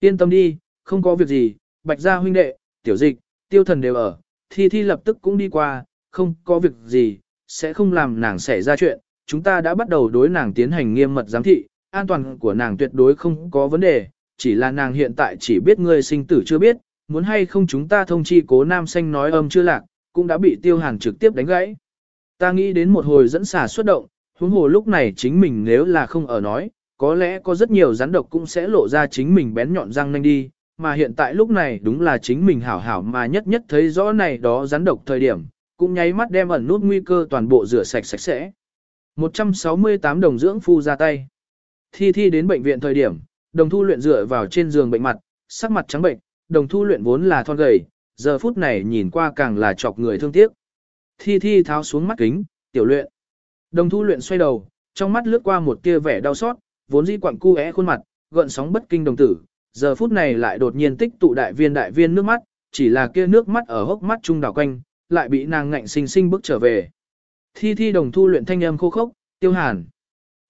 Yên tâm đi, không có việc gì, bạch gia huynh đệ, tiểu dịch, tiêu thần đều ở, thi thi lập tức cũng đi qua, không có việc gì, sẽ không làm nàng xảy ra chuyện, chúng ta đã bắt đầu đối nàng tiến hành nghiêm mật giám thị, an toàn của nàng tuyệt đối không có vấn đề, chỉ là nàng hiện tại chỉ biết ngươi sinh tử chưa biết, muốn hay không chúng ta thông chi cố nam xanh nói âm chưa lạc, cũng đã bị tiêu hàn trực tiếp đánh gãy. Ta nghĩ đến một hồi dẫn xả xuất động, huống hồ lúc này chính mình nếu là không ở nói, có lẽ có rất nhiều rắn độc cũng sẽ lộ ra chính mình bén nhọn răng nanh đi, mà hiện tại lúc này đúng là chính mình hảo hảo mà nhất nhất thấy rõ này đó rắn độc thời điểm, cũng nháy mắt đem ẩn nút nguy cơ toàn bộ rửa sạch sạch sẽ. 168 đồng dưỡng phu ra tay. Thi thi đến bệnh viện thời điểm, đồng thu luyện dựa vào trên giường bệnh mặt, sắc mặt trắng bệnh, đồng thu luyện vốn là thon gầy, giờ phút này nhìn qua càng là chọc người thương tiếc. Thi thi tháo xuống mắt kính, tiểu luyện. Đồng thu luyện xoay đầu, trong mắt lướt qua một tia vẻ đau xót, vốn dĩ quặng cu é khuôn mặt, gợn sóng bất kinh đồng tử, giờ phút này lại đột nhiên tích tụ đại viên đại viên nước mắt, chỉ là kia nước mắt ở hốc mắt trung đảo quanh, lại bị nàng ngạnh sinh sinh bước trở về. Thi thi đồng thu luyện thanh âm khô khốc, tiêu hàn.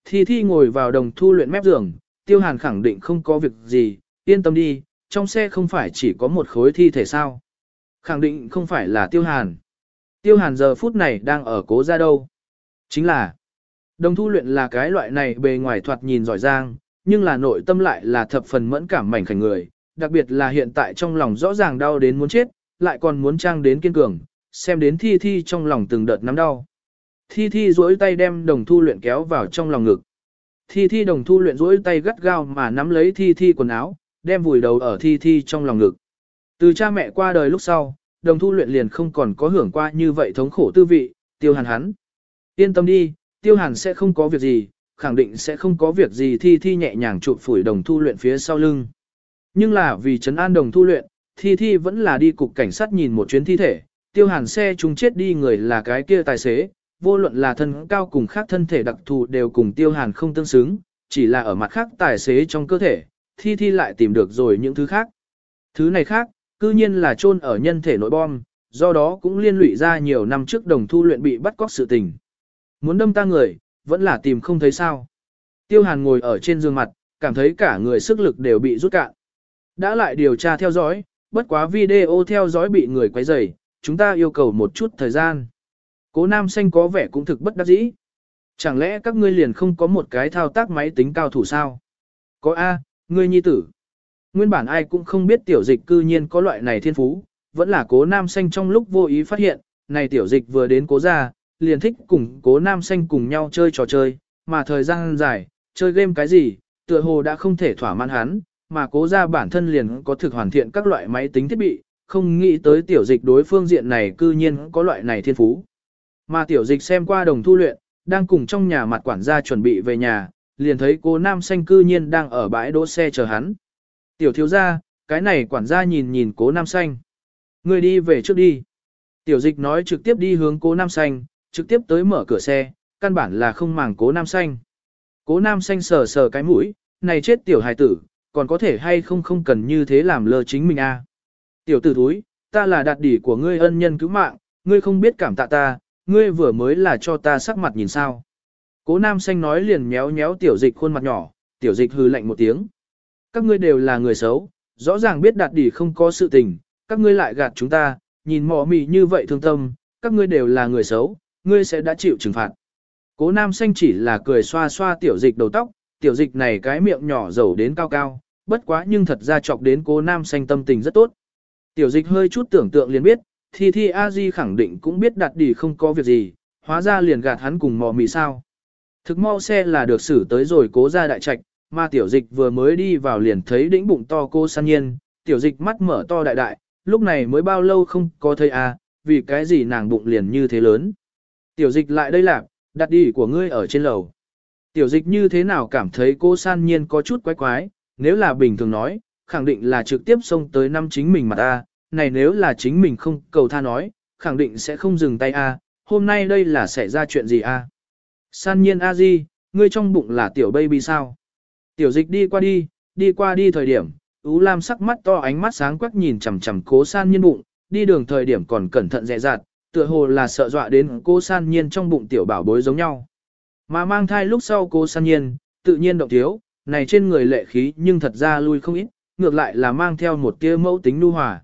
Thi thi ngồi vào đồng thu luyện mép giường, tiêu hàn khẳng định không có việc gì, yên tâm đi, trong xe không phải chỉ có một khối thi thể sao. Khẳng định không phải là tiêu hàn. Tiêu hàn giờ phút này đang ở cố ra đâu. Chính là, đồng thu luyện là cái loại này bề ngoài thoạt nhìn giỏi giang, nhưng là nội tâm lại là thập phần mẫn cảm mảnh khảnh người, đặc biệt là hiện tại trong lòng rõ ràng đau đến muốn chết, lại còn muốn trang đến kiên cường, xem đến thi thi trong lòng từng đợt nắm đau. Thi thi duỗi tay đem đồng thu luyện kéo vào trong lòng ngực. Thi thi đồng thu luyện duỗi tay gắt gao mà nắm lấy thi thi quần áo, đem vùi đầu ở thi thi trong lòng ngực. Từ cha mẹ qua đời lúc sau, đồng thu luyện liền không còn có hưởng qua như vậy thống khổ tư vị, tiêu hàn hắn. Yên tâm đi, tiêu hàn sẽ không có việc gì, khẳng định sẽ không có việc gì thi thi nhẹ nhàng chụp phủi đồng thu luyện phía sau lưng. Nhưng là vì trấn an đồng thu luyện, thi thi vẫn là đi cục cảnh sát nhìn một chuyến thi thể, tiêu hàn xe chúng chết đi người là cái kia tài xế, vô luận là thân cao cùng khác thân thể đặc thù đều cùng tiêu hàn không tương xứng, chỉ là ở mặt khác tài xế trong cơ thể, thi thi lại tìm được rồi những thứ khác. Thứ này khác, cư nhiên là chôn ở nhân thể nội bom, do đó cũng liên lụy ra nhiều năm trước đồng thu luyện bị bắt cóc sự tình. Muốn đâm ta người, vẫn là tìm không thấy sao. Tiêu hàn ngồi ở trên giường mặt, cảm thấy cả người sức lực đều bị rút cạn. Đã lại điều tra theo dõi, bất quá video theo dõi bị người quấy rầy, chúng ta yêu cầu một chút thời gian. Cố nam xanh có vẻ cũng thực bất đắc dĩ. Chẳng lẽ các ngươi liền không có một cái thao tác máy tính cao thủ sao? Có A, ngươi nhi tử. Nguyên bản ai cũng không biết tiểu dịch cư nhiên có loại này thiên phú, vẫn là cố nam xanh trong lúc vô ý phát hiện, này tiểu dịch vừa đến cố gia liền thích cùng cố nam xanh cùng nhau chơi trò chơi, mà thời gian dài, chơi game cái gì, tựa hồ đã không thể thỏa mãn hắn, mà cố ra bản thân liền có thực hoàn thiện các loại máy tính thiết bị, không nghĩ tới tiểu dịch đối phương diện này cư nhiên có loại này thiên phú. Mà tiểu dịch xem qua đồng thu luyện, đang cùng trong nhà mặt quản gia chuẩn bị về nhà, liền thấy cô nam xanh cư nhiên đang ở bãi đỗ xe chờ hắn. Tiểu thiếu gia, cái này quản gia nhìn nhìn cố nam xanh. Người đi về trước đi. Tiểu dịch nói trực tiếp đi hướng cố nam xanh, trực tiếp tới mở cửa xe, căn bản là không màng cố nam xanh. Cố nam xanh sờ sờ cái mũi, này chết tiểu hài tử, còn có thể hay không không cần như thế làm lơ chính mình a à. Tiểu tử thúi, ta là đạt đỉ của ngươi ân nhân cứu mạng, ngươi không biết cảm tạ ta, ngươi vừa mới là cho ta sắc mặt nhìn sao. Cố nam xanh nói liền méo méo tiểu dịch khuôn mặt nhỏ, tiểu dịch hư lạnh một tiếng. Các ngươi đều là người xấu, rõ ràng biết đạt đỉ không có sự tình, các ngươi lại gạt chúng ta, nhìn mỏ mì như vậy thương tâm, các ngươi đều là người xấu, ngươi sẽ đã chịu trừng phạt. Cố nam xanh chỉ là cười xoa xoa tiểu dịch đầu tóc, tiểu dịch này cái miệng nhỏ dầu đến cao cao, bất quá nhưng thật ra chọc đến cố nam xanh tâm tình rất tốt. Tiểu dịch hơi chút tưởng tượng liền biết, thi thi a di khẳng định cũng biết đặt đi không có việc gì, hóa ra liền gạt hắn cùng mò mì sao. Thực mau xe là được xử tới rồi cố ra đại trạch, mà tiểu dịch vừa mới đi vào liền thấy đĩnh bụng to cô san nhiên, tiểu dịch mắt mở to đại đại, lúc này mới bao lâu không có thấy a, vì cái gì nàng bụng liền như thế lớn. Tiểu dịch lại đây lạc, đặt đi của ngươi ở trên lầu. Tiểu dịch như thế nào cảm thấy cô san nhiên có chút quái quái, nếu là bình thường nói, khẳng định là trực tiếp xông tới năm chính mình mà ta, này nếu là chính mình không cầu tha nói, khẳng định sẽ không dừng tay a. hôm nay đây là xảy ra chuyện gì a? San nhiên a di, ngươi trong bụng là tiểu baby sao? Tiểu dịch đi qua đi, đi qua đi thời điểm, Ú Lam sắc mắt to ánh mắt sáng quắc nhìn chằm chằm cố san nhiên bụng, đi đường thời điểm còn cẩn thận dè dặt, tựa hồ là sợ dọa đến cô san nhiên trong bụng tiểu bảo bối giống nhau. Mà mang thai lúc sau cô san nhiên, tự nhiên động thiếu, này trên người lệ khí nhưng thật ra lui không ít, ngược lại là mang theo một tia mẫu tính nu hòa.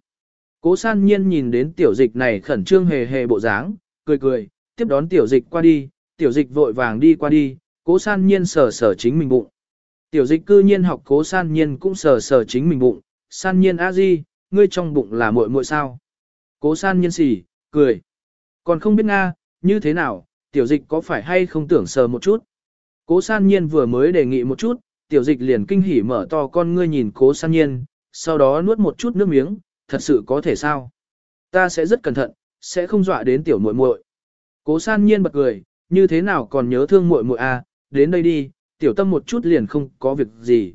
Cố san nhiên nhìn đến tiểu dịch này khẩn trương hề hề bộ dáng, cười cười, tiếp đón tiểu dịch qua đi, tiểu dịch vội vàng đi qua đi, cố san nhiên sờ sờ chính mình bụng. Tiểu dịch cư nhiên học cố san nhiên cũng sờ sờ chính mình bụng, san nhiên a di, ngươi trong bụng là muội muội sao. Cố san nhiên xỉ, cười. Còn không biết Nga, như thế nào, tiểu dịch có phải hay không tưởng sờ một chút. Cố san nhiên vừa mới đề nghị một chút, tiểu dịch liền kinh hỉ mở to con ngươi nhìn cố san nhiên, sau đó nuốt một chút nước miếng, thật sự có thể sao? Ta sẽ rất cẩn thận, sẽ không dọa đến tiểu muội muội. Cố san nhiên bật cười, như thế nào còn nhớ thương muội muội à, đến đây đi, tiểu tâm một chút liền không có việc gì.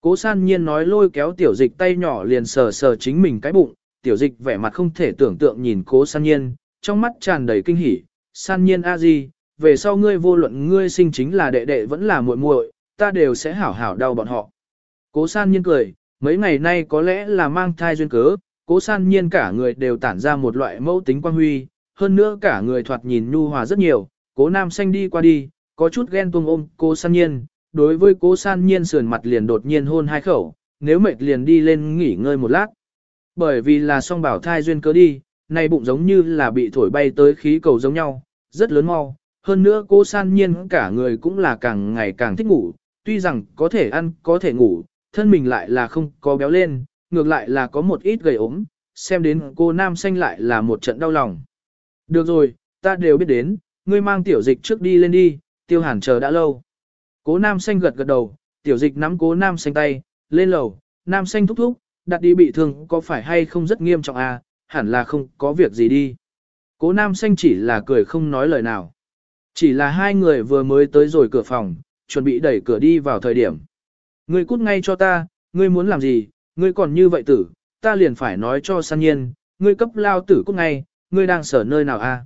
Cố san nhiên nói lôi kéo tiểu dịch tay nhỏ liền sờ sờ chính mình cái bụng, tiểu dịch vẻ mặt không thể tưởng tượng nhìn cố san nhiên, trong mắt tràn đầy kinh hỉ, san nhiên a di, về sau ngươi vô luận ngươi sinh chính là đệ đệ vẫn là muội muội, ta đều sẽ hảo hảo đau bọn họ. Cố san nhiên cười, mấy ngày nay có lẽ là mang thai duyên cớ, cố san nhiên cả người đều tản ra một loại mẫu tính quan huy, hơn nữa cả người thoạt nhìn nhu hòa rất nhiều, cố nam xanh đi qua đi, có chút ghen tuông ôm cố san nhiên, đối với cố san nhiên sườn mặt liền đột nhiên hôn hai khẩu, nếu mệt liền đi lên nghỉ ngơi một lát. Bởi vì là song bảo thai duyên cớ đi, nay bụng giống như là bị thổi bay tới khí cầu giống nhau, rất lớn mau. Hơn nữa cô san nhiên cả người cũng là càng ngày càng thích ngủ, tuy rằng có thể ăn, có thể ngủ, thân mình lại là không có béo lên, ngược lại là có một ít gầy ốm, xem đến cô nam xanh lại là một trận đau lòng. Được rồi, ta đều biết đến, ngươi mang tiểu dịch trước đi lên đi, tiêu hàn chờ đã lâu. Cố nam xanh gật gật đầu, tiểu dịch nắm cố nam xanh tay, lên lầu, nam xanh thúc thúc, đặt đi bị thương có phải hay không rất nghiêm trọng à, hẳn là không có việc gì đi. Cố nam xanh chỉ là cười không nói lời nào. Chỉ là hai người vừa mới tới rồi cửa phòng, chuẩn bị đẩy cửa đi vào thời điểm. Ngươi cút ngay cho ta, ngươi muốn làm gì, ngươi còn như vậy tử, ta liền phải nói cho san nhiên, ngươi cấp lao tử cút ngay, ngươi đang sở nơi nào a? À?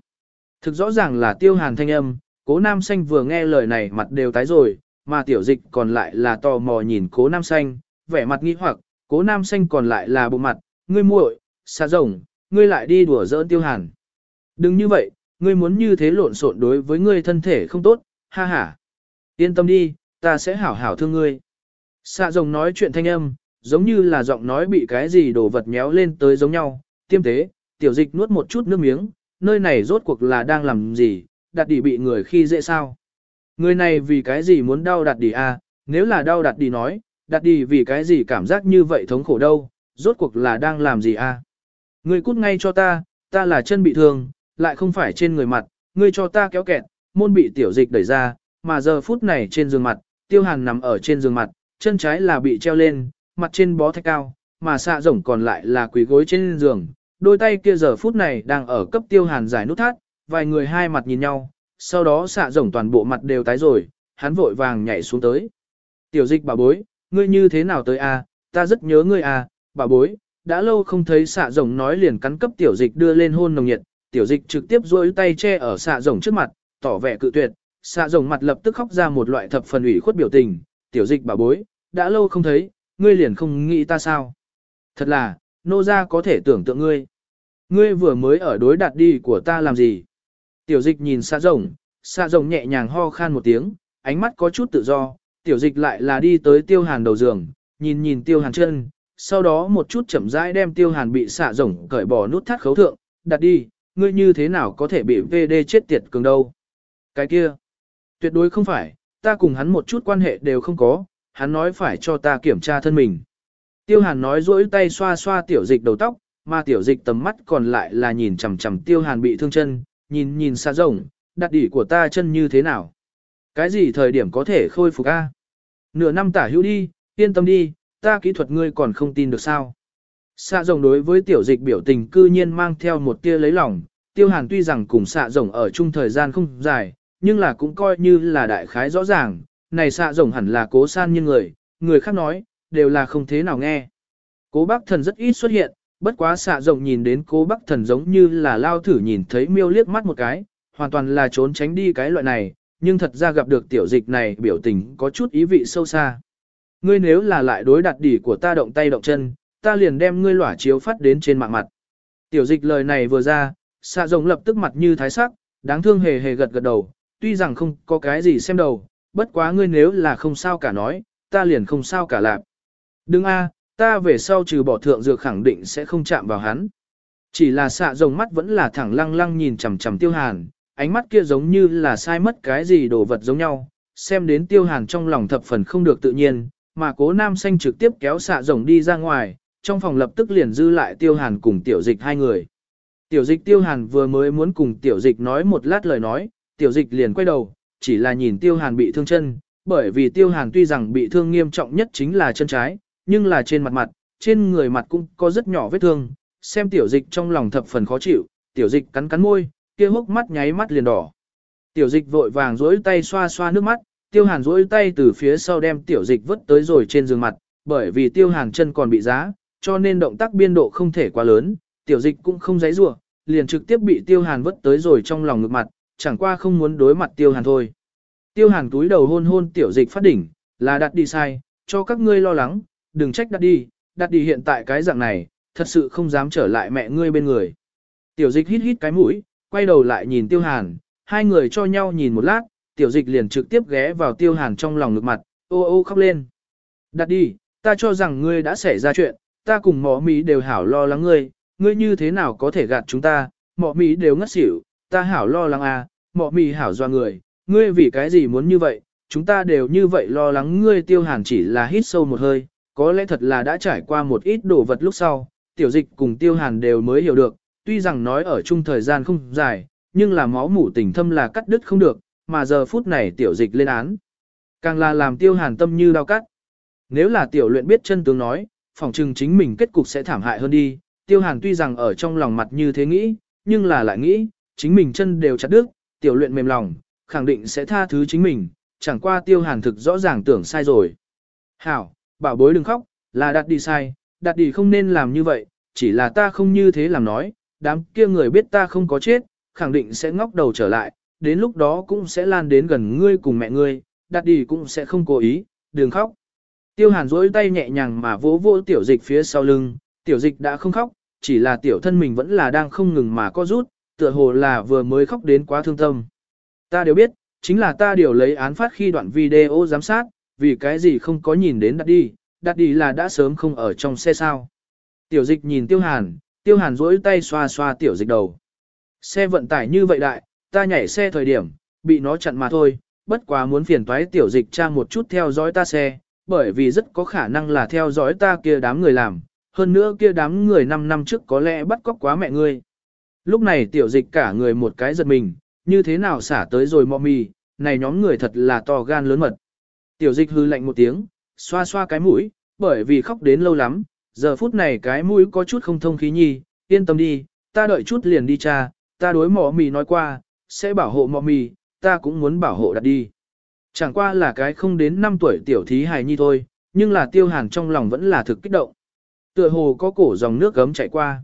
Thực rõ ràng là tiêu hàn thanh âm, cố nam xanh vừa nghe lời này mặt đều tái rồi, mà tiểu dịch còn lại là tò mò nhìn cố nam xanh, vẻ mặt nghi hoặc, cố nam xanh còn lại là bộ mặt, ngươi muội, xa rồng, ngươi lại đi đùa giỡn tiêu hàn. Đừng như vậy, ngươi muốn như thế lộn xộn đối với ngươi thân thể không tốt, ha ha. Yên tâm đi, ta sẽ hảo hảo thương ngươi. Xạ rồng nói chuyện thanh âm, giống như là giọng nói bị cái gì đổ vật méo lên tới giống nhau, tiêm tế, tiểu dịch nuốt một chút nước miếng, nơi này rốt cuộc là đang làm gì, đặt đỉ bị người khi dễ sao. Người này vì cái gì muốn đau đặt đỉ à, nếu là đau đặt đỉ nói, đặt đỉ vì cái gì cảm giác như vậy thống khổ đâu, rốt cuộc là đang làm gì à. Ngươi cút ngay cho ta, ta là chân bị thương, lại không phải trên người mặt, ngươi cho ta kéo kẹt, môn bị tiểu dịch đẩy ra, mà giờ phút này trên giường mặt, tiêu hàn nằm ở trên giường mặt, chân trái là bị treo lên, mặt trên bó thạch cao, mà xạ rồng còn lại là quỳ gối trên giường, đôi tay kia giờ phút này đang ở cấp tiêu hàn giải nút thắt, vài người hai mặt nhìn nhau, sau đó xạ rồng toàn bộ mặt đều tái rồi, hắn vội vàng nhảy xuống tới. Tiểu dịch bà bối, ngươi như thế nào tới a? À? ta rất nhớ ngươi a, à, bà bối, đã lâu không thấy xạ rồng nói liền cắn cấp tiểu dịch đưa lên hôn nồng nhiệt, tiểu dịch trực tiếp duỗi tay che ở xạ rồng trước mặt, tỏ vẻ cự tuyệt, xạ rồng mặt lập tức khóc ra một loại thập phần ủy khuất biểu tình, tiểu dịch bà bối, đã lâu không thấy, ngươi liền không nghĩ ta sao. Thật là, nô gia có thể tưởng tượng ngươi. Ngươi vừa mới ở đối đạt đi của ta làm gì? Tiểu dịch nhìn xạ rồng, xạ rồng nhẹ nhàng ho khan một tiếng, ánh mắt có chút tự do, tiểu dịch lại là đi tới tiêu hàn đầu giường, nhìn nhìn tiêu hàn chân, sau đó một chút chậm rãi đem tiêu hàn bị xả rồng cởi bỏ nút thắt khấu thượng, đặt đi, ngươi như thế nào có thể bị VD chết tiệt cường đâu. Cái kia, tuyệt đối không phải, ta cùng hắn một chút quan hệ đều không có, hắn nói phải cho ta kiểm tra thân mình. Tiêu hàn nói rỗi tay xoa xoa tiểu dịch đầu tóc, mà tiểu dịch tầm mắt còn lại là nhìn chằm chằm tiêu hàn bị thương chân, nhìn nhìn xa rồng, đặt đỉ của ta chân như thế nào. Cái gì thời điểm có thể khôi phục a? Nửa năm tả hữu đi, yên tâm đi, ta kỹ thuật ngươi còn không tin được sao. Xạ rồng đối với tiểu dịch biểu tình cư nhiên mang theo một tia lấy lòng, tiêu hàn tuy rằng cùng xạ rồng ở chung thời gian không dài, nhưng là cũng coi như là đại khái rõ ràng, này xạ rồng hẳn là cố san như người, người khác nói, đều là không thế nào nghe. Cố bác thần rất ít xuất hiện, bất quá xạ rồng nhìn đến cố bác thần giống như là lao thử nhìn thấy miêu liếc mắt một cái, hoàn toàn là trốn tránh đi cái loại này, nhưng thật ra gặp được tiểu dịch này biểu tình có chút ý vị sâu xa. Ngươi nếu là lại đối đặt đỉ của ta động tay động chân, ta liền đem ngươi lỏa chiếu phát đến trên mạng mặt. Tiểu dịch lời này vừa ra, xạ rồng lập tức mặt như thái sắc, đáng thương hề hề gật gật đầu, tuy rằng không có cái gì xem đầu, bất quá ngươi nếu là không sao cả nói, ta liền không sao cả lạp. Đừng a, ta về sau trừ bỏ thượng dược khẳng định sẽ không chạm vào hắn. Chỉ là xạ rồng mắt vẫn là thẳng lăng lăng nhìn chằm chằm tiêu hàn, ánh mắt kia giống như là sai mất cái gì đồ vật giống nhau, xem đến tiêu hàn trong lòng thập phần không được tự nhiên, mà cố nam xanh trực tiếp kéo xạ rồng đi ra ngoài, trong phòng lập tức liền dư lại tiêu hàn cùng tiểu dịch hai người. Tiểu dịch tiêu hàn vừa mới muốn cùng tiểu dịch nói một lát lời nói, tiểu dịch liền quay đầu, chỉ là nhìn tiêu hàn bị thương chân, bởi vì tiêu hàn tuy rằng bị thương nghiêm trọng nhất chính là chân trái, nhưng là trên mặt mặt, trên người mặt cũng có rất nhỏ vết thương, xem tiểu dịch trong lòng thập phần khó chịu, tiểu dịch cắn cắn môi, kia hốc mắt nháy mắt liền đỏ. Tiểu dịch vội vàng duỗi tay xoa xoa nước mắt, tiêu hàn duỗi tay từ phía sau đem tiểu dịch vứt tới rồi trên giường mặt, bởi vì tiêu hàn chân còn bị giá, cho nên động tác biên độ không thể quá lớn, tiểu dịch cũng không giấy rủa liền trực tiếp bị tiêu hàn vứt tới rồi trong lòng ngực mặt, chẳng qua không muốn đối mặt tiêu hàn thôi. Tiêu hàn túi đầu hôn hôn tiểu dịch phát đỉnh, là đặt đi sai, cho các ngươi lo lắng, đừng trách đặt đi, đặt đi hiện tại cái dạng này, thật sự không dám trở lại mẹ ngươi bên người. Tiểu dịch hít hít cái mũi, quay đầu lại nhìn tiêu hàn, hai người cho nhau nhìn một lát, tiểu dịch liền trực tiếp ghé vào tiêu hàn trong lòng ngực mặt, ô ô khóc lên. Đặt đi, ta cho rằng ngươi đã xảy ra chuyện, ta cùng mỏ mỹ đều hảo lo lắng ngươi, ngươi như thế nào có thể gạt chúng ta, mỏ mỹ đều ngất xỉu, ta hảo lo lắng à, mỏ mỹ hảo doa người, ngươi vì cái gì muốn như vậy, chúng ta đều như vậy lo lắng ngươi tiêu hàn chỉ là hít sâu một hơi, có lẽ thật là đã trải qua một ít đồ vật lúc sau, tiểu dịch cùng tiêu hàn đều mới hiểu được, tuy rằng nói ở chung thời gian không dài, nhưng là máu mủ tình thâm là cắt đứt không được, mà giờ phút này tiểu dịch lên án. Càng là làm tiêu hàn tâm như đau cắt. Nếu là tiểu luyện biết chân tướng nói, phòng trừng chính mình kết cục sẽ thảm hại hơn đi, tiêu hàn tuy rằng ở trong lòng mặt như thế nghĩ, nhưng là lại nghĩ, chính mình chân đều chặt đứt, tiểu luyện mềm lòng, khẳng định sẽ tha thứ chính mình, chẳng qua tiêu hàn thực rõ ràng tưởng sai rồi. Hảo, bảo bối đừng khóc, là đặt đi sai, đặt đi không nên làm như vậy, chỉ là ta không như thế làm nói, đám kia người biết ta không có chết, khẳng định sẽ ngóc đầu trở lại, đến lúc đó cũng sẽ lan đến gần ngươi cùng mẹ ngươi, đặt đi cũng sẽ không cố ý, đừng khóc. Tiêu hàn duỗi tay nhẹ nhàng mà vỗ vỗ tiểu dịch phía sau lưng, tiểu dịch đã không khóc, chỉ là tiểu thân mình vẫn là đang không ngừng mà co rút, tựa hồ là vừa mới khóc đến quá thương tâm. Ta đều biết, chính là ta điều lấy án phát khi đoạn video giám sát, vì cái gì không có nhìn đến đặt đi, đặt đi là đã sớm không ở trong xe sao. Tiểu dịch nhìn tiêu hàn, tiêu hàn duỗi tay xoa xoa tiểu dịch đầu. Xe vận tải như vậy đại, ta nhảy xe thời điểm, bị nó chặn mà thôi, bất quá muốn phiền toái tiểu dịch tra một chút theo dõi ta xe, bởi vì rất có khả năng là theo dõi ta kia đám người làm, hơn nữa kia đám người 5 năm trước có lẽ bắt cóc quá mẹ ngươi. Lúc này tiểu dịch cả người một cái giật mình, như thế nào xả tới rồi mọ mì, này nhóm người thật là to gan lớn mật. Tiểu dịch hư lạnh một tiếng, xoa xoa cái mũi, bởi vì khóc đến lâu lắm, giờ phút này cái mũi có chút không thông khí nhi, yên tâm đi, ta đợi chút liền đi cha, ta đối mọ mì nói qua, sẽ bảo hộ mọ mì, ta cũng muốn bảo hộ đặt đi. Chẳng qua là cái không đến 5 tuổi tiểu thí hài nhi thôi, nhưng là tiêu hàn trong lòng vẫn là thực kích động. Tựa hồ có cổ dòng nước gấm chảy qua.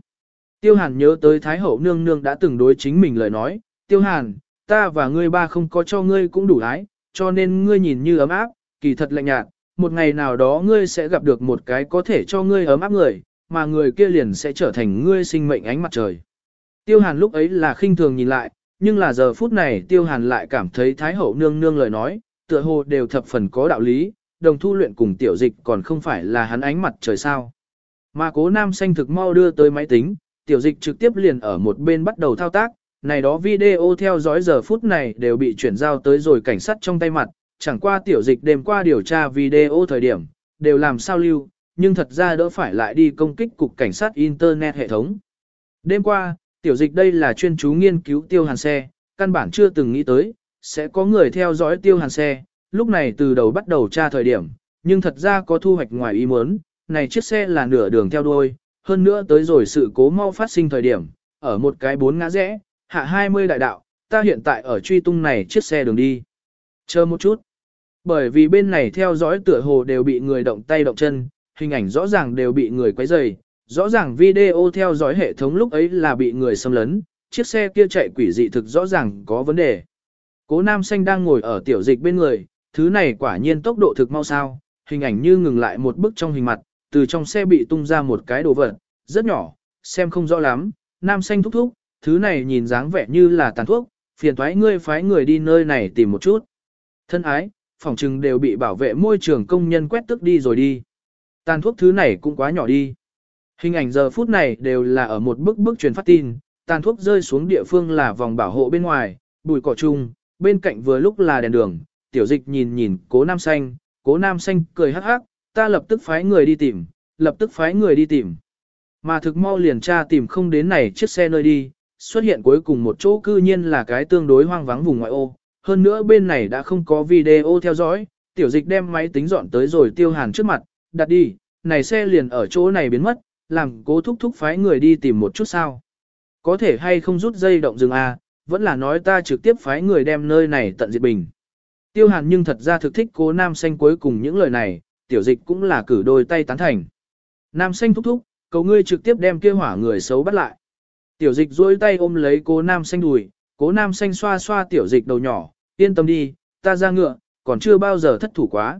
Tiêu hàn nhớ tới Thái hậu nương nương đã từng đối chính mình lời nói, tiêu hàn, ta và ngươi ba không có cho ngươi cũng đủ ái, cho nên ngươi nhìn như ấm áp, kỳ thật lạnh nhạt, một ngày nào đó ngươi sẽ gặp được một cái có thể cho ngươi ấm áp người, mà người kia liền sẽ trở thành ngươi sinh mệnh ánh mặt trời. Tiêu hàn lúc ấy là khinh thường nhìn lại, nhưng là giờ phút này tiêu hàn lại cảm thấy Thái hậu nương nương lời nói, tựa hồ đều thập phần có đạo lý, đồng thu luyện cùng tiểu dịch còn không phải là hắn ánh mặt trời sao. Mà cố nam xanh thực mau đưa tới máy tính, tiểu dịch trực tiếp liền ở một bên bắt đầu thao tác, này đó video theo dõi giờ phút này đều bị chuyển giao tới rồi cảnh sát trong tay mặt, chẳng qua tiểu dịch đêm qua điều tra video thời điểm, đều làm sao lưu, nhưng thật ra đỡ phải lại đi công kích cục cảnh sát Internet hệ thống. Đêm qua, tiểu dịch đây là chuyên chú nghiên cứu tiêu hàn xe, căn bản chưa từng nghĩ tới, sẽ có người theo dõi tiêu hàn xe, lúc này từ đầu bắt đầu tra thời điểm, nhưng thật ra có thu hoạch ngoài ý muốn, này chiếc xe là nửa đường theo đuôi, hơn nữa tới rồi sự cố mau phát sinh thời điểm, ở một cái bốn ngã rẽ, hạ 20 đại đạo, ta hiện tại ở truy tung này chiếc xe đường đi. Chờ một chút. Bởi vì bên này theo dõi tựa hồ đều bị người động tay động chân, hình ảnh rõ ràng đều bị người quấy rầy, rõ ràng video theo dõi hệ thống lúc ấy là bị người xâm lấn, chiếc xe kia chạy quỷ dị thực rõ ràng có vấn đề. Cố nam xanh đang ngồi ở tiểu dịch bên người, thứ này quả nhiên tốc độ thực mau sao, hình ảnh như ngừng lại một bức trong hình mặt, từ trong xe bị tung ra một cái đồ vật, rất nhỏ, xem không rõ lắm, nam xanh thúc thúc, thứ này nhìn dáng vẻ như là tàn thuốc, phiền thoái ngươi phái người đi nơi này tìm một chút. Thân ái, phòng trừng đều bị bảo vệ môi trường công nhân quét tức đi rồi đi. Tàn thuốc thứ này cũng quá nhỏ đi. Hình ảnh giờ phút này đều là ở một bức bức truyền phát tin, tàn thuốc rơi xuống địa phương là vòng bảo hộ bên ngoài, bụi cỏ chung, bên cạnh vừa lúc là đèn đường, tiểu dịch nhìn nhìn cố nam xanh, cố nam xanh cười hắc hắc, ta lập tức phái người đi tìm, lập tức phái người đi tìm. Mà thực mau liền tra tìm không đến này chiếc xe nơi đi, xuất hiện cuối cùng một chỗ cư nhiên là cái tương đối hoang vắng vùng ngoại ô, hơn nữa bên này đã không có video theo dõi, tiểu dịch đem máy tính dọn tới rồi tiêu hàn trước mặt, đặt đi, này xe liền ở chỗ này biến mất, làm cố thúc thúc phái người đi tìm một chút sao. Có thể hay không rút dây động rừng à, vẫn là nói ta trực tiếp phái người đem nơi này tận diệt bình. Tiêu hàn nhưng thật ra thực thích cố nam xanh cuối cùng những lời này, tiểu dịch cũng là cử đôi tay tán thành. Nam xanh thúc thúc, cầu ngươi trực tiếp đem kia hỏa người xấu bắt lại. Tiểu dịch duỗi tay ôm lấy cố nam xanh đùi, cố nam xanh xoa xoa tiểu dịch đầu nhỏ, yên tâm đi, ta ra ngựa, còn chưa bao giờ thất thủ quá.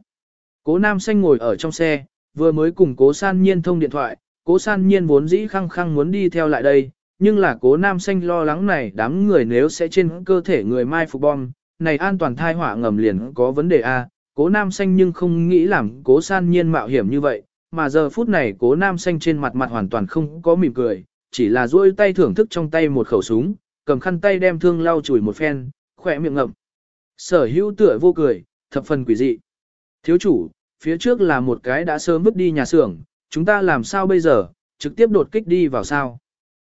Cố nam xanh ngồi ở trong xe, vừa mới cùng cố san nhiên thông điện thoại, cố san nhiên vốn dĩ khăng khăng muốn đi theo lại đây, nhưng là cố nam xanh lo lắng này đám người nếu sẽ trên cơ thể người mai phục bom, này an toàn thai hỏa ngầm liền có vấn đề A, cố nam xanh nhưng không nghĩ làm cố san nhiên mạo hiểm như vậy, mà giờ phút này cố nam xanh trên mặt mặt hoàn toàn không có mỉm cười, chỉ là duỗi tay thưởng thức trong tay một khẩu súng, cầm khăn tay đem thương lau chùi một phen, khỏe miệng ngậm. Sở hữu tựa vô cười, thập phần quỷ dị. Thiếu chủ, phía trước là một cái đã sớm vứt đi nhà xưởng, chúng ta làm sao bây giờ, trực tiếp đột kích đi vào sao.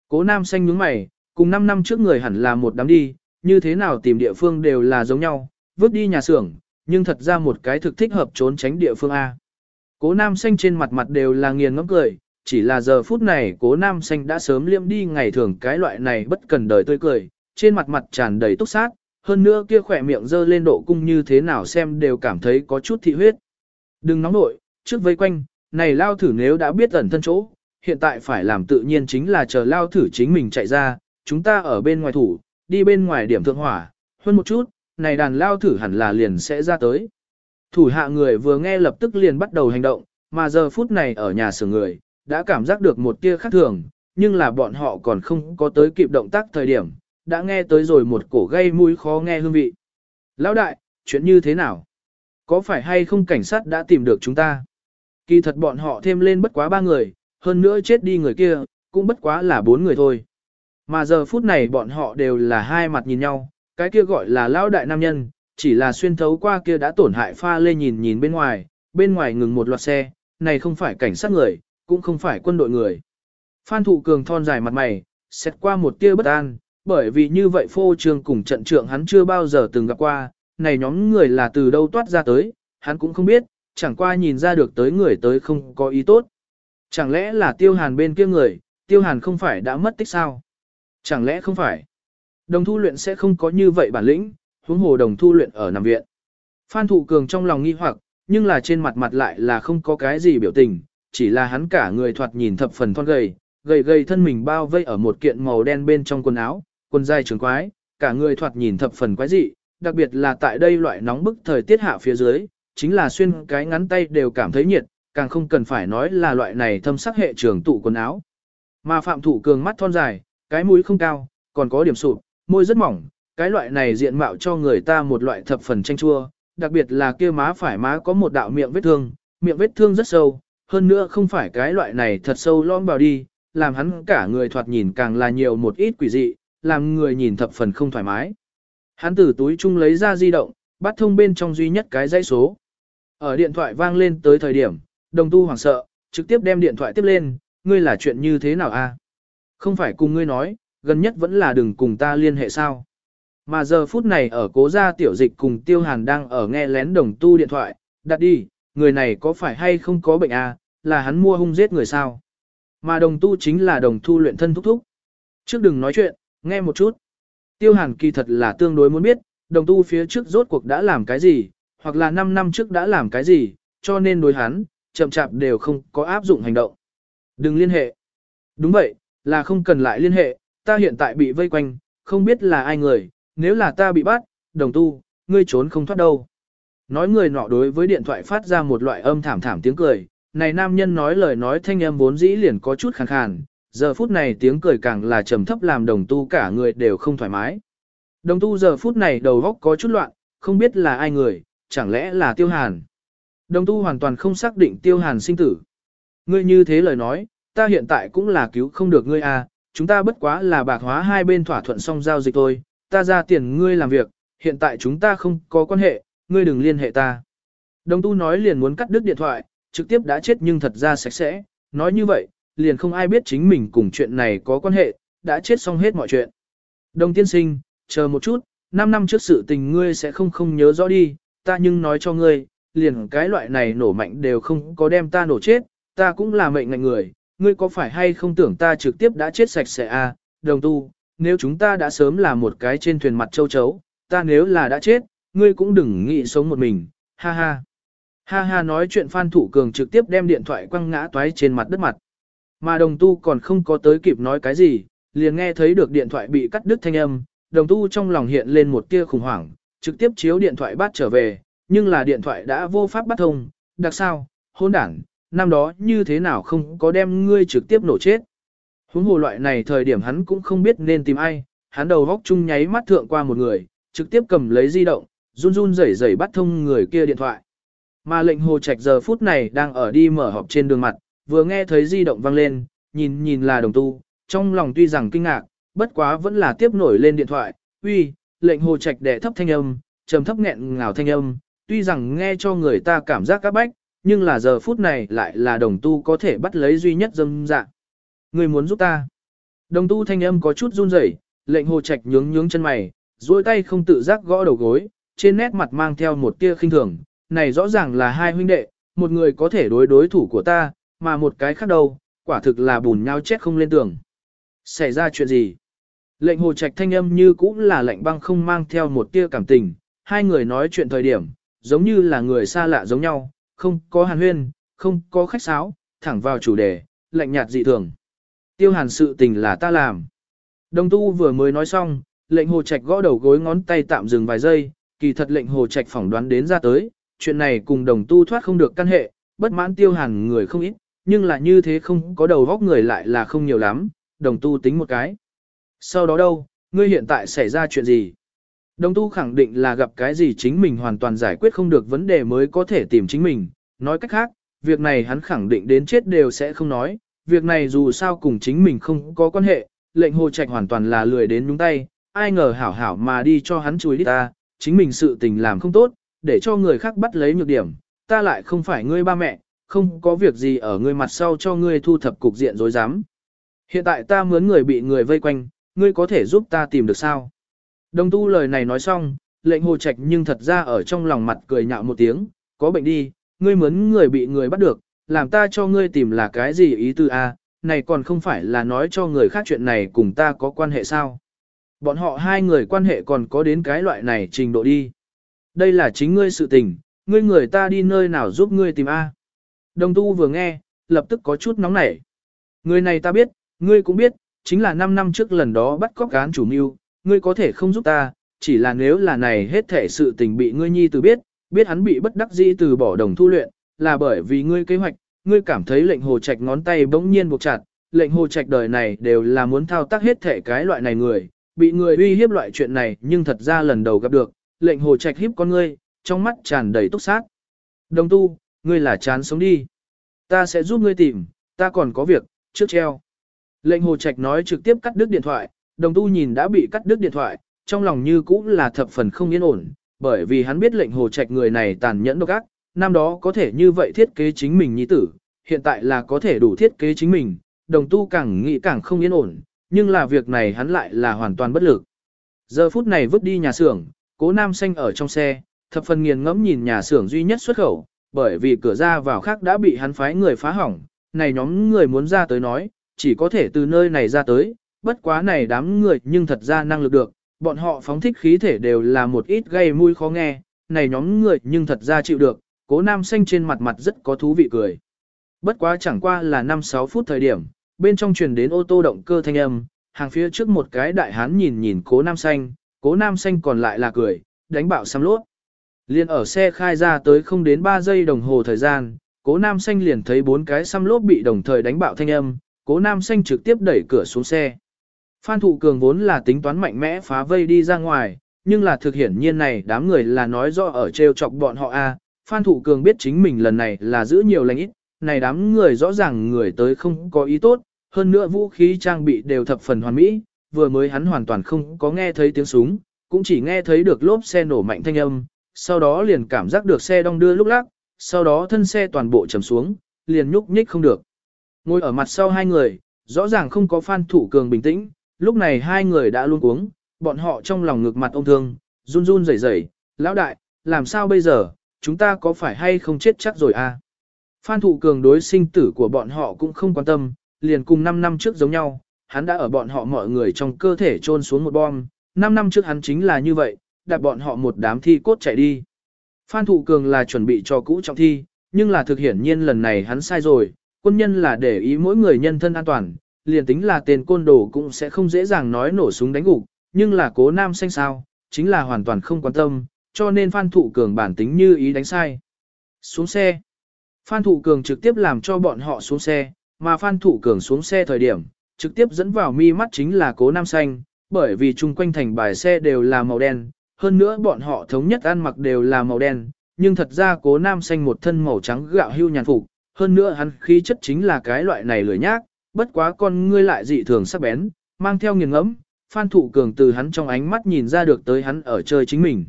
Cố nam xanh nhướng mày, cùng 5 năm trước người hẳn là một đám đi, như thế nào tìm địa phương đều là giống nhau, vứt đi nhà xưởng, nhưng thật ra một cái thực thích hợp trốn tránh địa phương A. Cố nam xanh trên mặt mặt đều là nghiền ngẫm cười, chỉ là giờ phút này cố nam xanh đã sớm liêm đi ngày thường cái loại này bất cần đời tươi cười, trên mặt mặt tràn đầy túc sát, hơn nữa kia khỏe miệng dơ lên độ cung như thế nào xem đều cảm thấy có chút thị huyết. Đừng nóng nội, trước vây quanh, này lao thử nếu đã biết ẩn thân chỗ, hiện tại phải làm tự nhiên chính là chờ lao thử chính mình chạy ra, chúng ta ở bên ngoài thủ, đi bên ngoài điểm thượng hỏa, hơn một chút, này đàn lao thử hẳn là liền sẽ ra tới. Thủ hạ người vừa nghe lập tức liền bắt đầu hành động, mà giờ phút này ở nhà xưởng người, đã cảm giác được một tia khác thường, nhưng là bọn họ còn không có tới kịp động tác thời điểm, đã nghe tới rồi một cổ gây mũi khó nghe hương vị. Lão đại, chuyện như thế nào? Có phải hay không cảnh sát đã tìm được chúng ta? Kỳ thật bọn họ thêm lên bất quá ba người, hơn nữa chết đi người kia, cũng bất quá là bốn người thôi. Mà giờ phút này bọn họ đều là hai mặt nhìn nhau, cái kia gọi là lão đại nam nhân, chỉ là xuyên thấu qua kia đã tổn hại pha lê nhìn nhìn bên ngoài, bên ngoài ngừng một loạt xe, này không phải cảnh sát người, cũng không phải quân đội người. Phan thụ cường thon dài mặt mày, xét qua một tia bất an, bởi vì như vậy phô trương cùng trận trượng hắn chưa bao giờ từng gặp qua, này nhóm người là từ đâu toát ra tới, hắn cũng không biết, chẳng qua nhìn ra được tới người tới không có ý tốt. Chẳng lẽ là tiêu hàn bên kia người, tiêu hàn không phải đã mất tích sao? Chẳng lẽ không phải? Đồng thu luyện sẽ không có như vậy bản lĩnh, huống hồ đồng thu luyện ở nằm viện. Phan thụ cường trong lòng nghi hoặc, nhưng là trên mặt mặt lại là không có cái gì biểu tình, chỉ là hắn cả người thoạt nhìn thập phần thon gầy, gầy gầy thân mình bao vây ở một kiện màu đen bên trong quần áo, quần dài trường quái, cả người thoạt nhìn thập phần quái dị, đặc biệt là tại đây loại nóng bức thời tiết hạ phía dưới, chính là xuyên cái ngắn tay đều cảm thấy nhiệt, càng không cần phải nói là loại này thâm sắc hệ trường tụ quần áo. Mà phạm thủ cường mắt thon dài, cái mũi không cao, còn có điểm sụp, môi rất mỏng, cái loại này diện mạo cho người ta một loại thập phần chanh chua, đặc biệt là kia má phải má có một đạo miệng vết thương, miệng vết thương rất sâu, hơn nữa không phải cái loại này thật sâu lõm vào đi, làm hắn cả người thoạt nhìn càng là nhiều một ít quỷ dị, làm người nhìn thập phần không thoải mái. Hắn từ túi chung lấy ra di động, bắt thông bên trong duy nhất cái dãy số. Ở điện thoại vang lên tới thời điểm, đồng tu hoảng sợ, trực tiếp đem điện thoại tiếp lên, ngươi là chuyện như thế nào a? Không phải cùng ngươi nói, gần nhất vẫn là đừng cùng ta liên hệ sao. Mà giờ phút này ở cố gia tiểu dịch cùng tiêu hàn đang ở nghe lén đồng tu điện thoại, đặt đi, người này có phải hay không có bệnh à, là hắn mua hung giết người sao. Mà đồng tu chính là đồng thu luyện thân thúc thúc. Trước đừng nói chuyện, nghe một chút. Tiêu hàn kỳ thật là tương đối muốn biết, đồng tu phía trước rốt cuộc đã làm cái gì, hoặc là 5 năm trước đã làm cái gì, cho nên đối hắn, chậm chạp đều không có áp dụng hành động. Đừng liên hệ. Đúng vậy, là không cần lại liên hệ, ta hiện tại bị vây quanh, không biết là ai người, nếu là ta bị bắt, đồng tu, ngươi trốn không thoát đâu. Nói người nọ đối với điện thoại phát ra một loại âm thảm thảm tiếng cười, này nam nhân nói lời nói thanh âm vốn dĩ liền có chút khàn khàn, giờ phút này tiếng cười càng là trầm thấp làm đồng tu cả người đều không thoải mái. Đồng tu giờ phút này đầu góc có chút loạn, không biết là ai người, chẳng lẽ là tiêu hàn. Đồng tu hoàn toàn không xác định tiêu hàn sinh tử, ngươi như thế lời nói, ta hiện tại cũng là cứu không được ngươi à, chúng ta bất quá là bạc hóa hai bên thỏa thuận xong giao dịch thôi, ta ra tiền ngươi làm việc, hiện tại chúng ta không có quan hệ, ngươi đừng liên hệ ta. Đồng tu nói liền muốn cắt đứt điện thoại, trực tiếp đã chết nhưng thật ra sạch sẽ, nói như vậy, liền không ai biết chính mình cùng chuyện này có quan hệ, đã chết xong hết mọi chuyện. Đồng tiên sinh, chờ một chút, 5 năm trước sự tình ngươi sẽ không không nhớ rõ đi, ta nhưng nói cho ngươi, liền cái loại này nổ mạnh đều không có đem ta nổ chết, ta cũng là mệnh ngạnh người, ngươi có phải hay không tưởng ta trực tiếp đã chết sạch sẽ à, đồng tu, nếu chúng ta đã sớm là một cái trên thuyền mặt châu chấu, ta nếu là đã chết, ngươi cũng đừng nghĩ sống một mình, ha ha. Ha ha nói chuyện Phan Thủ Cường trực tiếp đem điện thoại quăng ngã toái trên mặt đất mặt. Mà đồng tu còn không có tới kịp nói cái gì, liền nghe thấy được điện thoại bị cắt đứt thanh âm, đồng tu trong lòng hiện lên một tia khủng hoảng, trực tiếp chiếu điện thoại bắt trở về, nhưng là điện thoại đã vô pháp bắt thông, đặc sao, hôn đảng, năm đó như thế nào không có đem ngươi trực tiếp nổ chết. Huống hồ loại này thời điểm hắn cũng không biết nên tìm ai, hắn đầu góc chung nháy mắt thượng qua một người, trực tiếp cầm lấy di động, run run rẩy rẩy bắt thông người kia điện thoại. Mà lệnh hồ trạch giờ phút này đang ở đi mở họp trên đường mặt, vừa nghe thấy di động vang lên, nhìn nhìn là đồng tu, trong lòng tuy rằng kinh ngạc, bất quá vẫn là tiếp nổi lên điện thoại, uy, lệnh hồ trạch đẻ thấp thanh âm, trầm thấp nghẹn ngào thanh âm, tuy rằng nghe cho người ta cảm giác các bách, nhưng là giờ phút này lại là đồng tu có thể bắt lấy duy nhất dâm dạ. Người muốn giúp ta. Đồng tu thanh âm có chút run rẩy, lệnh hồ trạch nhướng nhướng chân mày, duỗi tay không tự giác gõ đầu gối, trên nét mặt mang theo một tia khinh thường, này rõ ràng là hai huynh đệ, một người có thể đối đối thủ của ta, mà một cái khác đâu, quả thực là bùn nhau chết không lên tường. Xảy ra chuyện gì? Lệnh hồ trạch thanh âm như cũng là lệnh băng không mang theo một tia cảm tình, hai người nói chuyện thời điểm, giống như là người xa lạ giống nhau, không có hàn huyên, không có khách sáo, thẳng vào chủ đề, lạnh nhạt dị thường. Tiêu hàn sự tình là ta làm. Đồng tu vừa mới nói xong, lệnh hồ trạch gõ đầu gối ngón tay tạm dừng vài giây, kỳ thật lệnh hồ trạch phỏng đoán đến ra tới, chuyện này cùng đồng tu thoát không được căn hệ, bất mãn tiêu hàn người không ít, nhưng là như thế không có đầu góc người lại là không nhiều lắm, đồng tu tính một cái. Sau đó đâu, ngươi hiện tại xảy ra chuyện gì? Đồng tu khẳng định là gặp cái gì chính mình hoàn toàn giải quyết không được vấn đề mới có thể tìm chính mình. Nói cách khác, việc này hắn khẳng định đến chết đều sẽ không nói. Việc này dù sao cùng chính mình không có quan hệ, lệnh hồ trạch hoàn toàn là lười đến nhúng tay. Ai ngờ hảo hảo mà đi cho hắn chùi đi ta, chính mình sự tình làm không tốt, để cho người khác bắt lấy nhược điểm. Ta lại không phải ngươi ba mẹ, không có việc gì ở ngươi mặt sau cho ngươi thu thập cục diện dối dám. Hiện tại ta mướn người bị người vây quanh, ngươi có thể giúp ta tìm được sao? Đồng tu lời này nói xong, lệnh hồ trạch nhưng thật ra ở trong lòng mặt cười nhạo một tiếng, có bệnh đi, ngươi mướn người bị người bắt được, làm ta cho ngươi tìm là cái gì ý tư a? này còn không phải là nói cho người khác chuyện này cùng ta có quan hệ sao? Bọn họ hai người quan hệ còn có đến cái loại này trình độ đi. Đây là chính ngươi sự tình, ngươi người ta đi nơi nào giúp ngươi tìm A. Đồng tu vừa nghe, lập tức có chút nóng nảy. Người này ta biết, ngươi cũng biết, chính là 5 năm trước lần đó bắt cóc cán chủ mưu, ngươi có thể không giúp ta, chỉ là nếu là này hết thể sự tình bị ngươi nhi từ biết, biết hắn bị bất đắc dĩ từ bỏ đồng thu luyện, là bởi vì ngươi kế hoạch, ngươi cảm thấy lệnh hồ trạch ngón tay bỗng nhiên buộc chặt, lệnh hồ trạch đời này đều là muốn thao tác hết thể cái loại này người, bị người uy hiếp loại chuyện này nhưng thật ra lần đầu gặp được, lệnh hồ trạch hiếp con ngươi, trong mắt tràn đầy túc sát. Đồng tu, ngươi là chán sống đi. Ta sẽ giúp ngươi tìm, ta còn có việc, trước treo. Lệnh hồ trạch nói trực tiếp cắt đứt điện thoại, đồng tu nhìn đã bị cắt đứt điện thoại, trong lòng như cũng là thập phần không yên ổn, bởi vì hắn biết lệnh hồ trạch người này tàn nhẫn độc ác, năm đó có thể như vậy thiết kế chính mình nhi tử, hiện tại là có thể đủ thiết kế chính mình, đồng tu càng nghĩ càng không yên ổn, nhưng là việc này hắn lại là hoàn toàn bất lực. Giờ phút này vứt đi nhà xưởng, cố nam xanh ở trong xe, thập phần nghiền ngẫm nhìn nhà xưởng duy nhất xuất khẩu, bởi vì cửa ra vào khác đã bị hắn phái người phá hỏng, này nhóm người muốn ra tới nói, chỉ có thể từ nơi này ra tới, bất quá này đám người nhưng thật ra năng lực được, bọn họ phóng thích khí thể đều là một ít gây mùi khó nghe, này nhóm người nhưng thật ra chịu được, cố nam xanh trên mặt mặt rất có thú vị cười. Bất quá chẳng qua là 5-6 phút thời điểm, bên trong truyền đến ô tô động cơ thanh âm, hàng phía trước một cái đại hán nhìn nhìn cố nam xanh, cố nam xanh còn lại là cười, đánh bạo xăm lốt. Liên ở xe khai ra tới không đến 3 giây đồng hồ thời gian, cố nam xanh liền thấy bốn cái xăm lốp bị đồng thời đánh bạo thanh âm, cố nam xanh trực tiếp đẩy cửa xuống xe. Phan thụ cường vốn là tính toán mạnh mẽ phá vây đi ra ngoài, nhưng là thực hiển nhiên này đám người là nói rõ ở treo chọc bọn họ a. Phan thụ cường biết chính mình lần này là giữ nhiều lành ít, này đám người rõ ràng người tới không có ý tốt, hơn nữa vũ khí trang bị đều thập phần hoàn mỹ, vừa mới hắn hoàn toàn không có nghe thấy tiếng súng, cũng chỉ nghe thấy được lốp xe nổ mạnh thanh âm, sau đó liền cảm giác được xe đong đưa lúc lắc, sau đó thân xe toàn bộ chầm xuống, liền nhúc nhích không được. Ngồi ở mặt sau hai người, rõ ràng không có Phan Thủ Cường bình tĩnh, lúc này hai người đã luôn uống, bọn họ trong lòng ngược mặt ông thương, run run rẩy rẩy, lão đại, làm sao bây giờ, chúng ta có phải hay không chết chắc rồi à? Phan Thụ Cường đối sinh tử của bọn họ cũng không quan tâm, liền cùng 5 năm trước giống nhau, hắn đã ở bọn họ mọi người trong cơ thể trôn xuống một bom, 5 năm trước hắn chính là như vậy, đặt bọn họ một đám thi cốt chạy đi. Phan Thụ Cường là chuẩn bị cho cũ trọng thi, nhưng là thực hiển nhiên lần này hắn sai rồi, quân nhân là để ý mỗi người nhân thân an toàn, liền tính là tên côn đồ cũng sẽ không dễ dàng nói nổ súng đánh gục, nhưng là cố nam xanh sao, chính là hoàn toàn không quan tâm, cho nên Phan Thụ Cường bản tính như ý đánh sai. Xuống xe. Phan Thụ Cường trực tiếp làm cho bọn họ xuống xe, mà Phan Thụ Cường xuống xe thời điểm, trực tiếp dẫn vào mi mắt chính là cố nam xanh, bởi vì chung quanh thành bài xe đều là màu đen, hơn nữa bọn họ thống nhất ăn mặc đều là màu đen, nhưng thật ra cố nam xanh một thân màu trắng gạo hưu nhàn phục, hơn nữa hắn khí chất chính là cái loại này lười nhác, bất quá con ngươi lại dị thường sắc bén, mang theo nghiền ngẫm, Phan Thụ Cường từ hắn trong ánh mắt nhìn ra được tới hắn ở chơi chính mình.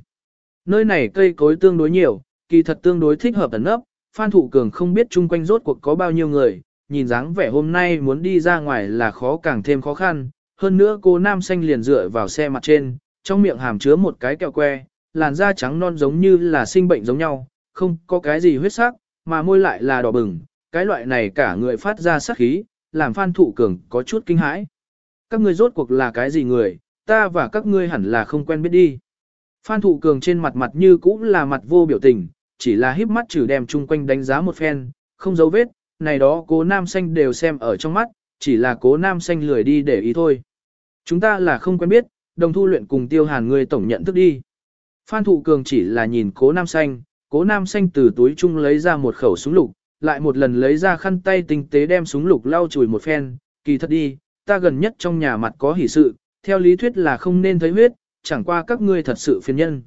Nơi này cây cối tương đối nhiều, kỳ thật tương đối thích hợp ẩn nấp, Phan Thụ Cường không biết chung quanh rốt cuộc có bao nhiêu người, nhìn dáng vẻ hôm nay muốn đi ra ngoài là khó càng thêm khó khăn, hơn nữa cô nam xanh liền dựa vào xe mặt trên, trong miệng hàm chứa một cái kẹo que, làn da trắng non giống như là sinh bệnh giống nhau, không có cái gì huyết sắc, mà môi lại là đỏ bừng, cái loại này cả người phát ra sát khí, làm Phan Thụ Cường có chút kinh hãi. Các ngươi rốt cuộc là cái gì người, ta và các ngươi hẳn là không quen biết đi. Phan Thụ Cường trên mặt mặt như cũ là mặt vô biểu tình, chỉ là híp mắt trừ đem chung quanh đánh giá một phen, không dấu vết, này đó cố nam xanh đều xem ở trong mắt, chỉ là cố nam xanh lười đi để ý thôi. Chúng ta là không quen biết, đồng thu luyện cùng tiêu hàn người tổng nhận thức đi. Phan Thụ Cường chỉ là nhìn cố nam xanh, cố nam xanh từ túi chung lấy ra một khẩu súng lục, lại một lần lấy ra khăn tay tinh tế đem súng lục lau chùi một phen, kỳ thật đi, ta gần nhất trong nhà mặt có hỷ sự, theo lý thuyết là không nên thấy huyết, chẳng qua các ngươi thật sự phiền nhân.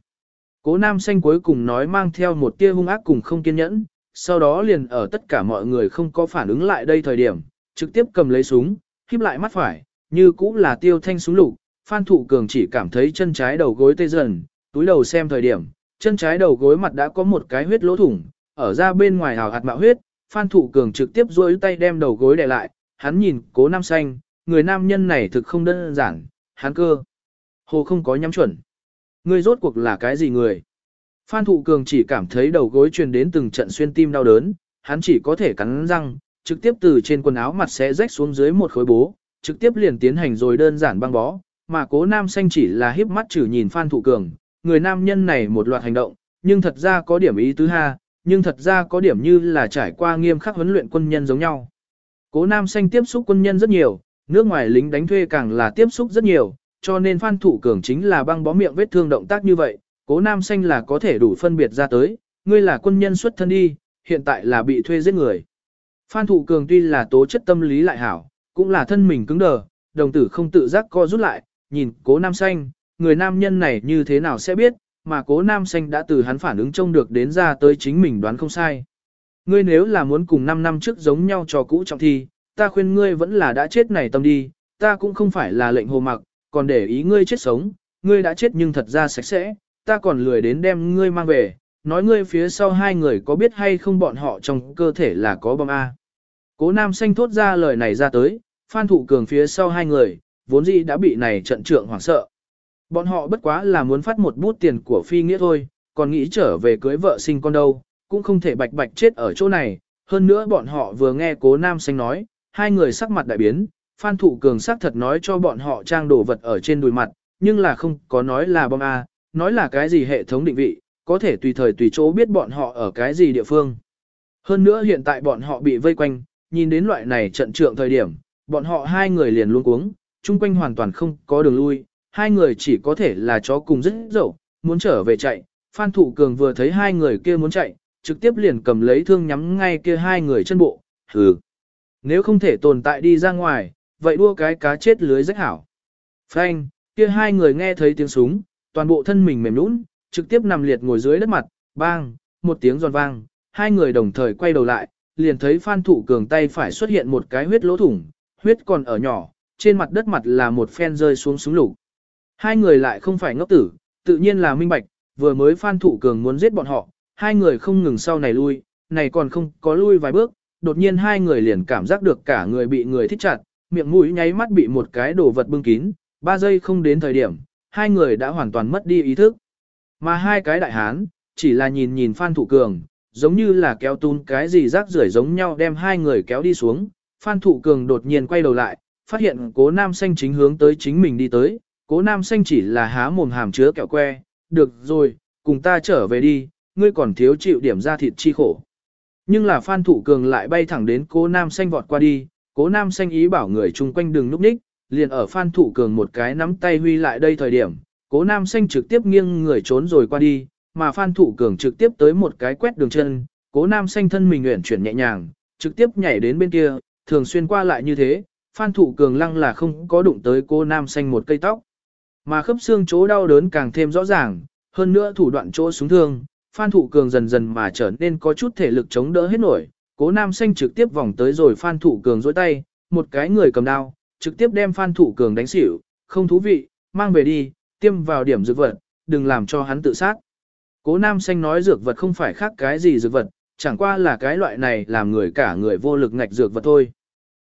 Cố nam xanh cuối cùng nói mang theo một tia hung ác cùng không kiên nhẫn, sau đó liền ở tất cả mọi người không có phản ứng lại đây thời điểm, trực tiếp cầm lấy súng, khiếp lại mắt phải, như cũng là tiêu thanh súng lục, Phan Thụ Cường chỉ cảm thấy chân trái đầu gối tê dần, túi đầu xem thời điểm, chân trái đầu gối mặt đã có một cái huyết lỗ thủng, ở ra bên ngoài hào hạt mạo huyết, Phan Thụ Cường trực tiếp duỗi tay đem đầu gối đè lại, hắn nhìn cố nam xanh, người nam nhân này thực không đơn giản, hắn cơ. Hồ không có nhắm chuẩn. người rốt cuộc là cái gì người? Phan Thụ Cường chỉ cảm thấy đầu gối truyền đến từng trận xuyên tim đau đớn, hắn chỉ có thể cắn răng, trực tiếp từ trên quần áo mặt sẽ rách xuống dưới một khối bố, trực tiếp liền tiến hành rồi đơn giản băng bó, mà cố nam xanh chỉ là híp mắt chử nhìn Phan Thụ Cường, người nam nhân này một loạt hành động, nhưng thật ra có điểm ý tứ ha, nhưng thật ra có điểm như là trải qua nghiêm khắc huấn luyện quân nhân giống nhau. Cố nam xanh tiếp xúc quân nhân rất nhiều, nước ngoài lính đánh thuê càng là tiếp xúc rất nhiều, cho nên Phan Thủ Cường chính là băng bó miệng vết thương động tác như vậy, cố nam xanh là có thể đủ phân biệt ra tới, ngươi là quân nhân xuất thân đi, hiện tại là bị thuê giết người. Phan Thủ Cường tuy là tố chất tâm lý lại hảo, cũng là thân mình cứng đờ, đồng tử không tự giác co rút lại, nhìn cố nam xanh, người nam nhân này như thế nào sẽ biết, mà cố nam xanh đã từ hắn phản ứng trông được đến ra tới chính mình đoán không sai. Ngươi nếu là muốn cùng 5 năm trước giống nhau cho cũ trọng thi, ta khuyên ngươi vẫn là đã chết này tâm đi, ta cũng không phải là lệnh hồ mặc, còn để ý ngươi chết sống, ngươi đã chết nhưng thật ra sạch sẽ, ta còn lười đến đem ngươi mang về, nói ngươi phía sau hai người có biết hay không bọn họ trong cơ thể là có bom A. Cố nam xanh thốt ra lời này ra tới, phan thụ cường phía sau hai người, vốn dĩ đã bị này trận trượng hoảng sợ. Bọn họ bất quá là muốn phát một bút tiền của phi nghĩa thôi, còn nghĩ trở về cưới vợ sinh con đâu, cũng không thể bạch bạch chết ở chỗ này. Hơn nữa bọn họ vừa nghe cố nam xanh nói, hai người sắc mặt đại biến, Phan Thụ Cường sắc thật nói cho bọn họ trang đồ vật ở trên đùi mặt, nhưng là không có nói là bom A, nói là cái gì hệ thống định vị, có thể tùy thời tùy chỗ biết bọn họ ở cái gì địa phương. Hơn nữa hiện tại bọn họ bị vây quanh, nhìn đến loại này trận trượng thời điểm, bọn họ hai người liền luôn cuống, chung quanh hoàn toàn không có đường lui, hai người chỉ có thể là chó cùng rất dậu, muốn trở về chạy. Phan Thụ Cường vừa thấy hai người kia muốn chạy, trực tiếp liền cầm lấy thương nhắm ngay kia hai người chân bộ, hừ. Nếu không thể tồn tại đi ra ngoài, vậy đua cái cá chết lưới rách hảo. Phan, kia hai người nghe thấy tiếng súng, toàn bộ thân mình mềm nũng, trực tiếp nằm liệt ngồi dưới đất mặt, bang, một tiếng giòn vang, hai người đồng thời quay đầu lại, liền thấy Phan Thụ Cường tay phải xuất hiện một cái huyết lỗ thủng, huyết còn ở nhỏ, trên mặt đất mặt là một phen rơi xuống súng lục. Hai người lại không phải ngốc tử, tự nhiên là minh bạch, vừa mới Phan Thụ Cường muốn giết bọn họ, hai người không ngừng sau này lui, này còn không có lui vài bước, đột nhiên hai người liền cảm giác được cả người bị người thích chặt, miệng mũi nháy mắt bị một cái đồ vật bưng kín, ba giây không đến thời điểm, hai người đã hoàn toàn mất đi ý thức. Mà hai cái đại hán, chỉ là nhìn nhìn Phan Thụ Cường, giống như là kéo tún cái gì rác rưởi giống nhau đem hai người kéo đi xuống. Phan Thụ Cường đột nhiên quay đầu lại, phát hiện cố nam xanh chính hướng tới chính mình đi tới, cố nam xanh chỉ là há mồm hàm chứa kẹo que, được rồi, cùng ta trở về đi, ngươi còn thiếu chịu điểm ra thịt chi khổ. Nhưng là Phan Thụ Cường lại bay thẳng đến cố nam xanh vọt qua đi, cố nam xanh ý bảo người chung quanh đừng núp ních, liền ở Phan Thụ Cường một cái nắm tay huy lại đây thời điểm, cố nam xanh trực tiếp nghiêng người trốn rồi qua đi, mà Phan Thụ Cường trực tiếp tới một cái quét đường chân, cố nam xanh thân mình nguyện chuyển nhẹ nhàng, trực tiếp nhảy đến bên kia, thường xuyên qua lại như thế, Phan Thụ Cường lăng là không có đụng tới cô nam xanh một cây tóc. Mà khớp xương chỗ đau đớn càng thêm rõ ràng, hơn nữa thủ đoạn chỗ súng thương, Phan Thụ Cường dần dần mà trở nên có chút thể lực chống đỡ hết nổi, cố nam xanh trực tiếp vòng tới rồi Phan Thụ Cường dối tay, một cái người cầm đao, trực tiếp đem Phan Thụ Cường đánh xỉu, không thú vị, mang về đi, tiêm vào điểm dược vật, đừng làm cho hắn tự sát. Cố nam xanh nói dược vật không phải khác cái gì dược vật, chẳng qua là cái loại này làm người cả người vô lực ngạch dược vật thôi.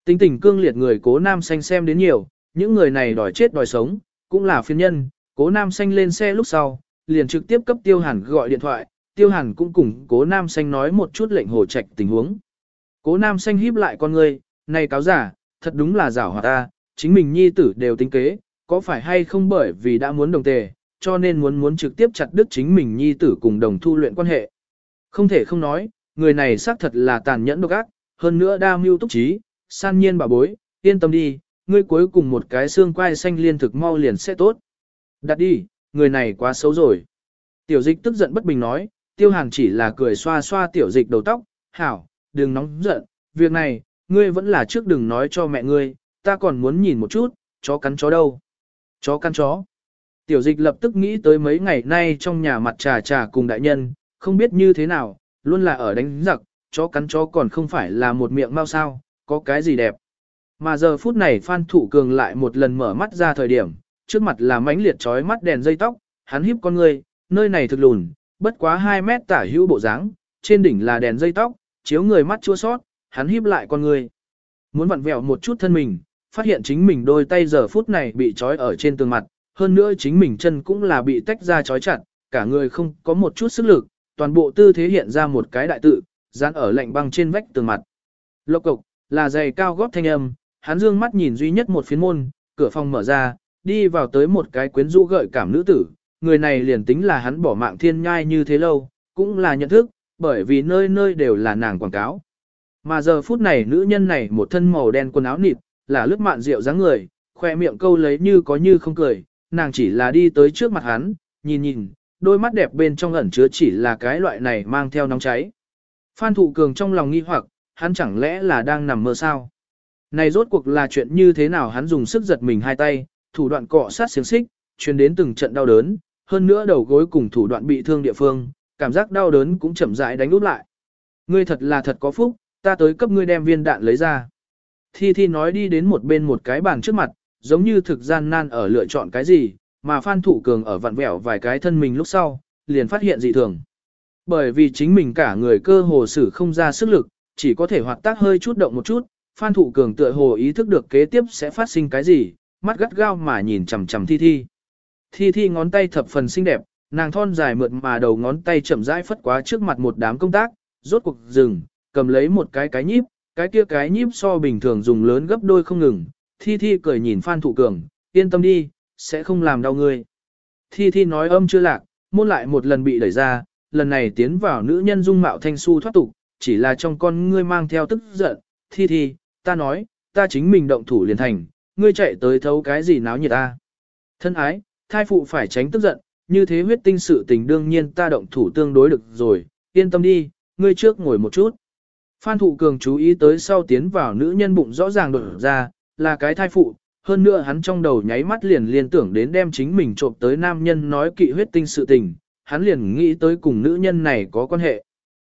Tính tình cương liệt người cố nam xanh xem đến nhiều, những người này đòi chết đòi sống, cũng là phiên nhân, cố nam xanh lên xe lúc sau, liền trực tiếp cấp tiêu hàn gọi điện thoại, tiêu hàn cũng cùng cố nam xanh nói một chút lệnh hồ trạch tình huống. Cố nam xanh híp lại con người, này cáo giả, thật đúng là giả hòa ta, chính mình nhi tử đều tính kế, có phải hay không bởi vì đã muốn đồng tề, cho nên muốn muốn trực tiếp chặt đứt chính mình nhi tử cùng đồng thu luyện quan hệ. Không thể không nói, người này xác thật là tàn nhẫn độc ác, hơn nữa đa mưu túc trí, san nhiên bà bối, yên tâm đi, ngươi cuối cùng một cái xương quai xanh liên thực mau liền sẽ tốt. Đặt đi, người này quá xấu rồi. Tiểu dịch tức giận bất bình nói, tiêu hàn chỉ là cười xoa xoa tiểu dịch đầu tóc, hảo, đừng nóng giận, việc này, ngươi vẫn là trước đừng nói cho mẹ ngươi, ta còn muốn nhìn một chút, chó cắn chó đâu. Chó cắn chó. Tiểu dịch lập tức nghĩ tới mấy ngày nay trong nhà mặt trà trà cùng đại nhân, không biết như thế nào, luôn là ở đánh giặc, chó cắn chó còn không phải là một miệng mau sao, có cái gì đẹp. Mà giờ phút này Phan Thụ Cường lại một lần mở mắt ra thời điểm, trước mặt là mánh liệt trói mắt đèn dây tóc, hắn híp con người, nơi này thực lùn, bất quá 2 mét tả hữu bộ dáng, trên đỉnh là đèn dây tóc, chiếu người mắt chua sót, hắn híp lại con người. Muốn vặn vẹo một chút thân mình, phát hiện chính mình đôi tay giờ phút này bị trói ở trên tường mặt, hơn nữa chính mình chân cũng là bị tách ra trói chặt, cả người không có một chút sức lực, toàn bộ tư thế hiện ra một cái đại tự, dán ở lạnh băng trên vách tường mặt. Lộc cục, là giày cao gót thanh âm, hắn dương mắt nhìn duy nhất một phiến môn, cửa phòng mở ra, đi vào tới một cái quyến rũ gợi cảm nữ tử, người này liền tính là hắn bỏ mạng thiên nhai như thế lâu, cũng là nhận thức, bởi vì nơi nơi đều là nàng quảng cáo. Mà giờ phút này nữ nhân này một thân màu đen quần áo nịt, là lướt mạn rượu dáng người, khoe miệng câu lấy như có như không cười, nàng chỉ là đi tới trước mặt hắn, nhìn nhìn, đôi mắt đẹp bên trong ẩn chứa chỉ là cái loại này mang theo nóng cháy. Phan Thụ Cường trong lòng nghi hoặc, hắn chẳng lẽ là đang nằm mơ sao? Này rốt cuộc là chuyện như thế nào hắn dùng sức giật mình hai tay, thủ đoạn cọ sát xiềng xích, truyền đến từng trận đau đớn, hơn nữa đầu gối cùng thủ đoạn bị thương địa phương, cảm giác đau đớn cũng chậm rãi đánh úp lại. Ngươi thật là thật có phúc, ta tới cấp ngươi đem viên đạn lấy ra. Thi Thi nói đi đến một bên một cái bàn trước mặt, giống như thực gian nan ở lựa chọn cái gì, mà Phan Thủ Cường ở vặn vẹo vài cái thân mình lúc sau, liền phát hiện dị thường. Bởi vì chính mình cả người cơ hồ sử không ra sức lực, chỉ có thể hoạt tác hơi chút động một chút, Phan Thụ Cường tựa hồ ý thức được kế tiếp sẽ phát sinh cái gì, mắt gắt gao mà nhìn chằm chằm Thi Thi. Thi Thi ngón tay thập phần xinh đẹp, nàng thon dài mượt mà đầu ngón tay chậm rãi phất quá trước mặt một đám công tác, rốt cuộc dừng, cầm lấy một cái cái nhíp, cái kia cái nhíp so bình thường dùng lớn gấp đôi không ngừng. Thi Thi cười nhìn Phan Thụ Cường, yên tâm đi, sẽ không làm đau ngươi. Thi Thi nói âm chưa lạc, môn lại một lần bị đẩy ra, lần này tiến vào nữ nhân dung mạo thanh su thoát tục, chỉ là trong con ngươi mang theo tức giận, Thi Thi, ta nói, ta chính mình động thủ liền thành, ngươi chạy tới thấu cái gì náo nhiệt ta. Thân ái, thai phụ phải tránh tức giận, như thế huyết tinh sự tình đương nhiên ta động thủ tương đối được rồi, yên tâm đi, ngươi trước ngồi một chút. Phan thụ cường chú ý tới sau tiến vào nữ nhân bụng rõ ràng đột ra, là cái thai phụ, hơn nữa hắn trong đầu nháy mắt liền liên tưởng đến đem chính mình trộm tới nam nhân nói kỵ huyết tinh sự tình, hắn liền nghĩ tới cùng nữ nhân này có quan hệ.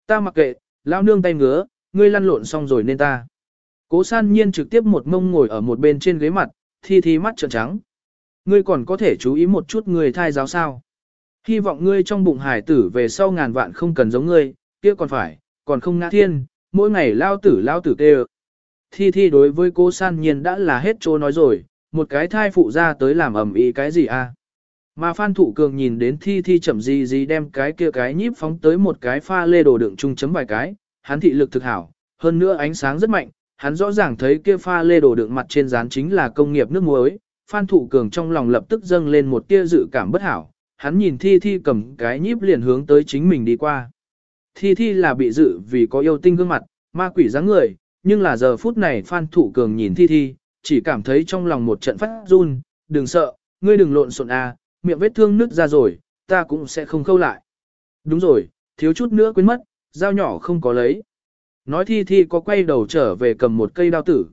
Ta mặc kệ, lao nương tay ngứa, ngươi lăn lộn xong rồi nên ta. Cố san nhiên trực tiếp một mông ngồi ở một bên trên ghế mặt, thi thi mắt trợn trắng. Ngươi còn có thể chú ý một chút người thai giáo sao. Hy vọng ngươi trong bụng hải tử về sau ngàn vạn không cần giống ngươi, kia còn phải, còn không ngã thiên, mỗi ngày lao tử lao tử tê Thi thi đối với cô san nhiên đã là hết chỗ nói rồi, một cái thai phụ ra tới làm ẩm ý cái gì à. Mà Phan Thụ Cường nhìn đến thi thi chậm gì gì đem cái kia cái nhíp phóng tới một cái pha lê đồ đựng chung chấm vài cái, hắn thị lực thực hảo, hơn nữa ánh sáng rất mạnh, hắn rõ ràng thấy kia pha lê đổ đựng mặt trên dán chính là công nghiệp nước muối. Phan Thụ Cường trong lòng lập tức dâng lên một tia dự cảm bất hảo, hắn nhìn thi thi cầm cái nhíp liền hướng tới chính mình đi qua. Thi thi là bị dự vì có yêu tinh gương mặt, ma quỷ dáng người, nhưng là giờ phút này Phan Thụ Cường nhìn thi thi, chỉ cảm thấy trong lòng một trận phát run, đừng sợ, ngươi đừng lộn xộn à, miệng vết thương nứt ra rồi, ta cũng sẽ không khâu lại. Đúng rồi, thiếu chút nữa quên mất, dao nhỏ không có lấy. Nói thi thi có quay đầu trở về cầm một cây đao tử.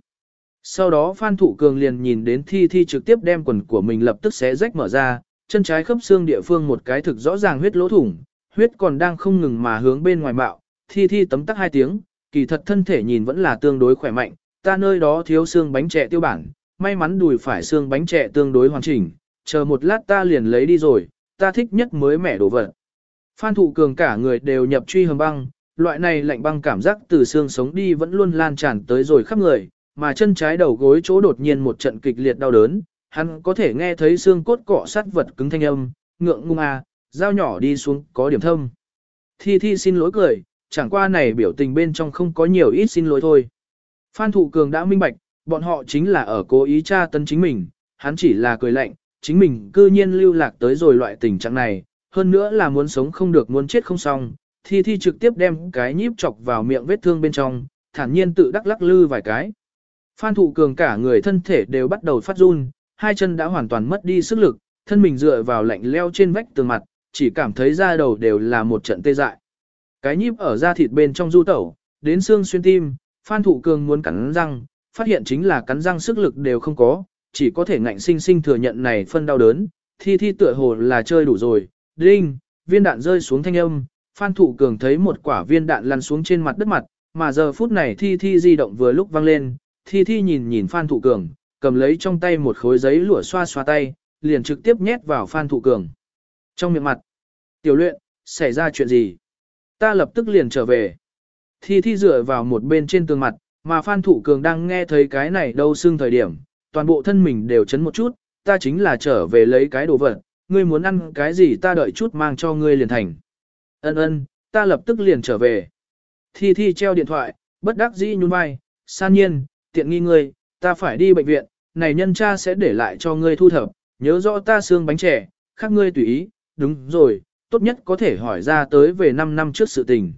Sau đó Phan Thụ Cường liền nhìn đến thi thi trực tiếp đem quần của mình lập tức xé rách mở ra, chân trái khớp xương địa phương một cái thực rõ ràng huyết lỗ thủng, huyết còn đang không ngừng mà hướng bên ngoài bạo, thi thi tấm tắc hai tiếng, kỳ thật thân thể nhìn vẫn là tương đối khỏe mạnh, ta nơi đó thiếu xương bánh trẻ tiêu bản, may mắn đùi phải xương bánh trẻ tương đối hoàn chỉnh, chờ một lát ta liền lấy đi rồi, ta thích nhất mới mẻ đồ vật. Phan thụ cường cả người đều nhập truy hầm băng, loại này lạnh băng cảm giác từ xương sống đi vẫn luôn lan tràn tới rồi khắp người, mà chân trái đầu gối chỗ đột nhiên một trận kịch liệt đau đớn, hắn có thể nghe thấy xương cốt cọ sát vật cứng thanh âm, ngượng ngung à, dao nhỏ đi xuống có điểm thâm. Thi Thi xin lỗi cười, chẳng qua này biểu tình bên trong không có nhiều ít xin lỗi thôi. Phan Thụ Cường đã minh bạch, bọn họ chính là ở cố ý tra tấn chính mình, hắn chỉ là cười lạnh, chính mình cư nhiên lưu lạc tới rồi loại tình trạng này, hơn nữa là muốn sống không được muốn chết không xong, Thi Thi trực tiếp đem cái nhíp chọc vào miệng vết thương bên trong, thản nhiên tự đắc lắc lư vài cái. Phan Thụ Cường cả người thân thể đều bắt đầu phát run, hai chân đã hoàn toàn mất đi sức lực, thân mình dựa vào lạnh leo trên vách tường mặt, chỉ cảm thấy da đầu đều là một trận tê dại. Cái nhíp ở da thịt bên trong du tẩu, đến xương xuyên tim, Phan Thụ Cường muốn cắn răng, phát hiện chính là cắn răng sức lực đều không có, chỉ có thể ngạnh sinh sinh thừa nhận này phân đau đớn, thi thi tựa hồ là chơi đủ rồi, đinh, viên đạn rơi xuống thanh âm, Phan Thụ Cường thấy một quả viên đạn lăn xuống trên mặt đất mặt, mà giờ phút này thi thi di động vừa lúc vang lên, thi thi nhìn nhìn Phan Thụ Cường, cầm lấy trong tay một khối giấy lụa xoa xoa tay, liền trực tiếp nhét vào Phan Thụ Cường. Trong miệng mặt, tiểu luyện, xảy ra chuyện gì? Ta lập tức liền trở về. Thi thi dựa vào một bên trên tường mặt, mà Phan Thụ Cường đang nghe thấy cái này đâu xưng thời điểm, toàn bộ thân mình đều chấn một chút, ta chính là trở về lấy cái đồ vật, ngươi muốn ăn cái gì ta đợi chút mang cho ngươi liền thành. Ân ân, ta lập tức liền trở về. Thi Thi treo điện thoại, bất đắc dĩ nhún vai, san nhiên, tiện nghi ngươi, ta phải đi bệnh viện, này nhân cha sẽ để lại cho ngươi thu thập, nhớ rõ ta xương bánh trẻ, khác ngươi tùy ý, đúng rồi, tốt nhất có thể hỏi ra tới về 5 năm trước sự tình.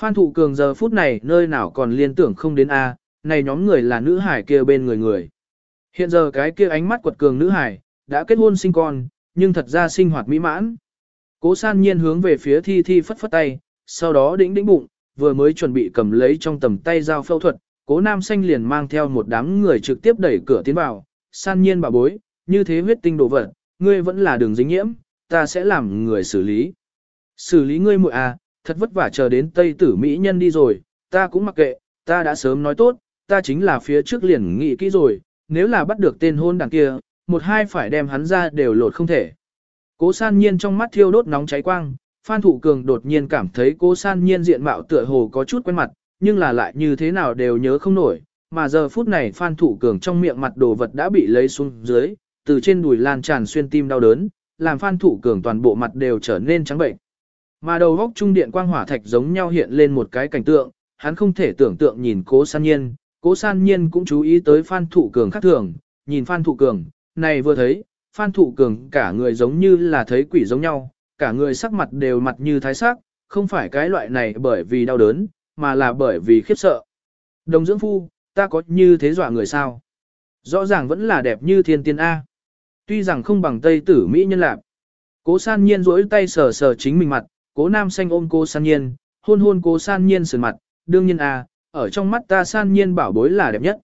Phan Thụ Cường giờ phút này nơi nào còn liên tưởng không đến A, này nhóm người là nữ hải kia bên người người. Hiện giờ cái kia ánh mắt quật cường nữ hải, đã kết hôn sinh con, nhưng thật ra sinh hoạt mỹ mãn. Cố san nhiên hướng về phía thi thi phất phất tay, sau đó đĩnh đĩnh bụng, vừa mới chuẩn bị cầm lấy trong tầm tay dao phẫu thuật, cố nam xanh liền mang theo một đám người trực tiếp đẩy cửa tiến vào, san nhiên bà bối, như thế huyết tinh đồ vật, ngươi vẫn là đường dính nhiễm, ta sẽ làm người xử lý. Xử lý ngươi muội à, thật vất vả chờ đến Tây tử Mỹ nhân đi rồi, ta cũng mặc kệ, ta đã sớm nói tốt, ta chính là phía trước liền nghĩ kỹ rồi, nếu là bắt được tên hôn đằng kia, một hai phải đem hắn ra đều lột không thể. Cố san nhiên trong mắt thiêu đốt nóng cháy quang, Phan Thụ Cường đột nhiên cảm thấy cố san nhiên diện mạo tựa hồ có chút quen mặt, nhưng là lại như thế nào đều nhớ không nổi, mà giờ phút này Phan Thụ Cường trong miệng mặt đồ vật đã bị lấy xuống dưới, từ trên đùi lan tràn xuyên tim đau đớn, làm Phan Thụ Cường toàn bộ mặt đều trở nên trắng bệnh. Mà đầu góc trung điện quang hỏa thạch giống nhau hiện lên một cái cảnh tượng, hắn không thể tưởng tượng nhìn cố san nhiên, cố san nhiên cũng chú ý tới Phan Thụ Cường khác thường, nhìn Phan Thụ Cường, này vừa thấy, Phan Thụ Cường cả người giống như là thấy quỷ giống nhau, cả người sắc mặt đều mặt như thái sắc, không phải cái loại này bởi vì đau đớn, mà là bởi vì khiếp sợ. Đồng dưỡng phu, ta có như thế dọa người sao? Rõ ràng vẫn là đẹp như thiên tiên A. Tuy rằng không bằng Tây tử Mỹ nhân lạc. Cố san nhiên rỗi tay sờ sờ chính mình mặt, cố nam xanh ôm cô san nhiên, hôn hôn cố san nhiên sườn mặt, đương nhiên A, ở trong mắt ta san nhiên bảo bối là đẹp nhất.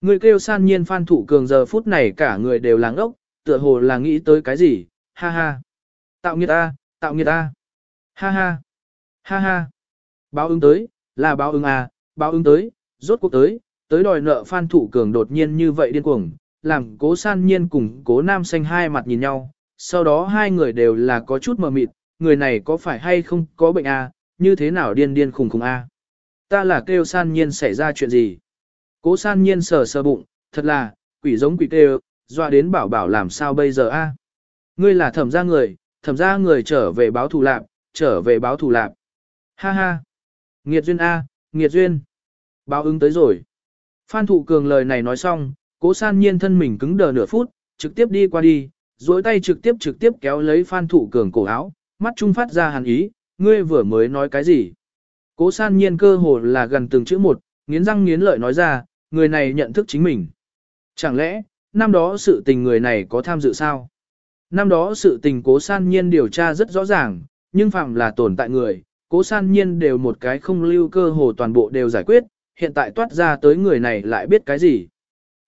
Người kêu san nhiên phan thủ cường giờ phút này cả người đều láng ốc, tựa hồ là nghĩ tới cái gì, ha ha. Tạo nghiệt ta, tạo nghiệt ta. Ha ha. Ha ha. Báo ứng tới, là báo ứng à, báo ứng tới, rốt cuộc tới, tới đòi nợ Phan Thủ Cường đột nhiên như vậy điên cuồng, làm cố san nhiên cùng cố nam xanh hai mặt nhìn nhau, sau đó hai người đều là có chút mờ mịt, người này có phải hay không có bệnh à, như thế nào điên điên khùng khùng. À? Ta là kêu san nhiên xảy ra chuyện gì? Cố san nhiên sờ sờ bụng, thật là, quỷ giống quỷ kêu, dọa đến bảo bảo làm sao bây giờ a? Ngươi là thẩm gia người, thẩm gia người trở về báo thù lạp, trở về báo thù lạp. Ha ha. Nghiệt duyên a, nghiệt duyên. Báo ứng tới rồi. Phan thụ cường lời này nói xong, cố san nhiên thân mình cứng đờ nửa phút, trực tiếp đi qua đi, duỗi tay trực tiếp trực tiếp kéo lấy phan thụ cường cổ áo, mắt trung phát ra hàn ý, ngươi vừa mới nói cái gì. Cố san nhiên cơ hồ là gần từng chữ một, nghiến răng nghiến lợi nói ra, người này nhận thức chính mình. Chẳng lẽ, năm đó sự tình người này có tham dự sao? Năm đó sự tình cố san nhiên điều tra rất rõ ràng, nhưng phạm là tồn tại người, cố san nhiên đều một cái không lưu cơ hồ toàn bộ đều giải quyết, hiện tại toát ra tới người này lại biết cái gì.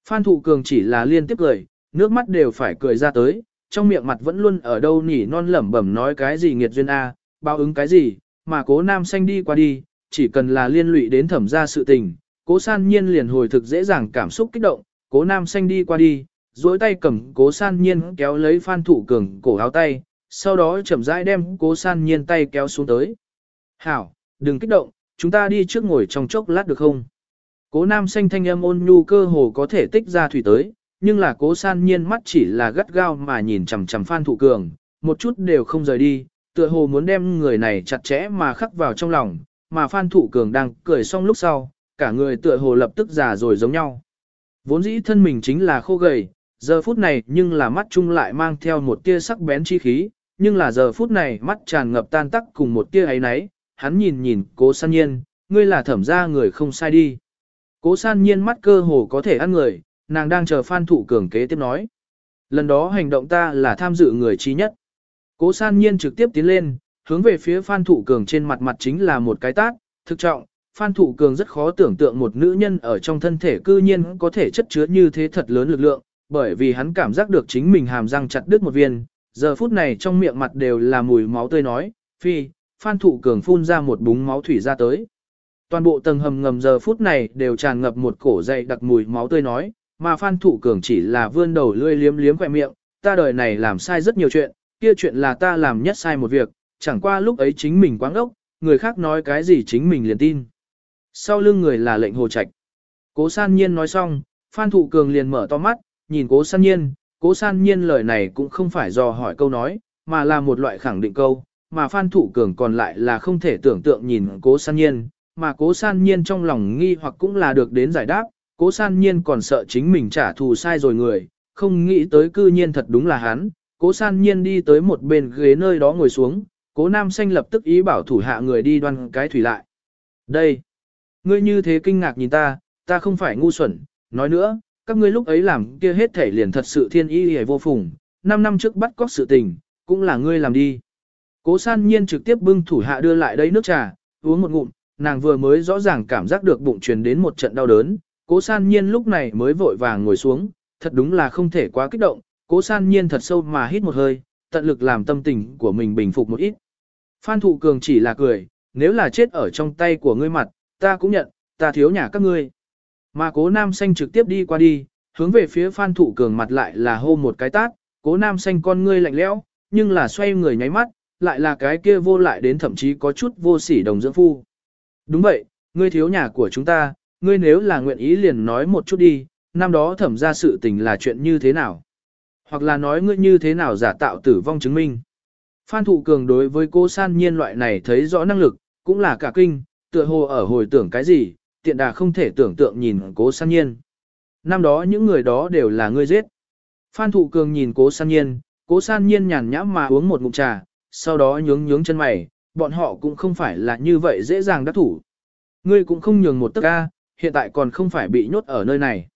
Phan Thụ Cường chỉ là liên tiếp cười, nước mắt đều phải cười ra tới, trong miệng mặt vẫn luôn ở đâu nỉ non lẩm bẩm nói cái gì nghiệt duyên A, báo ứng cái gì, mà cố nam xanh đi qua đi, chỉ cần là liên lụy đến thẩm ra sự tình, cố san nhiên liền hồi thực dễ dàng cảm xúc kích động, cố nam xanh đi qua đi, duỗi tay cầm cố san nhiên kéo lấy phan Thụ cường cổ áo tay, sau đó chậm rãi đem cố san nhiên tay kéo xuống tới. Hảo, đừng kích động, chúng ta đi trước ngồi trong chốc lát được không? Cố nam xanh thanh âm ôn nhu cơ hồ có thể tích ra thủy tới, nhưng là cố san nhiên mắt chỉ là gắt gao mà nhìn chằm chằm phan thụ cường, một chút đều không rời đi, tựa hồ muốn đem người này chặt chẽ mà khắc vào trong lòng, mà phan thụ cường đang cười xong lúc sau, cả người tựa hồ lập tức già rồi giống nhau. Vốn dĩ thân mình chính là khô gầy, giờ phút này nhưng là mắt chung lại mang theo một tia sắc bén chi khí, nhưng là giờ phút này mắt tràn ngập tan tắc cùng một tia ấy náy, hắn nhìn nhìn cố san nhiên, ngươi là thẩm gia người không sai đi. Cố san nhiên mắt cơ hồ có thể ăn người, nàng đang chờ phan thụ cường kế tiếp nói. Lần đó hành động ta là tham dự người trí nhất. Cố san nhiên trực tiếp tiến lên, hướng về phía phan thụ cường trên mặt mặt chính là một cái tát, thực trọng. Phan Thụ Cường rất khó tưởng tượng một nữ nhân ở trong thân thể cư nhiên có thể chất chứa như thế thật lớn lực lượng, bởi vì hắn cảm giác được chính mình hàm răng chặt đứt một viên, giờ phút này trong miệng mặt đều là mùi máu tươi nói, phi, Phan Thụ Cường phun ra một búng máu thủy ra tới. Toàn bộ tầng hầm ngầm giờ phút này đều tràn ngập một cổ dậy đặc mùi máu tươi nói, mà Phan Thụ Cường chỉ là vươn đầu lươi liếm liếm khỏe miệng, ta đời này làm sai rất nhiều chuyện, kia chuyện là ta làm nhất sai một việc, chẳng qua lúc ấy chính mình quáng ốc, người khác nói cái gì chính mình liền tin. Sau lưng người là lệnh hồ trạch. Cố san nhiên nói xong, Phan Thụ Cường liền mở to mắt, nhìn cố san nhiên, cố san nhiên lời này cũng không phải do hỏi câu nói, mà là một loại khẳng định câu, mà Phan Thụ Cường còn lại là không thể tưởng tượng nhìn cố san nhiên, mà cố san nhiên trong lòng nghi hoặc cũng là được đến giải đáp, cố san nhiên còn sợ chính mình trả thù sai rồi người, không nghĩ tới cư nhiên thật đúng là hắn, cố san nhiên đi tới một bên ghế nơi đó ngồi xuống, cố nam xanh lập tức ý bảo thủ hạ người đi đoan cái thủy lại. Đây, ngươi như thế kinh ngạc nhìn ta, ta không phải ngu xuẩn, nói nữa, các ngươi lúc ấy làm kia hết thể liền thật sự thiên ý hề vô phùng, 5 năm trước bắt cóc sự tình, cũng là ngươi làm đi. Cố san nhiên trực tiếp bưng thủ hạ đưa lại đây nước trà, uống một ngụm, nàng vừa mới rõ ràng cảm giác được bụng truyền đến một trận đau đớn, cố san nhiên lúc này mới vội vàng ngồi xuống, thật đúng là không thể quá kích động, cố san nhiên thật sâu mà hít một hơi, tận lực làm tâm tình của mình bình phục một ít. Phan thụ cường chỉ là cười, nếu là chết ở trong tay của ngươi mặt, ta cũng nhận, ta thiếu nhà các ngươi. Mà cố nam xanh trực tiếp đi qua đi, hướng về phía phan thụ cường mặt lại là hô một cái tát, cố nam xanh con ngươi lạnh lẽo, nhưng là xoay người nháy mắt, lại là cái kia vô lại đến thậm chí có chút vô sỉ đồng dưỡng phu. Đúng vậy, ngươi thiếu nhà của chúng ta, ngươi nếu là nguyện ý liền nói một chút đi, năm đó thẩm ra sự tình là chuyện như thế nào. Hoặc là nói ngươi như thế nào giả tạo tử vong chứng minh. Phan Thụ Cường đối với cô san nhiên loại này thấy rõ năng lực, cũng là cả kinh, tựa hồ ở hồi tưởng cái gì, tiện đà không thể tưởng tượng nhìn cố san nhiên. Năm đó những người đó đều là ngươi giết. Phan Thụ Cường nhìn cố san nhiên, cố san nhiên nhàn nhãm mà uống một ngụm trà, sau đó nhướng nhướng chân mày, bọn họ cũng không phải là như vậy dễ dàng đắc thủ. Ngươi cũng không nhường một tấc ca, hiện tại còn không phải bị nhốt ở nơi này.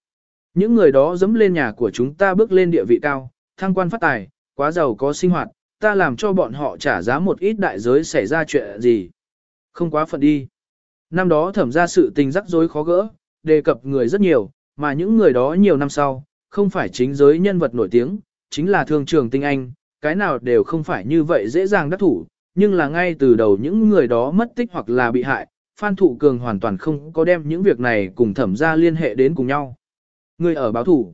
Những người đó dẫm lên nhà của chúng ta bước lên địa vị cao, thăng quan phát tài, quá giàu có sinh hoạt, ta làm cho bọn họ trả giá một ít đại giới xảy ra chuyện gì. Không quá phận đi. Năm đó thẩm ra sự tình rắc rối khó gỡ, đề cập người rất nhiều, mà những người đó nhiều năm sau, không phải chính giới nhân vật nổi tiếng, chính là thương trường tinh anh, cái nào đều không phải như vậy dễ dàng đắc thủ, nhưng là ngay từ đầu những người đó mất tích hoặc là bị hại, Phan Thụ Cường hoàn toàn không có đem những việc này cùng thẩm ra liên hệ đến cùng nhau. Người ở báo thủ.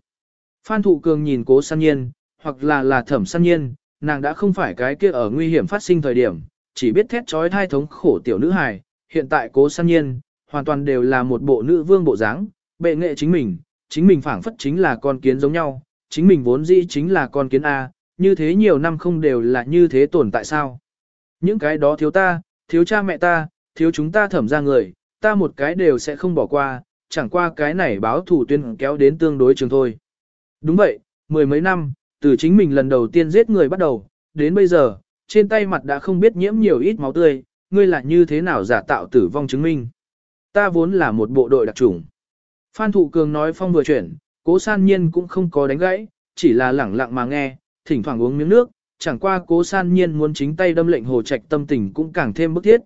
Phan Thụ Cường nhìn cố san nhiên, hoặc là là thẩm san nhiên, nàng đã không phải cái kia ở nguy hiểm phát sinh thời điểm, chỉ biết thét trói thai thống khổ tiểu nữ hài, hiện tại cố san nhiên, hoàn toàn đều là một bộ nữ vương bộ dáng, bệ nghệ chính mình, chính mình phảng phất chính là con kiến giống nhau, chính mình vốn dĩ chính là con kiến A, như thế nhiều năm không đều là như thế tồn tại sao. Những cái đó thiếu ta, thiếu cha mẹ ta, thiếu chúng ta thẩm ra người, ta một cái đều sẽ không bỏ qua, chẳng qua cái này báo thủ tuyên kéo đến tương đối trường thôi. Đúng vậy, mười mấy năm, từ chính mình lần đầu tiên giết người bắt đầu, đến bây giờ, trên tay mặt đã không biết nhiễm nhiều ít máu tươi, ngươi là như thế nào giả tạo tử vong chứng minh. Ta vốn là một bộ đội đặc trùng. Phan Thụ Cường nói phong vừa chuyển, cố san nhiên cũng không có đánh gãy, chỉ là lẳng lặng mà nghe, thỉnh thoảng uống miếng nước, chẳng qua cố san nhiên muốn chính tay đâm lệnh hồ trạch tâm tình cũng càng thêm bức thiết.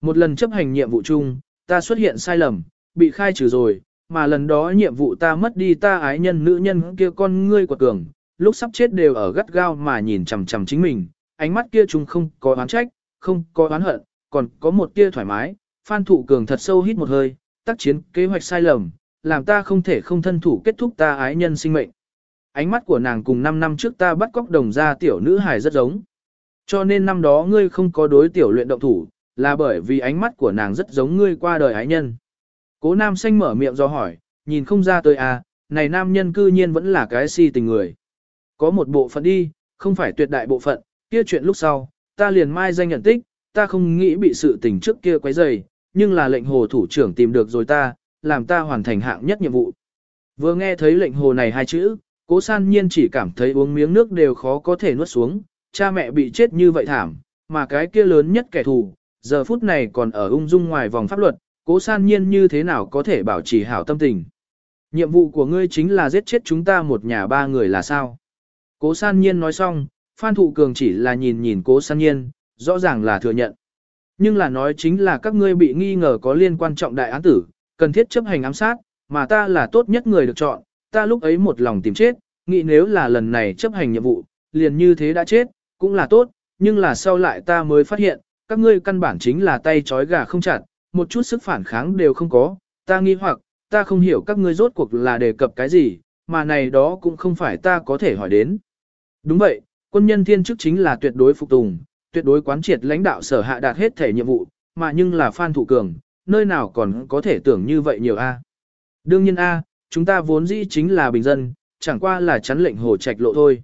Một lần chấp hành nhiệm vụ chung, ta xuất hiện sai lầm, bị khai trừ rồi, mà lần đó nhiệm vụ ta mất đi ta ái nhân nữ nhân kia con ngươi của cường, lúc sắp chết đều ở gắt gao mà nhìn chằm chằm chính mình, ánh mắt kia chung không có oán trách, không có oán hận, còn có một tia thoải mái, Phan Thụ Cường thật sâu hít một hơi, tác chiến kế hoạch sai lầm, làm ta không thể không thân thủ kết thúc ta ái nhân sinh mệnh. Ánh mắt của nàng cùng 5 năm trước ta bắt cóc đồng gia tiểu nữ hài rất giống. Cho nên năm đó ngươi không có đối tiểu luyện động thủ, là bởi vì ánh mắt của nàng rất giống ngươi qua đời ái nhân. Cố nam xanh mở miệng do hỏi, nhìn không ra tôi à, này nam nhân cư nhiên vẫn là cái si tình người. Có một bộ phận đi, không phải tuyệt đại bộ phận, kia chuyện lúc sau, ta liền mai danh nhận tích, ta không nghĩ bị sự tình trước kia quấy rầy, nhưng là lệnh hồ thủ trưởng tìm được rồi ta, làm ta hoàn thành hạng nhất nhiệm vụ. Vừa nghe thấy lệnh hồ này hai chữ, cố san nhiên chỉ cảm thấy uống miếng nước đều khó có thể nuốt xuống, cha mẹ bị chết như vậy thảm, mà cái kia lớn nhất kẻ thù, giờ phút này còn ở ung dung ngoài vòng pháp luật, cố san nhiên như thế nào có thể bảo trì hảo tâm tình. Nhiệm vụ của ngươi chính là giết chết chúng ta một nhà ba người là sao? Cố san nhiên nói xong, Phan Thụ Cường chỉ là nhìn nhìn cố san nhiên, rõ ràng là thừa nhận. Nhưng là nói chính là các ngươi bị nghi ngờ có liên quan trọng đại án tử, cần thiết chấp hành ám sát, mà ta là tốt nhất người được chọn, ta lúc ấy một lòng tìm chết, nghĩ nếu là lần này chấp hành nhiệm vụ, liền như thế đã chết, cũng là tốt, nhưng là sau lại ta mới phát hiện, các ngươi căn bản chính là tay trói gà không chặt, một chút sức phản kháng đều không có, ta nghi hoặc, ta không hiểu các ngươi rốt cuộc là đề cập cái gì, mà này đó cũng không phải ta có thể hỏi đến. Đúng vậy, quân nhân thiên chức chính là tuyệt đối phục tùng, tuyệt đối quán triệt lãnh đạo sở hạ đạt hết thể nhiệm vụ, mà nhưng là Phan Thủ Cường, nơi nào còn có thể tưởng như vậy nhiều a. Đương nhiên a, chúng ta vốn dĩ chính là bình dân, chẳng qua là chắn lệnh hồ trạch lộ thôi.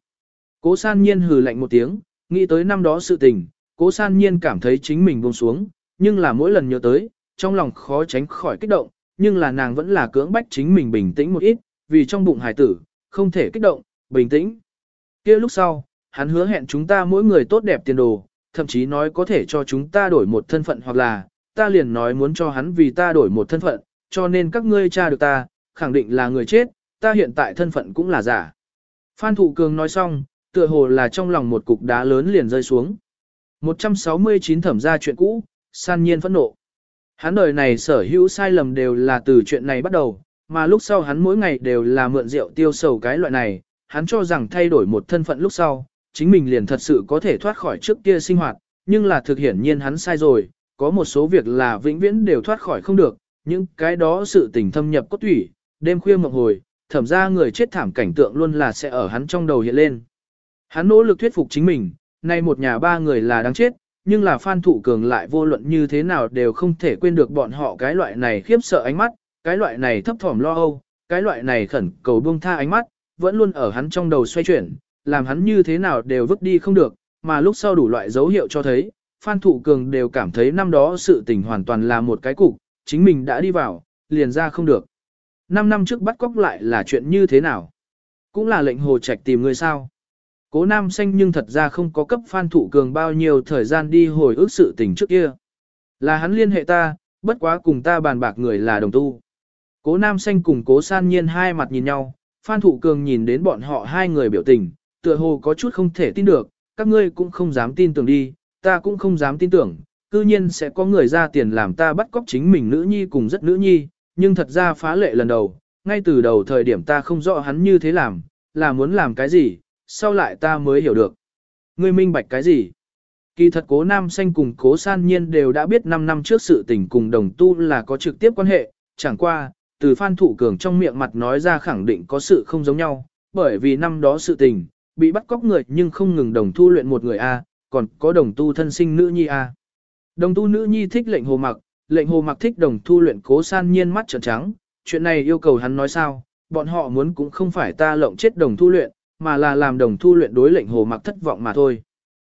Cố san nhiên hừ lạnh một tiếng, nghĩ tới năm đó sự tình, cố san nhiên cảm thấy chính mình buông xuống, nhưng là mỗi lần nhớ tới, trong lòng khó tránh khỏi kích động, nhưng là nàng vẫn là cưỡng bách chính mình bình tĩnh một ít, vì trong bụng hải tử, không thể kích động, bình tĩnh. kia lúc sau, hắn hứa hẹn chúng ta mỗi người tốt đẹp tiền đồ, thậm chí nói có thể cho chúng ta đổi một thân phận hoặc là, ta liền nói muốn cho hắn vì ta đổi một thân phận, cho nên các ngươi tra được ta, khẳng định là người chết, ta hiện tại thân phận cũng là giả. Phan Thụ Cường nói xong, tựa hồ là trong lòng một cục đá lớn liền rơi xuống. 169 thẩm ra chuyện cũ, san nhiên phẫn nộ. Hắn đời này sở hữu sai lầm đều là từ chuyện này bắt đầu, mà lúc sau hắn mỗi ngày đều là mượn rượu tiêu sầu cái loại này, hắn cho rằng thay đổi một thân phận lúc sau, chính mình liền thật sự có thể thoát khỏi trước kia sinh hoạt, nhưng là thực hiển nhiên hắn sai rồi, có một số việc là vĩnh viễn đều thoát khỏi không được, những cái đó sự tình thâm nhập cốt thủy, đêm khuya mộng hồi, thẩm ra người chết thảm cảnh tượng luôn là sẽ ở hắn trong đầu hiện lên. Hắn nỗ lực thuyết phục chính mình, nay một nhà ba người là đáng chết, nhưng là Phan Thụ Cường lại vô luận như thế nào đều không thể quên được bọn họ cái loại này khiếp sợ ánh mắt, cái loại này thấp thỏm lo âu, cái loại này khẩn cầu buông tha ánh mắt, vẫn luôn ở hắn trong đầu xoay chuyển, làm hắn như thế nào đều vứt đi không được, mà lúc sau đủ loại dấu hiệu cho thấy, Phan Thụ Cường đều cảm thấy năm đó sự tình hoàn toàn là một cái cục, chính mình đã đi vào, liền ra không được. Năm năm trước bắt cóc lại là chuyện như thế nào? Cũng là lệnh hồ trạch tìm người sao? Cố nam xanh nhưng thật ra không có cấp Phan Thụ Cường bao nhiêu thời gian đi hồi ức sự tình trước kia. Là hắn liên hệ ta, bất quá cùng ta bàn bạc người là đồng tu. Cố nam xanh cùng cố san nhiên hai mặt nhìn nhau, Phan Thụ Cường nhìn đến bọn họ hai người biểu tình, tựa hồ có chút không thể tin được, các ngươi cũng không dám tin tưởng đi, ta cũng không dám tin tưởng, cư nhiên sẽ có người ra tiền làm ta bắt cóc chính mình nữ nhi cùng rất nữ nhi, nhưng thật ra phá lệ lần đầu, ngay từ đầu thời điểm ta không rõ hắn như thế làm, là muốn làm cái gì, sau lại ta mới hiểu được. Ngươi minh bạch cái gì? Kỳ thật cố nam xanh cùng cố san nhiên đều đã biết 5 năm trước sự tình cùng đồng tu là có trực tiếp quan hệ, chẳng qua, từ Phan Thụ Cường trong miệng mặt nói ra khẳng định có sự không giống nhau, bởi vì năm đó sự tình, bị bắt cóc người nhưng không ngừng đồng thu luyện một người A, còn có đồng tu thân sinh nữ nhi A. Đồng tu nữ nhi thích lệnh hồ mặc, lệnh hồ mặc thích đồng thu luyện cố san nhiên mắt trợn trắng, chuyện này yêu cầu hắn nói sao, bọn họ muốn cũng không phải ta lộng chết đồng thu luyện, mà là làm đồng thu luyện đối lệnh hồ mặc thất vọng mà thôi.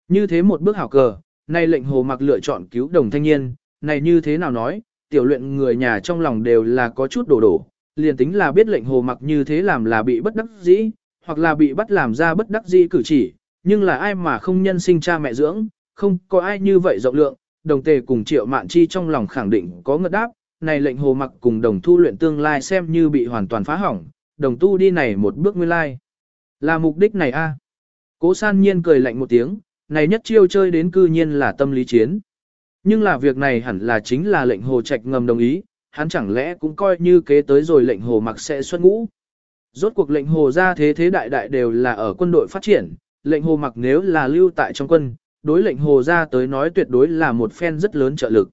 Như thế một bước hảo cờ, nay lệnh hồ mặc lựa chọn cứu đồng thanh niên, này như thế nào nói, tiểu luyện người nhà trong lòng đều là có chút đổ đổ, liền tính là biết lệnh hồ mặc như thế làm là bị bất đắc dĩ, hoặc là bị bắt làm ra bất đắc dĩ cử chỉ, nhưng là ai mà không nhân sinh cha mẹ dưỡng, không có ai như vậy rộng lượng, đồng tề cùng triệu mạn chi trong lòng khẳng định có ngật đáp, này lệnh hồ mặc cùng đồng thu luyện tương lai xem như bị hoàn toàn phá hỏng, đồng tu đi này một bước nguyên lai. Là mục đích này a Cố san nhiên cười lạnh một tiếng, này nhất chiêu chơi đến cư nhiên là tâm lý chiến. Nhưng là việc này hẳn là chính là lệnh hồ trạch ngầm đồng ý, hắn chẳng lẽ cũng coi như kế tới rồi lệnh hồ mặc sẽ xuất ngũ. Rốt cuộc lệnh hồ ra thế thế đại đại đều là ở quân đội phát triển, lệnh hồ mặc nếu là lưu tại trong quân, đối lệnh hồ ra tới nói tuyệt đối là một phen rất lớn trợ lực.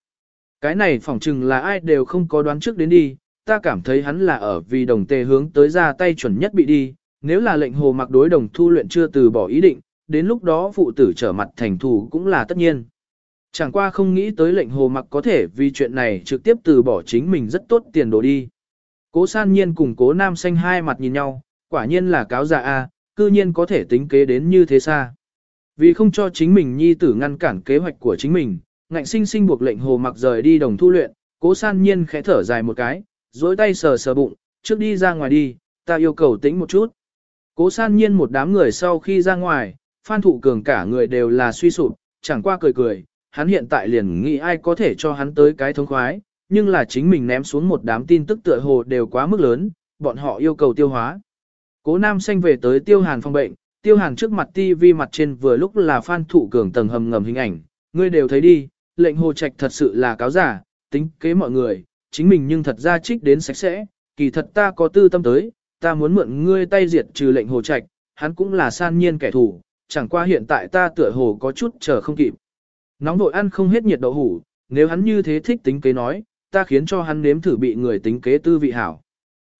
Cái này phỏng chừng là ai đều không có đoán trước đến đi, ta cảm thấy hắn là ở vì đồng tề hướng tới ra tay chuẩn nhất bị đi, nếu là lệnh hồ mặc đối đồng thu luyện chưa từ bỏ ý định, đến lúc đó phụ tử trở mặt thành thù cũng là tất nhiên. Chẳng qua không nghĩ tới lệnh hồ mặc có thể vì chuyện này trực tiếp từ bỏ chính mình rất tốt tiền đồ đi. Cố san nhiên cùng cố nam xanh hai mặt nhìn nhau, quả nhiên là cáo già A, cư nhiên có thể tính kế đến như thế xa. Vì không cho chính mình nhi tử ngăn cản kế hoạch của chính mình, ngạnh sinh sinh buộc lệnh hồ mặc rời đi đồng thu luyện, cố san nhiên khẽ thở dài một cái, dối tay sờ sờ bụng, trước đi ra ngoài đi, ta yêu cầu tĩnh một chút. Cố san nhiên một đám người sau khi ra ngoài, phan thụ cường cả người đều là suy sụp, chẳng qua cười cười, hắn hiện tại liền nghĩ ai có thể cho hắn tới cái thống khoái, nhưng là chính mình ném xuống một đám tin tức tựa hồ đều quá mức lớn, bọn họ yêu cầu tiêu hóa. Cố Nam Xanh về tới tiêu hàn phòng bệnh, tiêu hàn trước mặt TV mặt trên vừa lúc là phan thụ cường tầng hầm ngầm hình ảnh, ngươi đều thấy đi, lệnh hồ trạch thật sự là cáo giả, tính kế mọi người, chính mình nhưng thật ra trích đến sạch sẽ, kỳ thật ta có tư tâm tới, ta muốn mượn ngươi tay diệt trừ lệnh hồ trạch, hắn cũng là san nhiên kẻ thù, chẳng qua hiện tại ta tựa hồ có chút chờ không kịp. Nóng vội ăn không hết nhiệt đậu hủ, nếu hắn như thế thích tính kế nói, ta khiến cho hắn nếm thử bị người tính kế tư vị hảo.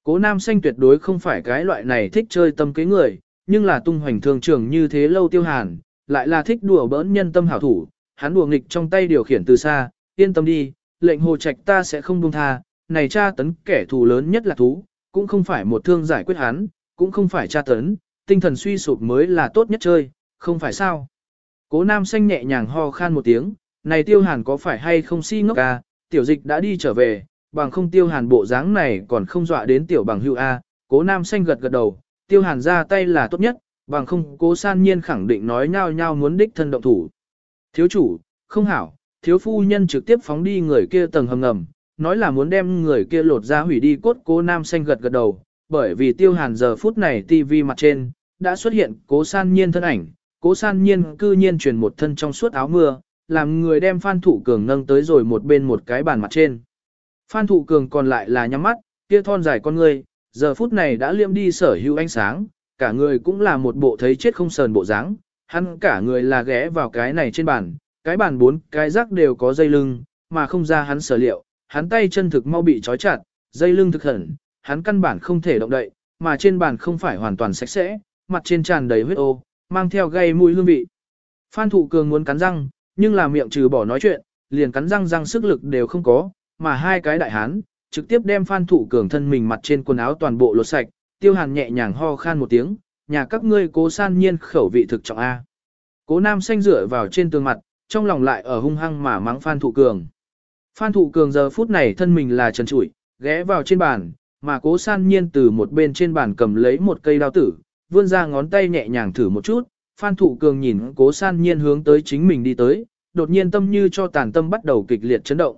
Cố nam xanh tuyệt đối không phải cái loại này thích chơi tâm kế người, nhưng là tung hoành thường trường như thế lâu tiêu hàn, lại là thích đùa bỡn nhân tâm hảo thủ, hắn đùa nghịch trong tay điều khiển từ xa, yên tâm đi, lệnh hồ trạch ta sẽ không buông tha, này cha tấn kẻ thù lớn nhất là thú, cũng không phải một thương giải quyết hắn, cũng không phải cha tấn, tinh thần suy sụp mới là tốt nhất chơi, không phải sao. Cố nam xanh nhẹ nhàng ho khan một tiếng, này tiêu hàn có phải hay không si ngốc à, tiểu dịch đã đi trở về, bằng không tiêu hàn bộ dáng này còn không dọa đến tiểu bằng hưu A, cố nam xanh gật gật đầu, tiêu hàn ra tay là tốt nhất, bằng không cố san nhiên khẳng định nói nhau nhau muốn đích thân động thủ. Thiếu chủ, không hảo, thiếu phu nhân trực tiếp phóng đi người kia tầng hầm ngầm, nói là muốn đem người kia lột ra hủy đi cốt cố nam xanh gật gật đầu, bởi vì tiêu hàn giờ phút này tivi mặt trên, đã xuất hiện cố san nhiên thân ảnh, cố san nhiên cư nhiên truyền một thân trong suốt áo mưa, làm người đem Phan Thụ Cường nâng tới rồi một bên một cái bàn mặt trên. Phan Thụ Cường còn lại là nhắm mắt, kia thon dài con người, giờ phút này đã liêm đi sở hữu ánh sáng, cả người cũng là một bộ thấy chết không sờn bộ dáng, hắn cả người là ghé vào cái này trên bàn, cái bàn bốn cái rác đều có dây lưng, mà không ra hắn sở liệu, hắn tay chân thực mau bị trói chặt, dây lưng thực hẩn, hắn căn bản không thể động đậy, mà trên bàn không phải hoàn toàn sạch sẽ, mặt trên tràn đầy huyết ô, mang theo gây mùi hương vị. Phan Thụ Cường muốn cắn răng, nhưng là miệng trừ bỏ nói chuyện, liền cắn răng răng sức lực đều không có, mà hai cái đại hán, trực tiếp đem Phan Thụ Cường thân mình mặt trên quần áo toàn bộ lột sạch, Tiêu Hàn nhẹ nhàng ho khan một tiếng, nhà các ngươi cố san nhiên khẩu vị thực trọng A. Cố Nam xanh rửa vào trên tường mặt, trong lòng lại ở hung hăng mà mắng Phan Thụ Cường. Phan Thụ Cường giờ phút này thân mình là trần trụi, ghé vào trên bàn, mà cố san nhiên từ một bên trên bàn cầm lấy một cây đao tử, vươn ra ngón tay nhẹ nhàng thử một chút, Phan Thụ Cường nhìn cố san nhiên hướng tới chính mình đi tới, đột nhiên tâm như cho tàn tâm bắt đầu kịch liệt chấn động.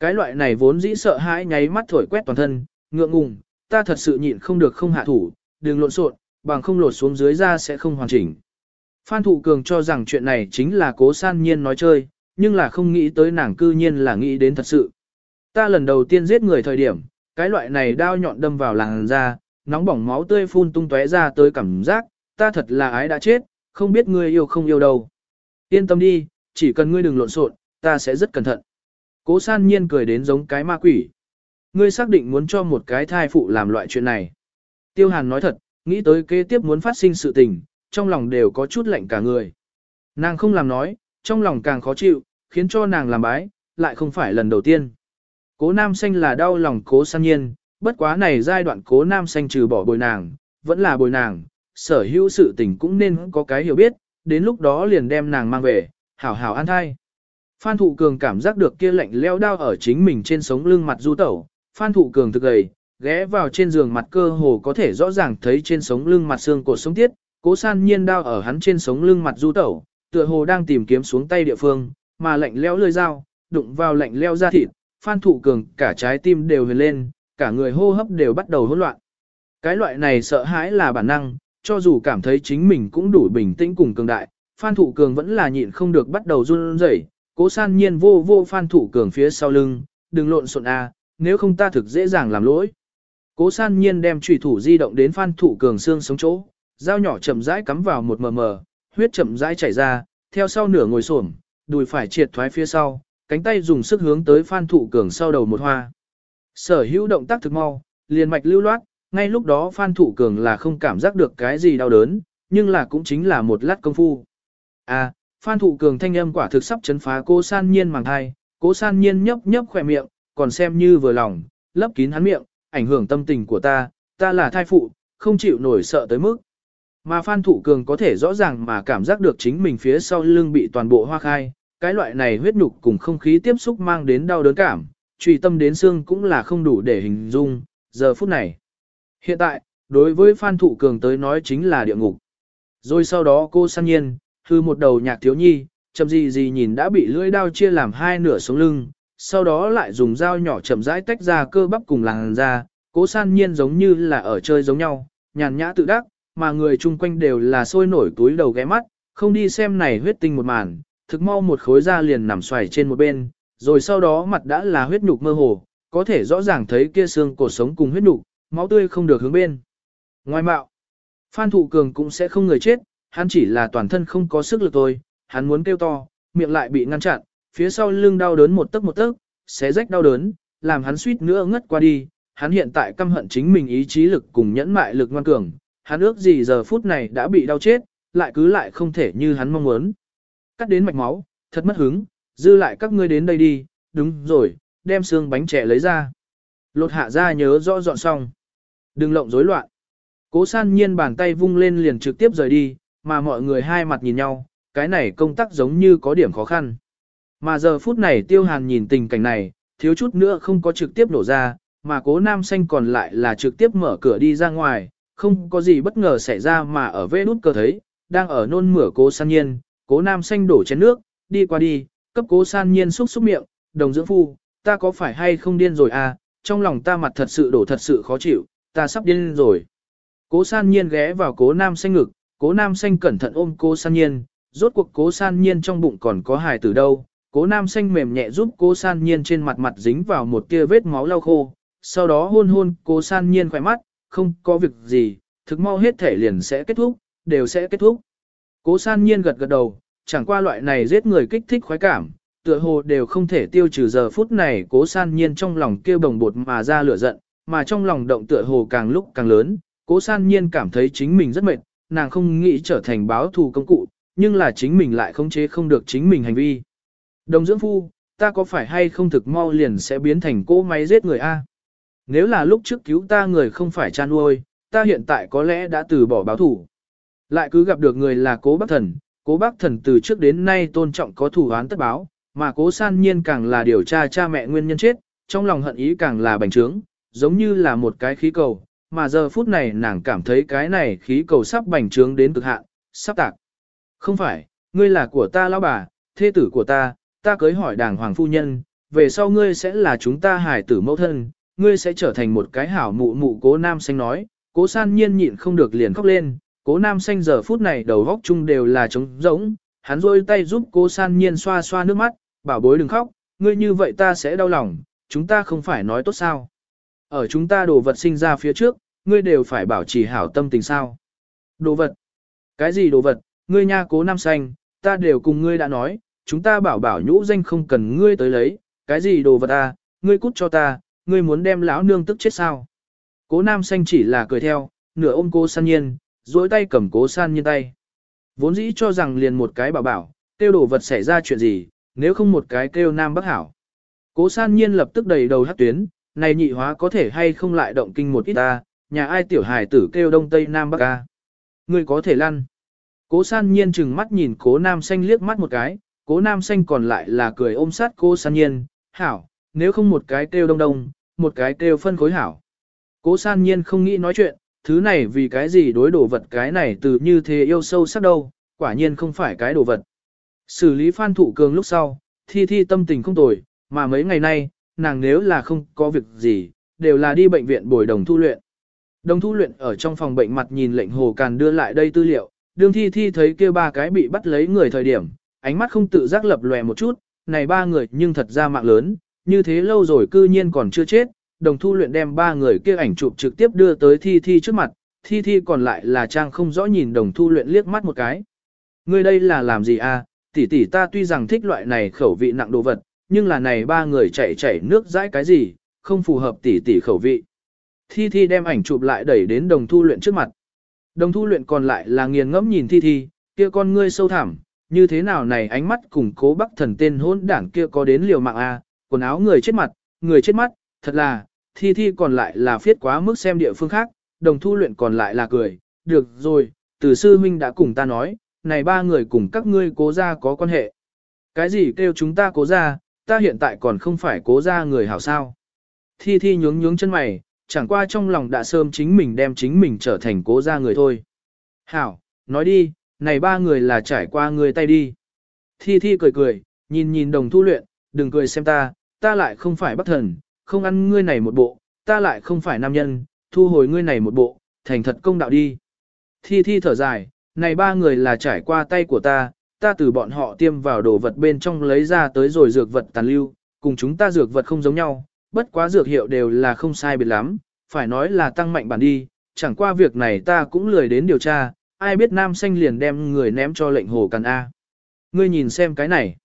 Cái loại này vốn dĩ sợ hãi nháy mắt thổi quét toàn thân, ngượng ngùng, ta thật sự nhịn không được không hạ thủ, đừng lộn xộn, bằng không lột xuống dưới ra sẽ không hoàn chỉnh. Phan Thụ Cường cho rằng chuyện này chính là cố san nhiên nói chơi, nhưng là không nghĩ tới nàng cư nhiên là nghĩ đến thật sự. Ta lần đầu tiên giết người thời điểm, cái loại này đao nhọn đâm vào làn da, nóng bỏng máu tươi phun tung tóe ra tới cảm giác, ta thật là ái đã chết, không biết ngươi yêu không yêu đâu. Yên tâm đi, chỉ cần ngươi đừng lộn xộn, ta sẽ rất cẩn thận. Cố san nhiên cười đến giống cái ma quỷ. Ngươi xác định muốn cho một cái thai phụ làm loại chuyện này. Tiêu hàn nói thật, nghĩ tới kế tiếp muốn phát sinh sự tình, trong lòng đều có chút lạnh cả người. Nàng không làm nói, trong lòng càng khó chịu, khiến cho nàng làm bái, lại không phải lần đầu tiên. Cố nam xanh là đau lòng cố san nhiên, bất quá này giai đoạn cố nam xanh trừ bỏ bồi nàng, vẫn là bồi nàng, sở hữu sự tình cũng nên có cái hiểu biết, đến lúc đó liền đem nàng mang về, hảo hảo an thai. Phan Thụ Cường cảm giác được kia lạnh leo đao ở chính mình trên sống lưng mặt du tẩu, Phan Thụ Cường thực gầy, ghé vào trên giường mặt cơ hồ có thể rõ ràng thấy trên sống lưng mặt xương cột sống tiết, cố san nhiên đao ở hắn trên sống lưng mặt du tẩu, tựa hồ đang tìm kiếm xuống tay địa phương, mà lạnh leo lơi dao, đụng vào lạnh leo da thịt, Phan Thụ Cường cả trái tim đều huyền lên, cả người hô hấp đều bắt đầu hỗn loạn. Cái loại này sợ hãi là bản năng, cho dù cảm thấy chính mình cũng đủ bình tĩnh cùng cường đại, Phan Thụ Cường vẫn là nhịn không được bắt đầu run rẩy. Cố san nhiên vô vô Phan Thụ Cường phía sau lưng, đừng lộn xộn a, nếu không ta thực dễ dàng làm lỗi. Cố san nhiên đem trùy thủ di động đến Phan Thụ Cường xương sống chỗ, dao nhỏ chậm rãi cắm vào một mờ mờ, huyết chậm rãi chảy ra, theo sau nửa ngồi xổm, đùi phải triệt thoái phía sau, cánh tay dùng sức hướng tới Phan Thụ Cường sau đầu một hoa. Sở hữu động tác thực mau, liền mạch lưu loát, ngay lúc đó Phan Thụ Cường là không cảm giác được cái gì đau đớn, nhưng là cũng chính là một lát công phu. À, Phan Thụ Cường thanh âm quả thực sắp chấn phá cô san nhiên màng thai, cố san nhiên nhấp nhấp khỏe miệng, còn xem như vừa lòng, lấp kín hắn miệng, ảnh hưởng tâm tình của ta, ta là thai phụ, không chịu nổi sợ tới mức. Mà Phan Thụ Cường có thể rõ ràng mà cảm giác được chính mình phía sau lưng bị toàn bộ hoa khai, cái loại này huyết nhục cùng không khí tiếp xúc mang đến đau đớn cảm, truy tâm đến xương cũng là không đủ để hình dung, giờ phút này. Hiện tại, đối với Phan Thụ Cường tới nói chính là địa ngục. Rồi sau đó cô san nhiên, hư một đầu nhạc thiếu nhi, chậm gì gì nhìn đã bị lưỡi đao chia làm hai nửa sống lưng, sau đó lại dùng dao nhỏ chậm rãi tách ra cơ bắp cùng làn da, cố san nhiên giống như là ở chơi giống nhau, nhàn nhã tự đắc, mà người chung quanh đều là sôi nổi túi đầu ghé mắt, không đi xem này huyết tinh một màn, thực mau một khối da liền nằm xoài trên một bên, rồi sau đó mặt đã là huyết nhục mơ hồ, có thể rõ ràng thấy kia xương cổ sống cùng huyết nhục, máu tươi không được hướng bên. Ngoài mạo, Phan Thụ Cường cũng sẽ không người chết, hắn chỉ là toàn thân không có sức lực thôi, hắn muốn kêu to, miệng lại bị ngăn chặn, phía sau lưng đau đớn một tấc một tấc, xé rách đau đớn, làm hắn suýt nữa ngất qua đi, hắn hiện tại căm hận chính mình ý chí lực cùng nhẫn mại lực ngoan cường, hắn ước gì giờ phút này đã bị đau chết, lại cứ lại không thể như hắn mong muốn. Cắt đến mạch máu, thật mất hứng, dư lại các ngươi đến đây đi, đúng rồi, đem xương bánh trẻ lấy ra. Lột hạ ra nhớ rõ dọn xong. Đừng lộng rối loạn. Cố san nhiên bàn tay vung lên liền trực tiếp rời đi, mà mọi người hai mặt nhìn nhau, cái này công tác giống như có điểm khó khăn. Mà giờ phút này tiêu hàn nhìn tình cảnh này, thiếu chút nữa không có trực tiếp nổ ra, mà cố nam xanh còn lại là trực tiếp mở cửa đi ra ngoài, không có gì bất ngờ xảy ra mà ở vê nút cờ thấy, đang ở nôn mửa cố san nhiên, cố nam xanh đổ chén nước, đi qua đi, cấp cố san nhiên xúc xúc miệng, đồng dưỡng phu, ta có phải hay không điên rồi à, trong lòng ta mặt thật sự đổ thật sự khó chịu, ta sắp điên rồi. Cố san nhiên ghé vào cố nam xanh ngực, cố nam xanh cẩn thận ôm cố san nhiên, rốt cuộc cố san nhiên trong bụng còn có hài từ đâu. Cố nam xanh mềm nhẹ giúp cố san nhiên trên mặt mặt dính vào một tia vết máu lau khô, sau đó hôn hôn cố san nhiên khỏe mắt, không có việc gì, thực mau hết thể liền sẽ kết thúc, đều sẽ kết thúc. Cố san nhiên gật gật đầu, chẳng qua loại này giết người kích thích khoái cảm, tựa hồ đều không thể tiêu trừ giờ phút này cố san nhiên trong lòng kêu bồng bột mà ra lửa giận, mà trong lòng động tựa hồ càng lúc càng lớn, cố san nhiên cảm thấy chính mình rất mệt, nàng không nghĩ trở thành báo thù công cụ, nhưng là chính mình lại không chế không được chính mình hành vi. Đồng dưỡng phu, ta có phải hay không thực mau liền sẽ biến thành cỗ máy giết người A? Nếu là lúc trước cứu ta người không phải cha nuôi, ta hiện tại có lẽ đã từ bỏ báo thủ. Lại cứ gặp được người là cố bác thần, cố bác thần từ trước đến nay tôn trọng có thủ án tất báo, mà cố san nhiên càng là điều tra cha mẹ nguyên nhân chết, trong lòng hận ý càng là bành trướng, giống như là một cái khí cầu, mà giờ phút này nàng cảm thấy cái này khí cầu sắp bành trướng đến cực hạn, sắp tạc. Không phải, ngươi là của ta lão bà, thê tử của ta, ta cưới hỏi đàng hoàng phu nhân, về sau ngươi sẽ là chúng ta hài tử mẫu thân, ngươi sẽ trở thành một cái hảo mụ mụ cố nam xanh nói, cố san nhiên nhịn không được liền khóc lên, cố nam xanh giờ phút này đầu góc chung đều là trống rỗng, hắn rôi tay giúp cố san nhiên xoa xoa nước mắt, bảo bối đừng khóc, ngươi như vậy ta sẽ đau lòng, chúng ta không phải nói tốt sao. Ở chúng ta đồ vật sinh ra phía trước, ngươi đều phải bảo trì hảo tâm tình sao. Đồ vật? Cái gì đồ vật? Ngươi nha cố nam xanh, ta đều cùng ngươi đã nói, chúng ta bảo bảo nhũ danh không cần ngươi tới lấy, cái gì đồ vật à, ngươi cút cho ta, ngươi muốn đem lão nương tức chết sao. Cố nam xanh chỉ là cười theo, nửa ôm cố san nhiên, duỗi tay cầm cố san nhiên tay. Vốn dĩ cho rằng liền một cái bảo bảo, tiêu đồ vật xảy ra chuyện gì, nếu không một cái kêu nam bắc hảo. Cố san nhiên lập tức đầy đầu hát tuyến, này nhị hóa có thể hay không lại động kinh một ít ta, nhà ai tiểu hài tử kêu đông tây nam bắc ca. Ngươi có thể lăn. Cố san nhiên chừng mắt nhìn cố nam xanh liếc mắt một cái, cố nam xanh còn lại là cười ôm sát cố san nhiên, hảo, nếu không một cái kêu đông đông, một cái kêu phân khối hảo. Cố san nhiên không nghĩ nói chuyện, thứ này vì cái gì đối đồ vật cái này từ như thế yêu sâu sắc đâu, quả nhiên không phải cái đồ vật. Xử lý phan thụ cường lúc sau, thi thi tâm tình không tồi, mà mấy ngày nay, nàng nếu là không có việc gì, đều là đi bệnh viện bồi đồng thu luyện. Đồng thu luyện ở trong phòng bệnh mặt nhìn lệnh hồ càn đưa lại đây tư liệu, đương thi thi thấy kia ba cái bị bắt lấy người thời điểm, ánh mắt không tự giác lập lòe một chút, này ba người nhưng thật ra mạng lớn, như thế lâu rồi cư nhiên còn chưa chết, đồng thu luyện đem ba người kia ảnh chụp trực tiếp đưa tới thi thi trước mặt, thi thi còn lại là trang không rõ nhìn đồng thu luyện liếc mắt một cái. Ngươi đây là làm gì à, tỷ tỷ ta tuy rằng thích loại này khẩu vị nặng đồ vật, nhưng là này ba người chạy chảy nước dãi cái gì, không phù hợp tỷ tỷ khẩu vị. Thi Thi đem ảnh chụp lại đẩy đến đồng thu luyện trước mặt. Đồng thu luyện còn lại là nghiền ngẫm nhìn Thi Thi, kia con ngươi sâu thẳm, như thế nào này ánh mắt cùng cố bắc thần tên hôn đảng kia có đến liều mạng a à, quần áo người chết mặt, người chết mắt, thật là, Thi Thi còn lại là phiết quá mức xem địa phương khác, đồng thu luyện còn lại là cười, được rồi, từ sư huynh đã cùng ta nói, này ba người cùng các ngươi cố ra có quan hệ. Cái gì kêu chúng ta cố ra ta hiện tại còn không phải cố gia người hảo sao. Thi Thi nhướng nhướng chân mày, chẳng qua trong lòng đã sớm chính mình đem chính mình trở thành cố gia người thôi. Hảo, nói đi, này ba người là trải qua người tay đi. Thi Thi cười cười, nhìn nhìn đồng thu luyện, đừng cười xem ta, ta lại không phải bất thần, không ăn ngươi này một bộ, ta lại không phải nam nhân, thu hồi ngươi này một bộ, thành thật công đạo đi. Thi Thi thở dài, này ba người là trải qua tay của ta, ta từ bọn họ tiêm vào đồ vật bên trong lấy ra tới rồi dược vật tàn lưu, cùng chúng ta dược vật không giống nhau, bất quá dược hiệu đều là không sai biệt lắm, phải nói là tăng mạnh bản đi, chẳng qua việc này ta cũng lười đến điều tra, ai biết nam xanh liền đem người ném cho lệnh hồ càn A. Ngươi nhìn xem cái này.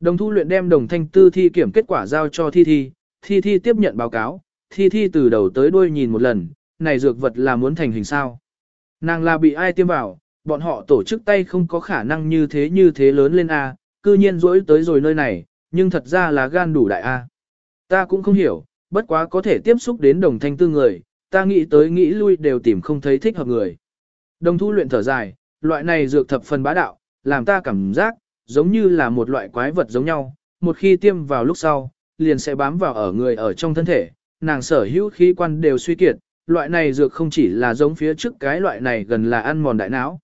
Đồng thu luyện đem đồng thanh tư thi kiểm kết quả giao cho thi thi, thi thi tiếp nhận báo cáo, thi thi từ đầu tới đuôi nhìn một lần, này dược vật là muốn thành hình sao. Nàng là bị ai tiêm vào, bọn họ tổ chức tay không có khả năng như thế như thế lớn lên A, cư nhiên rỗi tới rồi nơi này, nhưng thật ra là gan đủ đại A. Ta cũng không hiểu, bất quá có thể tiếp xúc đến đồng thanh tư người, ta nghĩ tới nghĩ lui đều tìm không thấy thích hợp người. Đồng thu luyện thở dài, loại này dược thập phần bá đạo, làm ta cảm giác, giống như là một loại quái vật giống nhau, một khi tiêm vào lúc sau, liền sẽ bám vào ở người ở trong thân thể, nàng sở hữu khí quan đều suy kiệt, loại này dược không chỉ là giống phía trước cái loại này gần là ăn mòn đại não.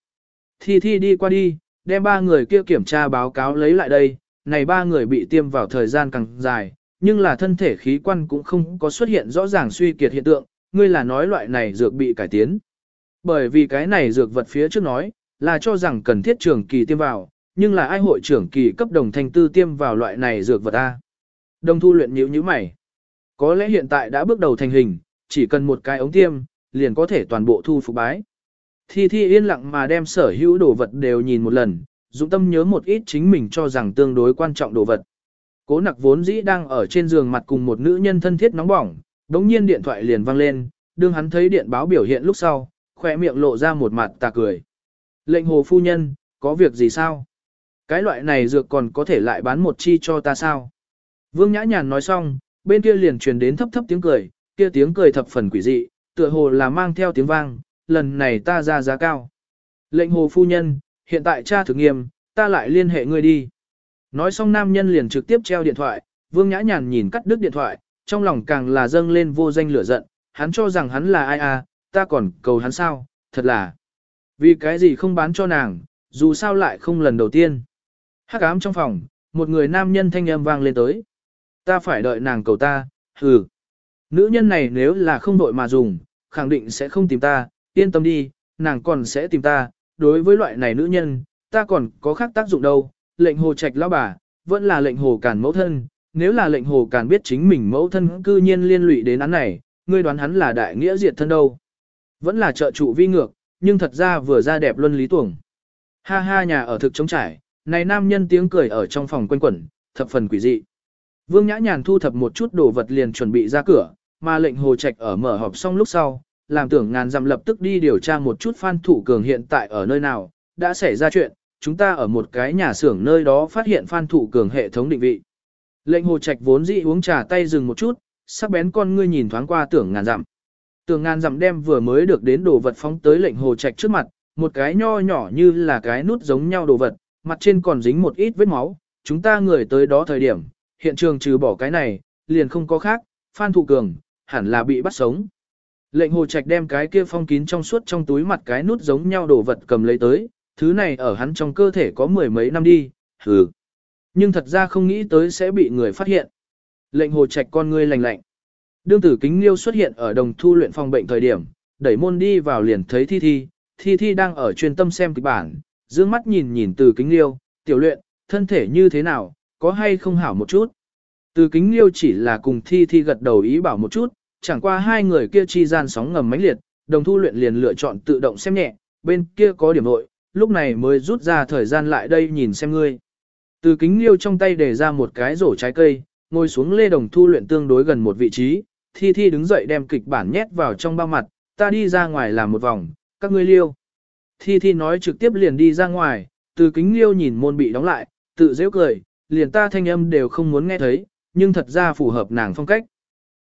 Thi Thi đi qua đi, đem ba người kia kiểm tra báo cáo lấy lại đây, này ba người bị tiêm vào thời gian càng dài, nhưng là thân thể khí quan cũng không có xuất hiện rõ ràng suy kiệt hiện tượng, ngươi là nói loại này dược bị cải tiến. Bởi vì cái này dược vật phía trước nói, là cho rằng cần thiết trưởng kỳ tiêm vào, nhưng là ai hội trưởng kỳ cấp đồng thanh tư tiêm vào loại này dược vật A. Đồng thu luyện nhữ như mày. Có lẽ hiện tại đã bước đầu thành hình, chỉ cần một cái ống tiêm, liền có thể toàn bộ thu phục bái. Thi Thi yên lặng mà đem sở hữu đồ vật đều nhìn một lần, dụng tâm nhớ một ít chính mình cho rằng tương đối quan trọng đồ vật. Cố nặc vốn dĩ đang ở trên giường mặt cùng một nữ nhân thân thiết nóng bỏng, đống nhiên điện thoại liền vang lên, đương hắn thấy điện báo biểu hiện lúc sau, khỏe miệng lộ ra một mặt tà cười. Lệnh hồ phu nhân, có việc gì sao? Cái loại này dược còn có thể lại bán một chi cho ta sao? Vương Nhã Nhàn nói xong, bên kia liền truyền đến thấp thấp tiếng cười, kia tiếng cười thập phần quỷ dị, tựa hồ là mang theo tiếng vang, lần này ta ra giá cao. Lệnh hồ phu nhân, hiện tại cha thử nghiêm, ta lại liên hệ ngươi đi. Nói xong nam nhân liền trực tiếp treo điện thoại, vương nhã nhàn nhìn cắt đứt điện thoại, trong lòng càng là dâng lên vô danh lửa giận, hắn cho rằng hắn là ai à, ta còn cầu hắn sao, thật là. Vì cái gì không bán cho nàng, dù sao lại không lần đầu tiên. Hắc ám trong phòng, một người nam nhân thanh âm vang lên tới. Ta phải đợi nàng cầu ta, hừ. Nữ nhân này nếu là không đội mà dùng, khẳng định sẽ không tìm ta, yên tâm đi, nàng còn sẽ tìm ta, đối với loại này nữ nhân, ta còn có khác tác dụng đâu, lệnh hồ trạch lão bà, vẫn là lệnh hồ cản mẫu thân, nếu là lệnh hồ cản biết chính mình mẫu thân cư nhiên liên lụy đến án này, ngươi đoán hắn là đại nghĩa diệt thân đâu. Vẫn là trợ trụ vi ngược, nhưng thật ra vừa ra đẹp luân lý tuồng. Ha ha nhà ở thực trống trải, này nam nhân tiếng cười ở trong phòng quanh quẩn, thập phần quỷ dị. Vương Nhã Nhàn thu thập một chút đồ vật liền chuẩn bị ra cửa, mà lệnh Hồ Trạch ở mở họp xong lúc sau, làm tưởng ngàn dặm lập tức đi điều tra một chút Phan Thủ Cường hiện tại ở nơi nào, đã xảy ra chuyện, chúng ta ở một cái nhà xưởng nơi đó phát hiện Phan Thủ Cường hệ thống định vị. Lệnh Hồ Trạch vốn dĩ uống trà tay dừng một chút, sắc bén con ngươi nhìn thoáng qua tưởng ngàn dặm. Tưởng ngàn dặm đem vừa mới được đến đồ vật phóng tới lệnh Hồ Trạch trước mặt, một cái nho nhỏ như là cái nút giống nhau đồ vật, mặt trên còn dính một ít vết máu, chúng ta người tới đó thời điểm, hiện trường trừ bỏ cái này, liền không có khác, Phan Thụ Cường, hẳn là bị bắt sống. Lệnh Hồ Trạch đem cái kia phong kín trong suốt trong túi mặt cái nút giống nhau đồ vật cầm lấy tới, thứ này ở hắn trong cơ thể có mười mấy năm đi, hừ. Nhưng thật ra không nghĩ tới sẽ bị người phát hiện. Lệnh Hồ Trạch con ngươi lành lạnh. Đương tử kính liêu xuất hiện ở đồng thu luyện phòng bệnh thời điểm, đẩy môn đi vào liền thấy Thi Thi, Thi Thi đang ở chuyên tâm xem kịch bản, dương mắt nhìn nhìn từ kính liêu, tiểu luyện, thân thể như thế nào, có hay không hảo một chút. Từ kính liêu chỉ là cùng Thi Thi gật đầu ý bảo một chút, chẳng qua hai người kia chi gian sóng ngầm mãnh liệt, đồng thu luyện liền lựa chọn tự động xem nhẹ, bên kia có điểm nội, lúc này mới rút ra thời gian lại đây nhìn xem ngươi. Từ kính liêu trong tay để ra một cái rổ trái cây, ngồi xuống lê đồng thu luyện tương đối gần một vị trí, thi thi đứng dậy đem kịch bản nhét vào trong bao mặt, ta đi ra ngoài làm một vòng, các ngươi liêu. Thi thi nói trực tiếp liền đi ra ngoài, từ kính liêu nhìn môn bị đóng lại, tự dễ cười, liền ta thanh âm đều không muốn nghe thấy, nhưng thật ra phù hợp nàng phong cách.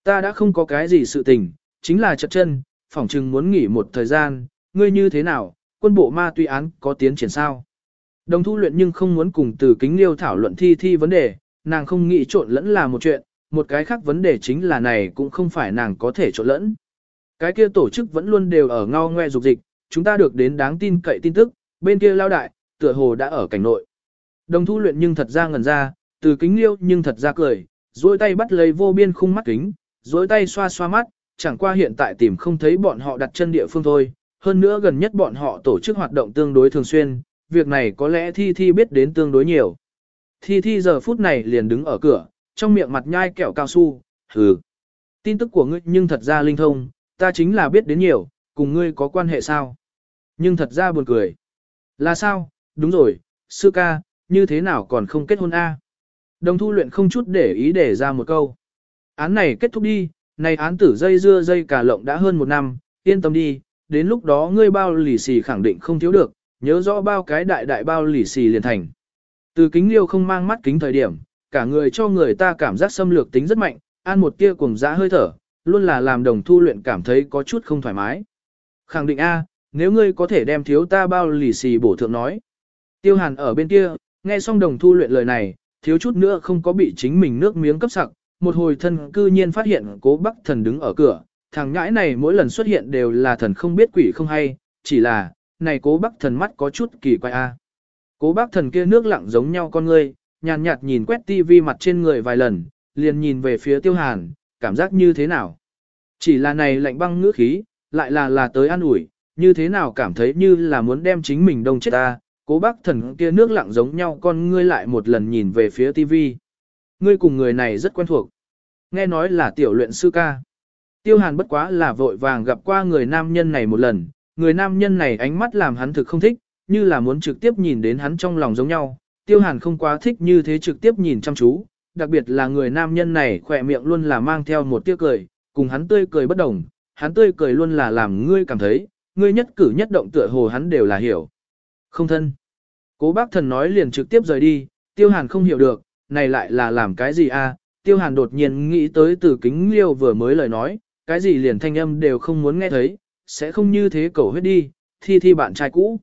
Ta đã không có cái gì sự tình, chính là chật chân, phỏng chừng muốn nghỉ một thời gian, ngươi như thế nào, quân bộ ma tuy án có tiến triển sao. Đồng thu luyện nhưng không muốn cùng từ kính liêu thảo luận thi thi vấn đề, nàng không nghĩ trộn lẫn là một chuyện, một cái khác vấn đề chính là này cũng không phải nàng có thể trộn lẫn. Cái kia tổ chức vẫn luôn đều ở ngao ngoe dục dịch, chúng ta được đến đáng tin cậy tin tức, bên kia lao đại, tựa hồ đã ở cảnh nội. Đồng thu luyện nhưng thật ra ngẩn ra, từ kính liêu nhưng thật ra cười, duỗi tay bắt lấy vô biên khung mắt kính, dối tay xoa xoa mắt, chẳng qua hiện tại tìm không thấy bọn họ đặt chân địa phương thôi, hơn nữa gần nhất bọn họ tổ chức hoạt động tương đối thường xuyên, việc này có lẽ Thi Thi biết đến tương đối nhiều. Thi Thi giờ phút này liền đứng ở cửa, trong miệng mặt nhai kẹo cao su, hừ. Tin tức của ngươi nhưng thật ra linh thông, ta chính là biết đến nhiều, cùng ngươi có quan hệ sao? Nhưng thật ra buồn cười. Là sao? Đúng rồi, sư ca, như thế nào còn không kết hôn a? Đồng thu luyện không chút để ý để ra một câu. Án này kết thúc đi, này án tử dây dưa dây cả lộng đã hơn một năm, yên tâm đi, đến lúc đó ngươi bao lì xì khẳng định không thiếu được, nhớ rõ bao cái đại đại bao lì xì liền thành. Từ kính liêu không mang mắt kính thời điểm, cả người cho người ta cảm giác xâm lược tính rất mạnh, an một tia cùng giã hơi thở, luôn là làm đồng thu luyện cảm thấy có chút không thoải mái. Khẳng định A, nếu ngươi có thể đem thiếu ta bao lì xì bổ thượng nói. Tiêu hàn ở bên kia, nghe xong đồng thu luyện lời này, thiếu chút nữa không có bị chính mình nước miếng cấp sặc, một hồi thân cư nhiên phát hiện cố bắc thần đứng ở cửa, thằng nhãi này mỗi lần xuất hiện đều là thần không biết quỷ không hay, chỉ là, này cố bắc thần mắt có chút kỳ quái a. Cố bác thần kia nước lặng giống nhau con ngươi, nhàn nhạt nhìn quét tivi mặt trên người vài lần, liền nhìn về phía tiêu hàn, cảm giác như thế nào. Chỉ là này lạnh băng ngữ khí, lại là là tới an ủi, như thế nào cảm thấy như là muốn đem chính mình đông chết ta, cố bác thần kia nước lặng giống nhau con ngươi lại một lần nhìn về phía tivi. Ngươi cùng người này rất quen thuộc. Nghe nói là tiểu luyện sư ca. Tiêu hàn bất quá là vội vàng gặp qua người nam nhân này một lần, người nam nhân này ánh mắt làm hắn thực không thích, như là muốn trực tiếp nhìn đến hắn trong lòng giống nhau. Tiêu hàn không quá thích như thế trực tiếp nhìn chăm chú, đặc biệt là người nam nhân này khỏe miệng luôn là mang theo một tia cười, cùng hắn tươi cười bất đồng, hắn tươi cười luôn là làm ngươi cảm thấy, ngươi nhất cử nhất động tựa hồ hắn đều là hiểu. Không thân. Cố bác thần nói liền trực tiếp rời đi, tiêu hàn không hiểu được, này lại là làm cái gì a? tiêu hàn đột nhiên nghĩ tới từ kính liêu vừa mới lời nói, cái gì liền thanh âm đều không muốn nghe thấy, sẽ không như thế cầu huyết đi, thi thi bạn trai cũ.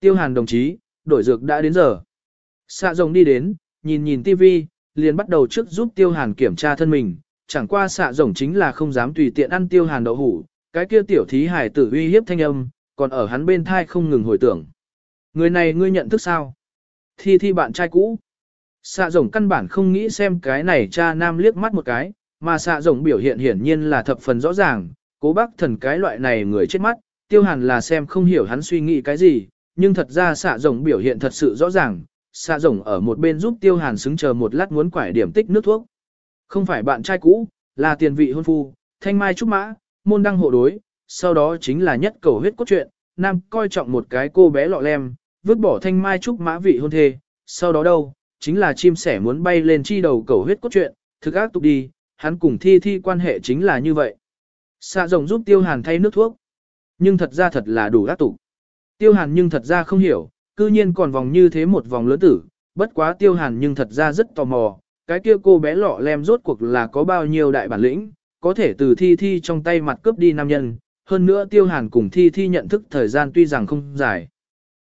Tiêu hàn đồng chí, đổi dược đã đến giờ. Xạ rồng đi đến, nhìn nhìn tivi, liền bắt đầu trước giúp tiêu hàn kiểm tra thân mình, chẳng qua xạ rồng chính là không dám tùy tiện ăn tiêu hàn đậu hủ, cái kia tiểu thí hải tử uy hiếp thanh âm, còn ở hắn bên thai không ngừng hồi tưởng. Người này ngươi nhận thức sao? Thi thi bạn trai cũ. Xạ rồng căn bản không nghĩ xem cái này cha nam liếc mắt một cái, mà xạ rồng biểu hiện hiển nhiên là thập phần rõ ràng, cố bác thần cái loại này người chết mắt, tiêu hàn là xem không hiểu hắn suy nghĩ cái gì, nhưng thật ra xạ rồng biểu hiện thật sự rõ ràng, xạ rồng ở một bên giúp tiêu hàn xứng chờ một lát muốn quải điểm tích nước thuốc. Không phải bạn trai cũ, là tiền vị hôn phu, thanh mai trúc mã, môn đăng hộ đối, sau đó chính là nhất cầu huyết cốt truyện, nam coi trọng một cái cô bé lọ lem, vứt bỏ thanh mai trúc mã vị hôn thê, sau đó đâu, chính là chim sẻ muốn bay lên chi đầu cầu huyết cốt truyện, thực ác tục đi, hắn cùng thi thi quan hệ chính là như vậy. Xạ rồng giúp tiêu hàn thay nước thuốc. Nhưng thật ra thật là đủ ác tục. Tiêu hàn nhưng thật ra không hiểu, cư nhiên còn vòng như thế một vòng lớn tử, bất quá tiêu hàn nhưng thật ra rất tò mò, cái kia cô bé lọ lem rốt cuộc là có bao nhiêu đại bản lĩnh, có thể từ thi thi trong tay mặt cướp đi nam nhân, hơn nữa tiêu hàn cùng thi thi nhận thức thời gian tuy rằng không dài.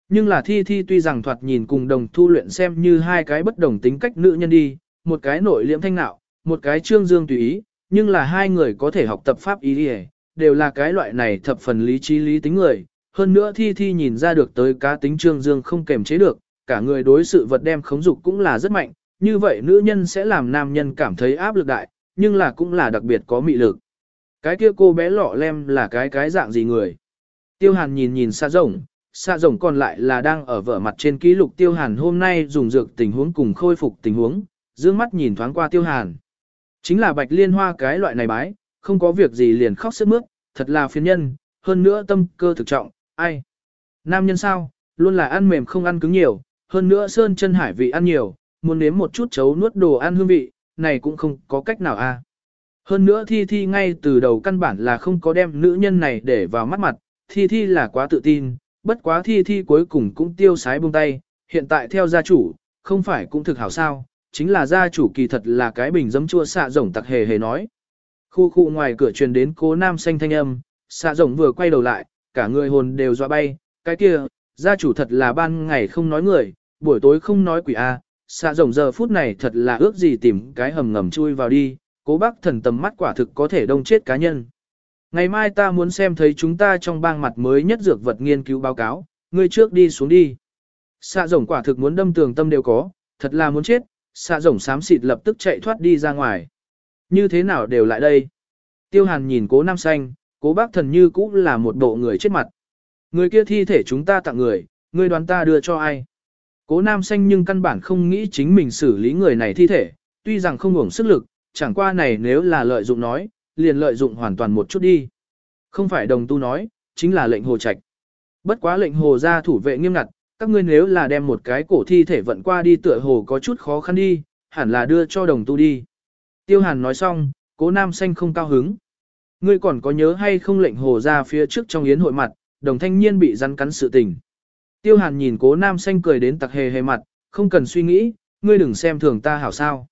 Nhưng là thi thi tuy rằng thoạt nhìn cùng đồng thu luyện xem như hai cái bất đồng tính cách nữ nhân đi, một cái nội liễm thanh nạo, một cái trương dương tùy ý, nhưng là hai người có thể học tập pháp ý đi đều là cái loại này thập phần lý trí lý tính người. Hơn nữa thi thi nhìn ra được tới cá tính trương dương không kềm chế được, cả người đối sự vật đem khống dục cũng là rất mạnh, như vậy nữ nhân sẽ làm nam nhân cảm thấy áp lực đại, nhưng là cũng là đặc biệt có mị lực. Cái kia cô bé lọ lem là cái cái dạng gì người? Tiêu hàn nhìn nhìn xa rồng, xạ rồng còn lại là đang ở vở mặt trên ký lục tiêu hàn hôm nay dùng dược tình huống cùng khôi phục tình huống, dương mắt nhìn thoáng qua tiêu hàn. Chính là bạch liên hoa cái loại này bái, không có việc gì liền khóc sức mướt, thật là phiền nhân, hơn nữa tâm cơ thực trọng, ai? Nam nhân sao, luôn là ăn mềm không ăn cứng nhiều, hơn nữa sơn chân hải vị ăn nhiều, muốn nếm một chút chấu nuốt đồ ăn hương vị, này cũng không có cách nào a. Hơn nữa Thi Thi ngay từ đầu căn bản là không có đem nữ nhân này để vào mắt mặt, Thi Thi là quá tự tin, bất quá Thi Thi cuối cùng cũng tiêu sái buông tay, hiện tại theo gia chủ, không phải cũng thực hảo sao, chính là gia chủ kỳ thật là cái bình dấm chua xạ rồng tặc hề hề nói. Khu khu ngoài cửa truyền đến cố nam xanh thanh âm, xạ rồng vừa quay đầu lại, cả người hồn đều dọa bay, cái kia, gia chủ thật là ban ngày không nói người, buổi tối không nói quỷ a, xạ rồng giờ phút này thật là ước gì tìm cái hầm ngầm chui vào đi, cố bác thần tầm mắt quả thực có thể đông chết cá nhân. Ngày mai ta muốn xem thấy chúng ta trong bang mặt mới nhất dược vật nghiên cứu báo cáo, ngươi trước đi xuống đi. Xạ rồng quả thực muốn đâm tường tâm đều có, thật là muốn chết, xạ rồng xám xịt lập tức chạy thoát đi ra ngoài. Như thế nào đều lại đây? Tiêu hàn nhìn cố nam xanh, cố bác thần như cũng là một bộ người chết mặt. Người kia thi thể chúng ta tặng người, người đoán ta đưa cho ai? Cố nam xanh nhưng căn bản không nghĩ chính mình xử lý người này thi thể, tuy rằng không hưởng sức lực, chẳng qua này nếu là lợi dụng nói, liền lợi dụng hoàn toàn một chút đi. Không phải đồng tu nói, chính là lệnh hồ trạch. Bất quá lệnh hồ ra thủ vệ nghiêm ngặt, các ngươi nếu là đem một cái cổ thi thể vận qua đi tựa hồ có chút khó khăn đi, hẳn là đưa cho đồng tu đi. Tiêu hàn nói xong, cố nam xanh không cao hứng. Ngươi còn có nhớ hay không lệnh hồ ra phía trước trong yến hội mặt, đồng thanh niên bị rắn cắn sự tình. Tiêu hàn nhìn cố nam xanh cười đến tặc hề hề mặt, không cần suy nghĩ, ngươi đừng xem thường ta hảo sao.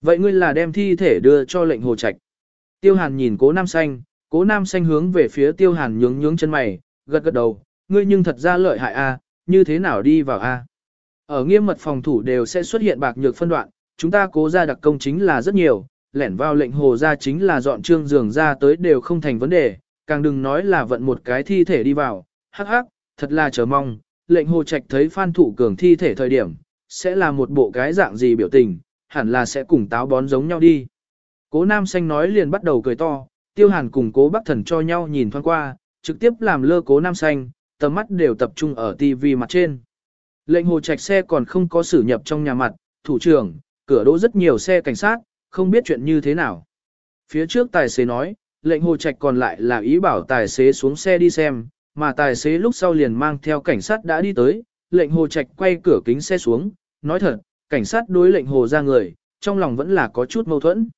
Vậy ngươi là đem thi thể đưa cho lệnh hồ trạch. Tiêu hàn nhìn cố nam xanh, cố nam xanh hướng về phía tiêu hàn nhướng nhướng chân mày, gật gật đầu, ngươi nhưng thật ra lợi hại a, như thế nào đi vào a? Ở nghiêm mật phòng thủ đều sẽ xuất hiện bạc nhược phân đoạn, chúng ta cố ra đặc công chính là rất nhiều, lẻn vào lệnh hồ ra chính là dọn trương giường ra tới đều không thành vấn đề, càng đừng nói là vận một cái thi thể đi vào, hắc hắc, thật là chờ mong, lệnh hồ trạch thấy phan thủ cường thi thể thời điểm, sẽ là một bộ cái dạng gì biểu tình, hẳn là sẽ cùng táo bón giống nhau đi. Cố nam xanh nói liền bắt đầu cười to, tiêu hàn cùng cố bắc thần cho nhau nhìn thoáng qua, trực tiếp làm lơ cố nam xanh, tầm mắt đều tập trung ở tivi mặt trên. Lệnh hồ trạch xe còn không có xử nhập trong nhà mặt, thủ trưởng, cửa đỗ rất nhiều xe cảnh sát, không biết chuyện như thế nào. Phía trước tài xế nói, lệnh hồ trạch còn lại là ý bảo tài xế xuống xe đi xem, mà tài xế lúc sau liền mang theo cảnh sát đã đi tới, lệnh hồ trạch quay cửa kính xe xuống, nói thật, cảnh sát đối lệnh hồ ra người, trong lòng vẫn là có chút mâu thuẫn.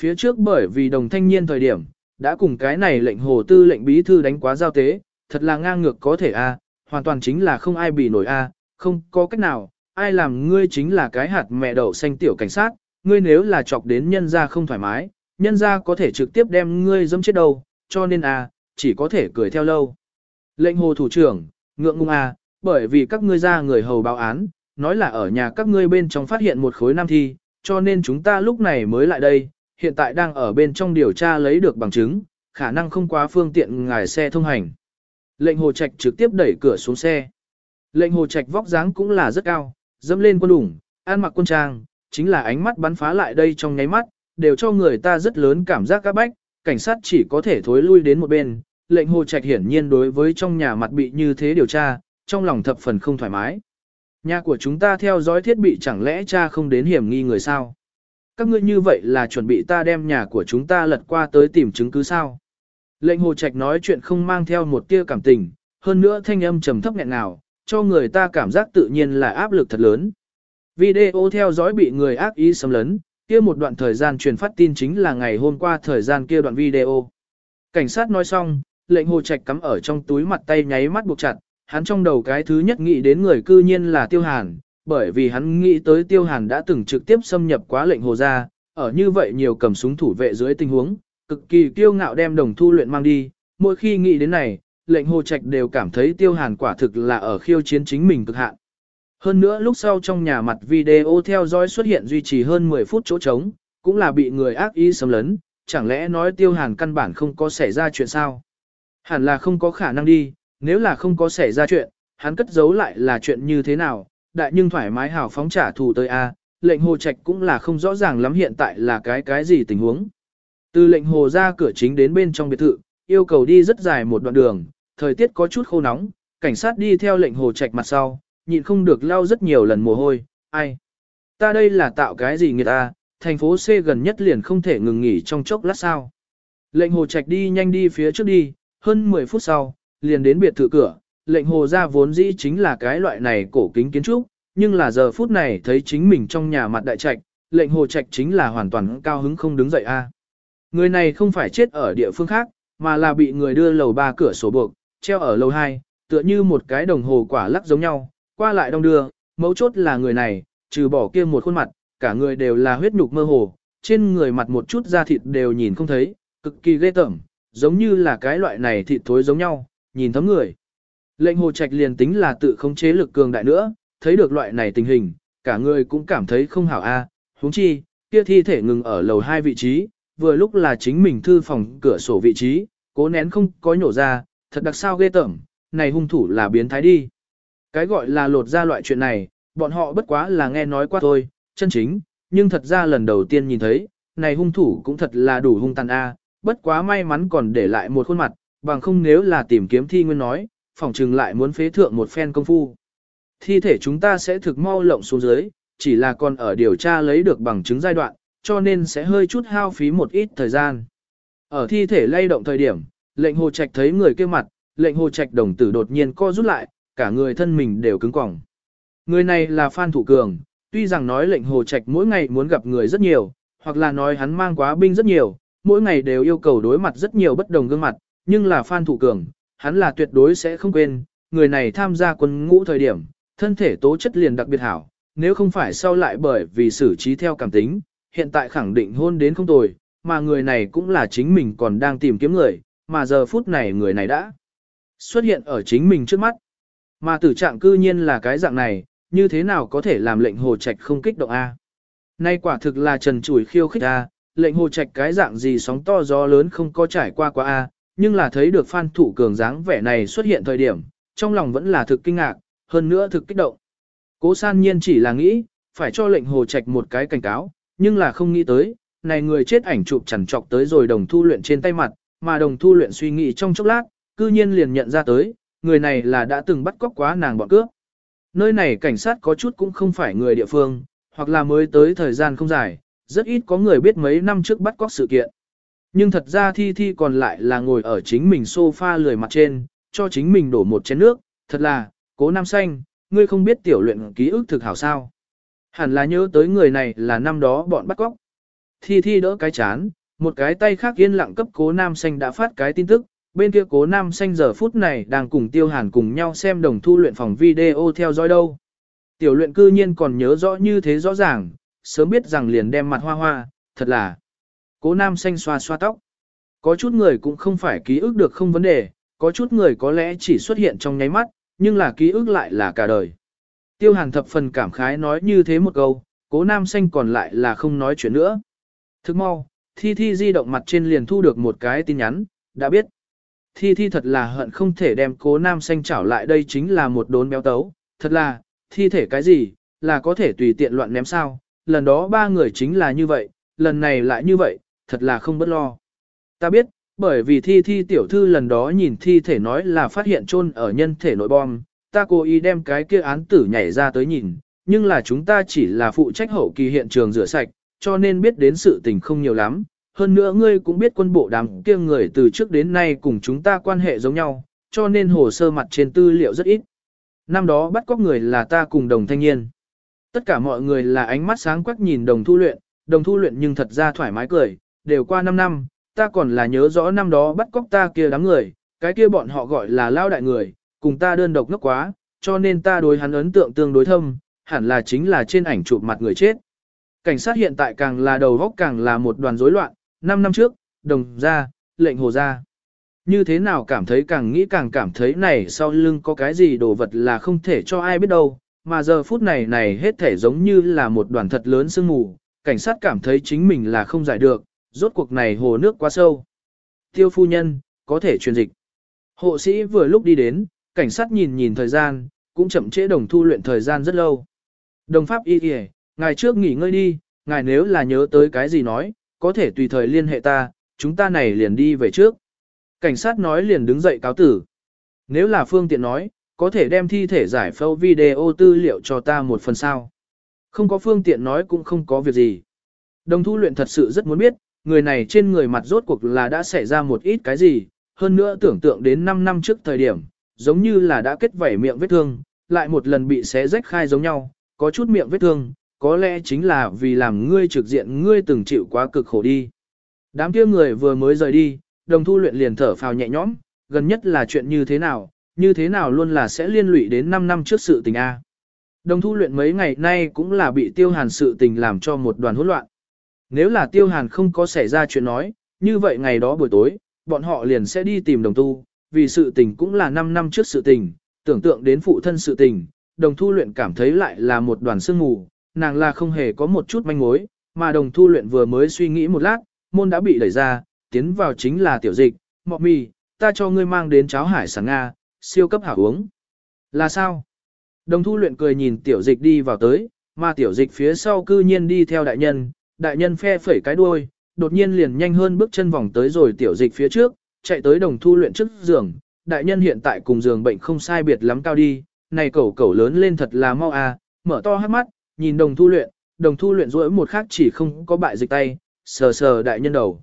Phía trước bởi vì đồng thanh niên thời điểm, đã cùng cái này lệnh hồ tư lệnh bí thư đánh quá giao tế, thật là ngang ngược có thể a, hoàn toàn chính là không ai bị nổi a, không có cách nào, ai làm ngươi chính là cái hạt mẹ đậu xanh tiểu cảnh sát, ngươi nếu là chọc đến nhân gia không thoải mái, nhân gia có thể trực tiếp đem ngươi dâm chết đâu, cho nên a, chỉ có thể cười theo lâu. Lệnh hồ thủ trưởng, ngượng ngung a, bởi vì các ngươi ra người hầu báo án, nói là ở nhà các ngươi bên trong phát hiện một khối nam thi, cho nên chúng ta lúc này mới lại đây, hiện tại đang ở bên trong điều tra lấy được bằng chứng, khả năng không quá phương tiện ngài xe thông hành. Lệnh hồ trạch trực tiếp đẩy cửa xuống xe. Lệnh hồ trạch vóc dáng cũng là rất cao, dâm lên quân đủng, ăn mặc quân trang, chính là ánh mắt bắn phá lại đây trong nháy mắt, đều cho người ta rất lớn cảm giác các bách, cảnh sát chỉ có thể thối lui đến một bên. Lệnh hồ trạch hiển nhiên đối với trong nhà mặt bị như thế điều tra, trong lòng thập phần không thoải mái. Nhà của chúng ta theo dõi thiết bị chẳng lẽ cha không đến hiểm nghi người sao? Các ngươi như vậy là chuẩn bị ta đem nhà của chúng ta lật qua tới tìm chứng cứ sao? Lệnh hồ trạch nói chuyện không mang theo một tia cảm tình, hơn nữa thanh âm trầm thấp nghẹn nào, cho người ta cảm giác tự nhiên là áp lực thật lớn. Video theo dõi bị người ác ý xâm lấn, kia một đoạn thời gian truyền phát tin chính là ngày hôm qua thời gian kia đoạn video. Cảnh sát nói xong, lệnh hồ trạch cắm ở trong túi mặt tay nháy mắt buộc chặt, hắn trong đầu cái thứ nhất nghĩ đến người cư nhiên là tiêu hàn, bởi vì hắn nghĩ tới tiêu hàn đã từng trực tiếp xâm nhập quá lệnh hồ gia ở như vậy nhiều cầm súng thủ vệ dưới tình huống, cực kỳ kiêu ngạo đem đồng thu luyện mang đi, mỗi khi nghĩ đến này, lệnh hồ trạch đều cảm thấy tiêu hàn quả thực là ở khiêu chiến chính mình cực hạn. Hơn nữa lúc sau trong nhà mặt video theo dõi xuất hiện duy trì hơn 10 phút chỗ trống, cũng là bị người ác ý xâm lấn, chẳng lẽ nói tiêu hàn căn bản không có xảy ra chuyện sao? Hẳn là không có khả năng đi, nếu là không có xảy ra chuyện, hắn cất giấu lại là chuyện như thế nào, đại nhưng thoải mái hào phóng trả thù tới A, lệnh hồ trạch cũng là không rõ ràng lắm hiện tại là cái cái gì tình huống. Từ lệnh hồ ra cửa chính đến bên trong biệt thự, yêu cầu đi rất dài một đoạn đường, thời tiết có chút khô nóng, cảnh sát đi theo lệnh hồ trạch mặt sau, nhịn không được lau rất nhiều lần mồ hôi, ai. Ta đây là tạo cái gì người ta, thành phố C gần nhất liền không thể ngừng nghỉ trong chốc lát sao. Lệnh hồ trạch đi nhanh đi phía trước đi, hơn 10 phút sau, liền đến biệt thự cửa, lệnh hồ ra vốn dĩ chính là cái loại này cổ kính kiến trúc, nhưng là giờ phút này thấy chính mình trong nhà mặt đại trạch, lệnh hồ trạch chính là hoàn toàn cao hứng không đứng dậy a. Người này không phải chết ở địa phương khác, mà là bị người đưa lầu ba cửa sổ buộc, treo ở lầu 2, tựa như một cái đồng hồ quả lắc giống nhau, qua lại đông đưa, mấu chốt là người này, trừ bỏ kia một khuôn mặt, cả người đều là huyết nhục mơ hồ, trên người mặt một chút da thịt đều nhìn không thấy, cực kỳ ghê tởm, giống như là cái loại này thịt thối giống nhau, nhìn thấm người. Lệnh hồ trạch liền tính là tự khống chế lực cường đại nữa, thấy được loại này tình hình, cả người cũng cảm thấy không hảo a. À. huống chi, kia thi thể ngừng ở lầu hai vị trí, vừa lúc là chính mình thư phòng cửa sổ vị trí, cố nén không có nhổ ra, thật đặc sao ghê tởm, này hung thủ là biến thái đi. Cái gọi là lột ra loại chuyện này, bọn họ bất quá là nghe nói qua thôi, chân chính, nhưng thật ra lần đầu tiên nhìn thấy, này hung thủ cũng thật là đủ hung tàn a, bất quá may mắn còn để lại một khuôn mặt, bằng không nếu là tìm kiếm thi nguyên nói, phỏng chừng lại muốn phế thượng một phen công phu. Thi thể chúng ta sẽ thực mau lộng xuống dưới, chỉ là còn ở điều tra lấy được bằng chứng giai đoạn, cho nên sẽ hơi chút hao phí một ít thời gian. Ở thi thể lay động thời điểm, lệnh hồ trạch thấy người kia mặt, lệnh hồ trạch đồng tử đột nhiên co rút lại, cả người thân mình đều cứng quỏng. Người này là Phan Thủ Cường, tuy rằng nói lệnh hồ trạch mỗi ngày muốn gặp người rất nhiều, hoặc là nói hắn mang quá binh rất nhiều, mỗi ngày đều yêu cầu đối mặt rất nhiều bất đồng gương mặt, nhưng là Phan Thủ Cường, hắn là tuyệt đối sẽ không quên, người này tham gia quân ngũ thời điểm, thân thể tố chất liền đặc biệt hảo, nếu không phải sau lại bởi vì xử trí theo cảm tính, hiện tại khẳng định hôn đến không tồi, mà người này cũng là chính mình còn đang tìm kiếm người, mà giờ phút này người này đã xuất hiện ở chính mình trước mắt. Mà tử trạng cư nhiên là cái dạng này, như thế nào có thể làm lệnh hồ trạch không kích động A. Nay quả thực là trần chủi khiêu khích A, lệnh hồ trạch cái dạng gì sóng to gió lớn không có trải qua qua A, nhưng là thấy được phan thủ cường dáng vẻ này xuất hiện thời điểm, trong lòng vẫn là thực kinh ngạc, hơn nữa thực kích động. Cố san nhiên chỉ là nghĩ, phải cho lệnh hồ trạch một cái cảnh cáo, nhưng là không nghĩ tới, này người chết ảnh chụp chẳng trọc tới rồi đồng thu luyện trên tay mặt, mà đồng thu luyện suy nghĩ trong chốc lát, cư nhiên liền nhận ra tới, người này là đã từng bắt cóc quá nàng bọn cướp. Nơi này cảnh sát có chút cũng không phải người địa phương, hoặc là mới tới thời gian không dài, rất ít có người biết mấy năm trước bắt cóc sự kiện. Nhưng thật ra Thi Thi còn lại là ngồi ở chính mình sofa lười mặt trên, cho chính mình đổ một chén nước, thật là, cố nam xanh, ngươi không biết tiểu luyện ký ức thực hảo sao. Hẳn là nhớ tới người này là năm đó bọn bắt cóc. Thi Thi đỡ cái chán, một cái tay khác yên lặng cấp cố nam xanh đã phát cái tin tức, bên kia cố nam xanh giờ phút này đang cùng tiêu hàn cùng nhau xem đồng thu luyện phòng video theo dõi đâu. Tiểu luyện cư nhiên còn nhớ rõ như thế rõ ràng, sớm biết rằng liền đem mặt hoa hoa, thật là. Cố nam xanh xoa xoa tóc. Có chút người cũng không phải ký ức được không vấn đề, có chút người có lẽ chỉ xuất hiện trong nháy mắt, nhưng là ký ức lại là cả đời. Tiêu hàn thập phần cảm khái nói như thế một câu, cố nam xanh còn lại là không nói chuyện nữa. Thức mau, thi thi di động mặt trên liền thu được một cái tin nhắn, đã biết. Thi thi thật là hận không thể đem cố nam xanh trảo lại đây chính là một đốn béo tấu, thật là, thi thể cái gì, là có thể tùy tiện loạn ném sao, lần đó ba người chính là như vậy, lần này lại như vậy, thật là không bất lo. Ta biết, bởi vì thi thi tiểu thư lần đó nhìn thi thể nói là phát hiện chôn ở nhân thể nội bom, ta cố ý đem cái kia án tử nhảy ra tới nhìn, nhưng là chúng ta chỉ là phụ trách hậu kỳ hiện trường rửa sạch, cho nên biết đến sự tình không nhiều lắm. Hơn nữa ngươi cũng biết quân bộ đám kia người từ trước đến nay cùng chúng ta quan hệ giống nhau, cho nên hồ sơ mặt trên tư liệu rất ít. Năm đó bắt cóc người là ta cùng đồng thanh niên. Tất cả mọi người là ánh mắt sáng quắc nhìn đồng thu luyện, đồng thu luyện nhưng thật ra thoải mái cười, đều qua 5 năm, ta còn là nhớ rõ năm đó bắt cóc ta kia đám người, cái kia bọn họ gọi là lao đại người, cùng ta đơn độc ngốc quá, cho nên ta đối hắn ấn tượng tương đối thâm, hẳn là chính là trên ảnh chụp mặt người chết. Cảnh sát hiện tại càng là đầu góc càng là một đoàn rối loạn, 5 năm trước, đồng ra, lệnh hồ ra. Như thế nào cảm thấy càng nghĩ càng cảm thấy này sau lưng có cái gì đồ vật là không thể cho ai biết đâu, mà giờ phút này này hết thể giống như là một đoàn thật lớn sương mù, cảnh sát cảm thấy chính mình là không giải được, rốt cuộc này hồ nước quá sâu. Tiêu phu nhân, có thể truyền dịch. Hộ sĩ vừa lúc đi đến, cảnh sát nhìn nhìn thời gian, cũng chậm trễ đồng thu luyện thời gian rất lâu. Đồng pháp y kìa, ngài trước nghỉ ngơi đi, ngài nếu là nhớ tới cái gì nói, có thể tùy thời liên hệ ta, chúng ta này liền đi về trước. Cảnh sát nói liền đứng dậy cáo tử. Nếu là phương tiện nói, có thể đem thi thể giải phẫu video tư liệu cho ta một phần sao. Không có phương tiện nói cũng không có việc gì. Đồng thu luyện thật sự rất muốn biết, người này trên người mặt rốt cuộc là đã xảy ra một ít cái gì, hơn nữa tưởng tượng đến 5 năm trước thời điểm, giống như là đã kết vảy miệng vết thương, lại một lần bị xé rách khai giống nhau, có chút miệng vết thương, có lẽ chính là vì làm ngươi trực diện ngươi từng chịu quá cực khổ đi. Đám kia người vừa mới rời đi, đồng thu luyện liền thở phào nhẹ nhõm, gần nhất là chuyện như thế nào, như thế nào luôn là sẽ liên lụy đến 5 năm trước sự tình A. Đồng thu luyện mấy ngày nay cũng là bị tiêu hàn sự tình làm cho một đoàn hỗn loạn. Nếu là tiêu hàn không có xảy ra chuyện nói, như vậy ngày đó buổi tối, bọn họ liền sẽ đi tìm đồng tu, vì sự tình cũng là 5 năm trước sự tình, tưởng tượng đến phụ thân sự tình, đồng thu luyện cảm thấy lại là một đoàn sương mù, nàng là không hề có một chút manh mối, mà đồng thu luyện vừa mới suy nghĩ một lát, môn đã bị đẩy ra, tiến vào chính là tiểu dịch, mọ mì, ta cho ngươi mang đến cháo hải sản Nga, siêu cấp hảo uống. Là sao? Đồng thu luyện cười nhìn tiểu dịch đi vào tới, mà tiểu dịch phía sau cư nhiên đi theo đại nhân, đại nhân phe phẩy cái đuôi, đột nhiên liền nhanh hơn bước chân vòng tới rồi tiểu dịch phía trước, chạy tới đồng thu luyện trước giường, đại nhân hiện tại cùng giường bệnh không sai biệt lắm cao đi, này cẩu cẩu lớn lên thật là mau à, mở to hát mắt, nhìn đồng thu luyện, đồng thu luyện rỗi một khác chỉ không có bại dịch tay, sờ sờ đại nhân đầu.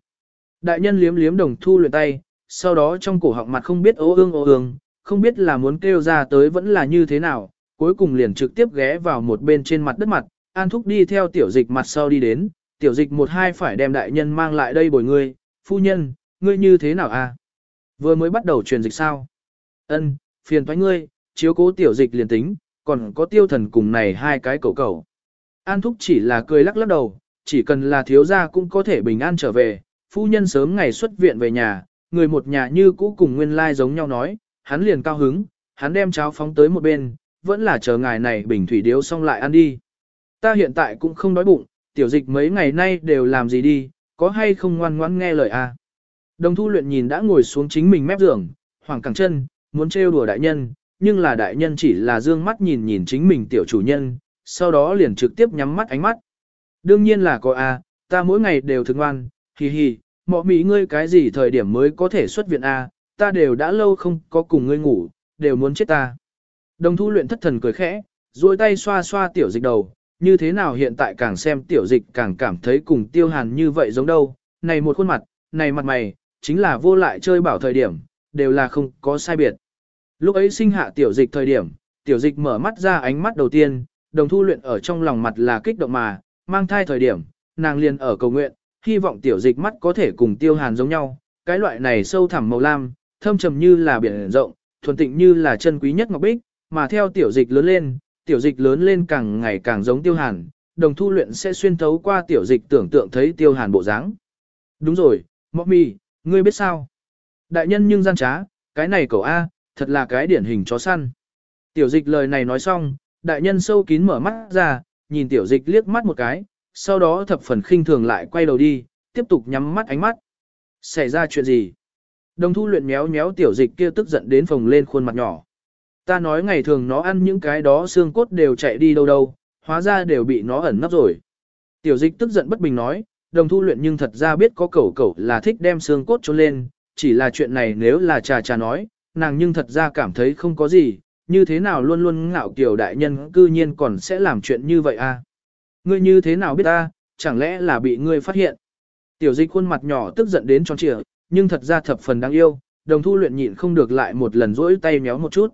Đại nhân liếm liếm đồng thu luyện tay, sau đó trong cổ họng mặt không biết ố ương ố ương, không biết là muốn kêu ra tới vẫn là như thế nào, cuối cùng liền trực tiếp ghé vào một bên trên mặt đất mặt, an thúc đi theo tiểu dịch mặt sau đi đến, tiểu dịch một hai phải đem đại nhân mang lại đây bồi ngươi, phu nhân, ngươi như thế nào à? Vừa mới bắt đầu truyền dịch sao? Ân, phiền thoái ngươi, chiếu cố tiểu dịch liền tính, còn có tiêu thần cùng này hai cái cầu cầu. An thúc chỉ là cười lắc lắc đầu, chỉ cần là thiếu gia cũng có thể bình an trở về, phu nhân sớm ngày xuất viện về nhà, người một nhà như cũ cùng nguyên lai giống nhau nói, hắn liền cao hứng, hắn đem cháo phóng tới một bên, vẫn là chờ ngài này bình thủy điếu xong lại ăn đi. Ta hiện tại cũng không đói bụng, tiểu dịch mấy ngày nay đều làm gì đi, có hay không ngoan ngoãn nghe lời a? À? Đồng thu luyện nhìn đã ngồi xuống chính mình mép giường, hoàng cẳng chân, muốn trêu đùa đại nhân, nhưng là đại nhân chỉ là dương mắt nhìn nhìn chính mình tiểu chủ nhân, sau đó liền trực tiếp nhắm mắt ánh mắt. Đương nhiên là có a, ta mỗi ngày đều thức ngoan, hì hì, mọ mỹ ngươi cái gì thời điểm mới có thể xuất viện a, ta đều đã lâu không có cùng ngươi ngủ, đều muốn chết ta. Đồng thu luyện thất thần cười khẽ, duỗi tay xoa xoa tiểu dịch đầu, như thế nào hiện tại càng xem tiểu dịch càng cảm thấy cùng tiêu hàn như vậy giống đâu, này một khuôn mặt, này mặt mày, chính là vô lại chơi bảo thời điểm, đều là không có sai biệt. Lúc ấy sinh hạ tiểu dịch thời điểm, tiểu dịch mở mắt ra ánh mắt đầu tiên, đồng thu luyện ở trong lòng mặt là kích động mà, mang thai thời điểm, nàng liền ở cầu nguyện, hy vọng tiểu dịch mắt có thể cùng tiêu hàn giống nhau, cái loại này sâu thẳm màu lam, thâm trầm như là biển rộng, thuần tịnh như là chân quý nhất ngọc bích, mà theo tiểu dịch lớn lên, tiểu dịch lớn lên càng ngày càng giống tiêu hàn, đồng thu luyện sẽ xuyên thấu qua tiểu dịch tưởng tượng thấy tiêu hàn bộ dáng. Đúng rồi, mọc mì, ngươi biết sao? Đại nhân nhưng gian trá, cái này cậu A, thật là cái điển hình chó săn. Tiểu dịch lời này nói xong, đại nhân sâu kín mở mắt ra, nhìn tiểu dịch liếc mắt một cái, sau đó thập phần khinh thường lại quay đầu đi, tiếp tục nhắm mắt ánh mắt. Xảy ra chuyện gì? Đồng thu luyện méo méo tiểu dịch kia tức giận đến phồng lên khuôn mặt nhỏ. Ta nói ngày thường nó ăn những cái đó xương cốt đều chạy đi đâu đâu, hóa ra đều bị nó ẩn nấp rồi. Tiểu dịch tức giận bất bình nói, đồng thu luyện nhưng thật ra biết có cẩu cẩu là thích đem xương cốt trốn lên, chỉ là chuyện này nếu là trà trà nói, nàng nhưng thật ra cảm thấy không có gì, như thế nào luôn luôn ngạo kiểu đại nhân cư nhiên còn sẽ làm chuyện như vậy? À? Ngươi như thế nào biết ta, chẳng lẽ là bị ngươi phát hiện? Tiểu dịch khuôn mặt nhỏ tức giận đến tròn trịa, nhưng thật ra thập phần đáng yêu, đồng thu luyện nhịn không được lại một lần rỗi tay méo một chút.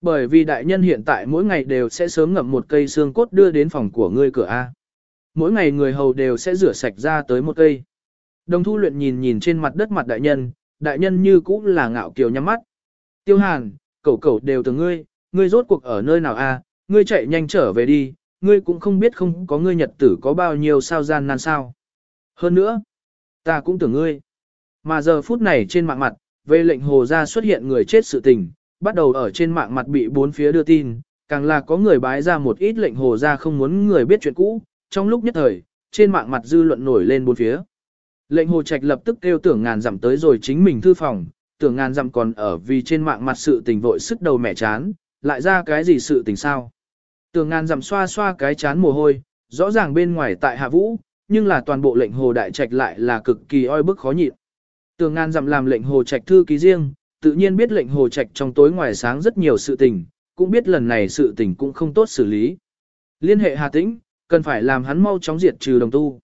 Bởi vì đại nhân hiện tại mỗi ngày đều sẽ sớm ngậm một cây xương cốt đưa đến phòng của ngươi cửa A. Mỗi ngày người hầu đều sẽ rửa sạch ra tới một cây. Đồng thu luyện nhìn nhìn trên mặt đất mặt đại nhân, đại nhân như cũng là ngạo kiều nhắm mắt. Tiêu hàn, cậu cậu đều từ ngươi, ngươi rốt cuộc ở nơi nào a? ngươi chạy nhanh trở về đi, ngươi cũng không biết không có ngươi nhật tử có bao nhiêu sao gian nan sao. Hơn nữa, ta cũng tưởng ngươi. Mà giờ phút này trên mạng mặt, về lệnh hồ ra xuất hiện người chết sự tình, bắt đầu ở trên mạng mặt bị bốn phía đưa tin, càng là có người bái ra một ít lệnh hồ ra không muốn người biết chuyện cũ, trong lúc nhất thời, trên mạng mặt dư luận nổi lên bốn phía. Lệnh hồ trạch lập tức kêu tưởng ngàn dặm tới rồi chính mình thư phòng, tưởng ngàn dặm còn ở vì trên mạng mặt sự tình vội sức đầu mẹ chán, lại ra cái gì sự tình sao. Tưởng ngàn dặm xoa xoa cái chán mồ hôi, rõ ràng bên ngoài tại hạ vũ, nhưng là toàn bộ lệnh hồ đại trạch lại là cực kỳ oi bức khó nhịn. Tưởng ngàn dặm làm lệnh hồ trạch thư ký riêng, tự nhiên biết lệnh hồ trạch trong tối ngoài sáng rất nhiều sự tình, cũng biết lần này sự tình cũng không tốt xử lý. Liên hệ Hà Tĩnh, cần phải làm hắn mau chóng diệt trừ đồng tu.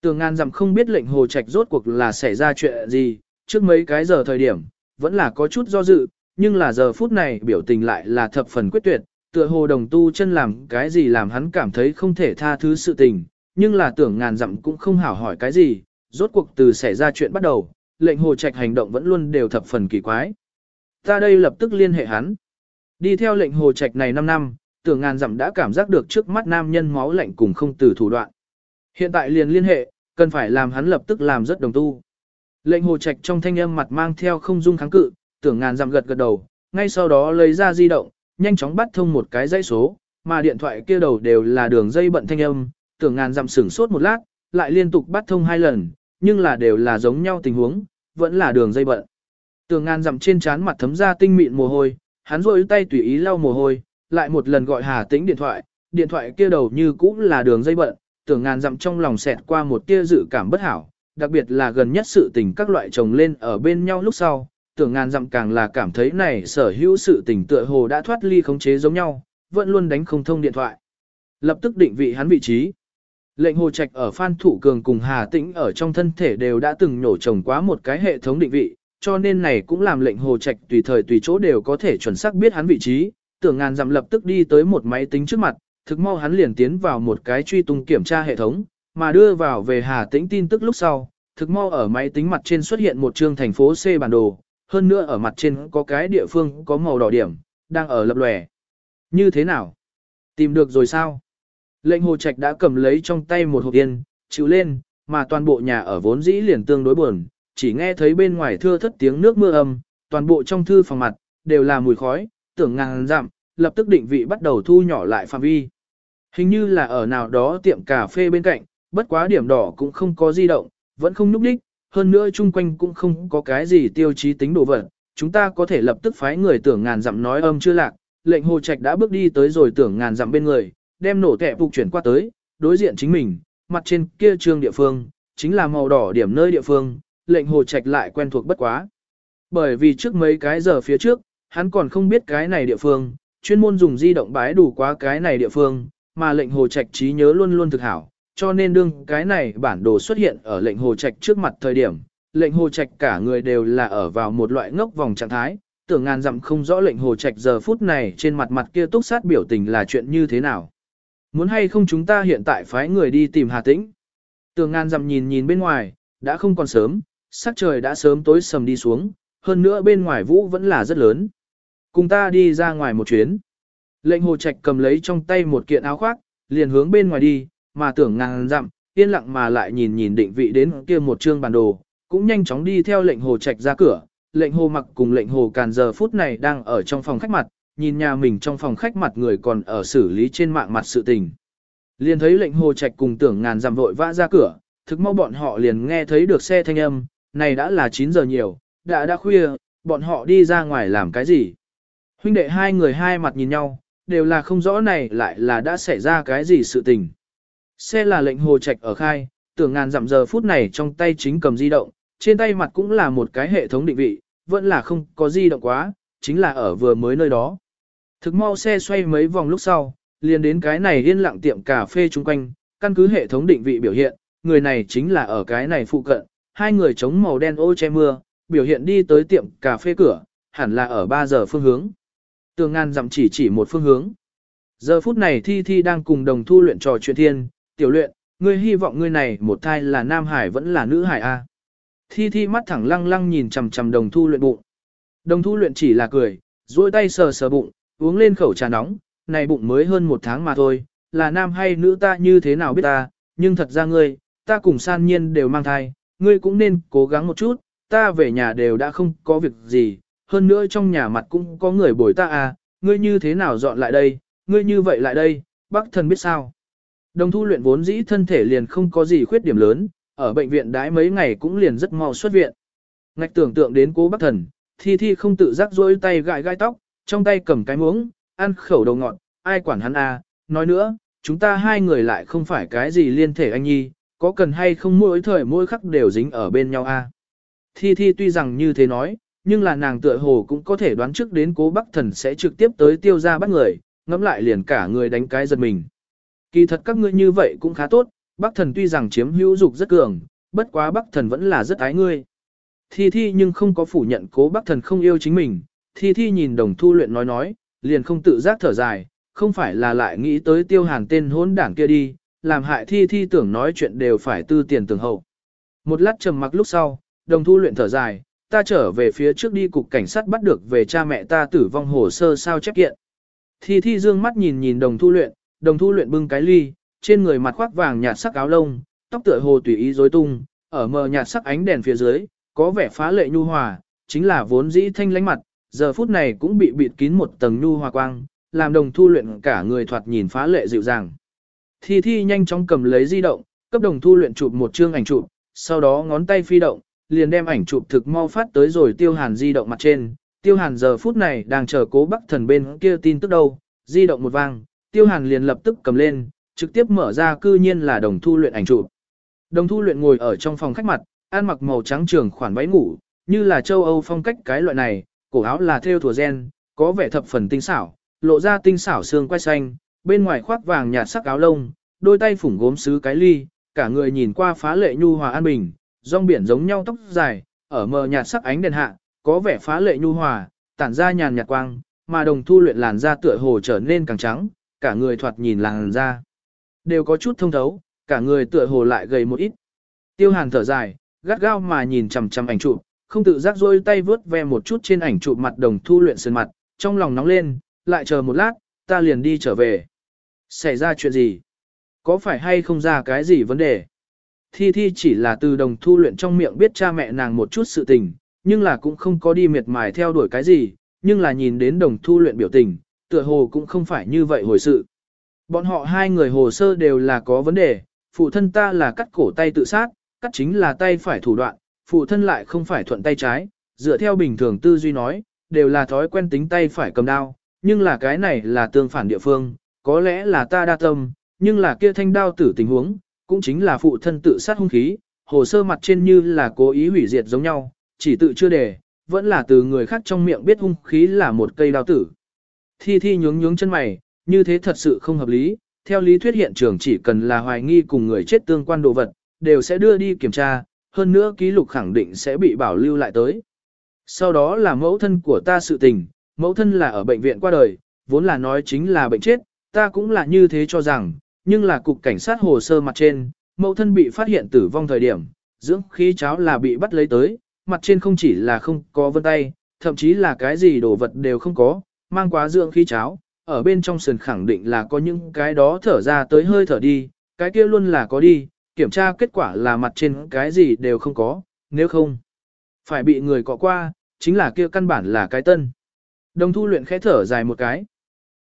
Tường ngàn dặm không biết lệnh hồ trạch rốt cuộc là xảy ra chuyện gì, trước mấy cái giờ thời điểm, vẫn là có chút do dự, nhưng là giờ phút này biểu tình lại là thập phần quyết tuyệt, tựa hồ đồng tu chân làm cái gì làm hắn cảm thấy không thể tha thứ sự tình, nhưng là tưởng ngàn dặm cũng không hảo hỏi cái gì, rốt cuộc từ xảy ra chuyện bắt đầu, lệnh hồ trạch hành động vẫn luôn đều thập phần kỳ quái. Ta đây lập tức liên hệ hắn. Đi theo lệnh hồ trạch này 5 năm, tưởng ngàn dặm đã cảm giác được trước mắt nam nhân máu lạnh cùng không từ thủ đoạn. Hiện tại liền liên hệ, cần phải làm hắn lập tức làm rất đồng tu. Lệnh hồ trạch trong thanh âm mặt mang theo không dung kháng cự, tưởng ngàn dặm gật gật đầu, ngay sau đó lấy ra di động, nhanh chóng bắt thông một cái dãy số, mà điện thoại kia đầu đều là đường dây bận thanh âm, tưởng ngàn dặm sửng sốt một lát, lại liên tục bắt thông hai lần, nhưng là đều là giống nhau tình huống, vẫn là đường dây bận. Tưởng ngàn dặm trên trán mặt thấm ra tinh mịn mồ hôi, hắn rôi tay tùy ý lau mồ hôi, lại một lần gọi Hà Tĩnh điện thoại, điện thoại kia đầu như cũng là đường dây bận, tưởng ngàn dặm trong lòng xẹt qua một tia dự cảm bất hảo, đặc biệt là gần nhất sự tình các loại chồng lên ở bên nhau lúc sau, tưởng ngàn dặm càng là cảm thấy này sở hữu sự tình tựa hồ đã thoát ly khống chế giống nhau, vẫn luôn đánh không thông điện thoại. Lập tức định vị hắn vị trí. Lệnh hồ trạch ở Phan Thủ Cường cùng Hà Tĩnh ở trong thân thể đều đã từng nhổ trồng quá một cái hệ thống định vị, cho nên này cũng làm lệnh hồ trạch tùy thời tùy chỗ đều có thể chuẩn xác biết hắn vị trí, tưởng ngàn dặm lập tức đi tới một máy tính trước mặt, thực mau hắn liền tiến vào một cái truy tung kiểm tra hệ thống, mà đưa vào về Hà Tĩnh tin tức lúc sau, thực mau ở máy tính mặt trên xuất hiện một chương thành phố C bản đồ, hơn nữa ở mặt trên có cái địa phương có màu đỏ điểm, đang ở lập lòe. Như thế nào? Tìm được rồi sao? Lệnh hồ trạch đã cầm lấy trong tay một hộp yên, chịu lên, mà toàn bộ nhà ở vốn dĩ liền tương đối buồn, chỉ nghe thấy bên ngoài thưa thất tiếng nước mưa âm, toàn bộ trong thư phòng mặt, đều là mùi khói, tưởng ngàn dặm, lập tức định vị bắt đầu thu nhỏ lại phạm vi. Hình như là ở nào đó tiệm cà phê bên cạnh, bất quá điểm đỏ cũng không có di động, vẫn không núp đích, hơn nữa chung quanh cũng không có cái gì tiêu chí tính đồ vật. Chúng ta có thể lập tức phái người tưởng ngàn dặm nói âm chưa lạc, lệnh hồ trạch đã bước đi tới rồi tưởng ngàn dặm bên người, đem nổ kẹ phục chuyển qua tới, đối diện chính mình, mặt trên kia trương địa phương, chính là màu đỏ điểm nơi địa phương, lệnh hồ trạch lại quen thuộc bất quá. Bởi vì trước mấy cái giờ phía trước, hắn còn không biết cái này địa phương, chuyên môn dùng di động bái đủ quá cái này địa phương, mà lệnh hồ trạch trí nhớ luôn luôn thực hảo, cho nên đương cái này bản đồ xuất hiện ở lệnh hồ trạch trước mặt thời điểm, lệnh hồ trạch cả người đều là ở vào một loại ngốc vòng trạng thái, tưởng ngàn dặm không rõ lệnh hồ trạch giờ phút này trên mặt mặt kia túc sát biểu tình là chuyện như thế nào. Muốn hay không chúng ta hiện tại phái người đi tìm Hà Tĩnh. Tưởng ngàn dặm nhìn nhìn bên ngoài, đã không còn sớm, sắc trời đã sớm tối sầm đi xuống, hơn nữa bên ngoài vũ vẫn là rất lớn. Cùng ta đi ra ngoài một chuyến. Lệnh hồ trạch cầm lấy trong tay một kiện áo khoác, liền hướng bên ngoài đi, mà tưởng ngàn dặm, yên lặng mà lại nhìn nhìn định vị đến kia một chương bản đồ, cũng nhanh chóng đi theo lệnh hồ trạch ra cửa. Lệnh hồ mặc cùng lệnh hồ càn giờ phút này đang ở trong phòng khách mặt, nhìn nhà mình trong phòng khách mặt người còn ở xử lý trên mạng mặt sự tình. Liền thấy lệnh hồ trạch cùng tưởng ngàn dặm vội vã ra cửa, thực mau bọn họ liền nghe thấy được xe thanh âm, này đã là 9 giờ nhiều, đã đã khuya, bọn họ đi ra ngoài làm cái gì. Huynh đệ hai người hai mặt nhìn nhau, đều là không rõ này lại là đã xảy ra cái gì sự tình. Xe là lệnh hồ trạch ở khai, tưởng ngàn dặm giờ phút này trong tay chính cầm di động, trên tay mặt cũng là một cái hệ thống định vị, vẫn là không có di động quá, chính là ở vừa mới nơi đó. Thực mau xe xoay mấy vòng lúc sau, liền đến cái này yên lặng tiệm cà phê chung quanh, căn cứ hệ thống định vị biểu hiện, người này chính là ở cái này phụ cận, hai người chống màu đen ô che mưa, biểu hiện đi tới tiệm cà phê cửa, hẳn là ở 3 giờ phương hướng. Tường ngàn dặm chỉ chỉ một phương hướng. Giờ phút này Thi Thi đang cùng đồng thu luyện trò chuyện thiên, tiểu luyện, ngươi hy vọng ngươi này một thai là nam hải vẫn là nữ hải a? Thi Thi mắt thẳng lăng lăng nhìn chằm chằm đồng thu luyện bụng. Đồng thu luyện chỉ là cười, duỗi tay sờ sờ bụng, uống lên khẩu trà nóng, này bụng mới hơn một tháng mà thôi, là nam hay nữ ta như thế nào biết ta, nhưng thật ra ngươi, ta cùng san nhiên đều mang thai, ngươi cũng nên cố gắng một chút, ta về nhà đều đã không có việc gì, hơn nữa trong nhà mặt cũng có người bồi ta à, ngươi như thế nào dọn lại đây, ngươi như vậy lại đây, bác thần biết sao. Đồng thu luyện vốn dĩ thân thể liền không có gì khuyết điểm lớn, ở bệnh viện đãi mấy ngày cũng liền rất mau xuất viện. Ngạch tưởng tượng đến cố bác thần, thi thi không tự giác rôi tay gãi gai tóc, trong tay cầm cái muỗng, ăn khẩu đầu ngọt, ai quản hắn à, nói nữa, chúng ta hai người lại không phải cái gì liên thể anh nhi, có cần hay không mỗi thời mỗi khắc đều dính ở bên nhau a à. Thi thi tuy rằng như thế nói, nhưng là nàng tựa hồ cũng có thể đoán trước đến cố bắc thần sẽ trực tiếp tới tiêu ra bắt người, ngẫm lại liền cả người đánh cái giật mình. Kỳ thật các ngươi như vậy cũng khá tốt, bắc thần tuy rằng chiếm hữu dục rất cường, bất quá bắc thần vẫn là rất ái ngươi. Thi thi nhưng không có phủ nhận cố bắc thần không yêu chính mình, thi thi nhìn đồng thu luyện nói nói, liền không tự giác thở dài, không phải là lại nghĩ tới tiêu hàn tên hỗn đảng kia đi, làm hại thi thi tưởng nói chuyện đều phải tư tiền tưởng hậu. Một lát trầm mặc lúc sau, đồng thu luyện thở dài, ta trở về phía trước đi cục cảnh sát bắt được về cha mẹ ta tử vong hồ sơ sao chép kiện. Thi thi dương mắt nhìn nhìn đồng thu luyện, đồng thu luyện bưng cái ly, trên người mặt khoác vàng nhạt sắc áo lông, tóc tựa hồ tùy ý rối tung, ở mờ nhạt sắc ánh đèn phía dưới, có vẻ phá lệ nhu hòa, chính là vốn dĩ thanh lánh mặt, giờ phút này cũng bị bịt kín một tầng nhu hòa quang, làm đồng thu luyện cả người thoạt nhìn phá lệ dịu dàng. Thi thi nhanh chóng cầm lấy di động, cấp đồng thu luyện chụp một chương ảnh chụp, sau đó ngón tay phi động, liền đem ảnh chụp thực mau phát tới rồi tiêu hàn di động mặt trên. Tiêu hàn giờ phút này đang chờ cố bắc thần bên kia tin tức đâu, di động một vang, tiêu hàn liền lập tức cầm lên, trực tiếp mở ra cư nhiên là đồng thu luyện ảnh chụp. Đồng thu luyện ngồi ở trong phòng khách mặt, ăn mặc màu trắng trường khoản váy ngủ, như là châu Âu phong cách cái loại này, cổ áo là thêu thùa gen, có vẻ thập phần tinh xảo, lộ ra tinh xảo xương quai xanh, bên ngoài khoác vàng nhạt sắc áo lông, đôi tay phủng gốm sứ cái ly, cả người nhìn qua phá lệ nhu hòa an bình, rong biển giống nhau tóc dài, ở mờ nhạt sắc ánh đèn hạ, có vẻ phá lệ nhu hòa, tản ra nhàn nhạt quang, mà đồng thu luyện làn da tựa hồ trở nên càng trắng, cả người thoạt nhìn làn da đều có chút thông thấu, cả người tựa hồ lại gầy một ít. Tiêu Hàn thở dài, gắt gao mà nhìn chằm chằm ảnh chụp, không tự giác rôi tay vớt ve một chút trên ảnh chụp mặt đồng thu luyện sơn mặt, trong lòng nóng lên, lại chờ một lát, ta liền đi trở về. Xảy ra chuyện gì? Có phải hay không ra cái gì vấn đề? Thi Thi chỉ là từ đồng thu luyện trong miệng biết cha mẹ nàng một chút sự tình, nhưng là cũng không có đi miệt mài theo đuổi cái gì, nhưng là nhìn đến đồng thu luyện biểu tình, tựa hồ cũng không phải như vậy hồi sự. Bọn họ hai người hồ sơ đều là có vấn đề, phụ thân ta là cắt cổ tay tự sát, cắt chính là tay phải thủ đoạn, phụ thân lại không phải thuận tay trái, dựa theo bình thường tư duy nói, đều là thói quen tính tay phải cầm đao, nhưng là cái này là tương phản địa phương, có lẽ là ta đa tâm, nhưng là kia thanh đao tử tình huống, cũng chính là phụ thân tự sát hung khí, hồ sơ mặt trên như là cố ý hủy diệt giống nhau, chỉ tự chưa đề, vẫn là từ người khác trong miệng biết hung khí là một cây đao tử. Thi thi nhướng nhướng chân mày, như thế thật sự không hợp lý, theo lý thuyết hiện trường chỉ cần là hoài nghi cùng người chết tương quan đồ vật, đều sẽ đưa đi kiểm tra, hơn nữa ký lục khẳng định sẽ bị bảo lưu lại tới. Sau đó là mẫu thân của ta sự tình, mẫu thân là ở bệnh viện qua đời, vốn là nói chính là bệnh chết, ta cũng là như thế cho rằng, nhưng là cục cảnh sát hồ sơ mặt trên, mẫu thân bị phát hiện tử vong thời điểm, dưỡng khí cháo là bị bắt lấy tới, mặt trên không chỉ là không có vân tay, thậm chí là cái gì đồ vật đều không có, mang quá dưỡng khí cháo, ở bên trong sườn khẳng định là có những cái đó thở ra tới hơi thở đi, cái kia luôn là có đi, kiểm tra kết quả là mặt trên cái gì đều không có, nếu không, phải bị người cọ qua, chính là kia căn bản là cái tân. Đồng thu luyện khẽ thở dài một cái.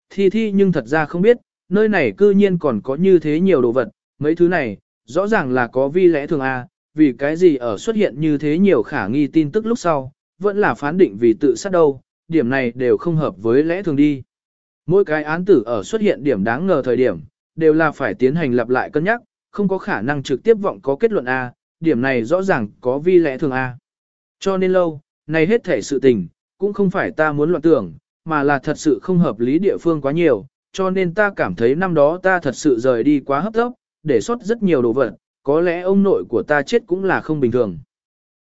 Thi thi nhưng thật ra không biết, nơi này cư nhiên còn có như thế nhiều đồ vật, mấy thứ này, rõ ràng là có vi lẽ thường A, vì cái gì ở xuất hiện như thế nhiều khả nghi tin tức lúc sau, vẫn là phán định vì tự sát đâu, điểm này đều không hợp với lẽ thường đi. Mỗi cái án tử ở xuất hiện điểm đáng ngờ thời điểm, đều là phải tiến hành lặp lại cân nhắc, không có khả năng trực tiếp vọng có kết luận A, điểm này rõ ràng có vi lẽ thường A. Cho nên lâu, này hết thể sự tình, cũng không phải ta muốn loạn tưởng, mà là thật sự không hợp lý địa phương quá nhiều, cho nên ta cảm thấy năm đó ta thật sự rời đi quá hấp tốc, để sót rất nhiều đồ vật, có lẽ ông nội của ta chết cũng là không bình thường.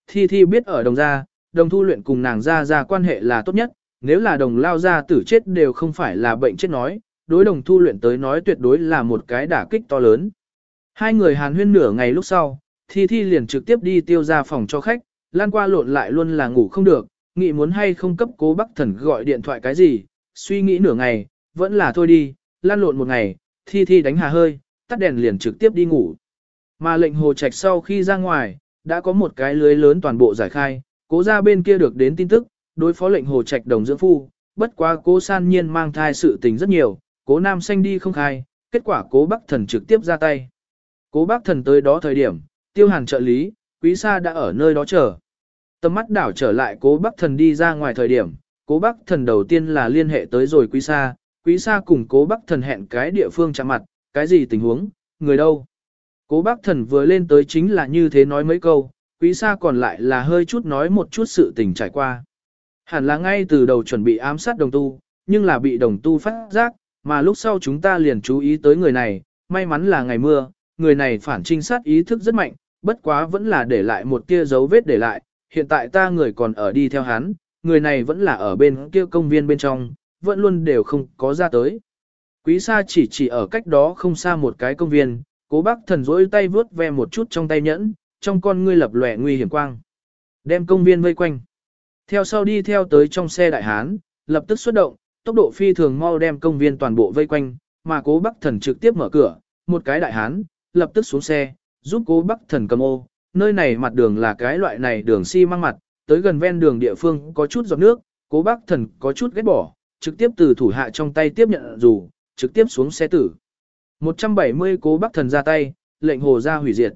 Thi Thi biết ở đồng gia, đồng thu luyện cùng nàng gia gia quan hệ là tốt nhất, nếu là đồng lao gia tử chết đều không phải là bệnh chết nói, đối đồng thu luyện tới nói tuyệt đối là một cái đả kích to lớn. Hai người hàn huyên nửa ngày lúc sau, Thi Thi liền trực tiếp đi tiêu ra phòng cho khách, lan qua lộn lại luôn là ngủ không được, nghĩ muốn hay không cấp cố bác thần gọi điện thoại cái gì, suy nghĩ nửa ngày, vẫn là thôi đi, lan lộn một ngày, Thi Thi đánh hà hơi, tắt đèn liền trực tiếp đi ngủ. Mà lệnh hồ trạch sau khi ra ngoài, đã có một cái lưới lớn toàn bộ giải khai, cố ra bên kia được đến tin tức, đối phó lệnh hồ trạch đồng dưỡng phu, bất quá cố san nhiên mang thai sự tình rất nhiều, cố nam xanh đi không khai, kết quả cố bắc thần trực tiếp ra tay. Cố Bác thần tới đó thời điểm, tiêu hàn trợ lý, quý sa đã ở nơi đó chờ. Tầm mắt đảo trở lại cố Bác thần đi ra ngoài thời điểm, cố Bác thần đầu tiên là liên hệ tới rồi quý sa, quý sa cùng cố Bác thần hẹn cái địa phương chạm mặt, cái gì tình huống, người đâu. Cố bác thần vừa lên tới chính là như thế nói mấy câu, quý sa còn lại là hơi chút nói một chút sự tình trải qua. Hẳn là ngay từ đầu chuẩn bị ám sát đồng tu, nhưng là bị đồng tu phát giác, mà lúc sau chúng ta liền chú ý tới người này, may mắn là ngày mưa, người này phản trinh sát ý thức rất mạnh, bất quá vẫn là để lại một tia dấu vết để lại, hiện tại ta người còn ở đi theo hắn, người này vẫn là ở bên kia công viên bên trong, vẫn luôn đều không có ra tới. Quý sa chỉ chỉ ở cách đó không xa một cái công viên, cố bác thần rỗi tay vướt ve một chút trong tay nhẫn, trong con ngươi lập lòe nguy hiểm quang. Đem công viên vây quanh. Theo sau đi theo tới trong xe đại hán, lập tức xuất động, tốc độ phi thường mau đem công viên toàn bộ vây quanh, mà cố bác thần trực tiếp mở cửa, một cái đại hán, lập tức xuống xe, giúp cố bác thần cầm ô. Nơi này mặt đường là cái loại này đường xi si măng mặt, tới gần ven đường địa phương có chút giọt nước, cố bác thần có chút ghét bỏ, trực tiếp từ thủ hạ trong tay tiếp nhận dù, trực tiếp xuống xe tử. 170 cố bác thần ra tay, lệnh hồ ra hủy diệt.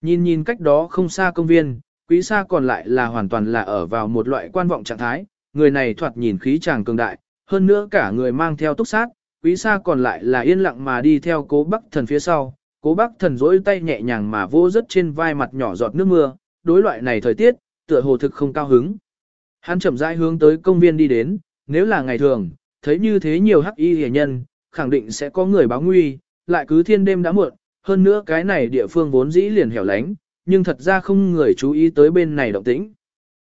Nhìn nhìn cách đó không xa công viên, quý xa còn lại là hoàn toàn là ở vào một loại quan vọng trạng thái, người này thoạt nhìn khí chàng cường đại, hơn nữa cả người mang theo túc sát, quý xa còn lại là yên lặng mà đi theo cố bác thần phía sau, cố bác thần rỗi tay nhẹ nhàng mà vô rất trên vai mặt nhỏ giọt nước mưa, đối loại này thời tiết, tựa hồ thực không cao hứng. Hắn chậm rãi hướng tới công viên đi đến, nếu là ngày thường, thấy như thế nhiều hắc y hề nhân, khẳng định sẽ có người báo nguy, lại cứ thiên đêm đã muộn, hơn nữa cái này địa phương vốn dĩ liền hẻo lánh, nhưng thật ra không người chú ý tới bên này động tĩnh.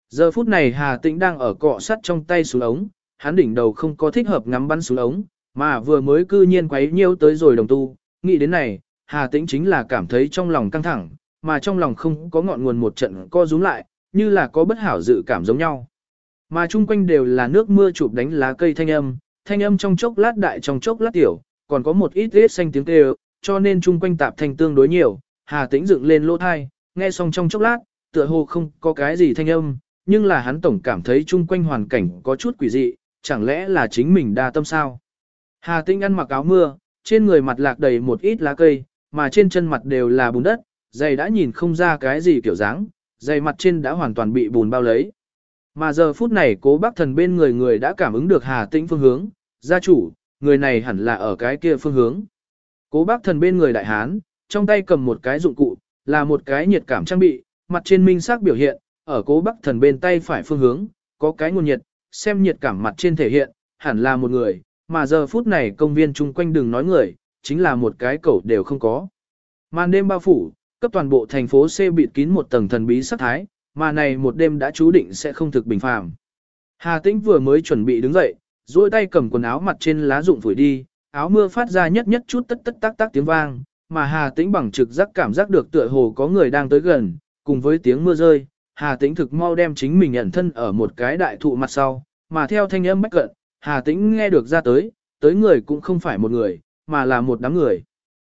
Giờ phút này Hà Tĩnh đang ở cọ sắt trong tay xuống ống, hắn đỉnh đầu không có thích hợp ngắm bắn xuống ống, mà vừa mới cư nhiên quấy nhiêu tới rồi đồng tu, nghĩ đến này, Hà Tĩnh chính là cảm thấy trong lòng căng thẳng, mà trong lòng không có ngọn nguồn một trận co rúm lại, như là có bất hảo dự cảm giống nhau. Mà chung quanh đều là nước mưa chụp đánh lá cây thanh âm, thanh âm trong chốc lát đại trong chốc lát tiểu, còn có một ít ít xanh tiếng kêu, cho nên chung quanh tạp thanh tương đối nhiều, Hà Tĩnh dựng lên lỗ thai, nghe xong trong chốc lát, tựa hồ không có cái gì thanh âm, nhưng là hắn tổng cảm thấy chung quanh hoàn cảnh có chút quỷ dị, chẳng lẽ là chính mình đa tâm sao? Hà Tĩnh ăn mặc áo mưa, trên người mặt lạc đầy một ít lá cây, mà trên chân mặt đều là bùn đất, giày đã nhìn không ra cái gì kiểu dáng, giày mặt trên đã hoàn toàn bị bùn bao lấy. Mà giờ phút này cố bác thần bên người người đã cảm ứng được Hà Tĩnh phương hướng, gia chủ, người này hẳn là ở cái kia phương hướng. Cố bác thần bên người đại hán, trong tay cầm một cái dụng cụ, là một cái nhiệt cảm trang bị, mặt trên minh xác biểu hiện, ở cố bác thần bên tay phải phương hướng, có cái nguồn nhiệt, xem nhiệt cảm mặt trên thể hiện, hẳn là một người, mà giờ phút này công viên chung quanh đừng nói người, chính là một cái cẩu đều không có. Màn đêm bao phủ, cấp toàn bộ thành phố C bịt kín một tầng thần bí sắc thái, mà này một đêm đã chú định sẽ không thực bình phàm. Hà Tĩnh vừa mới chuẩn bị đứng dậy, duỗi tay cầm quần áo mặt trên lá rụng phủi đi, áo mưa phát ra nhất nhất chút tất tất tác tác tiếng vang, mà Hà Tĩnh bằng trực giác cảm giác được tựa hồ có người đang tới gần, cùng với tiếng mưa rơi, Hà Tĩnh thực mau đem chính mình ẩn thân ở một cái đại thụ mặt sau, mà theo thanh âm bách cận, Hà Tĩnh nghe được ra tới, tới người cũng không phải một người, mà là một đám người.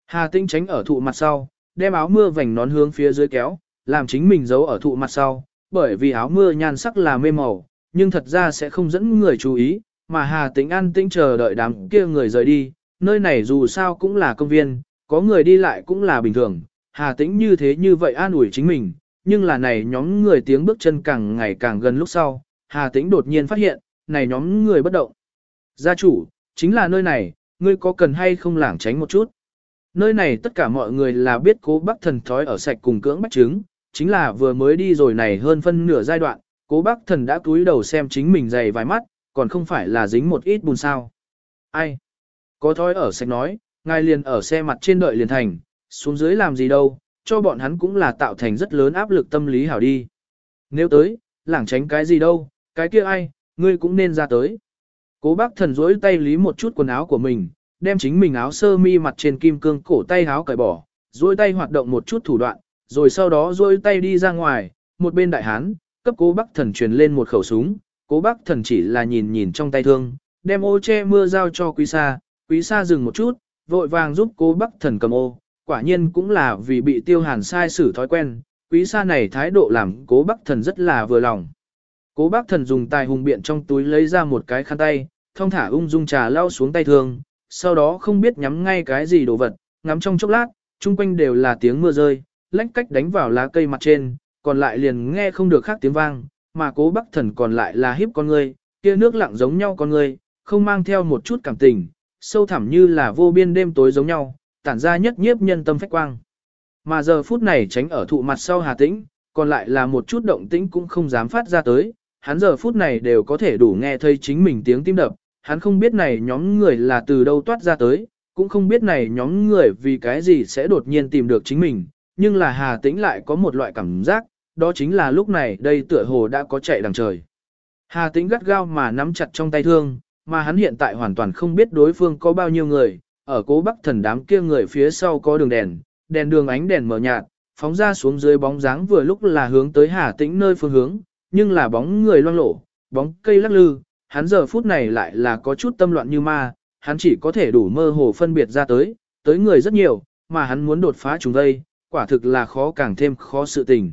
Hà Tĩnh tránh ở thụ mặt sau, đem áo mưa vành nón hướng phía dưới kéo, làm chính mình giấu ở thụ mặt sau, bởi vì áo mưa nhan sắc là mê màu, nhưng thật ra sẽ không dẫn người chú ý, mà Hà Tĩnh an tĩnh chờ đợi đám kia người rời đi, nơi này dù sao cũng là công viên, có người đi lại cũng là bình thường, Hà Tĩnh như thế như vậy an ủi chính mình, nhưng là này nhóm người tiếng bước chân càng ngày càng gần lúc sau, Hà Tĩnh đột nhiên phát hiện, này nhóm người bất động. Gia chủ, chính là nơi này, ngươi có cần hay không lảng tránh một chút. Nơi này tất cả mọi người là biết cố bác thần thói ở sạch cùng cưỡng bách trứng, chính là vừa mới đi rồi này hơn phân nửa giai đoạn, cố bác thần đã cúi đầu xem chính mình dày vài mắt, còn không phải là dính một ít bùn sao. Ai? Có thói ở sạch nói, ngài liền ở xe mặt trên đợi liền thành, xuống dưới làm gì đâu, cho bọn hắn cũng là tạo thành rất lớn áp lực tâm lý hảo đi. Nếu tới, lảng tránh cái gì đâu, cái kia ai, ngươi cũng nên ra tới. Cố bác thần rỗi tay lý một chút quần áo của mình, đem chính mình áo sơ mi mặt trên kim cương cổ tay áo cởi bỏ, rỗi tay hoạt động một chút thủ đoạn, rồi sau đó rỗi tay đi ra ngoài, một bên đại hán, cấp cố bác thần truyền lên một khẩu súng, cố bác thần chỉ là nhìn nhìn trong tay thương, đem ô che mưa giao cho quý sa, quý sa dừng một chút, vội vàng giúp cố bác thần cầm ô, quả nhiên cũng là vì bị tiêu hàn sai xử thói quen, quý sa này thái độ làm cố bác thần rất là vừa lòng. Cố bác thần dùng tài hùng biện trong túi lấy ra một cái khăn tay, thông thả ung dung trà lau xuống tay thương, sau đó không biết nhắm ngay cái gì đồ vật, ngắm trong chốc lát, chung quanh đều là tiếng mưa rơi, lách cách đánh vào lá cây mặt trên, còn lại liền nghe không được khác tiếng vang, mà cố bắc thần còn lại là hiếp con người, kia nước lặng giống nhau con người, không mang theo một chút cảm tình, sâu thẳm như là vô biên đêm tối giống nhau, tản ra nhất nhiếp nhân tâm phách quang. Mà giờ phút này tránh ở thụ mặt sau hà tĩnh, còn lại là một chút động tĩnh cũng không dám phát ra tới, hắn giờ phút này đều có thể đủ nghe thấy chính mình tiếng tim đập, hắn không biết này nhóm người là từ đâu toát ra tới, cũng không biết này nhóm người vì cái gì sẽ đột nhiên tìm được chính mình, nhưng là hà tĩnh lại có một loại cảm giác, đó chính là lúc này đây tựa hồ đã có chạy đằng trời. Hà tĩnh gắt gao mà nắm chặt trong tay thương, mà hắn hiện tại hoàn toàn không biết đối phương có bao nhiêu người, ở cố bắc thần đám kia người phía sau có đường đèn, đèn đường ánh đèn mở nhạt, phóng ra xuống dưới bóng dáng vừa lúc là hướng tới Hà Tĩnh nơi phương hướng, nhưng là bóng người loang lổ, bóng cây lắc lư, hắn giờ phút này lại là có chút tâm loạn như ma, hắn chỉ có thể đủ mơ hồ phân biệt ra tới, tới người rất nhiều, mà hắn muốn đột phá chúng đây, quả thực là khó càng thêm khó sự tình.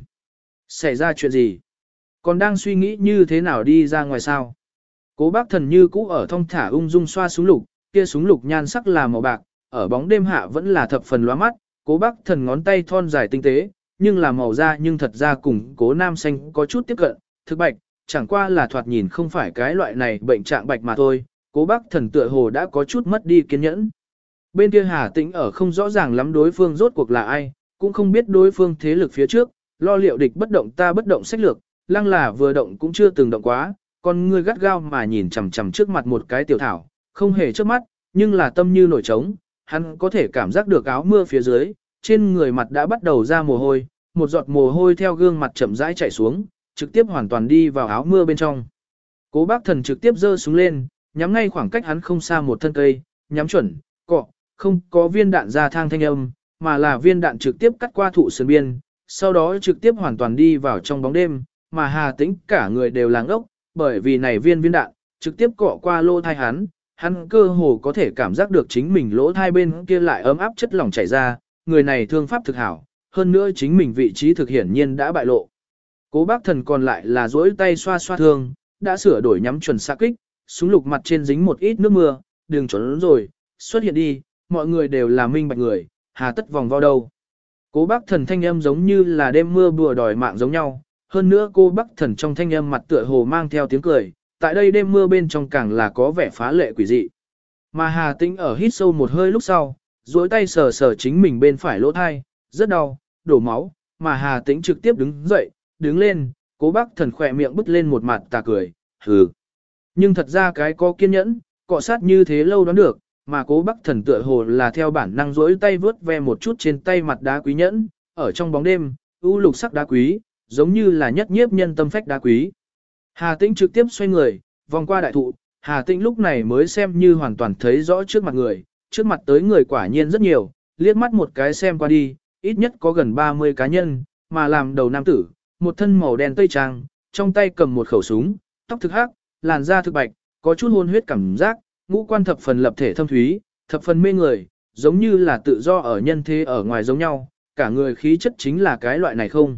Xảy ra chuyện gì? Còn đang suy nghĩ như thế nào đi ra ngoài sao? Cố bác thần như cũ ở thong thả ung dung xoa súng lục, kia súng lục nhan sắc là màu bạc, ở bóng đêm hạ vẫn là thập phần lóa mắt, cố bác thần ngón tay thon dài tinh tế, nhưng là màu da nhưng thật ra cùng cố nam xanh có chút tiếp cận, thực bạch, chẳng qua là thoạt nhìn không phải cái loại này bệnh trạng bạch mà thôi, cố bác thần tựa hồ đã có chút mất đi kiên nhẫn. Bên kia Hà Tĩnh ở không rõ ràng lắm đối phương rốt cuộc là ai, cũng không biết đối phương thế lực phía trước, lo liệu địch bất động ta bất động sách lược, lăng là vừa động cũng chưa từng động quá, còn người gắt gao mà nhìn chằm chằm trước mặt một cái tiểu thảo, không hề trước mắt, nhưng là tâm như nổi trống, hắn có thể cảm giác được áo mưa phía dưới, trên người mặt đã bắt đầu ra mồ hôi, một giọt mồ hôi theo gương mặt chậm rãi chảy xuống, trực tiếp hoàn toàn đi vào áo mưa bên trong. Cố bác thần trực tiếp giơ súng lên, nhắm ngay khoảng cách hắn không xa một thân cây, nhắm chuẩn, cọ, không có viên đạn ra thang thanh âm, mà là viên đạn trực tiếp cắt qua thụ sườn biên, sau đó trực tiếp hoàn toàn đi vào trong bóng đêm, mà hà tĩnh cả người đều làng ốc, bởi vì này viên viên đạn, trực tiếp cọ qua lô thai hắn, hắn cơ hồ có thể cảm giác được chính mình lỗ thai bên kia lại ấm áp chất lỏng chảy ra, người này thương pháp thực hảo, hơn nữa chính mình vị trí thực hiển nhiên đã bại lộ. Cố bác thần còn lại là duỗi tay xoa xoa thương, đã sửa đổi nhắm chuẩn xạ kích, súng lục mặt trên dính một ít nước mưa, đừng trốn rồi, xuất hiện đi, mọi người đều là minh bạch người, hà tất vòng vào đâu. Cố bác thần thanh âm giống như là đêm mưa bùa đòi mạng giống nhau, hơn nữa cô bác thần trong thanh âm mặt tựa hồ mang theo tiếng cười, tại đây đêm mưa bên trong càng là có vẻ phá lệ quỷ dị. Mà Hà Tĩnh ở hít sâu một hơi lúc sau, duỗi tay sờ sờ chính mình bên phải lỗ thai, rất đau, đổ máu, mà Hà Tĩnh trực tiếp đứng dậy, đứng lên, cố bác thần khỏe miệng bứt lên một mặt tà cười, hừ. Nhưng thật ra cái có kiên nhẫn, cọ sát như thế lâu đoán được, mà cố bác thần tựa hồ là theo bản năng rỗi tay vớt ve một chút trên tay mặt đá quý nhẫn, ở trong bóng đêm, u lục sắc đá quý, giống như là nhất nhiếp nhân tâm phách đá quý. Hà Tĩnh trực tiếp xoay người, vòng qua đại thụ, Hà Tĩnh lúc này mới xem như hoàn toàn thấy rõ trước mặt người, trước mặt tới người quả nhiên rất nhiều, liếc mắt một cái xem qua đi, ít nhất có gần 30 cá nhân, mà làm đầu nam tử, một thân màu đen tây trang, trong tay cầm một khẩu súng, tóc thực hắc, làn da thực bạch, có chút hôn huyết cảm giác, ngũ quan thập phần lập thể thâm thúy, thập phần mê người, giống như là tự do ở nhân thế ở ngoài giống nhau, cả người khí chất chính là cái loại này không.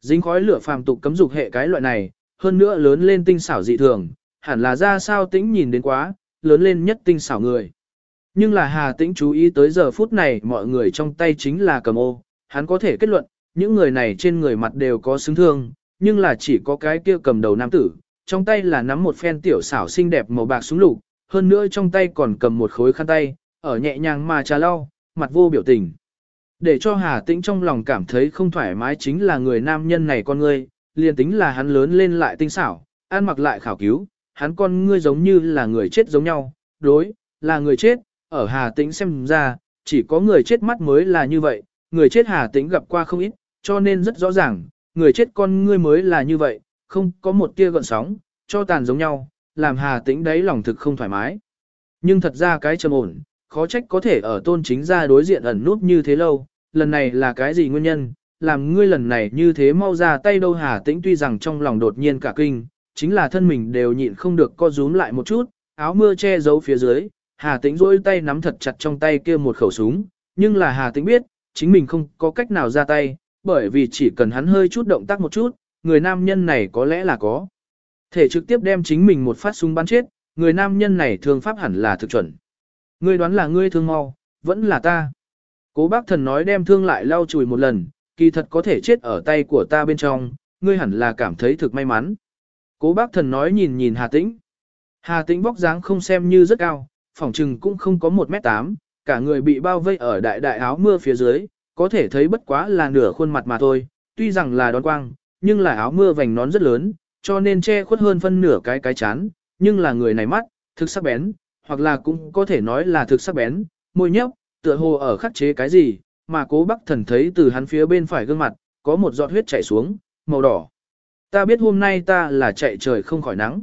Dính khói lửa phàm tục cấm dục hệ cái loại này, hơn nữa lớn lên tinh xảo dị thường, hẳn là ra sao tĩnh nhìn đến quá, lớn lên nhất tinh xảo người. Nhưng là Hà Tĩnh chú ý tới giờ phút này mọi người trong tay chính là cầm ô, hắn có thể kết luận, những người này trên người mặt đều có xứng thương, nhưng là chỉ có cái kia cầm đầu nam tử, trong tay là nắm một phen tiểu xảo xinh đẹp màu bạc súng lục, hơn nữa trong tay còn cầm một khối khăn tay, ở nhẹ nhàng mà trà lau, mặt vô biểu tình. Để cho Hà Tĩnh trong lòng cảm thấy không thoải mái chính là người nam nhân này con ngươi, liền tính là hắn lớn lên lại tinh xảo, ăn mặc lại khảo cứu, hắn con ngươi giống như là người chết giống nhau, đối, là người chết, ở Hà Tĩnh xem ra, chỉ có người chết mắt mới là như vậy, người chết Hà Tĩnh gặp qua không ít, cho nên rất rõ ràng, người chết con ngươi mới là như vậy, không có một tia gợn sóng, cho tàn giống nhau, làm Hà Tĩnh đấy lòng thực không thoải mái. Nhưng thật ra cái trầm ổn, khó trách có thể ở tôn chính ra đối diện ẩn nút như thế lâu, lần này là cái gì nguyên nhân, làm ngươi lần này như thế mau ra tay đâu Hà Tĩnh tuy rằng trong lòng đột nhiên cả kinh, chính là thân mình đều nhịn không được co rúm lại một chút, áo mưa che giấu phía dưới, Hà Tĩnh rỗi tay nắm thật chặt trong tay kia một khẩu súng, nhưng là Hà Tĩnh biết, chính mình không có cách nào ra tay, bởi vì chỉ cần hắn hơi chút động tác một chút, người nam nhân này có lẽ là có. Thể trực tiếp đem chính mình một phát súng bắn chết, người nam nhân này thương pháp hẳn là thực chuẩn. Ngươi đoán là ngươi thương mau, vẫn là ta. Cố bác thần nói đem thương lại lau chùi một lần, kỳ thật có thể chết ở tay của ta bên trong, ngươi hẳn là cảm thấy thực may mắn. Cố bác thần nói nhìn nhìn Hà Tĩnh. Hà Tĩnh vóc dáng không xem như rất cao, phòng trừng cũng không có 1m8, cả người bị bao vây ở đại đại áo mưa phía dưới, có thể thấy bất quá là nửa khuôn mặt mà thôi, tuy rằng là đón quang, nhưng là áo mưa vành nón rất lớn, cho nên che khuất hơn phân nửa cái cái chán, nhưng là người này mắt, thực sắc bén, hoặc là cũng có thể nói là thực sắc bén, môi nhấp, tựa hồ ở khắc chế cái gì, mà cố bắc thần thấy từ hắn phía bên phải gương mặt, có một giọt huyết chảy xuống, màu đỏ. Ta biết hôm nay ta là chạy trời không khỏi nắng.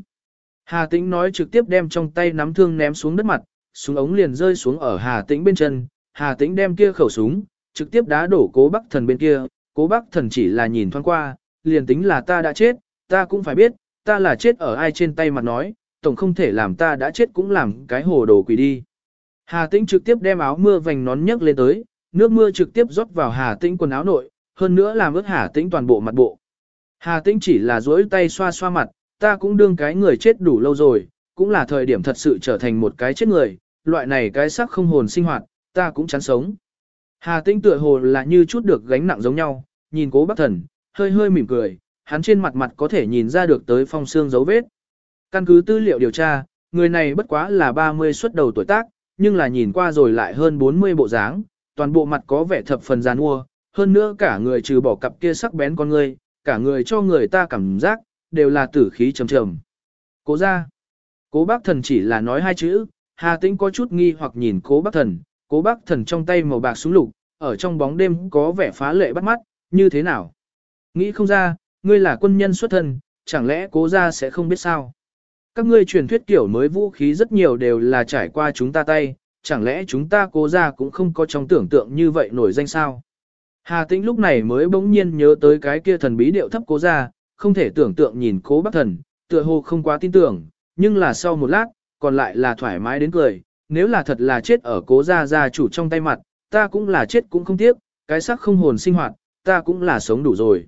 Hà Tĩnh nói trực tiếp đem trong tay nắm thương ném xuống đất mặt, súng ống liền rơi xuống ở Hà Tĩnh bên chân, Hà Tĩnh đem kia khẩu súng, trực tiếp đá đổ cố bắc thần bên kia, cố bắc thần chỉ là nhìn thoáng qua, liền tính là ta đã chết, ta cũng phải biết, ta là chết ở ai trên tay mặt nói, tổng không thể làm ta đã chết cũng làm cái hồ đồ quỷ đi. Hà Tĩnh trực tiếp đem áo mưa vành nón nhấc lên tới, nước mưa trực tiếp rót vào Hà Tĩnh quần áo nội, hơn nữa làm ướt Hà Tĩnh toàn bộ mặt bộ. Hà Tĩnh chỉ là duỗi tay xoa xoa mặt, ta cũng đương cái người chết đủ lâu rồi, cũng là thời điểm thật sự trở thành một cái chết người, loại này cái xác không hồn sinh hoạt, ta cũng chán sống. Hà Tĩnh tựa hồ là như chút được gánh nặng giống nhau, nhìn cố bác thần, hơi hơi mỉm cười, hắn trên mặt mặt có thể nhìn ra được tới phong xương dấu vết. Căn cứ tư liệu điều tra, người này bất quá là 30 xuất đầu tuổi tác, nhưng là nhìn qua rồi lại hơn 40 bộ dáng, toàn bộ mặt có vẻ thập phần giàn mua, hơn nữa cả người trừ bỏ cặp kia sắc bén con người, cả người cho người ta cảm giác, đều là tử khí trầm trầm. Cố ra, cố bác thần chỉ là nói hai chữ, Hà Tĩnh có chút nghi hoặc nhìn cố bác thần, cố bác thần trong tay màu bạc súng lục, ở trong bóng đêm có vẻ phá lệ bắt mắt, như thế nào? Nghĩ không ra, ngươi là quân nhân xuất thân, chẳng lẽ cố ra sẽ không biết sao? Các ngươi truyền thuyết kiểu mới vũ khí rất nhiều đều là trải qua chúng ta tay, chẳng lẽ chúng ta cố ra cũng không có trong tưởng tượng như vậy nổi danh sao? Hà Tĩnh lúc này mới bỗng nhiên nhớ tới cái kia thần bí điệu thấp cố ra, không thể tưởng tượng nhìn cố bác thần, tựa hồ không quá tin tưởng, nhưng là sau một lát, còn lại là thoải mái đến cười, nếu là thật là chết ở cố gia gia chủ trong tay mặt, ta cũng là chết cũng không tiếc, cái xác không hồn sinh hoạt, ta cũng là sống đủ rồi.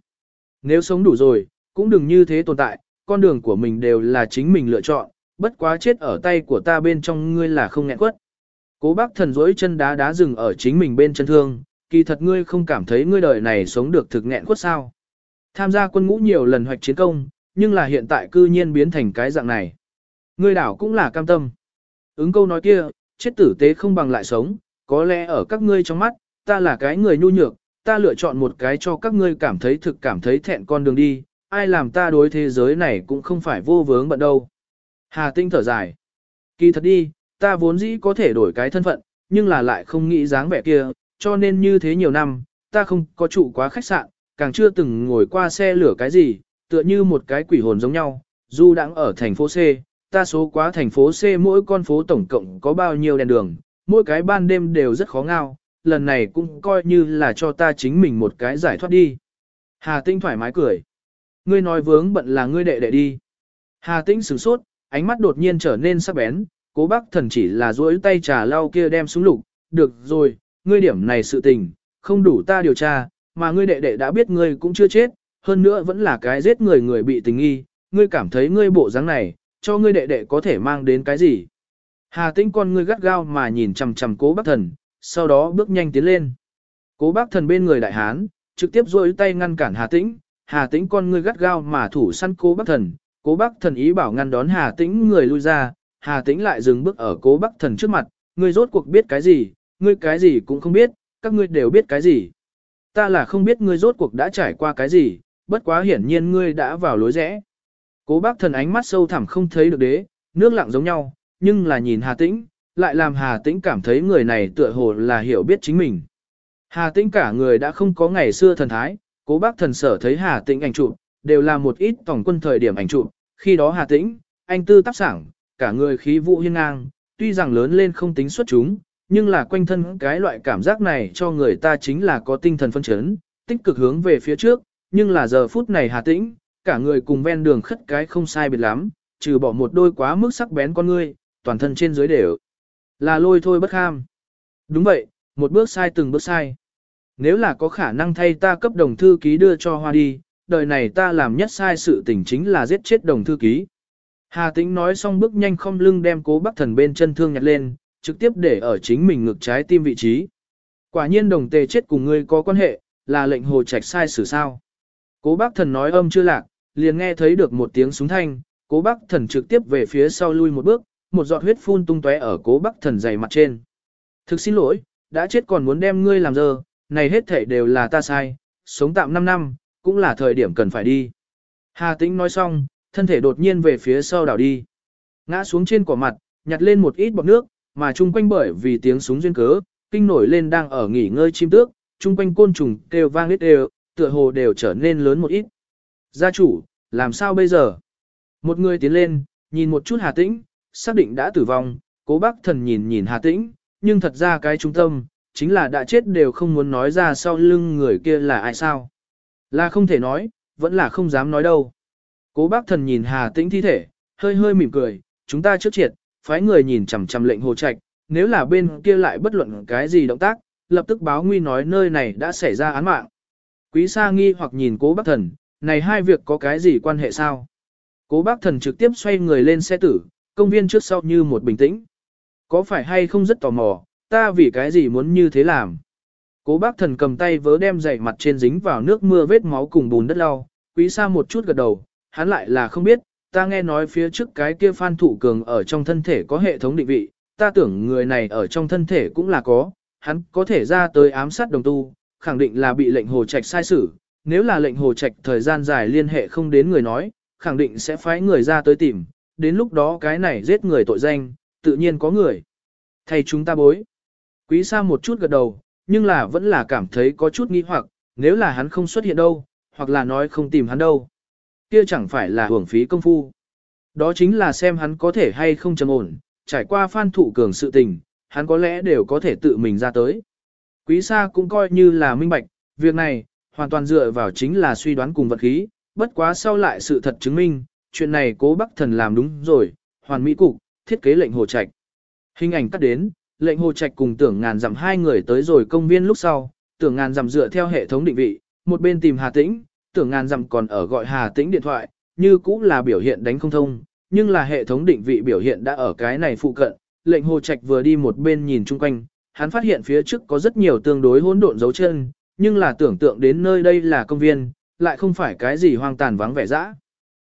Nếu sống đủ rồi, cũng đừng như thế tồn tại, con đường của mình đều là chính mình lựa chọn, bất quá chết ở tay của ta bên trong ngươi là không nghẹn quất. Cố bác thần dỗi chân đá đá rừng ở chính mình bên chân thương, kỳ thật ngươi không cảm thấy ngươi đời này sống được thực nghẹn quất sao. Tham gia quân ngũ nhiều lần hoạch chiến công, nhưng là hiện tại cư nhiên biến thành cái dạng này. Ngươi đảo cũng là cam tâm. Ứng câu nói kia, chết tử tế không bằng lại sống, có lẽ ở các ngươi trong mắt, ta là cái người nhu nhược, ta lựa chọn một cái cho các ngươi cảm thấy thực cảm thấy thẹn con đường đi, ai làm ta đối thế giới này cũng không phải vô vướng bận đâu. Hà tinh thở dài. Kỳ thật đi, ta vốn dĩ có thể đổi cái thân phận, nhưng là lại không nghĩ dáng vẻ kia, cho nên như thế nhiều năm, ta không có trụ quá khách sạn, càng chưa từng ngồi qua xe lửa cái gì, tựa như một cái quỷ hồn giống nhau, dù đang ở thành phố C, ta số quá thành phố C mỗi con phố tổng cộng có bao nhiêu đèn đường, mỗi cái ban đêm đều rất khó ngao, lần này cũng coi như là cho ta chính mình một cái giải thoát đi. Hà Tĩnh thoải mái cười. Ngươi nói vướng bận là ngươi đệ đệ đi. Hà Tĩnh sửng sốt, ánh mắt đột nhiên trở nên sắc bén, cố bác thần chỉ là duỗi tay trà lau kia đem xuống lục, được rồi, ngươi điểm này sự tình, không đủ ta điều tra, mà ngươi đệ đệ đã biết ngươi cũng chưa chết, hơn nữa vẫn là cái giết người người bị tình nghi, ngươi cảm thấy ngươi bộ dáng này, cho ngươi đệ đệ có thể mang đến cái gì. Hà tĩnh con ngươi gắt gao mà nhìn chằm chằm cố bác thần, sau đó bước nhanh tiến lên. Cố bác thần bên người đại hán, trực tiếp rôi tay ngăn cản Hà tĩnh, Hà tĩnh con ngươi gắt gao mà thủ săn cố bác thần, cố bác thần ý bảo ngăn đón Hà tĩnh người lui ra, Hà tĩnh lại dừng bước ở cố bác thần trước mặt, ngươi rốt cuộc biết cái gì, ngươi cái gì cũng không biết, các ngươi đều biết cái gì. Ta là không biết ngươi rốt cuộc đã trải qua cái gì, bất quá hiển nhiên ngươi đã vào lối rẽ. Cố bác thần ánh mắt sâu thẳm không thấy được đế, nước lặng giống nhau, nhưng là nhìn Hà Tĩnh, lại làm Hà Tĩnh cảm thấy người này tựa hồ là hiểu biết chính mình. Hà Tĩnh cả người đã không có ngày xưa thần thái, cố bác thần sở thấy Hà Tĩnh ảnh chụp, đều là một ít tổng quân thời điểm ảnh chụp, Khi đó Hà Tĩnh, anh tư tác sảng, cả người khí vũ hiên ngang, tuy rằng lớn lên không tính xuất chúng, nhưng là quanh thân cái loại cảm giác này cho người ta chính là có tinh thần phân chấn, tích cực hướng về phía trước, nhưng là giờ phút này Hà Tĩnh, cả người cùng ven đường khất cái không sai biệt lắm, trừ bỏ một đôi quá mức sắc bén con ngươi, toàn thân trên dưới đều là lôi thôi bất ham. Đúng vậy, một bước sai từng bước sai. Nếu là có khả năng thay ta cấp đồng thư ký đưa cho hoa đi, đời này ta làm nhất sai sự tình chính là giết chết đồng thư ký. Hà Tĩnh nói xong bước nhanh không lưng đem cố bác thần bên chân thương nhặt lên, trực tiếp để ở chính mình ngực trái tim vị trí. Quả nhiên đồng tề chết cùng ngươi có quan hệ, là lệnh hồ trạch sai xử sao. Cố bác thần nói âm chưa lạc, liền nghe thấy được một tiếng súng thanh, cố bác thần trực tiếp về phía sau lui một bước, một giọt huyết phun tung tóe ở cố bác thần dày mặt trên. Thực xin lỗi, đã chết còn muốn đem ngươi làm giờ, này hết thể đều là ta sai, sống tạm 5 năm, cũng là thời điểm cần phải đi. Hà tĩnh nói xong, thân thể đột nhiên về phía sau đảo đi. Ngã xuống trên quả mặt, nhặt lên một ít bọt nước, mà chung quanh bởi vì tiếng súng duyên cớ, kinh nổi lên đang ở nghỉ ngơi chim tước, chung quanh côn trùng kêu vang ít đều, tựa hồ đều trở nên lớn một ít. Gia chủ, làm sao bây giờ? Một người tiến lên, nhìn một chút Hà Tĩnh, xác định đã tử vong, cố bác thần nhìn nhìn Hà Tĩnh, nhưng thật ra cái trung tâm, chính là đã chết đều không muốn nói ra sau lưng người kia là ai sao. Là không thể nói, vẫn là không dám nói đâu. Cố bác thần nhìn Hà Tĩnh thi thể, hơi hơi mỉm cười, chúng ta trước triệt, phái người nhìn chằm chằm lệnh hồ trạch, nếu là bên kia lại bất luận cái gì động tác, lập tức báo nguy nói nơi này đã xảy ra án mạng. Quý Sa nghi hoặc nhìn cố bác thần, này hai việc có cái gì quan hệ sao? Cố bác thần trực tiếp xoay người lên xe tử, công viên trước sau như một bình tĩnh. Có phải hay không rất tò mò, ta vì cái gì muốn như thế làm? Cố bác thần cầm tay vớ đem dày mặt trên dính vào nước mưa vết máu cùng bùn đất lau, quý Sa một chút gật đầu, hắn lại là không biết, ta nghe nói phía trước cái kia phan thủ cường ở trong thân thể có hệ thống định vị, ta tưởng người này ở trong thân thể cũng là có, hắn có thể ra tới ám sát đồng tu, khẳng định là bị lệnh hồ trạch sai xử, nếu là lệnh hồ trạch thời gian dài liên hệ không đến người nói, khẳng định sẽ phái người ra tới tìm, đến lúc đó cái này giết người tội danh, tự nhiên có người. Thầy chúng ta bối. Quý Sa một chút gật đầu, nhưng là vẫn là cảm thấy có chút nghi hoặc, nếu là hắn không xuất hiện đâu, hoặc là nói không tìm hắn đâu. Kia chẳng phải là hưởng phí công phu. Đó chính là xem hắn có thể hay không trầm ổn, trải qua phan thụ cường sự tình, hắn có lẽ đều có thể tự mình ra tới. Quý Sa cũng coi như là minh bạch, việc này, hoàn toàn dựa vào chính là suy đoán cùng vật khí, bất quá sau lại sự thật chứng minh, chuyện này cố bắc thần làm đúng rồi, hoàn mỹ cục, thiết kế lệnh hồ trạch. Hình ảnh cắt đến, lệnh hồ trạch cùng tưởng ngàn dặm hai người tới rồi công viên lúc sau, tưởng ngàn dặm dựa theo hệ thống định vị, một bên tìm Hà Tĩnh, tưởng ngàn dặm còn ở gọi Hà Tĩnh điện thoại, như cũng là biểu hiện đánh không thông, nhưng là hệ thống định vị biểu hiện đã ở cái này phụ cận, lệnh hồ trạch vừa đi một bên nhìn chung quanh, hắn phát hiện phía trước có rất nhiều tương đối hỗn độn dấu chân, nhưng là tưởng tượng đến nơi đây là công viên, lại không phải cái gì hoang tàn vắng vẻ dã.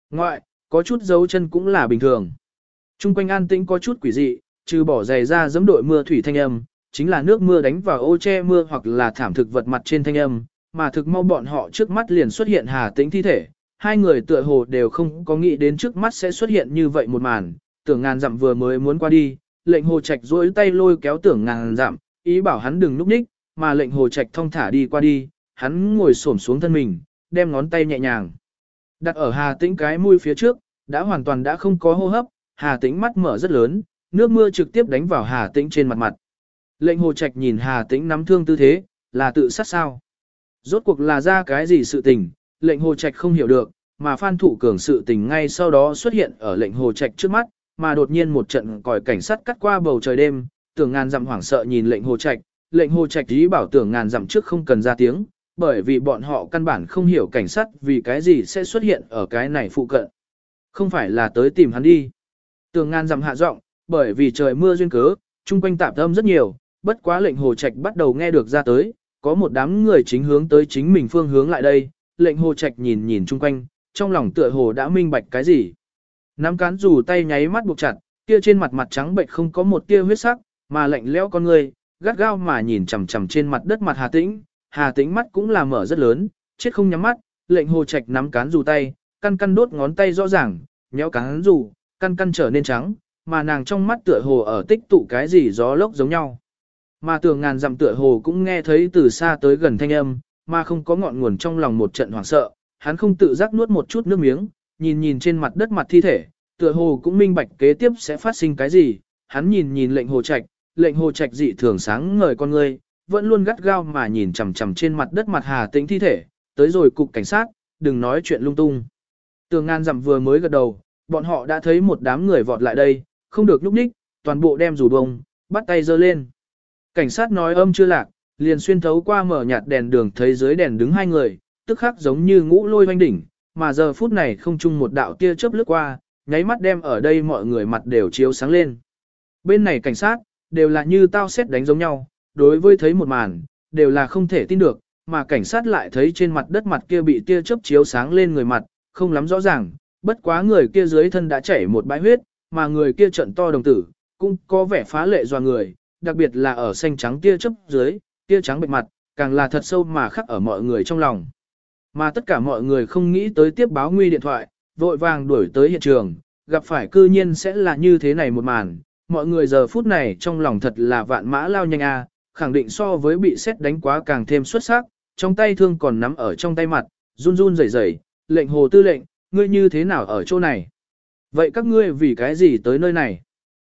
Ngoại, có chút dấu chân cũng là bình thường. Trung quanh an tĩnh có chút quỷ dị, trừ bỏ giày ra giẫm đội mưa thủy thanh âm, chính là nước mưa đánh vào ô che mưa hoặc là thảm thực vật mặt trên thanh âm, mà thực mau bọn họ trước mắt liền xuất hiện hà tĩnh thi thể. Hai người tựa hồ đều không có nghĩ đến trước mắt sẽ xuất hiện như vậy một màn, tưởng ngàn dặm vừa mới muốn qua đi, lệnh hồ trạch duỗi tay lôi kéo tưởng ngàn dặm, ý bảo hắn đừng núp ních, mà lệnh hồ trạch thong thả đi qua đi, hắn ngồi xổm xuống thân mình, đem ngón tay nhẹ nhàng. Đặt ở hà tĩnh cái mũi phía trước, đã hoàn toàn đã không có hô hấp, hà tĩnh mắt mở rất lớn, nước mưa trực tiếp đánh vào hà tĩnh trên mặt mặt. Lệnh hồ trạch nhìn hà tĩnh nắm thương tư thế, là tự sát sao. Rốt cuộc là ra cái gì sự tình, lệnh hồ trạch không hiểu được, mà phan thủ cường sự tình ngay sau đó xuất hiện ở lệnh hồ trạch trước mắt, mà đột nhiên một trận còi cảnh sát cắt qua bầu trời đêm, tưởng ngàn dặm hoảng sợ nhìn lệnh hồ trạch, lệnh hồ trạch ý bảo tưởng ngàn dặm trước không cần ra tiếng, bởi vì bọn họ căn bản không hiểu cảnh sát vì cái gì sẽ xuất hiện ở cái này phụ cận. Không phải là tới tìm hắn đi. Tưởng ngàn dặm hạ giọng, bởi vì trời mưa duyên cớ, chung quanh tạp âm rất nhiều, bất quá lệnh hồ trạch bắt đầu nghe được ra tới, có một đám người chính hướng tới chính mình phương hướng lại đây, lệnh hồ trạch nhìn nhìn chung quanh, trong lòng tựa hồ đã minh bạch cái gì. Nắm cán dù tay nháy mắt buộc chặt, kia trên mặt mặt trắng bệnh không có một tia huyết sắc, mà lạnh lẽo con người, gắt gao mà nhìn chằm chằm trên mặt đất mặt Hà Tĩnh, Hà Tĩnh mắt cũng là mở rất lớn, chết không nhắm mắt, lệnh hồ trạch nắm cán dù tay, căn căn đốt ngón tay rõ ràng, nhéo cán dù, căn căn trở nên trắng, mà nàng trong mắt tựa hồ ở tích tụ cái gì gió lốc giống nhau. Mà tường ngàn dặm tựa hồ cũng nghe thấy từ xa tới gần thanh âm, mà không có ngọn nguồn trong lòng một trận hoảng sợ, hắn không tự giác nuốt một chút nước miếng, nhìn nhìn trên mặt đất mặt thi thể, tựa hồ cũng minh bạch kế tiếp sẽ phát sinh cái gì, hắn nhìn nhìn lệnh hồ trạch, lệnh hồ trạch dị thường sáng ngời con ngươi, vẫn luôn gắt gao mà nhìn chằm chằm trên mặt đất mặt hà tĩnh thi thể, tới rồi cục cảnh sát, đừng nói chuyện lung tung. Tường ngàn dặm vừa mới gật đầu, bọn họ đã thấy một đám người vọt lại đây, không được lúc ních, toàn bộ đem rủ bông, bắt tay giơ lên. Cảnh sát nói âm chưa lạc, liền xuyên thấu qua mở nhạt đèn đường thấy dưới đèn đứng hai người, tức khắc giống như ngũ lôi hoanh đỉnh, mà giờ phút này không chung một đạo tia chớp lướt qua, nháy mắt đem ở đây mọi người mặt đều chiếu sáng lên. Bên này cảnh sát, đều là như tao xét đánh giống nhau, đối với thấy một màn, đều là không thể tin được, mà cảnh sát lại thấy trên mặt đất mặt kia bị tia chớp chiếu sáng lên người mặt, không lắm rõ ràng, bất quá người kia dưới thân đã chảy một bãi huyết, mà người kia trận to đồng tử, cũng có vẻ phá lệ doa người, đặc biệt là ở xanh trắng tia chớp dưới, tia trắng bệch mặt, càng là thật sâu mà khắc ở mọi người trong lòng. Mà tất cả mọi người không nghĩ tới tiếp báo nguy điện thoại, vội vàng đuổi tới hiện trường, gặp phải cư nhiên sẽ là như thế này một màn, mọi người giờ phút này trong lòng thật là vạn mã lao nhanh a, khẳng định so với bị xét đánh quá càng thêm xuất sắc, trong tay thương còn nắm ở trong tay mặt, run run rẩy rẩy, lệnh hồ tư lệnh, ngươi như thế nào ở chỗ này? Vậy các ngươi vì cái gì tới nơi này?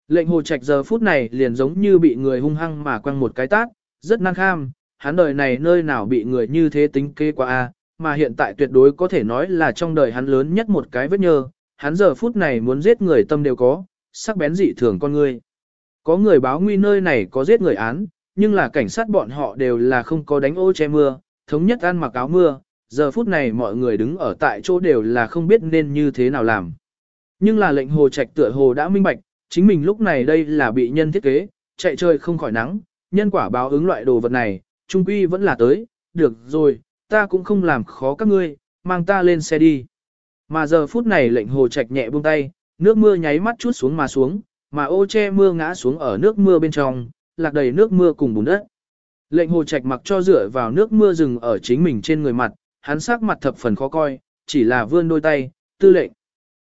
Lệnh hồ trạch giờ phút này liền giống như bị người hung hăng mà quăng một cái tát, rất năng kham, hắn đời này nơi nào bị người như thế tính kế qua a, mà hiện tại tuyệt đối có thể nói là trong đời hắn lớn nhất một cái vết nhơ, hắn giờ phút này muốn giết người tâm đều có, sắc bén dị thường con người. Có người báo nguy nơi này có giết người án, nhưng là cảnh sát bọn họ đều là không có đánh ô che mưa, thống nhất ăn mặc áo mưa, giờ phút này mọi người đứng ở tại chỗ đều là không biết nên như thế nào làm. Nhưng là lệnh hồ trạch tựa hồ đã minh bạch, chính mình lúc này đây là bị nhân thiết kế, chạy chơi không khỏi nắng, nhân quả báo ứng loại đồ vật này, trung quy vẫn là tới, được rồi, ta cũng không làm khó các ngươi, mang ta lên xe đi. Mà giờ phút này lệnh hồ trạch nhẹ buông tay, nước mưa nháy mắt chút xuống mà xuống, mà ô che mưa ngã xuống ở nước mưa bên trong, lạc đầy nước mưa cùng bùn đất. Lệnh hồ trạch mặc cho rửa vào nước mưa rừng ở chính mình trên người mặt, hắn sắc mặt thập phần khó coi, chỉ là vươn đôi tay, tư lệnh.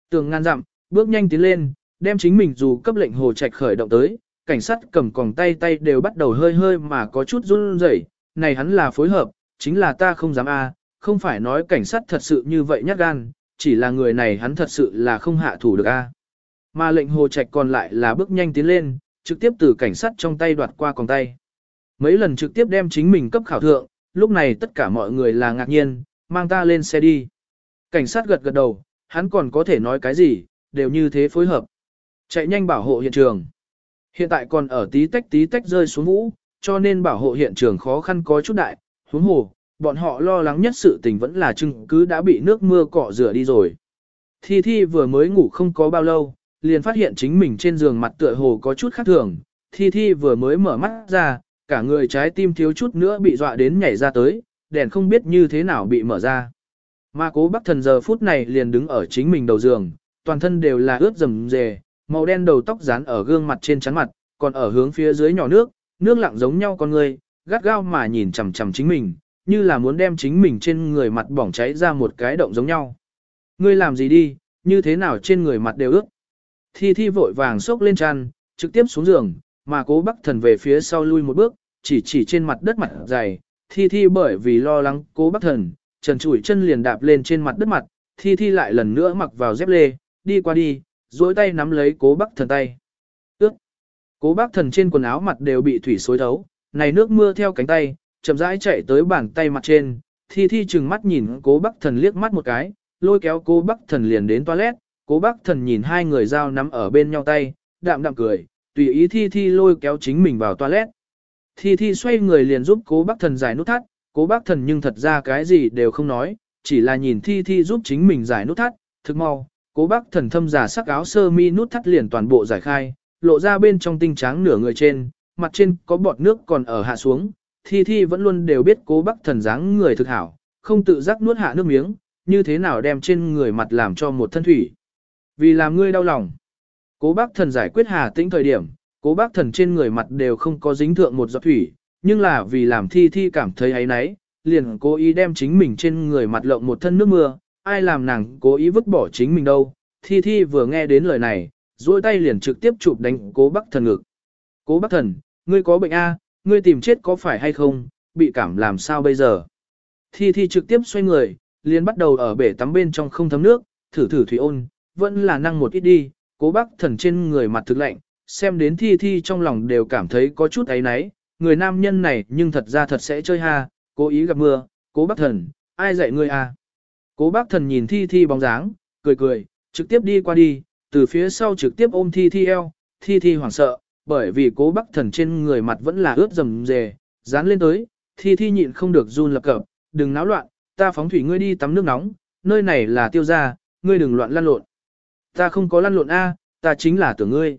Tường ngăn dặm, bước nhanh tiến lên, đem chính mình dù cấp lệnh hồ trạch khởi động tới, cảnh sát cầm còng tay tay đều bắt đầu hơi hơi mà có chút run rẩy, này hắn là phối hợp, chính là ta không dám a, không phải nói cảnh sát thật sự như vậy nhát gan, chỉ là người này hắn thật sự là không hạ thủ được a. Mà lệnh hồ trạch còn lại là bước nhanh tiến lên, trực tiếp từ cảnh sát trong tay đoạt qua còng tay. Mấy lần trực tiếp đem chính mình cấp khảo thượng, lúc này tất cả mọi người là ngạc nhiên, mang ta lên xe đi. Cảnh sát gật gật đầu, hắn còn có thể nói cái gì, đều như thế phối hợp. Chạy nhanh bảo hộ hiện trường. Hiện tại còn ở tí tách tí tách rơi xuống vũ, cho nên bảo hộ hiện trường khó khăn có chút đại, huống hồ, bọn họ lo lắng nhất sự tình vẫn là chứng cứ đã bị nước mưa cọ rửa đi rồi. Thi Thi vừa mới ngủ không có bao lâu, liền phát hiện chính mình trên giường mặt tựa hồ có chút khác thường. Thi Thi vừa mới mở mắt ra, cả người trái tim thiếu chút nữa bị dọa đến nhảy ra tới, đèn không biết như thế nào bị mở ra. Mà cố bác thần giờ phút này liền đứng ở chính mình đầu giường, toàn thân đều là ướt rầm rề, màu đen đầu tóc dán ở gương mặt trên chắn mặt, còn ở hướng phía dưới nhỏ nước, nước lặng giống nhau con người, gắt gao mà nhìn chằm chằm chính mình, như là muốn đem chính mình trên người mặt bỏng cháy ra một cái động giống nhau. Ngươi làm gì đi, như thế nào trên người mặt đều ướt. Thi thi vội vàng xốc lên chăn, trực tiếp xuống giường, mà cố bắc thần về phía sau lui một bước, chỉ chỉ trên mặt đất mặt dày. Thi thi bởi vì lo lắng cố bắc thần, trần trụi chân liền đạp lên trên mặt đất mặt, thi thi lại lần nữa mặc vào dép lê, đi qua đi, duỗi tay nắm lấy cố bắc thần tay. Ước! Cố bắc thần trên quần áo mặt đều bị thủy xối thấu, này nước mưa theo cánh tay, chậm rãi chạy tới bàn tay mặt trên, thi thi chừng mắt nhìn cố bắc thần liếc mắt một cái, lôi kéo cố bắc thần liền đến toilet, cố bắc thần nhìn hai người dao nắm ở bên nhau tay, đạm đạm cười, tùy ý thi thi lôi kéo chính mình vào toilet. Thi thi xoay người liền giúp cố bắc thần giải nút thắt, cố bắc thần nhưng thật ra cái gì đều không nói, chỉ là nhìn thi thi giúp chính mình giải nút thắt, thực mau, cố bắc thần thâm giả sắc áo sơ mi nút thắt liền toàn bộ giải khai, lộ ra bên trong tinh trắng nửa người trên, mặt trên có bọt nước còn ở hạ xuống, thi thi vẫn luôn đều biết cố bác thần dáng người thực hảo, không tự giác nuốt hạ nước miếng, như thế nào đem trên người mặt làm cho một thân thủy. Vì làm ngươi đau lòng. Cố bác thần giải quyết hà tĩnh thời điểm, cố bác thần trên người mặt đều không có dính thượng một giọt thủy, nhưng là vì làm thi thi cảm thấy ấy nấy, liền cố ý đem chính mình trên người mặt lộng một thân nước mưa, ai làm nàng cố ý vứt bỏ chính mình đâu. Thi thi vừa nghe đến lời này, duỗi tay liền trực tiếp chụp đánh cố bác thần ngực. Cố bác thần, ngươi có bệnh A, ngươi tìm chết có phải hay không, bị cảm làm sao bây giờ. Thi thi trực tiếp xoay người, liền bắt đầu ở bể tắm bên trong không thấm nước, thử thử thủy ôn, vẫn là năng một ít đi, cố bác thần trên người mặt thực lạnh, xem đến thi thi trong lòng đều cảm thấy có chút ấy náy, người nam nhân này nhưng thật ra thật sẽ chơi ha, cố ý gặp mưa, cố bác thần, ai dạy ngươi à? Cố bác thần nhìn thi thi bóng dáng, cười cười, trực tiếp đi qua đi, từ phía sau trực tiếp ôm thi thi eo, thi thi hoảng sợ, bởi vì cố bác thần trên người mặt vẫn là ướt rầm rề, dán lên tới, thi thi nhịn không được run lập cập, đừng náo loạn, ta phóng thủy ngươi đi tắm nước nóng, nơi này là tiêu gia, ngươi đừng loạn lăn lộn. Ta không có lăn lộn a, ta chính là tưởng ngươi.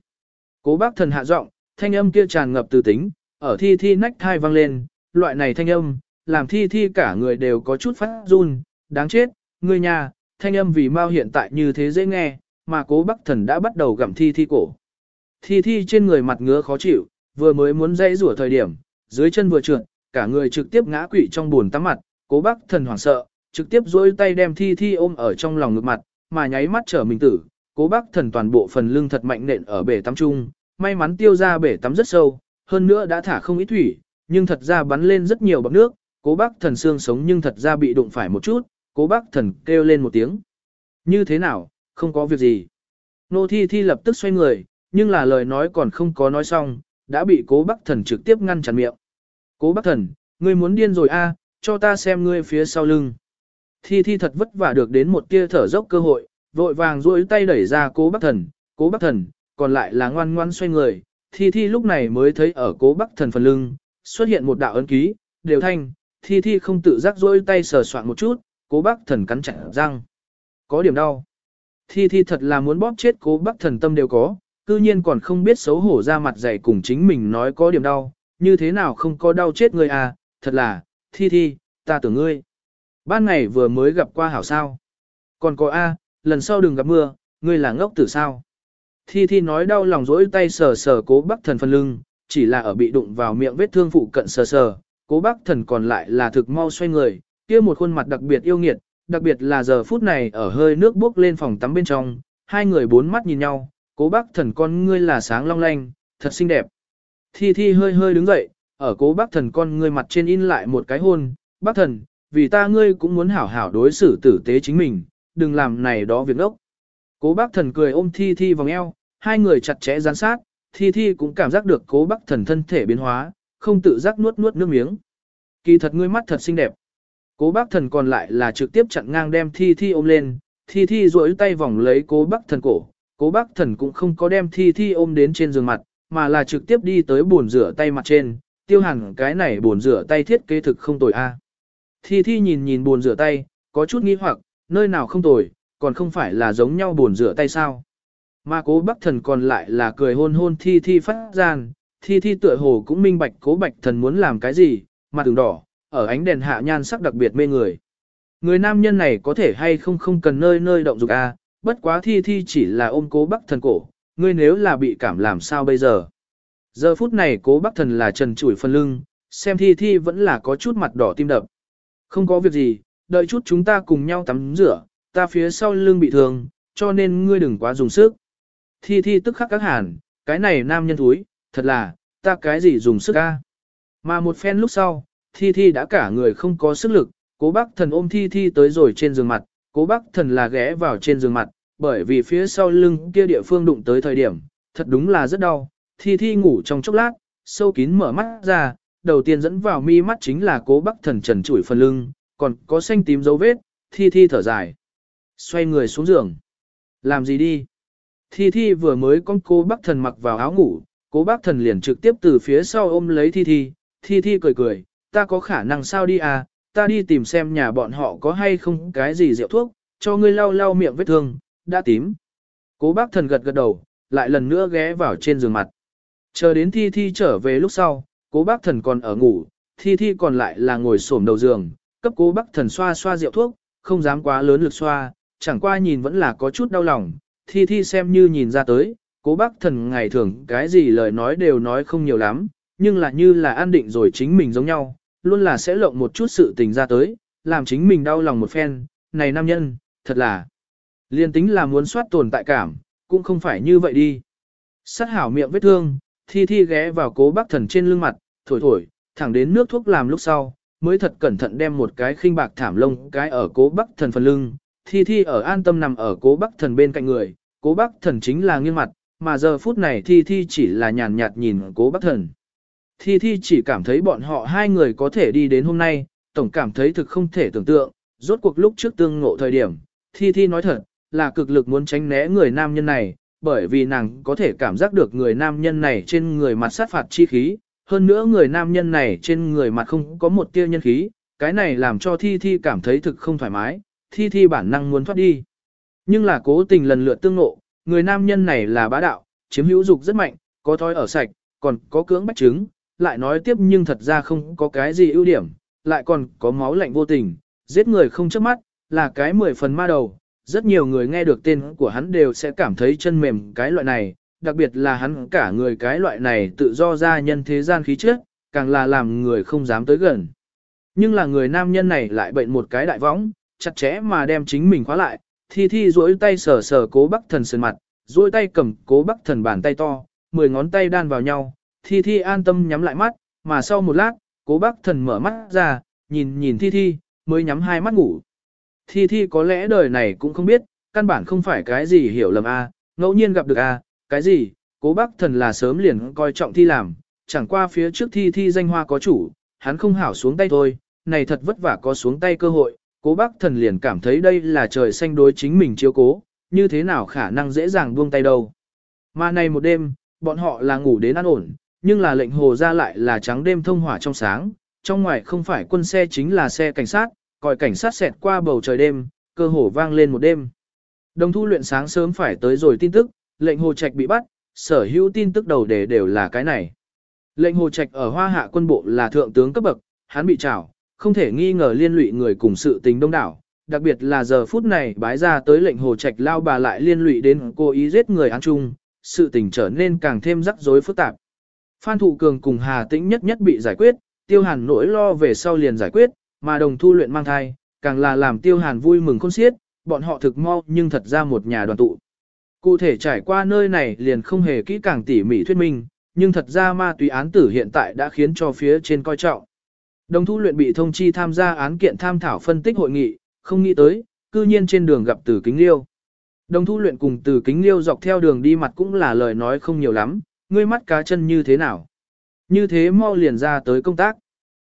Cố bác thần hạ giọng, thanh âm kia tràn ngập từ tính, ở thi thi nách thai vang lên, loại này thanh âm, làm thi thi cả người đều có chút phát run, đáng chết, ngươi nhà, thanh âm vì mau hiện tại như thế dễ nghe, mà cố bác thần đã bắt đầu gặm thi thi cổ. Thi thi trên người mặt ngứa khó chịu, vừa mới muốn dãy rủa thời điểm, dưới chân vừa trượt, cả người trực tiếp ngã quỵ trong bùn tắm mặt, cố bác thần hoảng sợ, trực tiếp dối tay đem thi thi ôm ở trong lòng ngực mặt, mà nháy mắt trở mình tử, cố bác thần toàn bộ phần lưng thật mạnh nện ở bể tắm chung, may mắn tiêu ra bể tắm rất sâu, hơn nữa đã thả không ít thủy, nhưng thật ra bắn lên rất nhiều bọc nước, cố bác thần xương sống nhưng thật ra bị đụng phải một chút, cố bác thần kêu lên một tiếng. Như thế nào, không có việc gì. Nô thi thi lập tức xoay người, nhưng là lời nói còn không có nói xong, đã bị cố bác thần trực tiếp ngăn chặn miệng. Cố bác thần, ngươi muốn điên rồi a cho ta xem ngươi phía sau lưng. Thi thi thật vất vả được đến một tia thở dốc cơ hội, vội vàng duỗi tay đẩy ra cố bác thần, cố bác thần, còn lại là ngoan ngoan xoay người. Thi thi lúc này mới thấy ở cố bác thần phần lưng, xuất hiện một đạo ấn ký, đều thanh, thi thi không tự giác duỗi tay sờ soạn một chút, cố bác thần cắn chặt răng. Có điểm đau. Thi thi thật là muốn bóp chết cố bác thần tâm đều có, cư nhiên còn không biết xấu hổ ra mặt dày cùng chính mình nói có điểm đau, như thế nào không có đau chết người à, thật là, thi thi, ta tưởng ngươi. Ban ngày vừa mới gặp qua hảo sao. Còn có A, lần sau đừng gặp mưa, ngươi là ngốc tử sao. Thi Thi nói đau lòng rỗi tay sờ sờ cố bác thần phần lưng, chỉ là ở bị đụng vào miệng vết thương phụ cận sờ sờ, cố bác thần còn lại là thực mau xoay người, kia một khuôn mặt đặc biệt yêu nghiệt, đặc biệt là giờ phút này ở hơi nước bốc lên phòng tắm bên trong, hai người bốn mắt nhìn nhau, cố bác thần con ngươi là sáng long lanh, thật xinh đẹp. Thi Thi hơi hơi đứng dậy, ở cố bác thần con ngươi mặt trên in lại một cái hôn, bác thần, vì ta ngươi cũng muốn hảo hảo đối xử tử tế chính mình, đừng làm này đó việc ốc. Cố bác thần cười ôm Thi Thi vòng eo, hai người chặt chẽ gián sát, Thi Thi cũng cảm giác được cố bác thần thân thể biến hóa, không tự giác nuốt nuốt nước miếng. Kỳ thật ngươi mắt thật xinh đẹp. Cố bác thần còn lại là trực tiếp chặn ngang đem Thi Thi ôm lên, Thi Thi duỗi tay vòng lấy cố bác thần cổ, cố bác thần cũng không có đem Thi Thi ôm đến trên giường mặt, mà là trực tiếp đi tới bồn rửa tay mặt trên, tiêu hẳn cái này bồn rửa tay thiết kế thực không tồi a. Thi Thi nhìn nhìn bồn rửa tay, có chút nghi hoặc, nơi nào không tồi, còn không phải là giống nhau bồn rửa tay sao. Mà cố bác thần còn lại là cười hôn hôn Thi Thi phát gian, Thi Thi tựa hồ cũng minh bạch cố bạch thần muốn làm cái gì, mặt đường đỏ, ở ánh đèn hạ nhan sắc đặc biệt mê người. Người nam nhân này có thể hay không không cần nơi nơi động dục a, bất quá Thi Thi chỉ là ôm cố Bắc thần cổ, ngươi nếu là bị cảm làm sao bây giờ. Giờ phút này cố Bắc thần là trần chủi phân lưng, xem Thi Thi vẫn là có chút mặt đỏ tim đập. Không có việc gì, đợi chút chúng ta cùng nhau tắm rửa, ta phía sau lưng bị thương, cho nên ngươi đừng quá dùng sức. Thi thi tức khắc các hàn, cái này nam nhân thúi, thật là, ta cái gì dùng sức ca. Mà một phen lúc sau, thi thi đã cả người không có sức lực, cố bác thần ôm thi thi tới rồi trên giường mặt, cố bác thần là ghé vào trên giường mặt, bởi vì phía sau lưng kia địa phương đụng tới thời điểm, thật đúng là rất đau, thi thi ngủ trong chốc lát, sâu kín mở mắt ra, đầu tiên dẫn vào mi mắt chính là cố Bác thần trần chủi phần lưng, còn có xanh tím dấu vết, thi thi thở dài. Xoay người xuống giường. Làm gì đi? Thi thi vừa mới con cố bác thần mặc vào áo ngủ, cố bác thần liền trực tiếp từ phía sau ôm lấy thi thi, thi thi cười cười, ta có khả năng sao đi à, ta đi tìm xem nhà bọn họ có hay không cái gì rượu thuốc, cho ngươi lau lau miệng vết thương, đã tím. Cố bác thần gật gật đầu, lại lần nữa ghé vào trên giường mặt. Chờ đến thi thi trở về lúc sau, cố bác thần còn ở ngủ, thi thi còn lại là ngồi xổm đầu giường, cấp cố bác thần xoa xoa rượu thuốc, không dám quá lớn lực xoa, chẳng qua nhìn vẫn là có chút đau lòng, thi thi xem như nhìn ra tới, cố bác thần ngày thường cái gì lời nói đều nói không nhiều lắm, nhưng là như là an định rồi chính mình giống nhau, luôn là sẽ lộng một chút sự tình ra tới, làm chính mình đau lòng một phen, này nam nhân, thật là, liên tính là muốn soát tồn tại cảm, cũng không phải như vậy đi. Sát hảo miệng vết thương, thi thi ghé vào cố bác thần trên lưng mặt, thổi thổi, thẳng đến nước thuốc làm lúc sau, mới thật cẩn thận đem một cái khinh bạc thảm lông cái ở cố bác thần phần lưng, Thi Thi ở an tâm nằm ở cố bắc thần bên cạnh người, cố bắc thần chính là nghiêng mặt, mà giờ phút này Thi Thi chỉ là nhàn nhạt nhìn cố bắc thần. Thi Thi chỉ cảm thấy bọn họ hai người có thể đi đến hôm nay, tổng cảm thấy thực không thể tưởng tượng, rốt cuộc lúc trước tương ngộ thời điểm, Thi Thi nói thật, là cực lực muốn tránh né người nam nhân này, bởi vì nàng có thể cảm giác được người nam nhân này trên người mặt sát phạt chi khí, hơn nữa người nam nhân này trên người mặt không có một tia nhân khí, cái này làm cho Thi Thi cảm thấy thực không thoải mái, Thi Thi bản năng muốn thoát đi. Nhưng là cố tình lần lượt tương ngộ, người nam nhân này là bá đạo, chiếm hữu dục rất mạnh, có thói ở sạch, còn có cưỡng bách chứng, lại nói tiếp nhưng thật ra không có cái gì ưu điểm, lại còn có máu lạnh vô tình, giết người không chớp mắt, là cái mười phần ma đầu. Rất nhiều người nghe được tên của hắn đều sẽ cảm thấy chân mềm cái loại này, đặc biệt là hắn cả người cái loại này tự do ra nhân thế gian khí trước, càng là làm người không dám tới gần. Nhưng là người nam nhân này lại bệnh một cái đại võng, chặt chẽ mà đem chính mình khóa lại, thi thi duỗi tay sờ sờ cố bắc thần sườn mặt, duỗi tay cầm cố bắc thần bàn tay to, mười ngón tay đan vào nhau, thi thi an tâm nhắm lại mắt, mà sau một lát, cố bác thần mở mắt ra, nhìn nhìn thi thi, mới nhắm hai mắt ngủ. Thi thi có lẽ đời này cũng không biết, căn bản không phải cái gì hiểu lầm a, ngẫu nhiên gặp được a, cái gì, cố bác thần là sớm liền coi trọng thi làm, chẳng qua phía trước thi thi danh hoa có chủ, hắn không hảo xuống tay thôi, này thật vất vả có xuống tay cơ hội, cố bác thần liền cảm thấy đây là trời xanh đối chính mình chiếu cố, như thế nào khả năng dễ dàng buông tay đâu. Mà này một đêm, bọn họ là ngủ đến an ổn, nhưng là lệnh hồ ra lại là trắng đêm thông hỏa trong sáng, trong ngoài không phải quân xe chính là xe cảnh sát, còi cảnh sát xẹt qua bầu trời đêm, cơ hồ vang lên một đêm. Đồng thu luyện sáng sớm phải tới rồi tin tức, lệnh hồ trạch bị bắt, sở hữu tin tức đầu đề đều là cái này. Lệnh hồ trạch ở hoa hạ quân bộ là thượng tướng cấp bậc, hắn bị trảo, không thể nghi ngờ liên lụy người cùng sự tình đông đảo, đặc biệt là giờ phút này bái ra tới lệnh hồ trạch lao bà lại liên lụy đến cô ý giết người án chung, sự tình trở nên càng thêm rắc rối phức tạp. Phan Thụ Cường cùng Hà Tĩnh nhất nhất bị giải quyết, Tiêu Hàn nỗi lo về sau liền giải quyết, mà đồng thu luyện mang thai, càng là làm Tiêu Hàn vui mừng khôn xiết, bọn họ thực mau nhưng thật ra một nhà đoàn tụ. Cụ thể trải qua nơi này liền không hề kỹ càng tỉ mỉ thuyết minh, nhưng thật ra ma túy án tử hiện tại đã khiến cho phía trên coi trọng. Đồng thu luyện bị thông chi tham gia án kiện tham thảo phân tích hội nghị, không nghĩ tới, cư nhiên trên đường gặp Từ Kính Liêu. Đồng thu luyện cùng Từ Kính Liêu dọc theo đường đi mặt cũng là lời nói không nhiều lắm, ngươi mắt cá chân như thế nào. Như thế mau liền ra tới công tác.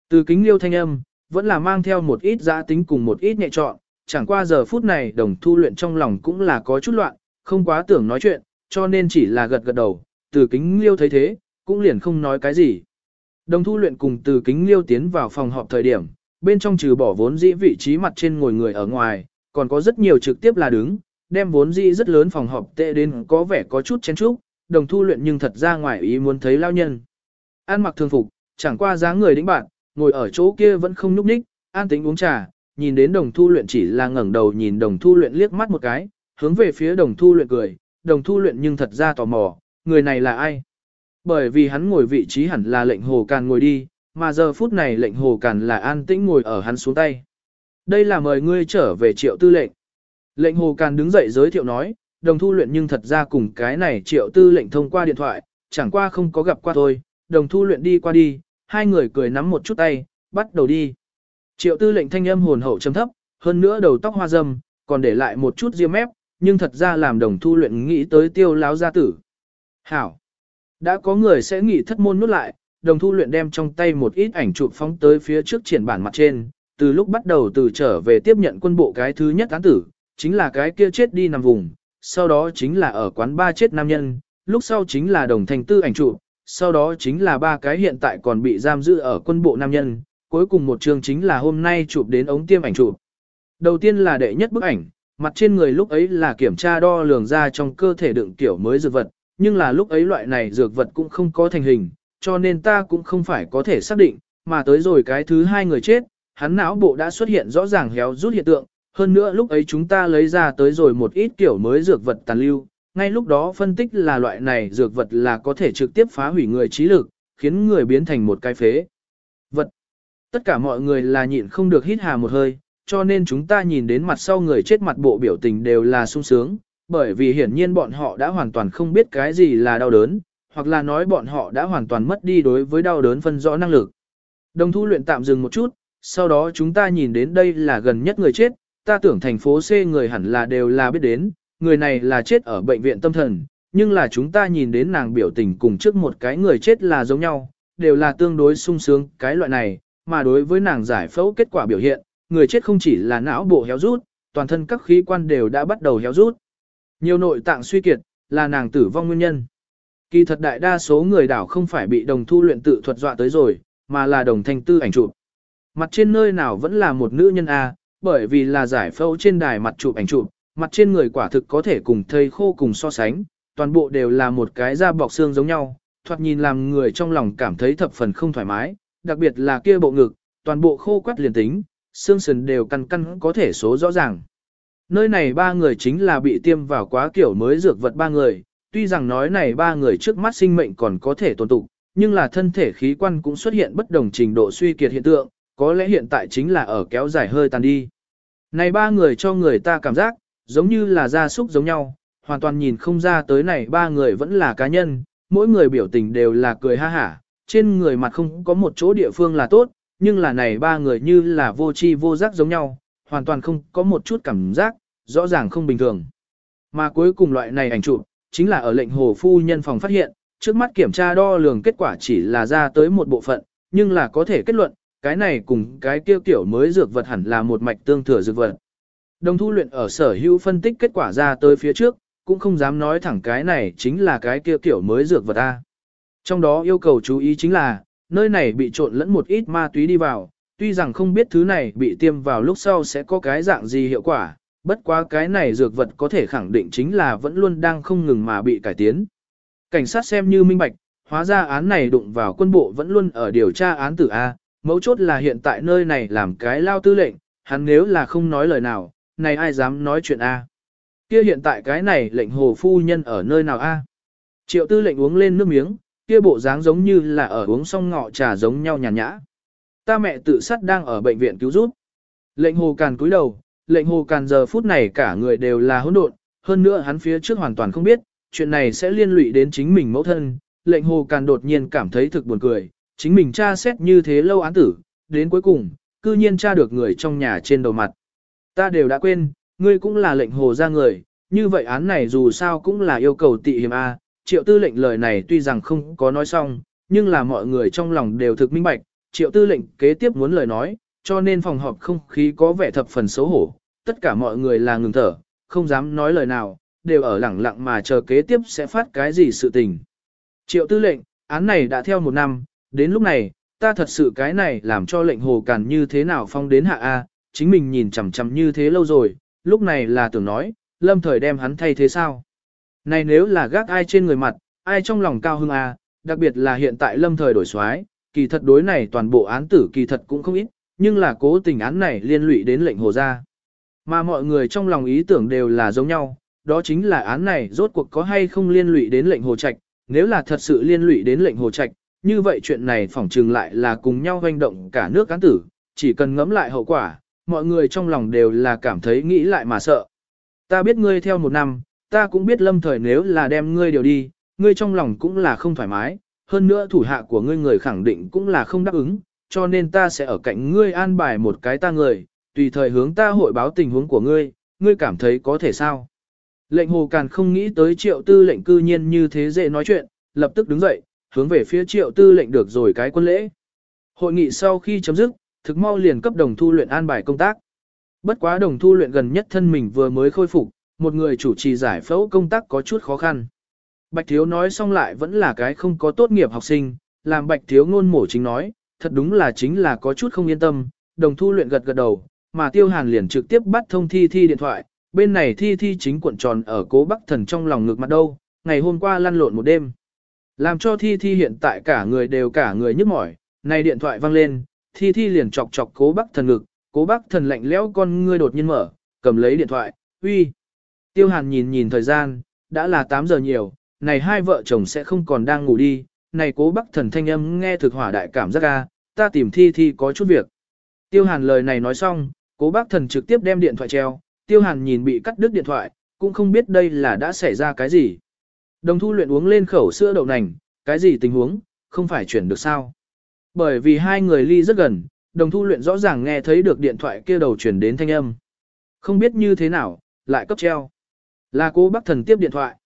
Từ Kính Liêu thanh âm, vẫn là mang theo một ít giã tính cùng một ít nhẹ trọn, chẳng qua giờ phút này đồng thu luyện trong lòng cũng là có chút loạn, không quá tưởng nói chuyện, cho nên chỉ là gật gật đầu, từ kính liêu thấy thế, cũng liền không nói cái gì. Đồng thu luyện cùng từ kính liêu tiến vào phòng họp thời điểm, bên trong trừ bỏ vốn dĩ vị trí mặt trên ngồi người ở ngoài, còn có rất nhiều trực tiếp là đứng, đem vốn dĩ rất lớn phòng họp tệ đến có vẻ có chút chen chúc, đồng thu luyện nhưng thật ra ngoài ý muốn thấy lao nhân. An mặc thường phục, chẳng qua dáng người đĩnh bạn, ngồi ở chỗ kia vẫn không nhúc nhích, an tính uống trà, nhìn đến đồng thu luyện chỉ là ngẩng đầu nhìn đồng thu luyện liếc mắt một cái, hướng về phía đồng thu luyện cười, đồng thu luyện nhưng thật ra tò mò, người này là ai? Bởi vì hắn ngồi vị trí hẳn là lệnh hồ càn ngồi đi, mà giờ phút này lệnh hồ càn là an tĩnh ngồi ở hắn xuống tay. Đây là mời ngươi trở về triệu tư lệnh. Lệnh hồ càn đứng dậy giới thiệu nói, đồng thu luyện nhưng thật ra cùng cái này triệu tư lệnh thông qua điện thoại, chẳng qua không có gặp qua thôi. đồng thu luyện đi qua đi, hai người cười nắm một chút tay, bắt đầu đi. Triệu tư lệnh thanh âm hồn hậu chấm thấp, hơn nữa đầu tóc hoa râm, còn để lại một chút riêng mép, nhưng thật ra làm đồng thu luyện nghĩ tới tiêu láo gia tử. Hảo! Đã có người sẽ nghĩ thất môn nút lại, đồng thu luyện đem trong tay một ít ảnh chụp phóng tới phía trước triển bản mặt trên, từ lúc bắt đầu từ trở về tiếp nhận quân bộ cái thứ nhất án tử, chính là cái kia chết đi nằm vùng, sau đó chính là ở quán ba chết nam nhân, lúc sau chính là đồng thành tư ảnh trụ, sau đó chính là ba cái hiện tại còn bị giam giữ ở quân bộ nam nhân, cuối cùng một chương chính là hôm nay chụp đến ống tiêm ảnh chụp. Đầu tiên là đệ nhất bức ảnh, mặt trên người lúc ấy là kiểm tra đo lường ra trong cơ thể đựng tiểu mới dược vật, nhưng là lúc ấy loại này dược vật cũng không có thành hình, cho nên ta cũng không phải có thể xác định, mà tới rồi cái thứ hai người chết, hắn não bộ đã xuất hiện rõ ràng héo rút hiện tượng, hơn nữa lúc ấy chúng ta lấy ra tới rồi một ít kiểu mới dược vật tàn lưu, ngay lúc đó phân tích là loại này dược vật là có thể trực tiếp phá hủy người trí lực, khiến người biến thành một cái phế. Vật. Tất cả mọi người là nhịn không được hít hà một hơi, cho nên chúng ta nhìn đến mặt sau người chết mặt bộ biểu tình đều là sung sướng, bởi vì hiển nhiên bọn họ đã hoàn toàn không biết cái gì là đau đớn, hoặc là nói bọn họ đã hoàn toàn mất đi đối với đau đớn phân rõ năng lực. Đồng thu luyện tạm dừng một chút, sau đó chúng ta nhìn đến đây là gần nhất người chết, ta tưởng thành phố C người hẳn là đều là biết đến, người này là chết ở bệnh viện tâm thần, nhưng là chúng ta nhìn đến nàng biểu tình cùng trước một cái người chết là giống nhau, đều là tương đối sung sướng cái loại này, mà đối với nàng giải phẫu kết quả biểu hiện, người chết không chỉ là não bộ héo rút, toàn thân các khí quan đều đã bắt đầu héo rút. Nhiều nội tạng suy kiệt, là nàng tử vong nguyên nhân. Kỳ thật đại đa số người đảo không phải bị đồng thu luyện tự thuật dọa tới rồi, mà là đồng thanh tư ảnh chụp. Mặt trên nơi nào vẫn là một nữ nhân A, bởi vì là giải phẫu trên đài mặt chụp ảnh chụp, mặt trên người quả thực có thể cùng thây khô cùng so sánh, toàn bộ đều là một cái da bọc xương giống nhau, thoạt nhìn làm người trong lòng cảm thấy thập phần không thoải mái, đặc biệt là kia bộ ngực, toàn bộ khô quắt liền tính, xương sườn đều căn căn có thể số rõ ràng. Nơi này ba người chính là bị tiêm vào quá kiểu mới dược vật ba người, tuy rằng nói này ba người trước mắt sinh mệnh còn có thể tồn tụ, nhưng là thân thể khí quan cũng xuất hiện bất đồng trình độ suy kiệt hiện tượng, có lẽ hiện tại chính là ở kéo dài hơi tàn đi. Này ba người cho người ta cảm giác, giống như là gia súc giống nhau, hoàn toàn nhìn không ra tới này ba người vẫn là cá nhân, mỗi người biểu tình đều là cười ha hả, trên người mặt không có một chỗ địa phương là tốt, nhưng là này ba người như là vô chi vô giác giống nhau, hoàn toàn không có một chút cảm giác, rõ ràng không bình thường. Mà cuối cùng loại này ảnh chụp chính là ở lệnh hồ phu nhân phòng phát hiện, trước mắt kiểm tra đo lường kết quả chỉ là ra tới một bộ phận, nhưng là có thể kết luận, cái này cùng cái kia kiểu mới dược vật hẳn là một mạch tương thừa dược vật. Đồng thu luyện ở sở hữu phân tích kết quả ra tới phía trước, cũng không dám nói thẳng cái này chính là cái kia kiểu mới dược vật A. Trong đó yêu cầu chú ý chính là, nơi này bị trộn lẫn một ít ma túy đi vào, tuy rằng không biết thứ này bị tiêm vào lúc sau sẽ có cái dạng gì hiệu quả, bất quá cái này dược vật có thể khẳng định chính là vẫn luôn đang không ngừng mà bị cải tiến. Cảnh sát xem như minh bạch, hóa ra án này đụng vào quân bộ vẫn luôn ở điều tra án tử A, mấu chốt là hiện tại nơi này làm cái lao tư lệnh, hắn nếu là không nói lời nào, này ai dám nói chuyện A. Kia hiện tại cái này lệnh hồ phu nhân ở nơi nào A. Triệu tư lệnh uống lên nước miếng, kia bộ dáng giống như là ở uống xong ngọ trà giống nhau nhàn nhã. Ta mẹ tự sát đang ở bệnh viện cứu giúp. Lệnh hồ càn cúi đầu, lệnh hồ càn giờ phút này cả người đều là hỗn độn, hơn nữa hắn phía trước hoàn toàn không biết, chuyện này sẽ liên lụy đến chính mình mẫu thân. Lệnh hồ càn đột nhiên cảm thấy thực buồn cười, chính mình tra xét như thế lâu án tử, đến cuối cùng, cư nhiên tra được người trong nhà trên đầu mặt. Ta đều đã quên, ngươi cũng là lệnh hồ ra người, như vậy án này dù sao cũng là yêu cầu tị hiểm A, triệu tư lệnh lời này tuy rằng không có nói xong, nhưng là mọi người trong lòng đều thực minh bạch, triệu tư lệnh kế tiếp muốn lời nói, cho nên phòng họp không khí có vẻ thập phần xấu hổ, tất cả mọi người là ngừng thở, không dám nói lời nào, đều ở lẳng lặng mà chờ kế tiếp sẽ phát cái gì sự tình. Triệu tư lệnh, án này đã theo một năm, đến lúc này, ta thật sự cái này làm cho lệnh hồ càn như thế nào phong đến hạ A, chính mình nhìn chằm chằm như thế lâu rồi, lúc này là tưởng nói, lâm thời đem hắn thay thế sao. Này nếu là gác ai trên người mặt, ai trong lòng cao hưng A, đặc biệt là hiện tại lâm thời đổi xoái, kỳ thật đối này toàn bộ án tử kỳ thật cũng không ít, nhưng là cố tình án này liên lụy đến lệnh hồ gia. Mà mọi người trong lòng ý tưởng đều là giống nhau, đó chính là án này rốt cuộc có hay không liên lụy đến lệnh hồ trạch, nếu là thật sự liên lụy đến lệnh hồ trạch, như vậy chuyện này phỏng trừng lại là cùng nhau hoành động cả nước cán tử, chỉ cần ngẫm lại hậu quả, mọi người trong lòng đều là cảm thấy nghĩ lại mà sợ. Ta biết ngươi theo một năm, ta cũng biết lâm thời nếu là đem ngươi điều đi, ngươi trong lòng cũng là không thoải mái, hơn nữa thủ hạ của ngươi người khẳng định cũng là không đáp ứng, cho nên ta sẽ ở cạnh ngươi an bài một cái ta người, tùy thời hướng ta hội báo tình huống của ngươi, ngươi cảm thấy có thể sao. Lệnh hồ càn không nghĩ tới triệu tư lệnh cư nhiên như thế dễ nói chuyện, lập tức đứng dậy, hướng về phía triệu tư lệnh được rồi cái quân lễ. Hội nghị sau khi chấm dứt, thực mau liền cấp đồng thu luyện an bài công tác. Bất quá đồng thu luyện gần nhất thân mình vừa mới khôi phục, một người chủ trì giải phẫu công tác có chút khó khăn. Bạch Thiếu nói xong lại vẫn là cái không có tốt nghiệp học sinh, làm Bạch Thiếu ngôn mổ chính nói, thật đúng là chính là có chút không yên tâm, đồng thu luyện gật gật đầu, mà Tiêu Hàn liền trực tiếp bắt thông thi thi điện thoại, bên này thi thi chính cuộn tròn ở cố bắc thần trong lòng ngực mặt đâu, ngày hôm qua lăn lộn một đêm. Làm cho thi thi hiện tại cả người đều cả người nhức mỏi, này điện thoại vang lên, thi thi liền chọc chọc cố bác thần ngực, cố bác thần lạnh lẽo con ngươi đột nhiên mở, cầm lấy điện thoại, uy. Tiêu hàn nhìn nhìn thời gian, đã là 8 giờ nhiều, này hai vợ chồng sẽ không còn đang ngủ đi, này cố bác thần thanh âm nghe thực hỏa đại cảm giác ga, ta tìm thi thi có chút việc. Tiêu hàn lời này nói xong, cố bác thần trực tiếp đem điện thoại treo, tiêu hàn nhìn bị cắt đứt điện thoại, cũng không biết đây là đã xảy ra cái gì. Đồng thu luyện uống lên khẩu sữa đậu nành, cái gì tình huống, không phải chuyển được sao. Bởi vì hai người ly rất gần, đồng thu luyện rõ ràng nghe thấy được điện thoại kia đầu chuyển đến thanh âm. Không biết như thế nào, lại cấp treo. Là cô bác thần tiếp điện thoại.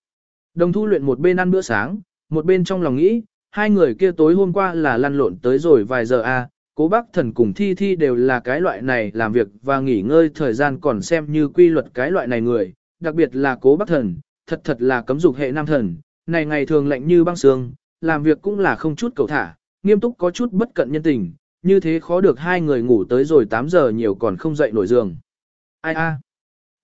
Đồng thu luyện một bên ăn bữa sáng, một bên trong lòng nghĩ, hai người kia tối hôm qua là lăn lộn tới rồi vài giờ a à, cố bác thần cùng thi thi đều là cái loại này làm việc và nghỉ ngơi thời gian còn xem như quy luật cái loại này người, đặc biệt là cố bác thần, thật thật là cấm dục hệ nam thần, này ngày thường lạnh như băng sương, làm việc cũng là không chút cầu thả, nghiêm túc có chút bất cận nhân tình, như thế khó được hai người ngủ tới rồi 8 giờ nhiều còn không dậy nổi giường. Ai a?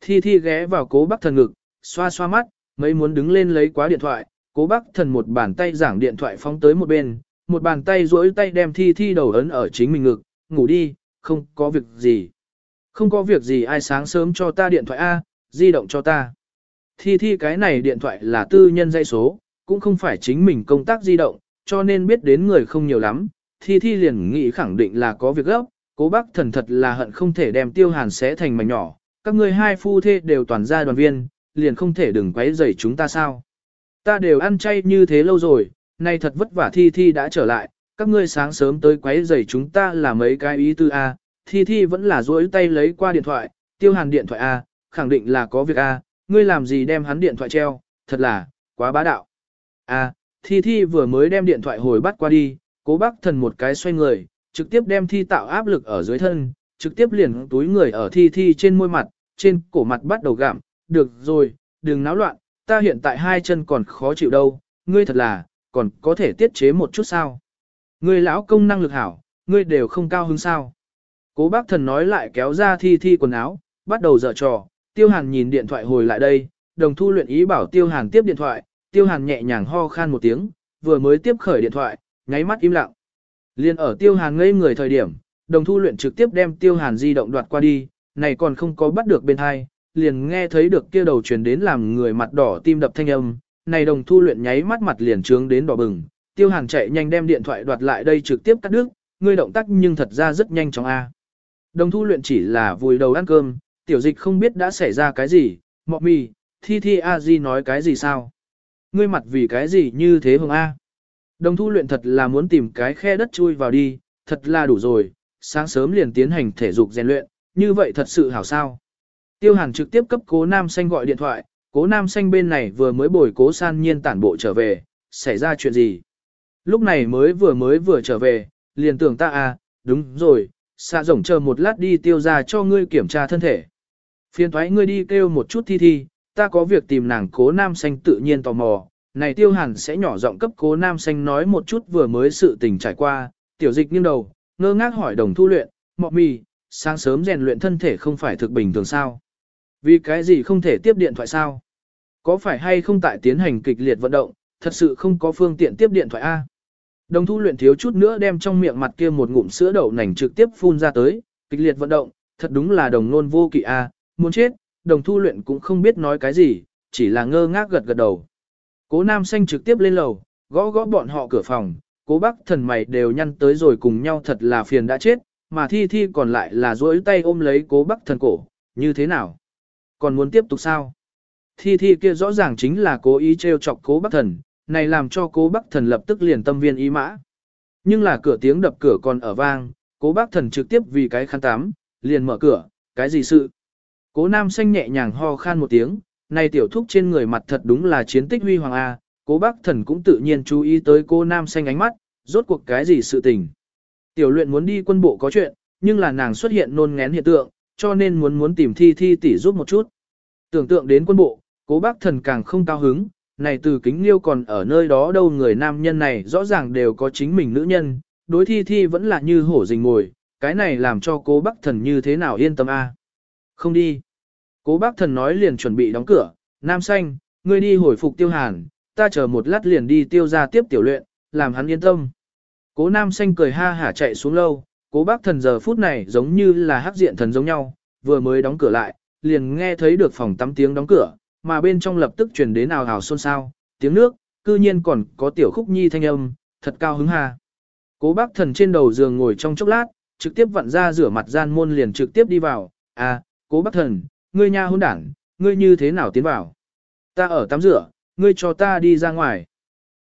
Thi Thi ghé vào cố bác thần ngực, xoa xoa mắt, mấy muốn đứng lên lấy quá điện thoại, cố bác thần một bàn tay giảng điện thoại phóng tới một bên, một bàn tay duỗi tay đem Thi Thi đầu ấn ở chính mình ngực, ngủ đi, không có việc gì. Không có việc gì ai sáng sớm cho ta điện thoại A, di động cho ta. Thi Thi cái này điện thoại là tư nhân dây số, cũng không phải chính mình công tác di động, cho nên biết đến người không nhiều lắm. Thi Thi liền nghĩ khẳng định là có việc gấp, cố bác thần thật là hận không thể đem tiêu hàn xé thành mảnh nhỏ. Các ngươi hai phu thê đều toàn gia đoàn viên, liền không thể đừng quấy rầy chúng ta sao. Ta đều ăn chay như thế lâu rồi, nay thật vất vả Thi Thi đã trở lại, các ngươi sáng sớm tới quấy rầy chúng ta là mấy cái ý tư A, Thi Thi vẫn là duỗi tay lấy qua điện thoại, tiêu hàn điện thoại A, khẳng định là có việc A, ngươi làm gì đem hắn điện thoại treo, thật là, quá bá đạo. À, Thi Thi vừa mới đem điện thoại hồi bắt qua đi, cố bác thần một cái xoay người, trực tiếp đem Thi tạo áp lực ở dưới thân, trực tiếp liền túi người ở Thi Thi trên môi mặt, trên cổ mặt bắt đầu gạm, được rồi, đừng náo loạn, ta hiện tại hai chân còn khó chịu đâu, ngươi thật là, còn có thể tiết chế một chút sao. Ngươi lão công năng lực hảo, ngươi đều không cao hứng sao. Cố bác thần nói lại kéo ra thi thi quần áo, bắt đầu dở trò, tiêu hàn nhìn điện thoại hồi lại đây, đồng thu luyện ý bảo tiêu hàn tiếp điện thoại, tiêu hàn nhẹ nhàng ho khan một tiếng, vừa mới tiếp khởi điện thoại, nháy mắt im lặng. Liên ở tiêu hàn ngây người thời điểm, đồng thu luyện trực tiếp đem tiêu hàn di động đoạt qua đi, này còn không có bắt được bên hai, liền nghe thấy được kia đầu truyền đến làm người mặt đỏ tim đập thanh âm, này đồng thu luyện nháy mắt mặt liền trướng đến đỏ bừng, tiêu hàn chạy nhanh đem điện thoại đoạt lại đây trực tiếp cắt đứt, ngươi động tác nhưng thật ra rất nhanh chóng a. Đồng thu luyện chỉ là vùi đầu ăn cơm, tiểu dịch không biết đã xảy ra cái gì, mọ mì, thi thi a di nói cái gì sao. Ngươi mặt vì cái gì như thế hồng a. Đồng thu luyện thật là muốn tìm cái khe đất chui vào đi, thật là đủ rồi, sáng sớm liền tiến hành thể dục rèn luyện, như vậy thật sự hảo sao. Tiêu hàn trực tiếp cấp cố nam xanh gọi điện thoại, cố nam xanh bên này vừa mới bồi cố san nhiên tản bộ trở về, xảy ra chuyện gì? Lúc này mới vừa mới vừa trở về, liền tưởng ta à, đúng rồi, xạ rổng chờ một lát đi tiêu ra cho ngươi kiểm tra thân thể. Phiên thoái ngươi đi kêu một chút thi thi, ta có việc tìm nàng cố nam xanh tự nhiên tò mò, này tiêu hàn sẽ nhỏ giọng cấp cố nam xanh nói một chút vừa mới sự tình trải qua, tiểu dịch nghiêng đầu, ngơ ngác hỏi đồng thu luyện, mọ mì, sáng sớm rèn luyện thân thể không phải thực bình thường sao. Vì cái gì không thể tiếp điện thoại sao? Có phải hay không tại tiến hành kịch liệt vận động, thật sự không có phương tiện tiếp điện thoại A. Đồng thu luyện thiếu chút nữa đem trong miệng mặt kia một ngụm sữa đậu nành trực tiếp phun ra tới, kịch liệt vận động, thật đúng là đồng nôn vô kỵ A, muốn chết, đồng thu luyện cũng không biết nói cái gì, chỉ là ngơ ngác gật gật đầu. Cố nam xanh trực tiếp lên lầu, gõ gõ bọn họ cửa phòng, cố bác thần mày đều nhăn tới rồi cùng nhau thật là phiền đã chết, mà thi thi còn lại là duỗi tay ôm lấy cố bác thần cổ, như thế nào? Còn muốn tiếp tục sao? Thi thi kia rõ ràng chính là cố ý trêu chọc cố bác thần, này làm cho cố bác thần lập tức liền tâm viên ý mã. Nhưng là cửa tiếng đập cửa còn ở vang, cố bác thần trực tiếp vì cái khăn tắm, liền mở cửa, cái gì sự? Cố nam xanh nhẹ nhàng ho khan một tiếng, này tiểu thúc trên người mặt thật đúng là chiến tích huy hoàng A, cố bác thần cũng tự nhiên chú ý tới cô nam xanh ánh mắt, rốt cuộc cái gì sự tình. Tiểu luyện muốn đi quân bộ có chuyện, nhưng là nàng xuất hiện nôn ngén hiện tượng, cho nên muốn muốn tìm thi thi tỷ giúp một chút. Tưởng tượng đến quân bộ, cố bác thần càng không cao hứng, này từ kính liêu còn ở nơi đó đâu người nam nhân này rõ ràng đều có chính mình nữ nhân, đối thi thi vẫn là như hổ rình ngồi, cái này làm cho cố bác thần như thế nào yên tâm a không đi. Cố bác thần nói liền chuẩn bị đóng cửa, nam xanh, ngươi đi hồi phục tiêu hàn, ta chờ một lát liền đi tiêu ra tiếp tiểu luyện, làm hắn yên tâm. Cố nam xanh cười ha hả chạy xuống lâu, cố bác thần giờ phút này giống như là hắc diện thần giống nhau, vừa mới đóng cửa lại, liền nghe thấy được phòng tắm tiếng đóng cửa, mà bên trong lập tức truyền đến ào ào xôn xao, tiếng nước, cư nhiên còn có tiểu khúc nhi thanh âm, thật cao hứng hà. Cố bác thần trên đầu giường ngồi trong chốc lát, trực tiếp vặn ra rửa mặt gian môn liền trực tiếp đi vào, à, cố bác thần, ngươi nha hôn đảng, ngươi như thế nào tiến vào? Ta ở tắm rửa, ngươi cho ta đi ra ngoài.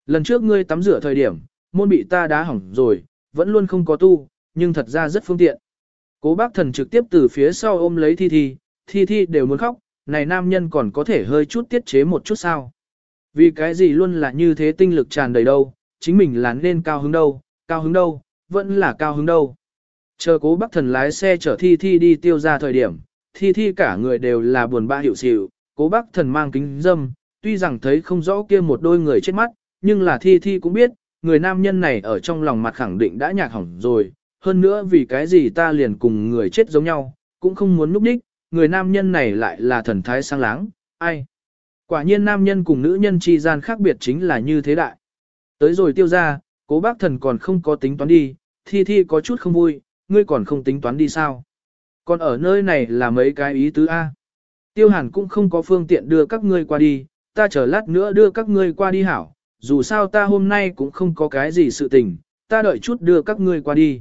Lần trước ngươi tắm rửa thời điểm, môn bị ta đá hỏng rồi, vẫn luôn không có tu, nhưng thật ra rất phương tiện. Cố bác thần trực tiếp từ phía sau ôm lấy thi thi, thi thi đều muốn khóc, này nam nhân còn có thể hơi chút tiết chế một chút sao. Vì cái gì luôn là như thế tinh lực tràn đầy đâu, chính mình là nên cao hứng đâu, cao hứng đâu, vẫn là cao hứng đâu. Chờ cố bác thần lái xe chở thi thi đi tiêu ra thời điểm, thi thi cả người đều là buồn bã hiệu xịu, cố bác thần mang kính dâm, tuy rằng thấy không rõ kia một đôi người chết mắt, nhưng là thi thi cũng biết, người nam nhân này ở trong lòng mặt khẳng định đã nhạc hỏng rồi, hơn nữa vì cái gì ta liền cùng người chết giống nhau, cũng không muốn núp đích, người nam nhân này lại là thần thái sang láng, ai. Quả nhiên nam nhân cùng nữ nhân chi gian khác biệt chính là như thế đại. Tới rồi tiêu ra, cố bác thần còn không có tính toán đi, thi thi có chút không vui, ngươi còn không tính toán đi sao. Còn ở nơi này là mấy cái ý tứ A. Tiêu hàn cũng không có phương tiện đưa các ngươi qua đi, ta chờ lát nữa đưa các ngươi qua đi hảo, dù sao ta hôm nay cũng không có cái gì sự tình, ta đợi chút đưa các ngươi qua đi.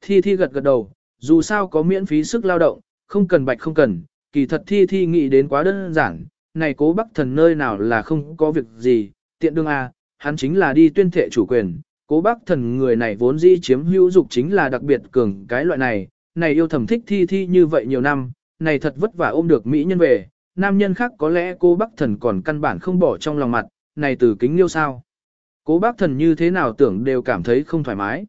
Thi Thi gật gật đầu, dù sao có miễn phí sức lao động, không cần bạch không cần, kỳ thật Thi Thi nghĩ đến quá đơn giản, này cố bắc thần nơi nào là không có việc gì, tiện đương a hắn chính là đi tuyên thệ chủ quyền, cố bắc thần người này vốn dĩ chiếm hữu dục chính là đặc biệt cường cái loại này, này yêu thầm thích Thi Thi như vậy nhiều năm, này thật vất vả ôm được mỹ nhân về, nam nhân khác có lẽ cô bắc thần còn căn bản không bỏ trong lòng mặt, này từ kính liêu sao. Cố bác thần như thế nào tưởng đều cảm thấy không thoải mái.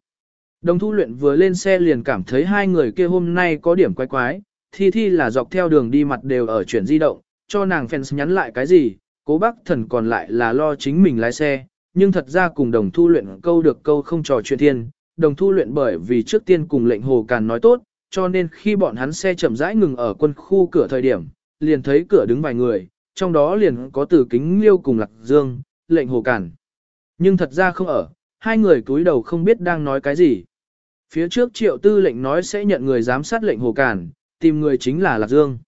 Đồng thu luyện vừa lên xe liền cảm thấy hai người kia hôm nay có điểm quái quái, thi thi là dọc theo đường đi mặt đều ở chuyển di động, cho nàng fans nhắn lại cái gì, cố bác thần còn lại là lo chính mình lái xe, nhưng thật ra cùng đồng thu luyện câu được câu không trò chuyện thiên, đồng thu luyện bởi vì trước tiên cùng lệnh hồ càn nói tốt, cho nên khi bọn hắn xe chậm rãi ngừng ở quân khu cửa thời điểm, liền thấy cửa đứng vài người, trong đó liền có từ kính liêu cùng lạc dương, lệnh hồ cản. Nhưng thật ra không ở, hai người cúi đầu không biết đang nói cái gì. Phía trước triệu tư lệnh nói sẽ nhận người giám sát lệnh hồ cản, tìm người chính là lạc dương.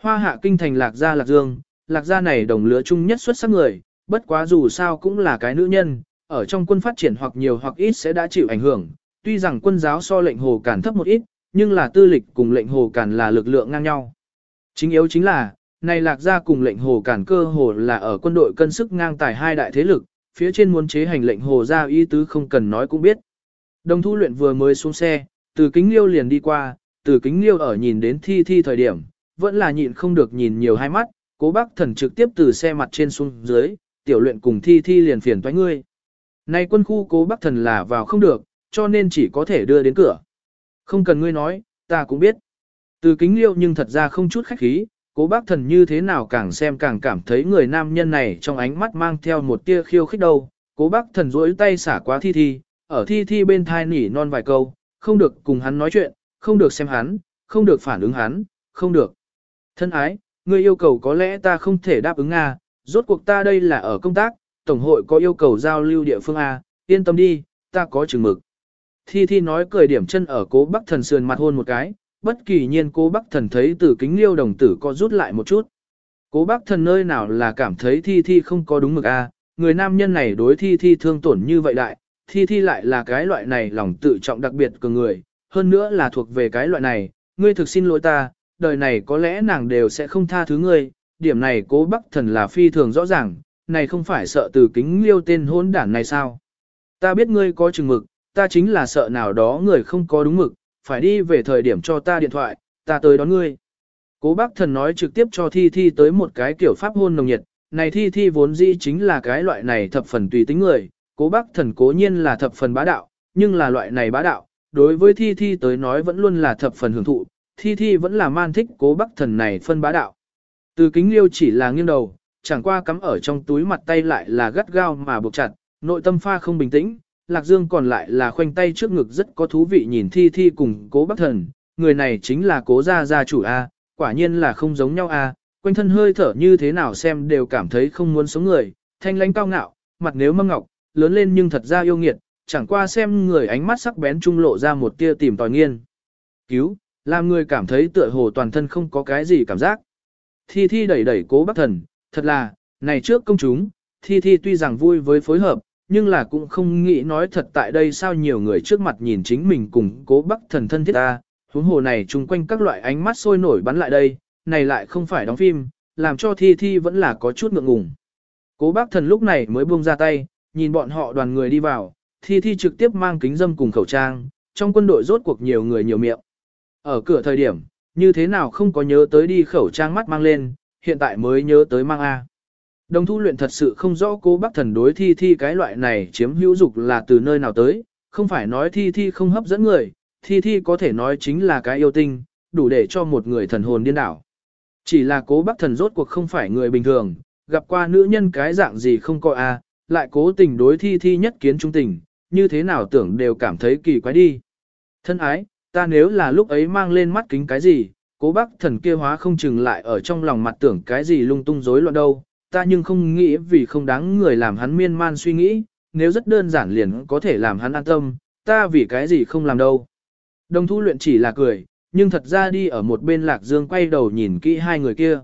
Hoa hạ kinh thành lạc gia lạc dương, lạc gia này đồng lứa chung nhất xuất sắc người, bất quá dù sao cũng là cái nữ nhân, ở trong quân phát triển hoặc nhiều hoặc ít sẽ đã chịu ảnh hưởng. Tuy rằng quân giáo so lệnh hồ cản thấp một ít, nhưng là tư lịch cùng lệnh hồ cản là lực lượng ngang nhau. Chính yếu chính là, này lạc gia cùng lệnh hồ cản cơ hồ là ở quân đội cân sức ngang tài hai đại thế lực, phía trên muốn chế hành lệnh hồ gia ý tứ không cần nói cũng biết. Đồng thu luyện vừa mới xuống xe, từ kính liêu liền đi qua, từ kính liêu ở nhìn đến thi thi thời điểm, vẫn là nhịn không được nhìn nhiều hai mắt, cố bác thần trực tiếp từ xe mặt trên xuống dưới, tiểu luyện cùng thi thi liền phiền toái ngươi. Này quân khu cố bác thần là vào không được, cho nên chỉ có thể đưa đến cửa. Không cần ngươi nói, ta cũng biết. Từ kính liêu nhưng thật ra không chút khách khí, cố bác thần như thế nào càng xem càng cảm thấy người nam nhân này trong ánh mắt mang theo một tia khiêu khích đâu. Cố bác thần rỗi tay xả quá thi thi, ở thi thi bên thai nỉ non vài câu, không được cùng hắn nói chuyện, không được xem hắn, không được phản ứng hắn, không được. Thân ái, ngươi yêu cầu có lẽ ta không thể đáp ứng A, rốt cuộc ta đây là ở công tác, Tổng hội có yêu cầu giao lưu địa phương A, yên tâm đi, ta có chừng mực. Thi Thi nói cười điểm chân ở cố bác thần sườn mặt hôn một cái, bất kỳ nhiên cố bác thần thấy từ kính liêu đồng tử có rút lại một chút. Cố bác thần nơi nào là cảm thấy thi thi không có đúng mực a người nam nhân này đối thi thi thương tổn như vậy đại, thi thi lại là cái loại này lòng tự trọng đặc biệt của người, hơn nữa là thuộc về cái loại này, ngươi thực xin lỗi ta, đời này có lẽ nàng đều sẽ không tha thứ ngươi, điểm này cố bác thần là phi thường rõ ràng, này không phải sợ từ kính liêu tên hôn đản này sao. Ta biết ngươi có chừng mực, ta chính là sợ nào đó người không có đúng mực, phải đi về thời điểm cho ta điện thoại, ta tới đón ngươi. Cố bác thần nói trực tiếp cho Thi Thi tới một cái kiểu pháp hôn nồng nhiệt, này Thi Thi vốn dĩ chính là cái loại này thập phần tùy tính người, cố bác thần cố nhiên là thập phần bá đạo, nhưng là loại này bá đạo, đối với Thi Thi tới nói vẫn luôn là thập phần hưởng thụ, Thi Thi vẫn là man thích cố bác thần này phân bá đạo. Từ kính liêu chỉ là nghiêng đầu, chẳng qua cắm ở trong túi mặt tay lại là gắt gao mà buộc chặt, nội tâm pha không bình tĩnh, Lạc Dương còn lại là khoanh tay trước ngực rất có thú vị nhìn Thi Thi cùng cố bác thần, người này chính là cố gia gia chủ A, quả nhiên là không giống nhau A, quanh thân hơi thở như thế nào xem đều cảm thấy không muốn sống người, thanh lãnh cao ngạo, mặt nếu mâm ngọc, lớn lên nhưng thật ra yêu nghiệt, chẳng qua xem người ánh mắt sắc bén trung lộ ra một tia tìm tòi nghiên. Cứu, làm người cảm thấy tựa hồ toàn thân không có cái gì cảm giác. Thi Thi đẩy đẩy cố bác thần, thật là, này trước công chúng, Thi Thi tuy rằng vui với phối hợp, nhưng là cũng không nghĩ nói thật tại đây sao nhiều người trước mặt nhìn chính mình cùng cố bắc thần thân thiết ta, huống hồ này chung quanh các loại ánh mắt sôi nổi bắn lại đây, này lại không phải đóng phim, làm cho thi thi vẫn là có chút ngượng ngùng. Cố bác thần lúc này mới buông ra tay, nhìn bọn họ đoàn người đi vào, thi thi trực tiếp mang kính dâm cùng khẩu trang, trong quân đội rốt cuộc nhiều người nhiều miệng. Ở cửa thời điểm, như thế nào không có nhớ tới đi khẩu trang mắt mang lên, hiện tại mới nhớ tới mang A. Đồng thu luyện thật sự không rõ cô bác thần đối thi thi cái loại này chiếm hữu dục là từ nơi nào tới, không phải nói thi thi không hấp dẫn người, thi thi có thể nói chính là cái yêu tinh, đủ để cho một người thần hồn điên đảo. Chỉ là cố bác thần rốt cuộc không phải người bình thường, gặp qua nữ nhân cái dạng gì không coi a, à, lại cố tình đối thi thi nhất kiến trung tình, như thế nào tưởng đều cảm thấy kỳ quái đi. Thân ái, ta nếu là lúc ấy mang lên mắt kính cái gì, cố bác thần kia hóa không chừng lại ở trong lòng mặt tưởng cái gì lung tung rối loạn đâu, ta nhưng không nghĩ vì không đáng người làm hắn miên man suy nghĩ, nếu rất đơn giản liền có thể làm hắn an tâm, ta vì cái gì không làm đâu. Đồng thu luyện chỉ là cười, nhưng thật ra đi ở một bên lạc dương quay đầu nhìn kỹ hai người kia.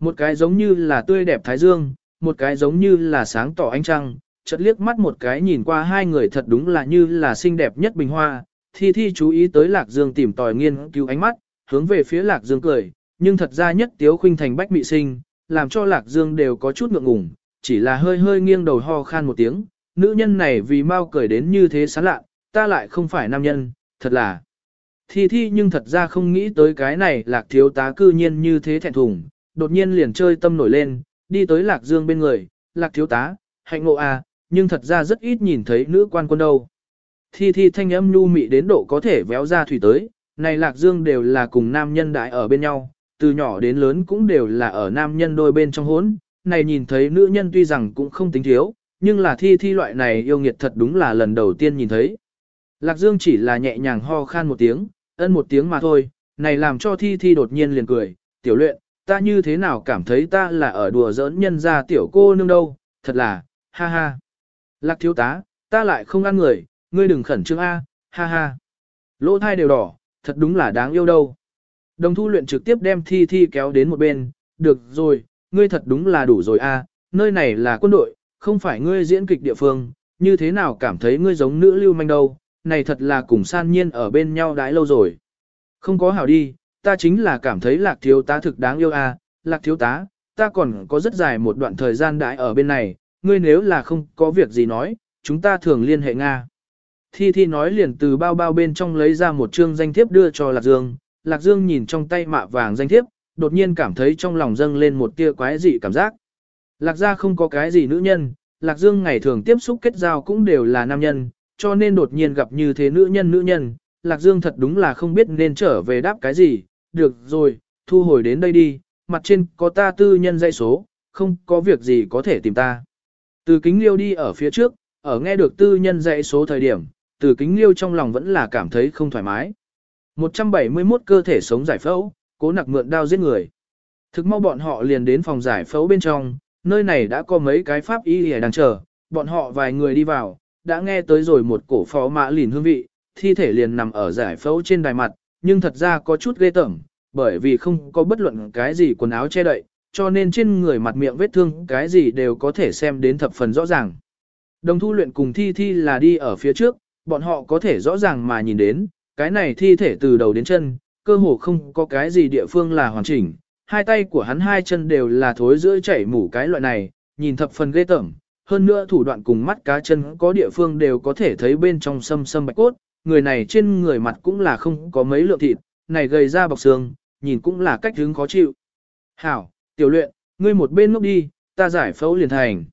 Một cái giống như là tươi đẹp thái dương, một cái giống như là sáng tỏ ánh trăng, chợt liếc mắt một cái nhìn qua hai người thật đúng là như là xinh đẹp nhất bình hoa. Thi Thi chú ý tới Lạc Dương tìm tòi nghiên cứu ánh mắt, hướng về phía Lạc Dương cười, nhưng thật ra nhất Tiếu Khuynh thành bách mị sinh, làm cho Lạc Dương đều có chút ngượng ngùng, chỉ là hơi hơi nghiêng đầu ho khan một tiếng, nữ nhân này vì mau cười đến như thế sán lạ, ta lại không phải nam nhân, thật là. Thi Thi nhưng thật ra không nghĩ tới cái này Lạc thiếu tá cư nhiên như thế thẹn thùng, đột nhiên liền chơi tâm nổi lên, đi tới Lạc Dương bên người, Lạc thiếu tá, hạnh ngộ à, nhưng thật ra rất ít nhìn thấy nữ quan quân đâu. Thi thi thanh âm nhu mị đến độ có thể véo ra thủy tới, này Lạc Dương đều là cùng nam nhân đại ở bên nhau, từ nhỏ đến lớn cũng đều là ở nam nhân đôi bên trong hốn, này nhìn thấy nữ nhân tuy rằng cũng không tính thiếu, nhưng là thi thi loại này yêu nghiệt thật đúng là lần đầu tiên nhìn thấy. Lạc Dương chỉ là nhẹ nhàng ho khan một tiếng, ân một tiếng mà thôi, này làm cho thi thi đột nhiên liền cười, tiểu luyện, ta như thế nào cảm thấy ta là ở đùa giỡn nhân ra tiểu cô nương đâu, thật là, ha ha. Lạc thiếu tá, ta lại không ăn người, ngươi đừng khẩn trương A, ha ha. Lỗ thai đều đỏ, thật đúng là đáng yêu đâu. Đồng thu luyện trực tiếp đem thi thi kéo đến một bên, được rồi, ngươi thật đúng là đủ rồi A, nơi này là quân đội, không phải ngươi diễn kịch địa phương, như thế nào cảm thấy ngươi giống nữ lưu manh đâu, này thật là cùng san nhiên ở bên nhau đãi lâu rồi. Không có hảo đi, ta chính là cảm thấy lạc thiếu tá thực đáng yêu a, lạc thiếu tá, ta còn có rất dài một đoạn thời gian đãi ở bên này, ngươi nếu là không có việc gì nói, chúng ta thường liên hệ Nga. Thi Thi nói liền từ bao bao bên trong lấy ra một chương danh thiếp đưa cho Lạc Dương, Lạc Dương nhìn trong tay mạ vàng danh thiếp, đột nhiên cảm thấy trong lòng dâng lên một tia quái dị cảm giác. Lạc gia không có cái gì nữ nhân, Lạc Dương ngày thường tiếp xúc kết giao cũng đều là nam nhân, cho nên đột nhiên gặp như thế nữ nhân nữ nhân, Lạc Dương thật đúng là không biết nên trở về đáp cái gì, được rồi, thu hồi đến đây đi, mặt trên có ta tư nhân dãy số, không có việc gì có thể tìm ta. Từ kính liêu đi ở phía trước, ở nghe được tư nhân dãy số thời điểm, từ kính liêu trong lòng vẫn là cảm thấy không thoải mái. 171 cơ thể sống giải phẫu, cố nặc mượn đao giết người. Thực mau bọn họ liền đến phòng giải phẫu bên trong, nơi này đã có mấy cái pháp y đang chờ, bọn họ vài người đi vào, đã nghe tới rồi một cổ phó mã lìn hương vị, thi thể liền nằm ở giải phẫu trên đài mặt, nhưng thật ra có chút ghê tởm, bởi vì không có bất luận cái gì quần áo che đậy, cho nên trên người mặt miệng vết thương cái gì đều có thể xem đến thập phần rõ ràng. Đồng thu luyện cùng thi thi là đi ở phía trước, bọn họ có thể rõ ràng mà nhìn đến, cái này thi thể từ đầu đến chân, cơ hồ không có cái gì địa phương là hoàn chỉnh, hai tay của hắn hai chân đều là thối giữa chảy mủ cái loại này, nhìn thập phần ghê tởm, hơn nữa thủ đoạn cùng mắt cá chân có địa phương đều có thể thấy bên trong sâm sâm bạch cốt, người này trên người mặt cũng là không có mấy lượng thịt, này gầy ra bọc xương, nhìn cũng là cách hướng khó chịu. Hảo, tiểu luyện, ngươi một bên ngốc đi, ta giải phẫu liền thành.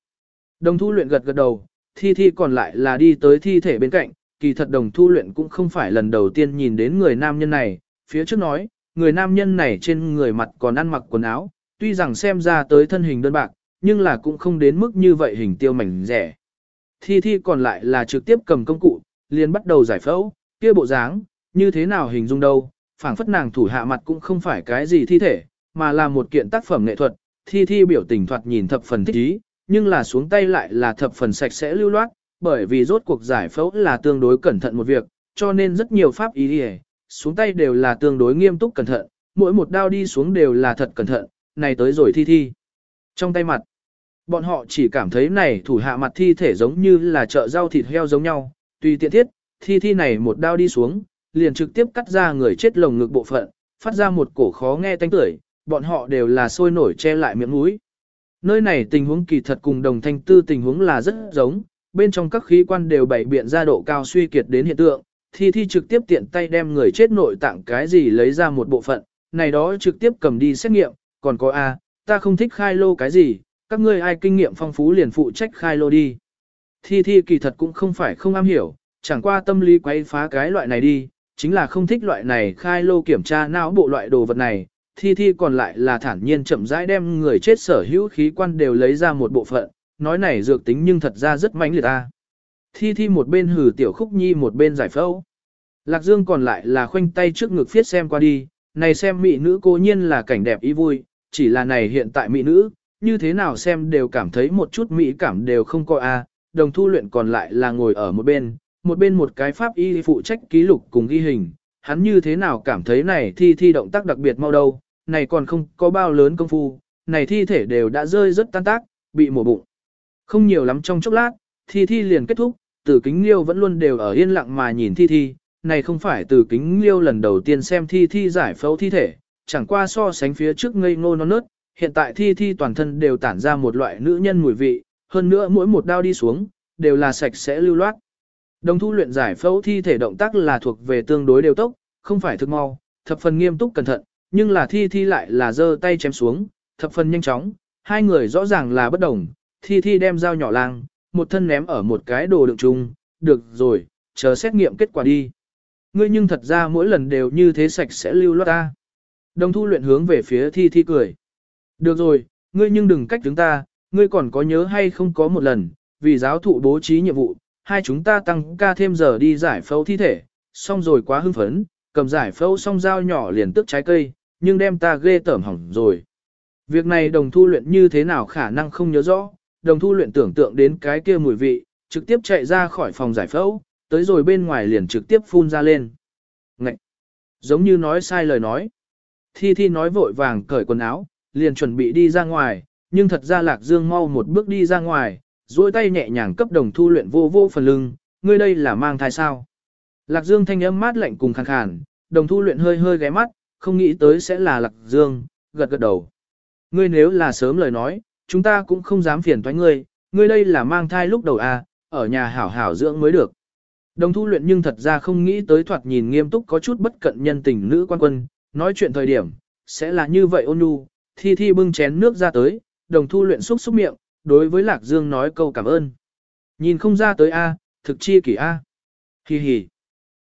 Đồng thu luyện gật gật đầu, thi thi còn lại là đi tới thi thể bên cạnh, kỳ thật đồng thu luyện cũng không phải lần đầu tiên nhìn đến người nam nhân này, phía trước nói, người nam nhân này trên người mặt còn ăn mặc quần áo, tuy rằng xem ra tới thân hình đơn bạc, nhưng là cũng không đến mức như vậy hình tiêu mảnh rẻ. Thi thi còn lại là trực tiếp cầm công cụ, liền bắt đầu giải phẫu, kia bộ dáng, như thế nào hình dung đâu, phảng phất nàng thủ hạ mặt cũng không phải cái gì thi thể, mà là một kiện tác phẩm nghệ thuật, thi thi biểu tình thoạt nhìn thập phần thích ý, nhưng là xuống tay lại là thập phần sạch sẽ lưu loát, bởi vì rốt cuộc giải phẫu là tương đối cẩn thận một việc, cho nên rất nhiều pháp ý đi xuống tay đều là tương đối nghiêm túc cẩn thận, mỗi một đao đi xuống đều là thật cẩn thận, này tới rồi thi thi. Trong tay mặt, bọn họ chỉ cảm thấy này thủ hạ mặt thi thể giống như là chợ rau thịt heo giống nhau, tùy tiện thiết, thi thi này một đao đi xuống, liền trực tiếp cắt ra người chết lồng ngực bộ phận, phát ra một cổ khó nghe tanh tưởi, bọn họ đều là sôi nổi che lại miệng mũi. Nơi này tình huống kỳ thật cùng đồng thanh tư tình huống là rất giống, bên trong các khí quan đều bảy biện ra độ cao suy kiệt đến hiện tượng, thi thi trực tiếp tiện tay đem người chết nội tạng cái gì lấy ra một bộ phận, này đó trực tiếp cầm đi xét nghiệm, còn có A, ta không thích khai lô cái gì, các ngươi ai kinh nghiệm phong phú liền phụ trách khai lô đi. Thi Thi kỳ thật cũng không phải không am hiểu, chẳng qua tâm lý quay phá cái loại này đi, chính là không thích loại này khai lô kiểm tra não bộ loại đồ vật này. Thi Thi còn lại là thản nhiên chậm rãi đem người chết sở hữu khí quan đều lấy ra một bộ phận, nói này dược tính nhưng thật ra rất mãnh liệt ta. Thi Thi một bên hử tiểu khúc nhi một bên giải phẫu. Lạc Dương còn lại là khoanh tay trước ngực phiết xem qua đi, này xem mỹ nữ cố nhiên là cảnh đẹp ý vui, chỉ là này hiện tại mỹ nữ, như thế nào xem đều cảm thấy một chút mỹ cảm đều không coi a. đồng thu luyện còn lại là ngồi ở một bên, một bên một cái pháp y phụ trách ký lục cùng ghi hình, hắn như thế nào cảm thấy này thi thi động tác đặc biệt mau đâu, này còn không có bao lớn công phu, này thi thể đều đã rơi rất tan tác, bị mổ bụng. Không nhiều lắm trong chốc lát, thi thi liền kết thúc, tử kính liêu vẫn luôn đều ở yên lặng mà nhìn thi thi, này không phải từ kính liêu lần đầu tiên xem thi thi giải phẫu thi thể, chẳng qua so sánh phía trước ngây ngô non nớt, hiện tại thi thi toàn thân đều tản ra một loại nữ nhân mùi vị, hơn nữa mỗi một đao đi xuống, đều là sạch sẽ lưu loát. Đồng thu luyện giải phẫu thi thể động tác là thuộc về tương đối đều tốc, không phải thực mau, thập phần nghiêm túc cẩn thận, nhưng là thi thi lại là giơ tay chém xuống, thập phần nhanh chóng, hai người rõ ràng là bất đồng, thi thi đem dao nhỏ lang, một thân ném ở một cái đồ đựng chung, được rồi, chờ xét nghiệm kết quả đi. Ngươi nhưng thật ra mỗi lần đều như thế sạch sẽ lưu loát ta. Đồng thu luyện hướng về phía thi thi cười. Được rồi, ngươi nhưng đừng cách chúng ta, ngươi còn có nhớ hay không có một lần, vì giáo thụ bố trí nhiệm vụ, hai chúng ta tăng ca thêm giờ đi giải phẫu thi thể, xong rồi quá hưng phấn, cầm giải phẫu xong dao nhỏ liền tức trái cây, nhưng đem ta ghê tởm hỏng rồi. Việc này đồng thu luyện như thế nào khả năng không nhớ rõ, đồng thu luyện tưởng tượng đến cái kia mùi vị, trực tiếp chạy ra khỏi phòng giải phẫu, tới rồi bên ngoài liền trực tiếp phun ra lên. Ngậy! Giống như nói sai lời nói. Thi Thi nói vội vàng cởi quần áo, liền chuẩn bị đi ra ngoài, nhưng thật ra Lạc Dương mau một bước đi ra ngoài, duỗi tay nhẹ nhàng cấp đồng thu luyện vô vô phần lưng, ngươi đây là mang thai sao. Lạc Dương thanh âm mát lạnh cùng khàn khàn, đồng thu luyện hơi hơi ghé mắt, không nghĩ tới sẽ là Lạc Dương, gật gật đầu. Ngươi nếu là sớm lời nói, chúng ta cũng không dám phiền toái ngươi, ngươi đây là mang thai lúc đầu à, ở nhà hảo hảo dưỡng mới được. Đồng thu luyện nhưng thật ra không nghĩ tới thoạt nhìn nghiêm túc có chút bất cận nhân tình nữ quan quân, nói chuyện thời điểm, sẽ là như vậy ôn nhu, thi thi bưng chén nước ra tới, đồng thu luyện xúc xúc miệng, đối với Lạc Dương nói câu cảm ơn. Nhìn không ra tới A, thực chi kỷ A. Hi hi.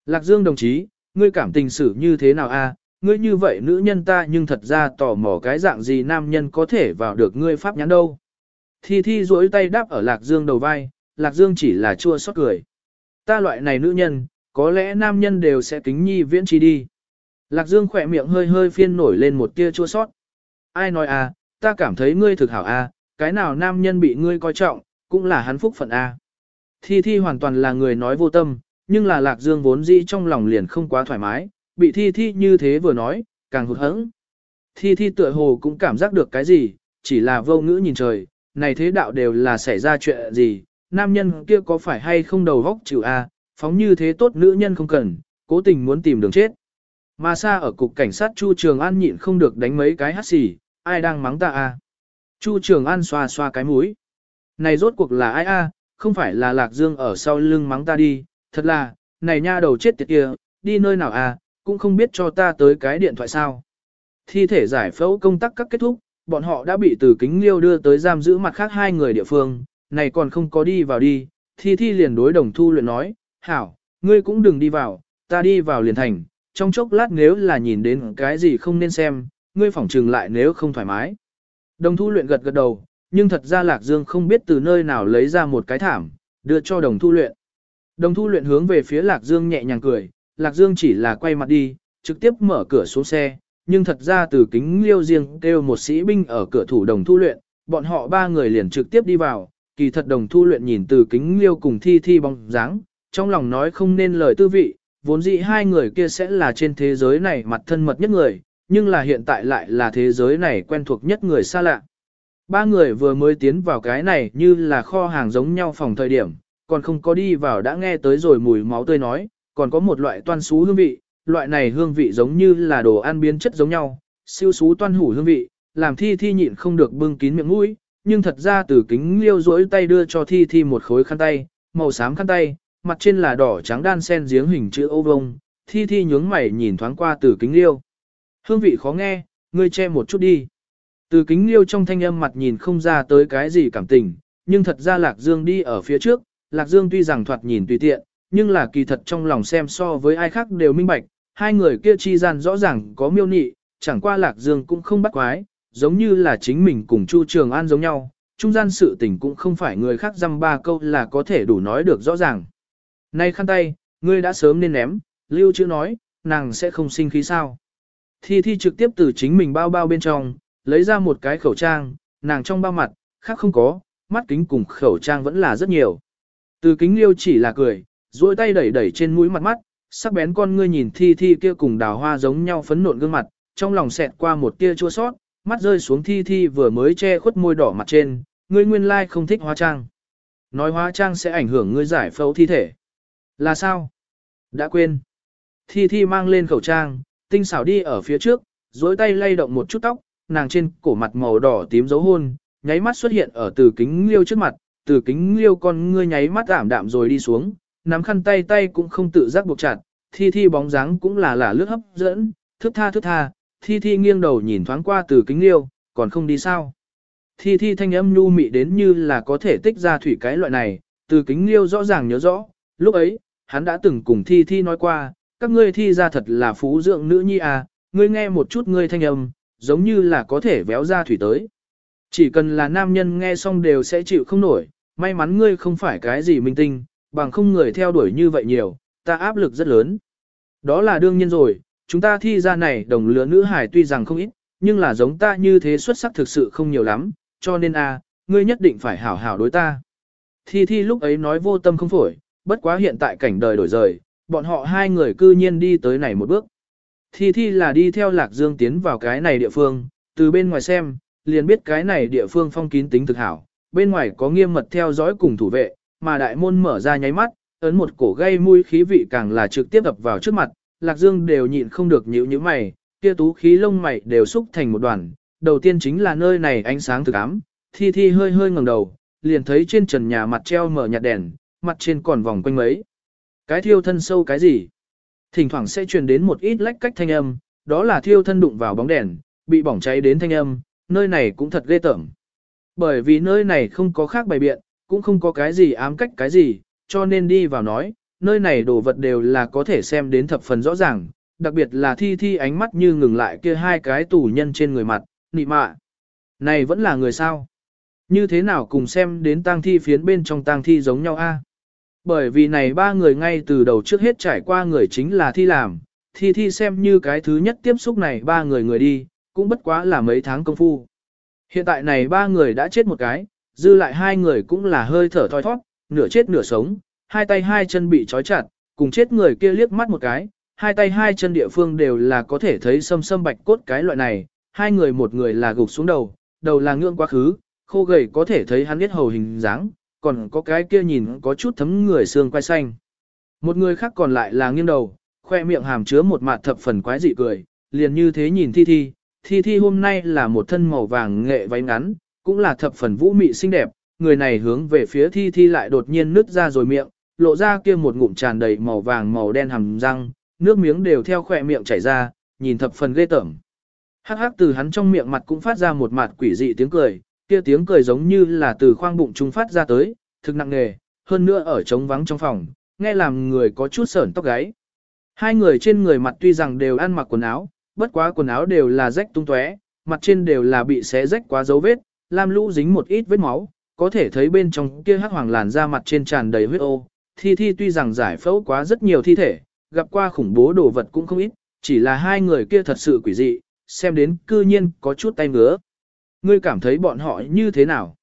Lạc Dương đồng chí, ngươi cảm tình xử như thế nào A, ngươi như vậy nữ nhân ta nhưng thật ra tò mò cái dạng gì nam nhân có thể vào được ngươi pháp nhãn đâu. Thi thi duỗi tay đáp ở Lạc Dương đầu vai, Lạc Dương chỉ là chua xót cười. Ta loại này nữ nhân, có lẽ nam nhân đều sẽ kính nhi viễn chi đi. Lạc Dương khỏe miệng hơi hơi phiên nổi lên một tia chua xót. Ai nói à, ta cảm thấy ngươi thực hảo à, cái nào nam nhân bị ngươi coi trọng, cũng là hắn phúc phận à. Thi Thi hoàn toàn là người nói vô tâm, nhưng là Lạc Dương vốn dĩ trong lòng liền không quá thoải mái, bị Thi Thi như thế vừa nói, càng hụt hẫng. Thi Thi tựa hồ cũng cảm giác được cái gì, chỉ là vô ngữ nhìn trời, này thế đạo đều là xảy ra chuyện gì, nam nhân kia có phải hay không đầu vóc chịu a, à, phóng như thế tốt nữ nhân không cần, cố tình muốn tìm đường chết. Mà xa ở cục cảnh sát Chu Trường An nhịn không được đánh mấy cái hát xì, ai đang mắng ta a? À? Chu Trường An xoa xoa cái mũi. Này rốt cuộc là ai a? À? Không phải là Lạc Dương ở sau lưng mắng ta đi, thật là, này nha đầu chết tiệt kia, đi nơi nào a? Cũng không biết cho ta tới cái điện thoại sao. Thi thể giải phẫu công tác các kết thúc, bọn họ đã bị từ kính liêu đưa tới giam giữ mặt khác hai người địa phương, này còn không có đi vào đi, thi thi liền đối đồng thu luyện nói, hảo, ngươi cũng đừng đi vào, ta đi vào liền thành, trong chốc lát nếu là nhìn đến cái gì không nên xem, ngươi phỏng trừng lại nếu không thoải mái. Đồng thu luyện gật gật đầu, nhưng thật ra Lạc Dương không biết từ nơi nào lấy ra một cái thảm, đưa cho đồng thu luyện. Đồng thu luyện hướng về phía Lạc Dương nhẹ nhàng cười, Lạc Dương chỉ là quay mặt đi, trực tiếp mở cửa xuống xe, nhưng thật ra từ kính liêu riêng kêu một sĩ binh ở cửa thủ đồng thu luyện, bọn họ ba người liền trực tiếp đi vào, kỳ thật đồng thu luyện nhìn từ kính liêu cùng thi thi bóng dáng, trong lòng nói không nên lời tư vị, vốn dĩ hai người kia sẽ là trên thế giới này mặt thân mật nhất người, nhưng là hiện tại lại là thế giới này quen thuộc nhất người xa lạ. Ba người vừa mới tiến vào cái này như là kho hàng giống nhau phòng thời điểm, còn không có đi vào đã nghe tới rồi mùi máu tươi nói, còn có một loại toan xú hương vị, loại này hương vị giống như là đồ ăn biến chất giống nhau, siêu xú toan hủ hương vị, làm thi thi nhịn không được bưng kín miệng mũi, nhưng thật ra từ kính liêu rỗi tay đưa cho thi thi một khối khăn tay, màu xám khăn tay, mặt trên là đỏ trắng đan sen giếng hình chữ ô vông, thi thi nhướng mày nhìn thoáng qua từ kính liêu. Hương vị khó nghe, ngươi che một chút đi. Từ kính liêu trong thanh âm mặt nhìn không ra tới cái gì cảm tình, nhưng thật ra Lạc Dương đi ở phía trước, Lạc Dương tuy rằng thoạt nhìn tùy tiện, nhưng là kỳ thật trong lòng xem so với ai khác đều minh bạch, hai người kia chi gian rõ ràng có miêu nị, chẳng qua Lạc Dương cũng không bắt quái, giống như là chính mình cùng Chu Trường An giống nhau, trung gian sự tình cũng không phải người khác dăm ba câu là có thể đủ nói được rõ ràng. Nay khăn tay, ngươi đã sớm nên ném, lưu chữ nói, nàng sẽ không sinh khí sao. Thi Thi trực tiếp từ chính mình bao bao bên trong, lấy ra một cái khẩu trang, nàng trong bao mặt, khác không có, mắt kính cùng khẩu trang vẫn là rất nhiều. Từ kính liêu chỉ là cười, duỗi tay đẩy đẩy trên mũi mặt mắt, sắc bén con ngươi nhìn Thi Thi kia cùng đào hoa giống nhau phấn nộn gương mặt, trong lòng xẹt qua một tia chua sót, mắt rơi xuống Thi Thi vừa mới che khuất môi đỏ mặt trên, ngươi nguyên lai không thích hóa trang. Nói hóa trang sẽ ảnh hưởng ngươi giải phẫu thi thể. Là sao? Đã quên. Thi Thi mang lên khẩu trang, tinh xảo đi ở phía trước, duỗi tay lay động một chút tóc, nàng trên cổ mặt màu đỏ tím dấu hôn, nháy mắt xuất hiện ở từ kính liêu trước mặt, từ kính liêu con ngươi nháy mắt ảm đạm rồi đi xuống, nắm khăn tay tay cũng không tự giác buộc chặt, thi thi bóng dáng cũng là là lướt hấp dẫn, thức tha thức tha, thi thi nghiêng đầu nhìn thoáng qua từ kính liêu, còn không đi sao. Thi thi thanh âm nhu mị đến như là có thể tích ra thủy cái loại này, từ kính liêu rõ ràng nhớ rõ, lúc ấy, hắn đã từng cùng thi thi nói qua, các ngươi thi ra thật là phú dưỡng nữ nhi à, ngươi nghe một chút ngươi thanh âm, giống như là có thể véo ra thủy tới. Chỉ cần là nam nhân nghe xong đều sẽ chịu không nổi, may mắn ngươi không phải cái gì minh tinh, bằng không người theo đuổi như vậy nhiều, ta áp lực rất lớn. Đó là đương nhiên rồi, chúng ta thi ra này đồng lứa nữ hải tuy rằng không ít, nhưng là giống ta như thế xuất sắc thực sự không nhiều lắm, cho nên a, ngươi nhất định phải hảo hảo đối ta. Thi thi lúc ấy nói vô tâm không phổi, bất quá hiện tại cảnh đời đổi rời, bọn họ hai người cư nhiên đi tới này một bước. Thi thi là đi theo Lạc Dương tiến vào cái này địa phương, từ bên ngoài xem, liền biết cái này địa phương phong kín tính thực hảo, bên ngoài có nghiêm mật theo dõi cùng thủ vệ, mà đại môn mở ra nháy mắt, ấn một cổ gây mùi khí vị càng là trực tiếp ập vào trước mặt, Lạc Dương đều nhịn không được nhíu nhíu mày, kia tú khí lông mày đều xúc thành một đoàn. Đầu tiên chính là nơi này ánh sáng thực ám, thi thi hơi hơi ngẩng đầu, liền thấy trên trần nhà mặt treo mở nhạt đèn, mặt trên còn vòng quanh mấy. Cái thiêu thân sâu cái gì? Thỉnh thoảng sẽ truyền đến một ít lách cách thanh âm, đó là thiêu thân đụng vào bóng đèn, bị bỏng cháy đến thanh âm, nơi này cũng thật ghê tởm. Bởi vì nơi này không có khác bày biện, cũng không có cái gì ám cách cái gì, cho nên đi vào nói, nơi này đồ vật đều là có thể xem đến thập phần rõ ràng, đặc biệt là thi thi ánh mắt như ngừng lại kia hai cái tù nhân trên người mặt, nị mạ. Này vẫn là người sao? Như thế nào cùng xem đến tang thi phiến bên trong tang thi giống nhau a? Bởi vì này ba người ngay từ đầu trước hết trải qua người chính là thi làm, thi thi xem như cái thứ nhất tiếp xúc này ba người người đi, cũng bất quá là mấy tháng công phu. Hiện tại này ba người đã chết một cái, dư lại hai người cũng là hơi thở thoi thoát, nửa chết nửa sống, hai tay hai chân bị trói chặt, cùng chết người kia liếc mắt một cái, hai tay hai chân địa phương đều là có thể thấy sâm sâm bạch cốt cái loại này, hai người một người là gục xuống đầu, đầu là ngưỡng quá khứ, khô gầy có thể thấy hắn biết hầu hình dáng, còn có cái kia nhìn có chút thấm người xương quai xanh. Một người khác còn lại là nghiêng đầu, khoe miệng hàm chứa một mạt thập phần quái dị cười, liền như thế nhìn thi thi, thi thi hôm nay là một thân màu vàng nghệ váy ngắn, cũng là thập phần vũ mị xinh đẹp, người này hướng về phía thi thi lại đột nhiên nứt ra rồi miệng, lộ ra kia một ngụm tràn đầy màu vàng màu đen hàm răng, nước miếng đều theo khỏe miệng chảy ra, nhìn thập phần ghê tởm. Hắc hắc từ hắn trong miệng mặt cũng phát ra một mặt quỷ dị tiếng cười, kia tiếng cười giống như là từ khoang bụng trung phát ra tới, thực nặng nề, hơn nữa ở trống vắng trong phòng, nghe làm người có chút sởn tóc gáy. Hai người trên người mặt tuy rằng đều ăn mặc quần áo, bất quá quần áo đều là rách tung tóe, mặt trên đều là bị xé rách quá dấu vết, lam lũ dính một ít vết máu, có thể thấy bên trong kia hắc hoàng làn da mặt trên tràn đầy huyết ô. Thi thi tuy rằng giải phẫu quá rất nhiều thi thể, gặp qua khủng bố đồ vật cũng không ít, chỉ là hai người kia thật sự quỷ dị, xem đến cư nhiên có chút tay ngứa. Ngươi cảm thấy bọn họ như thế nào?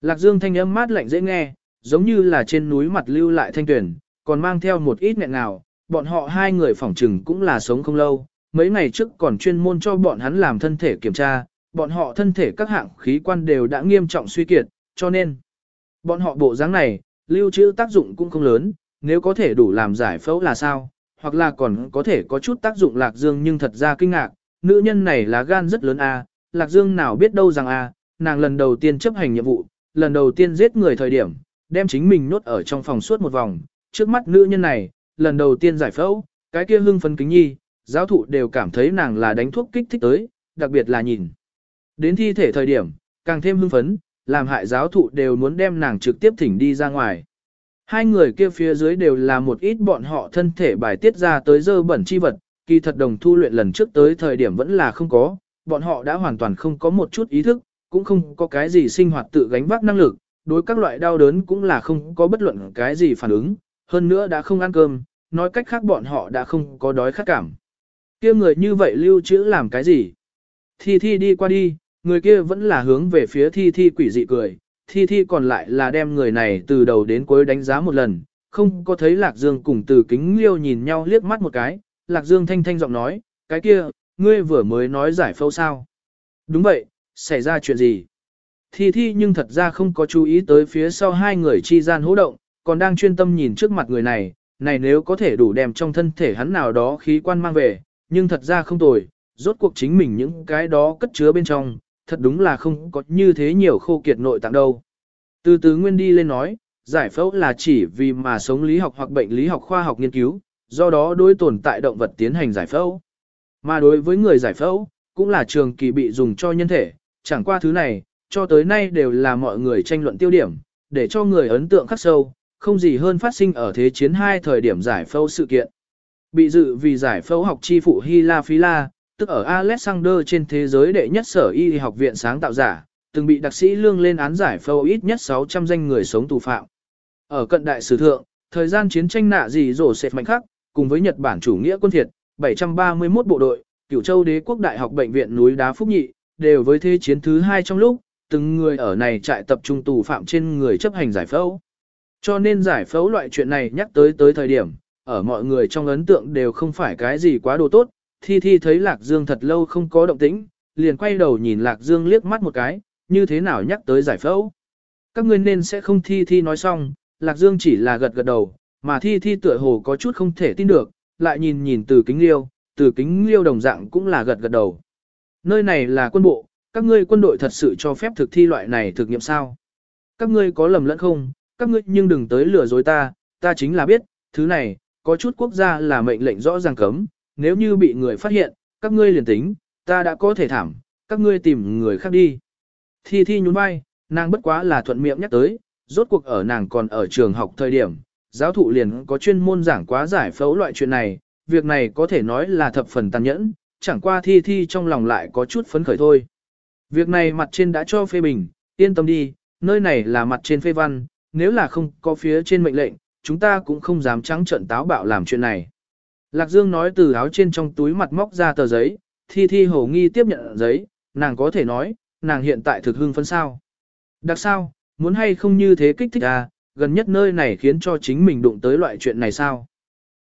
Lạc Dương thanh âm mát lạnh dễ nghe, giống như là trên núi mặt lưu lại thanh tuyển, còn mang theo một ít nghẹn nào, bọn họ hai người phỏng trừng cũng là sống không lâu, mấy ngày trước còn chuyên môn cho bọn hắn làm thân thể kiểm tra, bọn họ thân thể các hạng khí quan đều đã nghiêm trọng suy kiệt, cho nên bọn họ bộ dáng này, lưu trữ tác dụng cũng không lớn, nếu có thể đủ làm giải phẫu là sao, hoặc là còn có thể có chút tác dụng Lạc Dương nhưng thật ra kinh ngạc, nữ nhân này là gan rất lớn a, Lạc Dương nào biết đâu rằng a, nàng lần đầu tiên chấp hành nhiệm vụ, lần đầu tiên giết người thời điểm, đem chính mình nốt ở trong phòng suốt một vòng, trước mắt nữ nhân này, lần đầu tiên giải phẫu, cái kia hưng phấn kính nhi, giáo thụ đều cảm thấy nàng là đánh thuốc kích thích tới, đặc biệt là nhìn. Đến thi thể thời điểm, càng thêm hưng phấn, làm hại giáo thụ đều muốn đem nàng trực tiếp thỉnh đi ra ngoài. Hai người kia phía dưới đều là một ít bọn họ thân thể bài tiết ra tới dơ bẩn chi vật, kỳ thật đồng thu luyện lần trước tới thời điểm vẫn là không có, bọn họ đã hoàn toàn không có một chút ý thức, cũng không có cái gì sinh hoạt tự gánh vác năng lực, đối các loại đau đớn cũng là không có bất luận cái gì phản ứng, hơn nữa đã không ăn cơm, nói cách khác bọn họ đã không có đói khát cảm. kia người như vậy lưu trữ làm cái gì? Thi Thi đi qua đi, người kia vẫn là hướng về phía Thi Thi quỷ dị cười, Thi Thi còn lại là đem người này từ đầu đến cuối đánh giá một lần, không có thấy Lạc Dương cùng từ kính liêu nhìn nhau liếc mắt một cái, Lạc Dương thanh thanh giọng nói, cái kia, ngươi vừa mới nói giải phẫu sao? Đúng vậy, xảy ra chuyện gì? Thi Thi nhưng thật ra không có chú ý tới phía sau hai người chi gian hỗ động, còn đang chuyên tâm nhìn trước mặt người này, này nếu có thể đủ đem trong thân thể hắn nào đó khí quan mang về, nhưng thật ra không tồi, rốt cuộc chính mình những cái đó cất chứa bên trong, thật đúng là không có như thế nhiều khô kiệt nội tạng đâu. Từ từ Nguyên đi lên nói, giải phẫu là chỉ vì mà sống lý học hoặc bệnh lý học khoa học nghiên cứu, do đó đối tồn tại động vật tiến hành giải phẫu. Mà đối với người giải phẫu, cũng là trường kỳ bị dùng cho nhân thể, chẳng qua thứ này, cho tới nay đều là mọi người tranh luận tiêu điểm, để cho người ấn tượng khắc sâu, không gì hơn phát sinh ở Thế chiến hai thời điểm giải phẫu sự kiện. Bị dự vì giải phẫu học chi phụ Hy La Phí La, tức ở Alexander trên thế giới đệ nhất sở y học viện sáng tạo giả, từng bị đặc sĩ lương lên án giải phẫu ít nhất 600 danh người sống tù phạm. Ở cận đại sử thượng, thời gian chiến tranh nạ gì rổ sệt mạnh khắc, cùng với Nhật Bản chủ nghĩa quân thiệt, 731 bộ đội, Cửu Châu Đế quốc Đại học Bệnh viện núi đá Phúc Nhị, đều với thế chiến thứ hai trong lúc, từng người ở này trại tập trung tù phạm trên người chấp hành giải phẫu. Cho nên giải phẫu loại chuyện này nhắc tới tới thời điểm, ở mọi người trong ấn tượng đều không phải cái gì quá đồ tốt, Thi Thi thấy Lạc Dương thật lâu không có động tĩnh, liền quay đầu nhìn Lạc Dương liếc mắt một cái, như thế nào nhắc tới giải phẫu. Các ngươi nên sẽ không Thi Thi nói xong, Lạc Dương chỉ là gật gật đầu, mà Thi Thi tựa hồ có chút không thể tin được, lại nhìn nhìn từ kính liêu, từ kính liêu đồng dạng cũng là gật gật đầu. Nơi này là quân bộ, các ngươi quân đội thật sự cho phép thực thi loại này thực nghiệm sao? Các ngươi có lầm lẫn không? Các ngươi nhưng đừng tới lừa dối ta, ta chính là biết, thứ này, có chút quốc gia là mệnh lệnh rõ ràng cấm, nếu như bị người phát hiện, các ngươi liền tính, ta đã có thể thảm, các ngươi tìm người khác đi. Thi Thi nhún vai, nàng bất quá là thuận miệng nhắc tới, rốt cuộc ở nàng còn ở trường học thời điểm, giáo thụ liền có chuyên môn giảng quá giải phẫu loại chuyện này, việc này có thể nói là thập phần tàn nhẫn, chẳng qua Thi Thi trong lòng lại có chút phấn khởi thôi. Việc này mặt trên đã cho phê bình, yên tâm đi, nơi này là mặt trên phê văn, nếu là không có phía trên mệnh lệnh, chúng ta cũng không dám trắng trận táo bạo làm chuyện này. Lạc Dương nói từ áo trên trong túi mặt móc ra tờ giấy, thi thi hồ nghi tiếp nhận giấy, nàng có thể nói, nàng hiện tại thực hưng phấn sao. Đặc sao, muốn hay không như thế kích thích à, gần nhất nơi này khiến cho chính mình đụng tới loại chuyện này sao.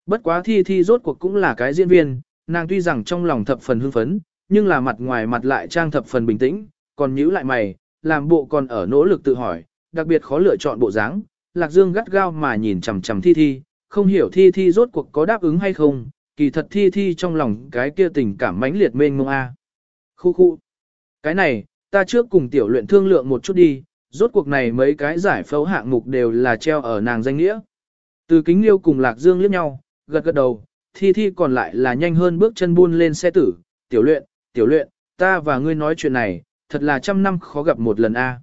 Bất quá thi thi rốt cuộc cũng là cái diễn viên, nàng tuy rằng trong lòng thập phần hưng phấn, nhưng là mặt ngoài mặt lại trang thập phần bình tĩnh, còn nhíu lại mày, làm bộ còn ở nỗ lực tự hỏi, đặc biệt khó lựa chọn bộ dáng. Lạc Dương gắt gao mà nhìn chằm chằm Thi Thi, không hiểu Thi Thi rốt cuộc có đáp ứng hay không, kỳ thật Thi Thi trong lòng cái kia tình cảm mãnh liệt mênh mông a. Khu khu. Cái này, ta trước cùng tiểu luyện thương lượng một chút đi, rốt cuộc này mấy cái giải phẫu hạng mục đều là treo ở nàng danh nghĩa. Từ kính liêu cùng Lạc Dương liếc nhau, gật gật đầu, Thi Thi còn lại là nhanh hơn bước chân buôn lên xe tử, tiểu luyện, tiểu luyện, ta và ngươi nói chuyện này, thật là trăm năm khó gặp một lần a.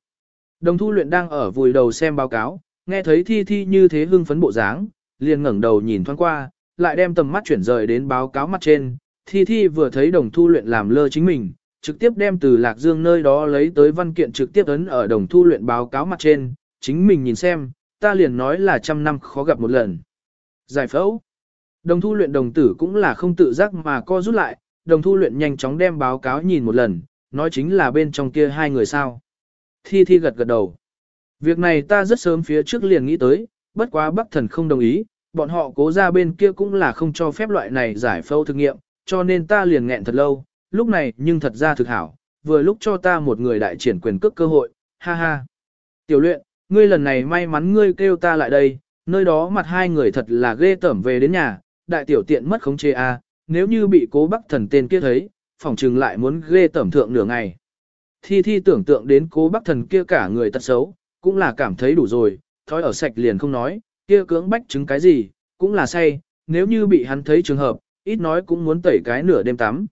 Đồng thu luyện đang ở vùi đầu xem báo cáo, nghe thấy thi thi như thế hưng phấn bộ dáng, liền ngẩng đầu nhìn thoáng qua, lại đem tầm mắt chuyển rời đến báo cáo mặt trên. Thi thi vừa thấy đồng thu luyện làm lơ chính mình, trực tiếp đem từ lạc dương nơi đó lấy tới văn kiện trực tiếp ấn ở đồng thu luyện báo cáo mặt trên, chính mình nhìn xem, ta liền nói là trăm năm khó gặp một lần. Giải phẫu. Đồng thu luyện đồng tử cũng là không tự giác mà co rút lại, đồng thu luyện nhanh chóng đem báo cáo nhìn một lần, nói chính là bên trong kia hai người sao. Thi Thi gật gật đầu. Việc này ta rất sớm phía trước liền nghĩ tới, bất quá Bắc Thần không đồng ý, bọn họ cố ra bên kia cũng là không cho phép loại này giải phẫu thực nghiệm, cho nên ta liền nghẹn thật lâu, lúc này nhưng thật ra thực hảo, vừa lúc cho ta một người đại triển quyền cước cơ hội, ha ha. Tiểu luyện, ngươi lần này may mắn ngươi kêu ta lại đây, nơi đó mặt hai người thật là ghê tởm về đến nhà, đại tiểu tiện mất khống chế a, nếu như bị cố Bắc Thần tên kia thấy, phỏng trừng lại muốn ghê tẩm thượng nửa ngày. Thi thi tưởng tượng đến cố bác thần kia cả người tật xấu, cũng là cảm thấy đủ rồi, thói ở sạch liền không nói, kia cưỡng bách chứng cái gì, cũng là say, nếu như bị hắn thấy trường hợp, ít nói cũng muốn tẩy cái nửa đêm tắm.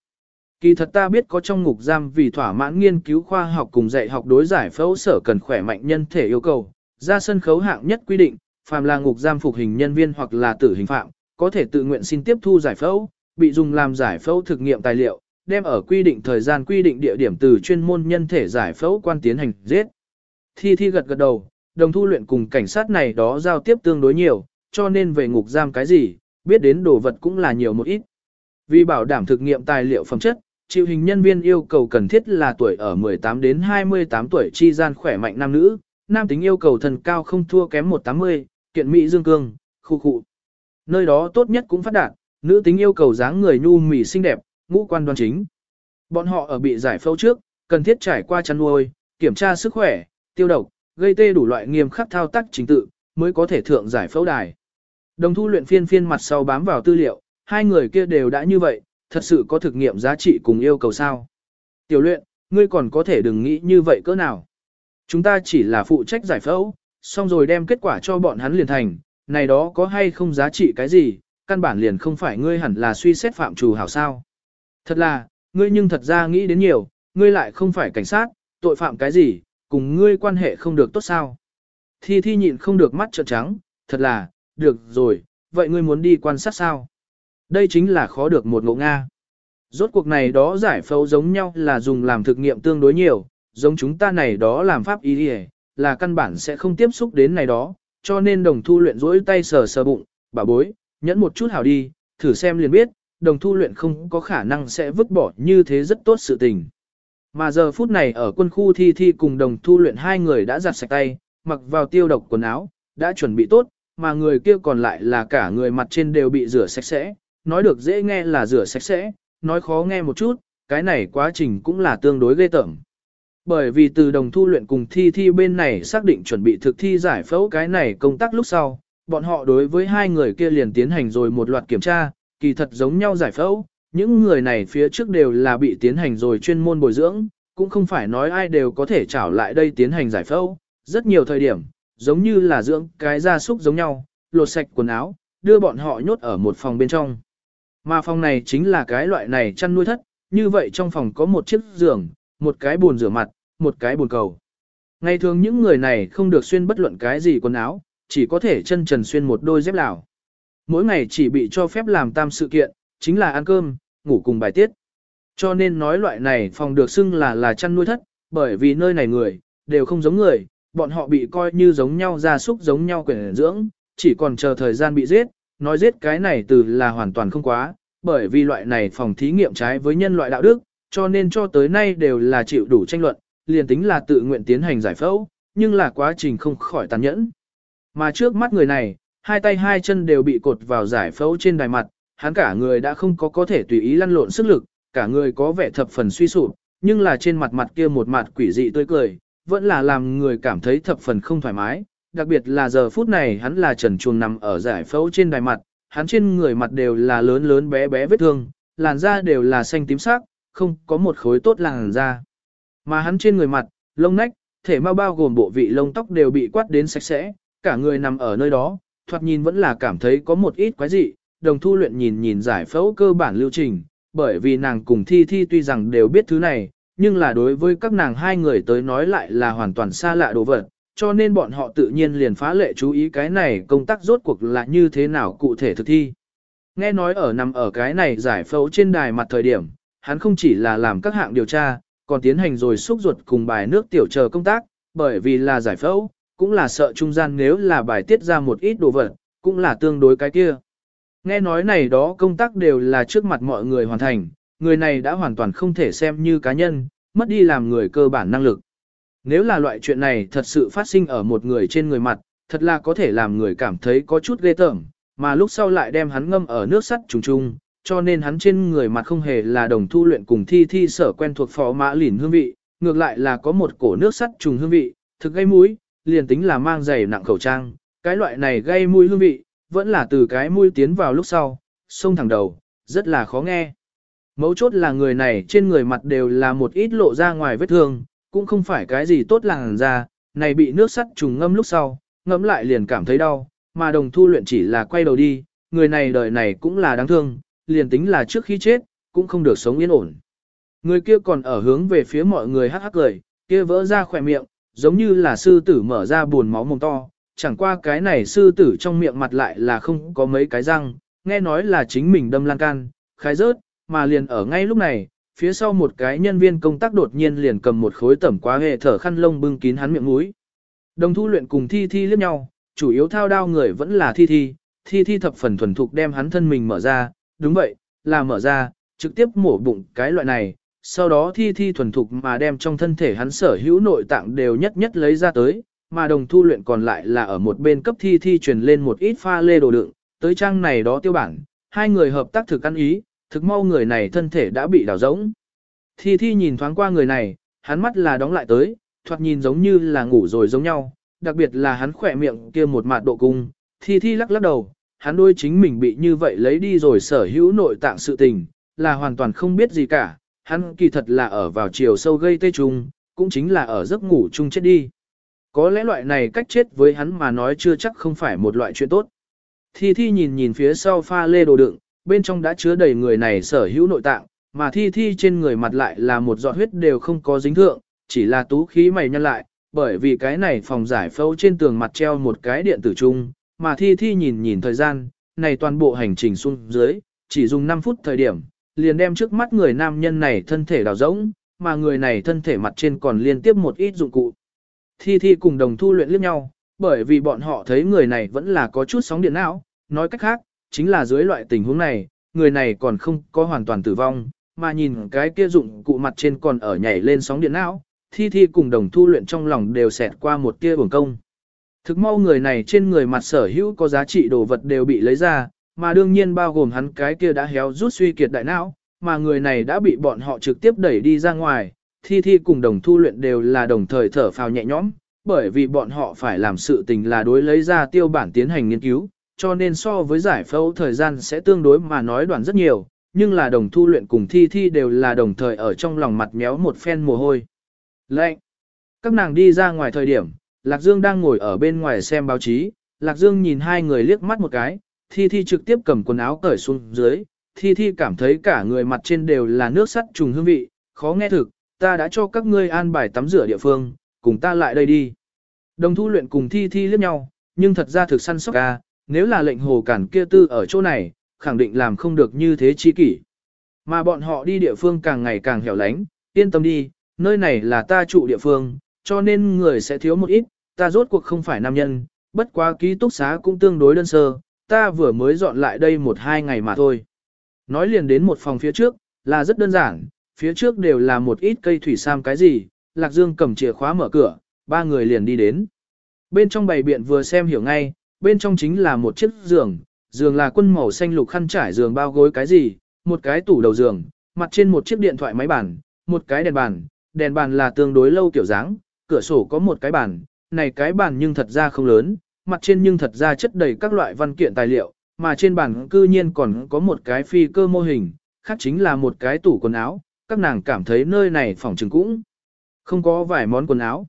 Kỳ thật ta biết có trong ngục giam vì thỏa mãn nghiên cứu khoa học cùng dạy học đối giải phẫu sở cần khỏe mạnh nhân thể yêu cầu, ra sân khấu hạng nhất quy định, phàm là ngục giam phục hình nhân viên hoặc là tử hình phạm, có thể tự nguyện xin tiếp thu giải phẫu, bị dùng làm giải phẫu thực nghiệm tài liệu, đem ở quy định thời gian quy định địa điểm từ chuyên môn nhân thể giải phẫu quan tiến hành giết. Thi Thi gật gật đầu, đồng thu luyện cùng cảnh sát này đó giao tiếp tương đối nhiều, cho nên về ngục giam cái gì, biết đến đồ vật cũng là nhiều một ít. Vì bảo đảm thực nghiệm tài liệu phẩm chất, chịu hình nhân viên yêu cầu cần thiết là tuổi ở 18 đến 28 tuổi chi gian khỏe mạnh nam nữ, nam tính yêu cầu thần cao không thua kém 180, kiện mỹ dương cương, khu khu. Nơi đó tốt nhất cũng phát đạt, nữ tính yêu cầu dáng người nhu mì xinh đẹp, ngũ quan đoan chính. Bọn họ ở bị giải phẫu trước, cần thiết trải qua chăn nuôi, kiểm tra sức khỏe, tiêu độc, gây tê đủ loại nghiêm khắc thao tác chính tự, mới có thể thượng giải phẫu đài. Đồng thu luyện phiên phiên mặt sau bám vào tư liệu, hai người kia đều đã như vậy, thật sự có thực nghiệm giá trị cùng yêu cầu sao. Tiểu luyện, ngươi còn có thể đừng nghĩ như vậy cỡ nào. Chúng ta chỉ là phụ trách giải phẫu, xong rồi đem kết quả cho bọn hắn liền thành, này đó có hay không giá trị cái gì, căn bản liền không phải ngươi hẳn là suy xét phạm trù hảo sao. Thật là, ngươi nhưng thật ra nghĩ đến nhiều, ngươi lại không phải cảnh sát, tội phạm cái gì, cùng ngươi quan hệ không được tốt sao. Thi Thi nhịn không được mắt trợn trắng, thật là, được rồi, vậy ngươi muốn đi quan sát sao? Đây chính là khó được một ngộ Nga. Rốt cuộc này đó giải phẫu giống nhau là dùng làm thực nghiệm tương đối nhiều, giống chúng ta này đó làm pháp y đi là căn bản sẽ không tiếp xúc đến này đó, cho nên đồng thu luyện rỗi tay sờ sờ bụng, bà bối, nhẫn một chút hảo đi, thử xem liền biết, đồng thu luyện không có khả năng sẽ vứt bỏ như thế rất tốt sự tình. Mà giờ phút này ở quân khu thi thi cùng đồng thu luyện hai người đã giặt sạch tay, mặc vào tiêu độc quần áo, đã chuẩn bị tốt, mà người kia còn lại là cả người mặt trên đều bị rửa sạch sẽ, nói được dễ nghe là rửa sạch sẽ, nói khó nghe một chút, cái này quá trình cũng là tương đối ghê tởm. Bởi vì từ đồng thu luyện cùng thi thi bên này xác định chuẩn bị thực thi giải phẫu cái này công tác lúc sau, bọn họ đối với hai người kia liền tiến hành rồi một loạt kiểm tra, kỳ thật giống nhau giải phẫu, những người này phía trước đều là bị tiến hành rồi chuyên môn bồi dưỡng, cũng không phải nói ai đều có thể trảo lại đây tiến hành giải phẫu, rất nhiều thời điểm, giống như là dưỡng cái gia súc giống nhau, lột sạch quần áo, đưa bọn họ nhốt ở một phòng bên trong. Mà phòng này chính là cái loại này chăn nuôi thất, như vậy trong phòng có một chiếc giường, một cái bồn rửa mặt, một cái bồn cầu. Ngày thường những người này không được xuyên bất luận cái gì quần áo, chỉ có thể chân trần xuyên một đôi dép lào. Mỗi ngày chỉ bị cho phép làm tam sự kiện, chính là ăn cơm, ngủ cùng bài tiết. Cho nên nói loại này phòng được xưng là là chăn nuôi thất, bởi vì nơi này người, đều không giống người, bọn họ bị coi như giống nhau gia súc giống nhau quyền dưỡng, chỉ còn chờ thời gian bị giết, nói giết cái này từ là hoàn toàn không quá, bởi vì loại này phòng thí nghiệm trái với nhân loại đạo đức, cho nên cho tới nay đều là chịu đủ tranh luận, liền tính là tự nguyện tiến hành giải phẫu, nhưng là quá trình không khỏi tàn nhẫn. Mà trước mắt người này, hai tay hai chân đều bị cột vào giải phẫu trên đài mặt, hắn cả người đã không có có thể tùy ý lăn lộn sức lực, cả người có vẻ thập phần suy sụp, nhưng là trên mặt mặt kia một mặt quỷ dị tươi cười, vẫn là làm người cảm thấy thập phần không thoải mái, đặc biệt là giờ phút này hắn là trần chuồng nằm ở giải phẫu trên đài mặt, hắn trên người mặt đều là lớn lớn bé bé vết thương, làn da đều là xanh tím sắc, không có một khối tốt làn da. Mà hắn trên người mặt, lông nách, thể mau bao gồm bộ vị lông tóc đều bị quát đến sạch sẽ, cả người nằm ở nơi đó, thoạt nhìn vẫn là cảm thấy có một ít quái dị, đồng thu luyện nhìn nhìn giải phẫu cơ bản lưu trình, bởi vì nàng cùng thi thi tuy rằng đều biết thứ này, nhưng là đối với các nàng hai người tới nói lại là hoàn toàn xa lạ đồ vật, cho nên bọn họ tự nhiên liền phá lệ chú ý cái này công tác rốt cuộc là như thế nào cụ thể thực thi. Nghe nói ở nằm ở cái này giải phẫu trên đài mặt thời điểm, hắn không chỉ là làm các hạng điều tra, còn tiến hành rồi xúc ruột cùng bài nước tiểu chờ công tác, bởi vì là giải phẫu, cũng là sợ trung gian nếu là bài tiết ra một ít đồ vật, cũng là tương đối cái kia. Nghe nói này đó công tác đều là trước mặt mọi người hoàn thành, người này đã hoàn toàn không thể xem như cá nhân, mất đi làm người cơ bản năng lực. Nếu là loại chuyện này thật sự phát sinh ở một người trên người mặt, thật là có thể làm người cảm thấy có chút ghê tởm, mà lúc sau lại đem hắn ngâm ở nước sắt trùng trùng, cho nên hắn trên người mặt không hề là đồng thu luyện cùng thi thi sở quen thuộc phó mã lỉn hương vị, ngược lại là có một cổ nước sắt trùng hương vị, thực gây mũi, liền tính là mang giày nặng khẩu trang, cái loại này gây mũi hương vị, vẫn là từ cái mũi tiến vào lúc sau, xông thẳng đầu, rất là khó nghe. Mấu chốt là người này trên người mặt đều là một ít lộ ra ngoài vết thương, cũng không phải cái gì tốt làng ra, này bị nước sắt trùng ngâm lúc sau, ngẫm lại liền cảm thấy đau, mà đồng thu luyện chỉ là quay đầu đi, người này đời này cũng là đáng thương, liền tính là trước khi chết, cũng không được sống yên ổn. Người kia còn ở hướng về phía mọi người hắc hắc cười, kia vỡ ra khỏe miệng, giống như là sư tử mở ra buồn máu mồm to, chẳng qua cái này sư tử trong miệng mặt lại là không có mấy cái răng, nghe nói là chính mình đâm lan can, khái rớt, mà liền ở ngay lúc này, phía sau một cái nhân viên công tác đột nhiên liền cầm một khối tẩm quá hệ thở khăn lông bưng kín hắn miệng mũi. Đồng thu luyện cùng thi thi liếc nhau, chủ yếu thao đao người vẫn là thi thi, thi thi thập phần thuần thục đem hắn thân mình mở ra, đúng vậy, là mở ra, trực tiếp mổ bụng cái loại này, sau đó thi thi thuần thục mà đem trong thân thể hắn sở hữu nội tạng đều nhất nhất lấy ra tới, mà đồng thu luyện còn lại là ở một bên cấp thi thi truyền lên một ít pha lê đồ đựng, tới trang này đó tiêu bản, hai người hợp tác thực ăn ý, thực mau người này thân thể đã bị đào rỗng. Thi thi nhìn thoáng qua người này, hắn mắt là đóng lại tới, thoạt nhìn giống như là ngủ rồi giống nhau, đặc biệt là hắn khỏe miệng kia một mạt độ cung, thi thi lắc lắc đầu, hắn đôi chính mình bị như vậy lấy đi rồi sở hữu nội tạng sự tình, là hoàn toàn không biết gì cả, hắn kỳ thật là ở vào chiều sâu gây tê trùng, cũng chính là ở giấc ngủ chung chết đi. Có lẽ loại này cách chết với hắn mà nói chưa chắc không phải một loại chuyện tốt. Thi Thi nhìn nhìn phía sau pha lê đồ đựng, bên trong đã chứa đầy người này sở hữu nội tạng, mà Thi Thi trên người mặt lại là một giọt huyết đều không có dính thượng, chỉ là tú khí mày nhăn lại, bởi vì cái này phòng giải phẫu trên tường mặt treo một cái điện tử chung, mà Thi Thi nhìn nhìn thời gian, này toàn bộ hành trình xuống dưới, chỉ dùng 5 phút thời điểm, liền đem trước mắt người nam nhân này thân thể đào rỗng, mà người này thân thể mặt trên còn liên tiếp một ít dụng cụ. Thi Thi cùng đồng thu luyện liếc nhau, bởi vì bọn họ thấy người này vẫn là có chút sóng điện não, nói cách khác, chính là dưới loại tình huống này, người này còn không có hoàn toàn tử vong, mà nhìn cái kia dụng cụ mặt trên còn ở nhảy lên sóng điện não, Thi Thi cùng đồng thu luyện trong lòng đều xẹt qua một tia bổng công. Thực mau người này trên người mặt sở hữu có giá trị đồ vật đều bị lấy ra, mà đương nhiên bao gồm hắn cái kia đã héo rút suy kiệt đại não, mà người này đã bị bọn họ trực tiếp đẩy đi ra ngoài, thi thi cùng đồng thu luyện đều là đồng thời thở phào nhẹ nhõm, bởi vì bọn họ phải làm sự tình là đối lấy ra tiêu bản tiến hành nghiên cứu, cho nên so với giải phẫu thời gian sẽ tương đối mà nói đoạn rất nhiều, nhưng là đồng thu luyện cùng thi thi đều là đồng thời ở trong lòng mặt méo một phen mồ hôi. Lệnh! Các nàng đi ra ngoài thời điểm, Lạc Dương đang ngồi ở bên ngoài xem báo chí, Lạc Dương nhìn hai người liếc mắt một cái, Thi Thi trực tiếp cầm quần áo cởi xuống dưới, Thi Thi cảm thấy cả người mặt trên đều là nước sắt trùng hương vị, khó nghe thực, ta đã cho các ngươi an bài tắm rửa địa phương, cùng ta lại đây đi. Đồng thu luyện cùng Thi Thi liếc nhau, nhưng thật ra thực săn sóc ca, nếu là lệnh hồ cản kia tư ở chỗ này, khẳng định làm không được như thế chi kỷ. Mà bọn họ đi địa phương càng ngày càng hẻo lánh, yên tâm đi, nơi này là ta trụ địa phương, cho nên người sẽ thiếu một ít, ta rốt cuộc không phải nam nhân, bất quá ký túc xá cũng tương đối đơn sơ, ta vừa mới dọn lại đây một hai ngày mà thôi. Nói liền đến một phòng phía trước, là rất đơn giản, phía trước đều là một ít cây thủy sam cái gì, Lạc Dương cầm chìa khóa mở cửa, ba người liền đi đến. Bên trong bày biện vừa xem hiểu ngay, bên trong chính là một chiếc giường, giường là quân màu xanh lục khăn trải giường bao gối cái gì, một cái tủ đầu giường, mặt trên một chiếc điện thoại máy bàn, một cái đèn bàn, đèn bàn là tương đối lâu kiểu dáng, cửa sổ có một cái bàn, này cái bàn nhưng thật ra không lớn, mặt trên nhưng thật ra chất đầy các loại văn kiện tài liệu, mà trên bàn cư nhiên còn có một cái phi cơ mô hình, khác chính là một cái tủ quần áo, các nàng cảm thấy nơi này phòng trừng cũng không có vài món quần áo.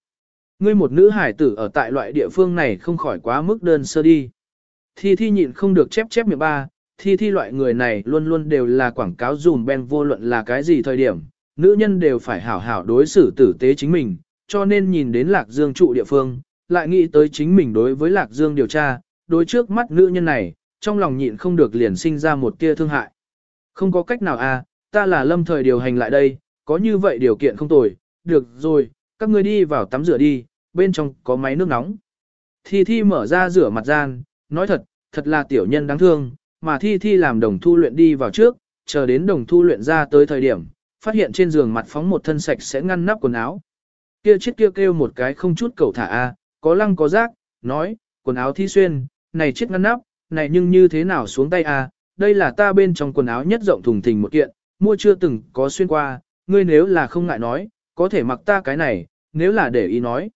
Ngươi một nữ hải tử ở tại loại địa phương này không khỏi quá mức đơn sơ đi. Thi thi nhịn không được chép chép miệng ba, thi thi loại người này luôn luôn đều là quảng cáo dùm ben vô luận là cái gì thời điểm, nữ nhân đều phải hảo hảo đối xử tử tế chính mình, cho nên nhìn đến Lạc Dương trụ địa phương, lại nghĩ tới chính mình đối với Lạc Dương điều tra, đối trước mắt nữ nhân này, trong lòng nhịn không được liền sinh ra một tia thương hại. Không có cách nào à, ta là lâm thời điều hành lại đây, có như vậy điều kiện không tồi, được rồi, các ngươi đi vào tắm rửa đi, bên trong có máy nước nóng. Thi Thi mở ra rửa mặt gian, nói thật, thật là tiểu nhân đáng thương, mà Thi Thi làm đồng thu luyện đi vào trước, chờ đến đồng thu luyện ra tới thời điểm, phát hiện trên giường mặt phóng một thân sạch sẽ ngăn nắp quần áo. Kia chiếc kia kêu, một cái không chút cầu thả a, có lăng có rác, nói, quần áo thi xuyên, này chiếc ngăn nắp, này nhưng như thế nào xuống tay a, đây là ta bên trong quần áo nhất rộng thùng thình một kiện, mua chưa từng có xuyên qua, ngươi nếu là không ngại nói, có thể mặc ta cái này, nếu là để ý nói.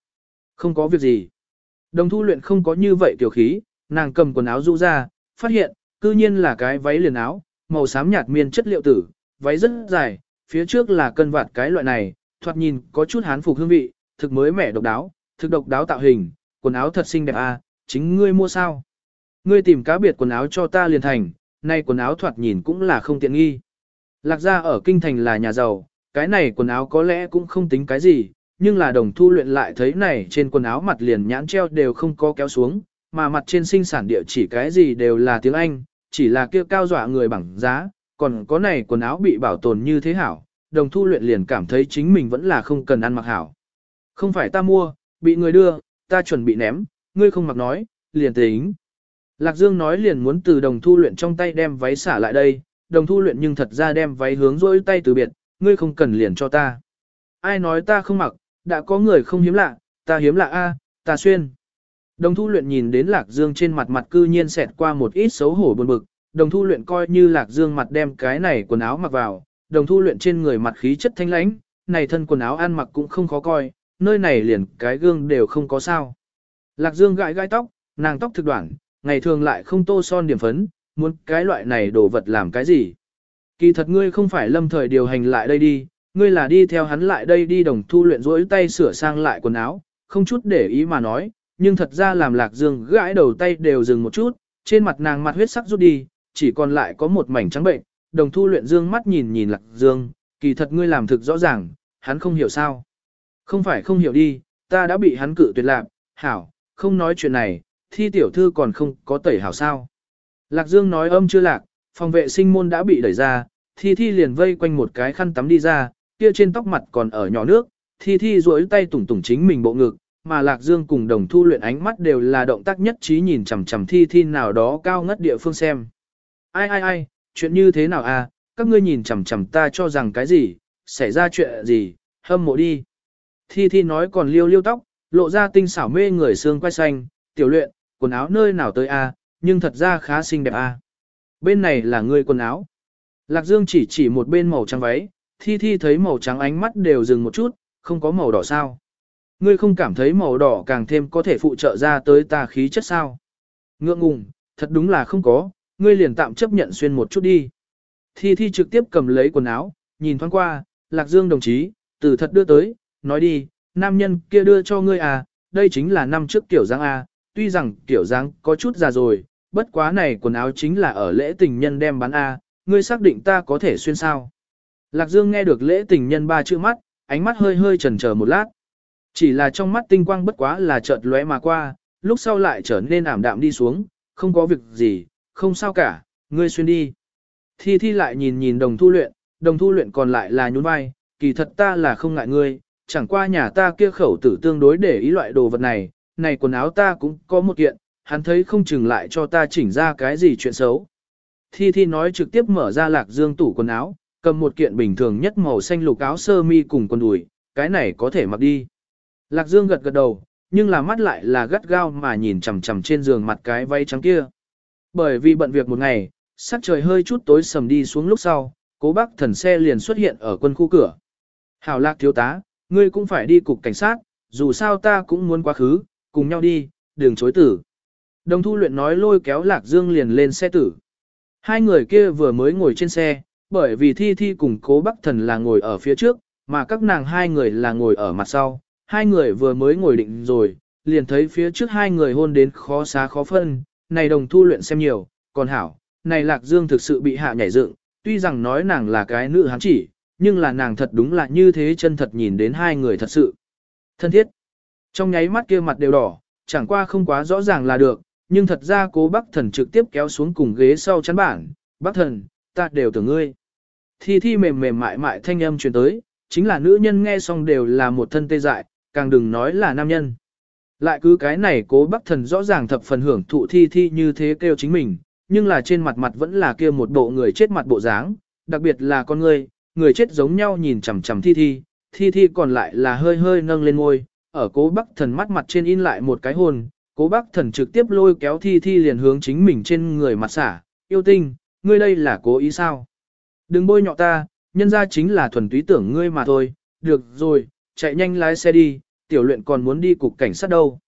Không có việc gì. Đồng thu luyện không có như vậy tiểu khí, nàng cầm quần áo rũ ra, phát hiện, cư nhiên là cái váy liền áo, màu xám nhạt miên chất liệu tử, váy rất dài, phía trước là cân vạt cái loại này, thoạt nhìn có chút hán phục hương vị, thực mới mẻ độc đáo, thực độc đáo tạo hình, quần áo thật xinh đẹp à, chính ngươi mua sao? Ngươi tìm cá biệt quần áo cho ta liền thành, nay quần áo thoạt nhìn cũng là không tiện nghi. Lạc gia ở kinh thành là nhà giàu, cái này quần áo có lẽ cũng không tính cái gì, nhưng là đồng thu luyện lại thấy này trên quần áo mặt liền nhãn treo đều không có kéo xuống, mà mặt trên sinh sản địa chỉ cái gì đều là tiếng Anh, chỉ là kia cao dọa người bằng giá, còn có này quần áo bị bảo tồn như thế hảo, đồng thu luyện liền cảm thấy chính mình vẫn là không cần ăn mặc hảo. Không phải ta mua, bị người đưa, ta chuẩn bị ném, ngươi không mặc nói, liền tính. Lạc Dương nói liền muốn từ đồng thu luyện trong tay đem váy xả lại đây, đồng thu luyện nhưng thật ra đem váy hướng rỗi tay từ biệt, ngươi không cần liền cho ta. Ai nói ta không mặc, đã có người không hiếm lạ, ta hiếm lạ a, ta xuyên. Đồng thu luyện nhìn đến Lạc Dương trên mặt mặt cư nhiên xẹt qua một ít xấu hổ buồn bực, đồng thu luyện coi như Lạc Dương mặt đem cái này quần áo mặc vào, đồng thu luyện trên người mặt khí chất thanh lãnh, này thân quần áo ăn mặc cũng không khó coi, nơi này liền cái gương đều không có sao. Lạc Dương gãi gãi tóc, nàng tóc thực đoạn, ngày thường lại không tô son điểm phấn, muốn cái loại này đồ vật làm cái gì. Kỳ thật ngươi không phải lâm thời điều hành lại đây đi, ngươi là đi theo hắn lại đây đi đồng thu luyện rỗi tay sửa sang lại quần áo, không chút để ý mà nói, nhưng thật ra làm lạc dương gãi đầu tay đều dừng một chút, trên mặt nàng mặt huyết sắc rút đi, chỉ còn lại có một mảnh trắng bệnh, đồng thu luyện dương mắt nhìn nhìn lạc dương, kỳ thật ngươi làm thực rõ ràng, hắn không hiểu sao. Không phải không hiểu đi, ta đã bị hắn cự tuyệt lạc, hảo, không nói chuyện này, thi tiểu thư còn không có tẩy hảo sao. Lạc dương nói âm chưa lạc, phòng vệ sinh môn đã bị đẩy ra, thi thi liền vây quanh một cái khăn tắm đi ra, kia trên tóc mặt còn ở nhỏ nước, thi thi duỗi tay tủng tủng chính mình bộ ngực, mà Lạc Dương cùng đồng thu luyện ánh mắt đều là động tác nhất trí nhìn chằm chằm thi thi nào đó cao ngất địa phương xem. Ai ai ai, chuyện như thế nào à, các ngươi nhìn chằm chằm ta cho rằng cái gì, xảy ra chuyện gì, hâm mộ đi. Thi thi nói còn liêu liêu tóc, lộ ra tinh xảo mê người xương quay xanh, tiểu luyện, quần áo nơi nào tới a, à, nhưng thật ra khá xinh đẹp a. À. Bên này là người quần áo. Lạc Dương chỉ chỉ một bên màu trắng váy, thi thi thấy màu trắng ánh mắt đều dừng một chút, không có màu đỏ sao. Ngươi không cảm thấy màu đỏ càng thêm có thể phụ trợ ra tới ta khí chất sao. Ngượng ngùng, thật đúng là không có, ngươi liền tạm chấp nhận xuyên một chút đi. Thi thi trực tiếp cầm lấy quần áo, nhìn thoáng qua, Lạc Dương đồng chí, từ thật đưa tới, nói đi, nam nhân kia đưa cho ngươi à, đây chính là năm trước kiểu dáng A, tuy rằng kiểu dáng có chút già rồi, bất quá này quần áo chính là ở lễ tình nhân đem bán A, ngươi xác định ta có thể xuyên sao. Lạc Dương nghe được lễ tình nhân ba chữ mắt, ánh mắt hơi hơi chần chờ một lát. Chỉ là trong mắt tinh quang bất quá là chợt lóe mà qua, lúc sau lại trở nên ảm đạm đi xuống, không có việc gì, không sao cả, ngươi xuyên đi. Thi thi lại nhìn nhìn đồng thu luyện, đồng thu luyện còn lại là nhún vai, kỳ thật ta là không ngại ngươi, chẳng qua nhà ta kia khẩu tử tương đối để ý loại đồ vật này, này quần áo ta cũng có một kiện, hắn thấy không chừng lại cho ta chỉnh ra cái gì chuyện xấu. Thi Thi nói trực tiếp mở ra lạc dương tủ quần áo, cầm một kiện bình thường nhất màu xanh lục áo sơ mi cùng quần đùi, cái này có thể mặc đi. Lạc dương gật gật đầu, nhưng là mắt lại là gắt gao mà nhìn chằm chằm trên giường mặt cái váy trắng kia. Bởi vì bận việc một ngày, sắc trời hơi chút tối sầm đi xuống lúc sau, cố bác thần xe liền xuất hiện ở quân khu cửa. Hảo lạc thiếu tá, ngươi cũng phải đi cục cảnh sát, dù sao ta cũng muốn quá khứ, cùng nhau đi, đừng chối tử. Đồng thu luyện nói lôi kéo lạc dương liền lên xe tử. Hai người kia vừa mới ngồi trên xe, bởi vì thi thi cùng cố bắc thần là ngồi ở phía trước, mà các nàng hai người là ngồi ở mặt sau. Hai người vừa mới ngồi định rồi, liền thấy phía trước hai người hôn đến khó xá khó phân, này đồng thu luyện xem nhiều, còn hảo, này lạc dương thực sự bị hạ nhảy dựng, tuy rằng nói nàng là cái nữ hán chỉ, nhưng là nàng thật đúng là như thế chân thật nhìn đến hai người thật sự. Thân thiết, trong nháy mắt kia mặt đều đỏ, chẳng qua không quá rõ ràng là được, nhưng thật ra cố bác thần trực tiếp kéo xuống cùng ghế sau chắn bảng, bác thần, ta đều tưởng ngươi. Thi thi mềm mềm mại mại thanh âm truyền tới, chính là nữ nhân nghe xong đều là một thân tê dại, càng đừng nói là nam nhân. Lại cứ cái này cố bác thần rõ ràng thập phần hưởng thụ thi thi như thế kêu chính mình, nhưng là trên mặt mặt vẫn là kia một bộ người chết mặt bộ dáng, đặc biệt là con người, người chết giống nhau nhìn chằm chằm thi thi, thi thi còn lại là hơi hơi nâng lên ngôi, ở cố bác thần mắt mặt trên in lại một cái hồn cố bác thần trực tiếp lôi kéo thi thi liền hướng chính mình trên người mặt xả, yêu tinh, ngươi đây là cố ý sao? Đừng bôi nhọ ta, nhân ra chính là thuần túy tưởng ngươi mà thôi, được rồi, chạy nhanh lái xe đi, tiểu luyện còn muốn đi cục cảnh sát đâu.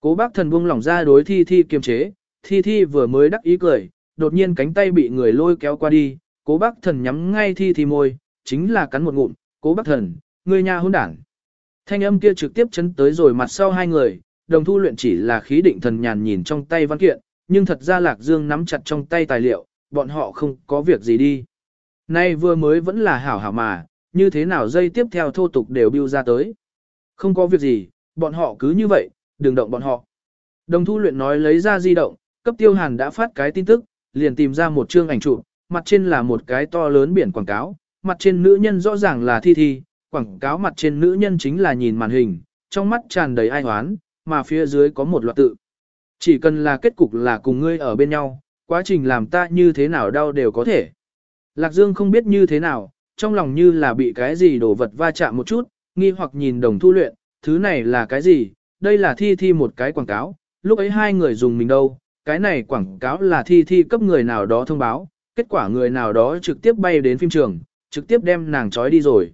Cố bác thần buông lỏng ra đối thi thi kiềm chế, thi thi vừa mới đắc ý cười, đột nhiên cánh tay bị người lôi kéo qua đi, cố bác thần nhắm ngay thi thi môi, chính là cắn một ngụm, cố bác thần, ngươi nhà hôn đảng. Thanh âm kia trực tiếp chấn tới rồi mặt sau hai người, đồng thu luyện chỉ là khí định thần nhàn nhìn trong tay văn kiện, nhưng thật ra Lạc Dương nắm chặt trong tay tài liệu, bọn họ không có việc gì đi. Nay vừa mới vẫn là hảo hảo mà, như thế nào dây tiếp theo thô tục đều biêu ra tới. Không có việc gì, bọn họ cứ như vậy, đừng động bọn họ. Đồng thu luyện nói lấy ra di động, cấp tiêu hàn đã phát cái tin tức, liền tìm ra một chương ảnh chụp, mặt trên là một cái to lớn biển quảng cáo, mặt trên nữ nhân rõ ràng là thi thi, quảng cáo mặt trên nữ nhân chính là nhìn màn hình, trong mắt tràn đầy ai hoán, mà phía dưới có một loạt tự. Chỉ cần là kết cục là cùng ngươi ở bên nhau, quá trình làm ta như thế nào đau đều có thể. Lạc Dương không biết như thế nào, trong lòng như là bị cái gì đổ vật va chạm một chút, nghi hoặc nhìn đồng thu luyện, thứ này là cái gì, đây là thi thi một cái quảng cáo, lúc ấy hai người dùng mình đâu, cái này quảng cáo là thi thi cấp người nào đó thông báo, kết quả người nào đó trực tiếp bay đến phim trường, trực tiếp đem nàng trói đi rồi.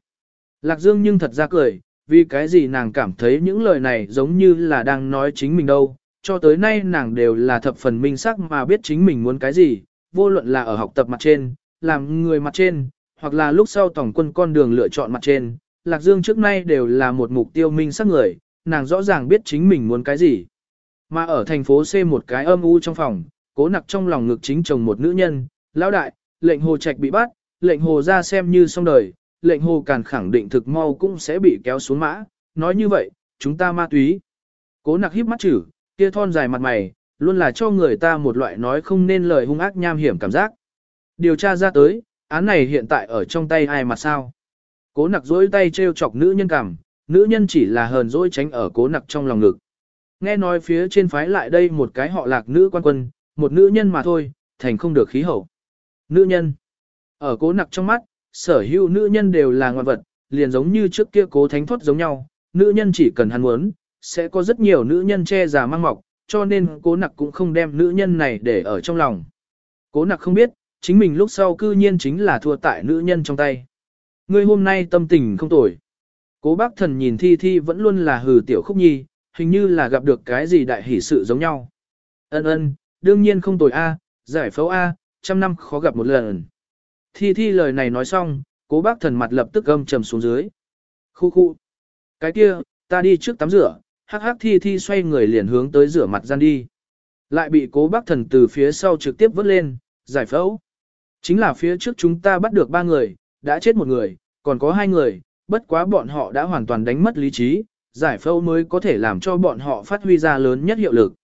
Lạc Dương nhưng thật ra cười, vì cái gì nàng cảm thấy những lời này giống như là đang nói chính mình đâu, cho tới nay nàng đều là thập phần minh sắc mà biết chính mình muốn cái gì, vô luận là ở học tập mặt trên, làm người mặt trên, hoặc là lúc sau tổng quân con đường lựa chọn mặt trên, Lạc Dương trước nay đều là một mục tiêu minh sắc người, nàng rõ ràng biết chính mình muốn cái gì. Mà ở thành phố C một cái âm u trong phòng, cố nặc trong lòng ngực chính chồng một nữ nhân, lão đại, lệnh hồ trạch bị bắt, lệnh hồ ra xem như xong đời, lệnh hồ càn khẳng định thực mau cũng sẽ bị kéo xuống mã, nói như vậy, chúng ta ma túy. Cố nặc híp mắt chử, kia thon dài mặt mày, luôn là cho người ta một loại nói không nên lời hung ác nham hiểm cảm giác. Điều tra ra tới, án này hiện tại ở trong tay ai mà sao? Cố nặc dối tay treo chọc nữ nhân cảm, nữ nhân chỉ là hờn dỗi tránh ở cố nặc trong lòng ngực. Nghe nói phía trên phái lại đây một cái họ lạc nữ quan quân, một nữ nhân mà thôi, thành không được khí hậu. Nữ nhân. Ở cố nặc trong mắt, sở hữu nữ nhân đều là ngoại vật, liền giống như trước kia cố thánh thoát giống nhau, nữ nhân chỉ cần hắn muốn, sẽ có rất nhiều nữ nhân che già mang mọc, cho nên cố nặc cũng không đem nữ nhân này để ở trong lòng. Cố nặc không biết, chính mình lúc sau cư nhiên chính là thua tại nữ nhân trong tay. Ngươi hôm nay tâm tình không tồi. Cố bác thần nhìn thi thi vẫn luôn là hừ tiểu khúc nhi, hình như là gặp được cái gì đại hỷ sự giống nhau. Ân ân, đương nhiên không tồi A, giải phẫu A, trăm năm khó gặp một lần. Thi thi lời này nói xong, cố bác thần mặt lập tức gâm trầm xuống dưới. Khu khu. Cái kia, ta đi trước tắm rửa, hắc hắc thi thi xoay người liền hướng tới rửa mặt gian đi. Lại bị cố bác thần từ phía sau trực tiếp vớt lên, giải phẫu. Chính là phía trước chúng ta bắt được ba người, đã chết một người, còn có hai người, bất quá bọn họ đã hoàn toàn đánh mất lý trí, giải phẫu mới có thể làm cho bọn họ phát huy ra lớn nhất hiệu lực.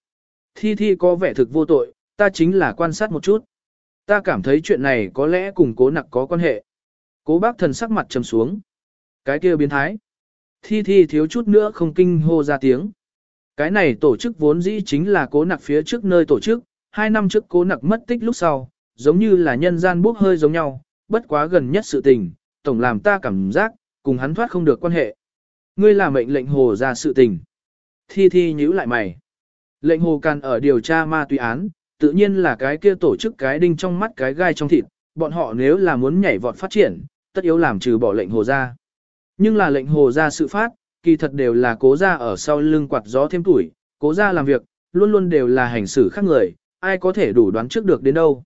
Thi Thi có vẻ thực vô tội, ta chính là quan sát một chút. Ta cảm thấy chuyện này có lẽ cùng cố nặc có quan hệ. Cố bác thần sắc mặt trầm xuống. Cái kia biến thái. Thi Thi thiếu chút nữa không kinh hô ra tiếng. Cái này tổ chức vốn dĩ chính là cố nặc phía trước nơi tổ chức, hai năm trước cố nặc mất tích lúc sau, giống như là nhân gian bốc hơi giống nhau, bất quá gần nhất sự tình, tổng làm ta cảm giác, cùng hắn thoát không được quan hệ. Ngươi là mệnh lệnh hồ ra sự tình. Thi thi nhíu lại mày. Lệnh hồ can ở điều tra ma túy án, tự nhiên là cái kia tổ chức cái đinh trong mắt cái gai trong thịt, bọn họ nếu là muốn nhảy vọt phát triển, tất yếu làm trừ bỏ lệnh hồ ra. Nhưng là lệnh hồ ra sự phát, kỳ thật đều là cố ra ở sau lưng quạt gió thêm tuổi, cố ra làm việc, luôn luôn đều là hành xử khác người, ai có thể đủ đoán trước được đến đâu.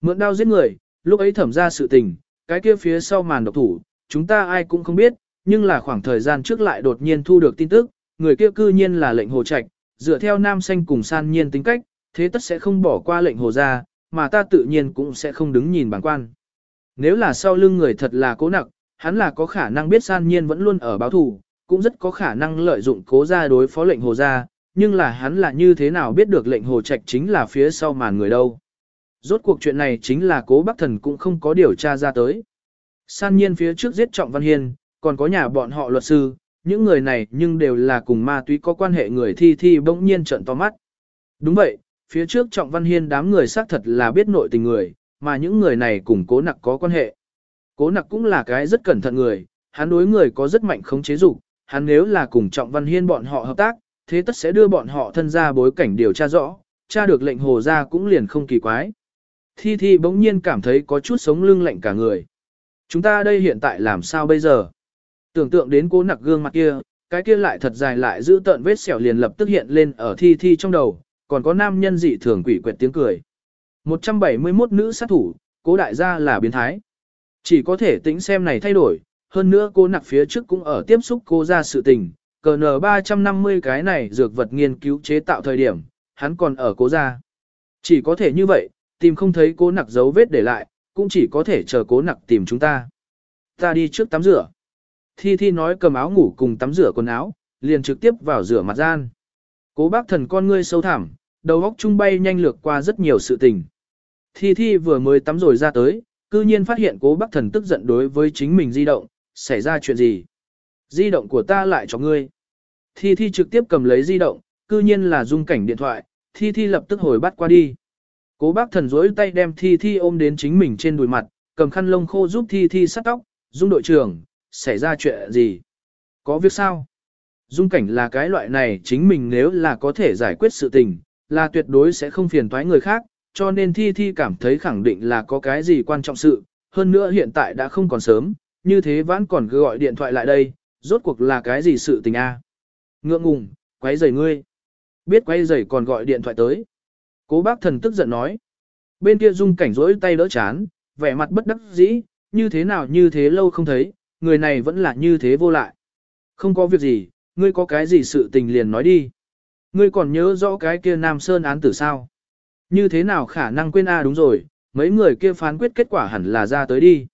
Mượn đao giết người, lúc ấy thẩm ra sự tình, cái kia phía sau màn độc thủ, chúng ta ai cũng không biết, nhưng là khoảng thời gian trước lại đột nhiên thu được tin tức, người kia cư nhiên là lệnh hồ trạch, dựa theo nam xanh cùng san nhiên tính cách, thế tất sẽ không bỏ qua lệnh hồ ra, mà ta tự nhiên cũng sẽ không đứng nhìn bản quan. Nếu là sau lưng người thật là cố nặc, hắn là có khả năng biết san nhiên vẫn luôn ở báo thủ, cũng rất có khả năng lợi dụng cố ra đối phó lệnh hồ ra, nhưng là hắn là như thế nào biết được lệnh hồ trạch chính là phía sau màn người đâu. Rốt cuộc chuyện này chính là cố bác thần cũng không có điều tra ra tới. San nhiên phía trước giết Trọng Văn Hiên, còn có nhà bọn họ luật sư, những người này nhưng đều là cùng ma túy có quan hệ người thi thi bỗng nhiên trận to mắt. Đúng vậy, phía trước Trọng Văn Hiên đám người xác thật là biết nội tình người, mà những người này cùng cố nặc có quan hệ. Cố nặc cũng là cái rất cẩn thận người, hắn đối người có rất mạnh khống chế dục hắn nếu là cùng Trọng Văn Hiên bọn họ hợp tác, thế tất sẽ đưa bọn họ thân ra bối cảnh điều tra rõ, tra được lệnh hồ ra cũng liền không kỳ quái. Thi Thi bỗng nhiên cảm thấy có chút sống lưng lạnh cả người. Chúng ta đây hiện tại làm sao bây giờ? Tưởng tượng đến cố nặc gương mặt kia, cái kia lại thật dài lại giữ tợn vết sẹo liền lập tức hiện lên ở Thi Thi trong đầu, còn có nam nhân dị thường quỷ quyệt tiếng cười. 171 nữ sát thủ, cố đại gia là biến thái. Chỉ có thể tính xem này thay đổi, hơn nữa cô nặc phía trước cũng ở tiếp xúc cô ra sự tình, cờ N 350 cái này dược vật nghiên cứu chế tạo thời điểm, hắn còn ở cố gia. Chỉ có thể như vậy, tìm không thấy cố nặc dấu vết để lại, cũng chỉ có thể chờ cố nặc tìm chúng ta. Ta đi trước tắm rửa. Thi Thi nói cầm áo ngủ cùng tắm rửa quần áo, liền trực tiếp vào rửa mặt gian. Cố bác thần con ngươi sâu thẳm, đầu óc trung bay nhanh lược qua rất nhiều sự tình. Thi Thi vừa mới tắm rồi ra tới, cư nhiên phát hiện cố bác thần tức giận đối với chính mình di động, xảy ra chuyện gì. Di động của ta lại cho ngươi. Thi Thi trực tiếp cầm lấy di động, cư nhiên là dung cảnh điện thoại, Thi Thi lập tức hồi bắt qua đi. Cố bác thần rỗi tay đem Thi Thi ôm đến chính mình trên đùi mặt, cầm khăn lông khô giúp Thi Thi sắt tóc, dung đội trưởng, xảy ra chuyện gì? Có việc sao? Dung cảnh là cái loại này chính mình nếu là có thể giải quyết sự tình, là tuyệt đối sẽ không phiền toái người khác, cho nên Thi Thi cảm thấy khẳng định là có cái gì quan trọng sự, hơn nữa hiện tại đã không còn sớm, như thế vẫn còn cứ gọi điện thoại lại đây, rốt cuộc là cái gì sự tình a? Ngượng ngùng, quấy rầy ngươi. Biết quấy rầy còn gọi điện thoại tới. Cố bác thần tức giận nói. Bên kia dung cảnh rỗi tay đỡ chán, vẻ mặt bất đắc dĩ, như thế nào như thế lâu không thấy, người này vẫn là như thế vô lại. Không có việc gì, ngươi có cái gì sự tình liền nói đi. Ngươi còn nhớ rõ cái kia Nam Sơn án tử sao? Như thế nào khả năng quên a đúng rồi, mấy người kia phán quyết kết quả hẳn là ra tới đi.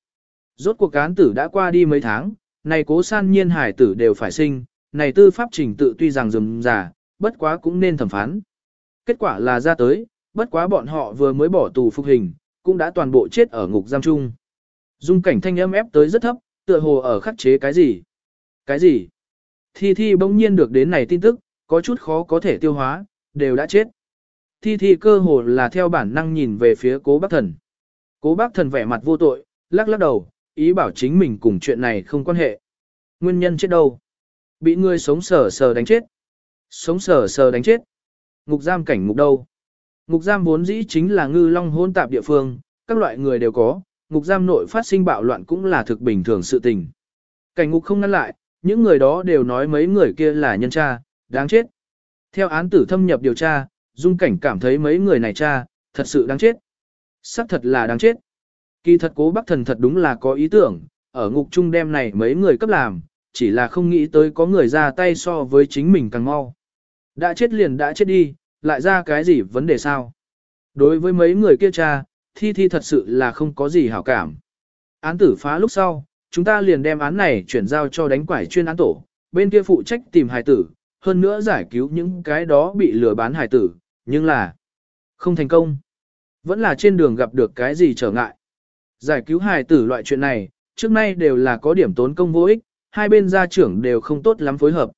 Rốt cuộc án tử đã qua đi mấy tháng, này cố san nhiên hải tử đều phải sinh, này tư pháp trình tự tuy rằng dừng giả, bất quá cũng nên thẩm phán. Kết quả là ra tới, bất quá bọn họ vừa mới bỏ tù phục hình, cũng đã toàn bộ chết ở ngục giam chung. Dung cảnh thanh âm ép tới rất thấp, tựa hồ ở khắc chế cái gì? Cái gì? Thi Thi bỗng nhiên được đến này tin tức, có chút khó có thể tiêu hóa, đều đã chết. Thi Thi cơ hồ là theo bản năng nhìn về phía cố bác thần. Cố bác thần vẻ mặt vô tội, lắc lắc đầu, ý bảo chính mình cùng chuyện này không quan hệ. Nguyên nhân chết đâu? Bị người sống sờ sờ đánh chết. Sống sờ sờ đánh chết. Ngục giam cảnh ngục đâu? Ngục giam vốn dĩ chính là ngư long hôn tạp địa phương, các loại người đều có, ngục giam nội phát sinh bạo loạn cũng là thực bình thường sự tình. Cảnh ngục không ngăn lại, những người đó đều nói mấy người kia là nhân tra đáng chết. Theo án tử thâm nhập điều tra, dung cảnh cảm thấy mấy người này cha, thật sự đáng chết. Sắc thật là đáng chết. Kỳ thật cố bác thần thật đúng là có ý tưởng, ở ngục trung đem này mấy người cấp làm, chỉ là không nghĩ tới có người ra tay so với chính mình càng mau. Đã chết liền đã chết đi, lại ra cái gì vấn đề sao? Đối với mấy người kia cha, thi thi thật sự là không có gì hảo cảm. Án tử phá lúc sau, chúng ta liền đem án này chuyển giao cho đánh quải chuyên án tổ, bên kia phụ trách tìm hài tử, hơn nữa giải cứu những cái đó bị lừa bán hải tử, nhưng là không thành công. Vẫn là trên đường gặp được cái gì trở ngại. Giải cứu hải tử loại chuyện này, trước nay đều là có điểm tốn công vô ích, hai bên gia trưởng đều không tốt lắm phối hợp.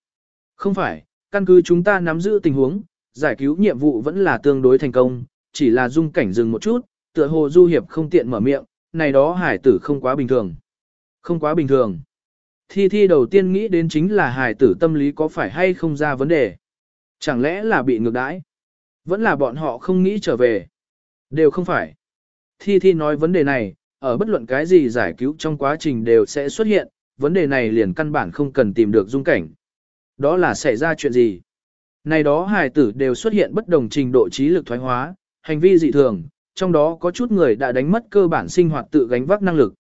Không phải, căn cứ chúng ta nắm giữ tình huống, giải cứu nhiệm vụ vẫn là tương đối thành công, chỉ là dung cảnh dừng một chút, tựa hồ du hiệp không tiện mở miệng, này đó hải tử không quá bình thường. Không quá bình thường. Thi thi đầu tiên nghĩ đến chính là hải tử tâm lý có phải hay không ra vấn đề. Chẳng lẽ là bị ngược đãi? Vẫn là bọn họ không nghĩ trở về. Đều không phải. Thi thi nói vấn đề này, ở bất luận cái gì giải cứu trong quá trình đều sẽ xuất hiện, vấn đề này liền căn bản không cần tìm được dung cảnh. Đó là xảy ra chuyện gì? Này đó hài tử đều xuất hiện bất đồng trình độ trí lực thoái hóa, hành vi dị thường, trong đó có chút người đã đánh mất cơ bản sinh hoạt tự gánh vác năng lực.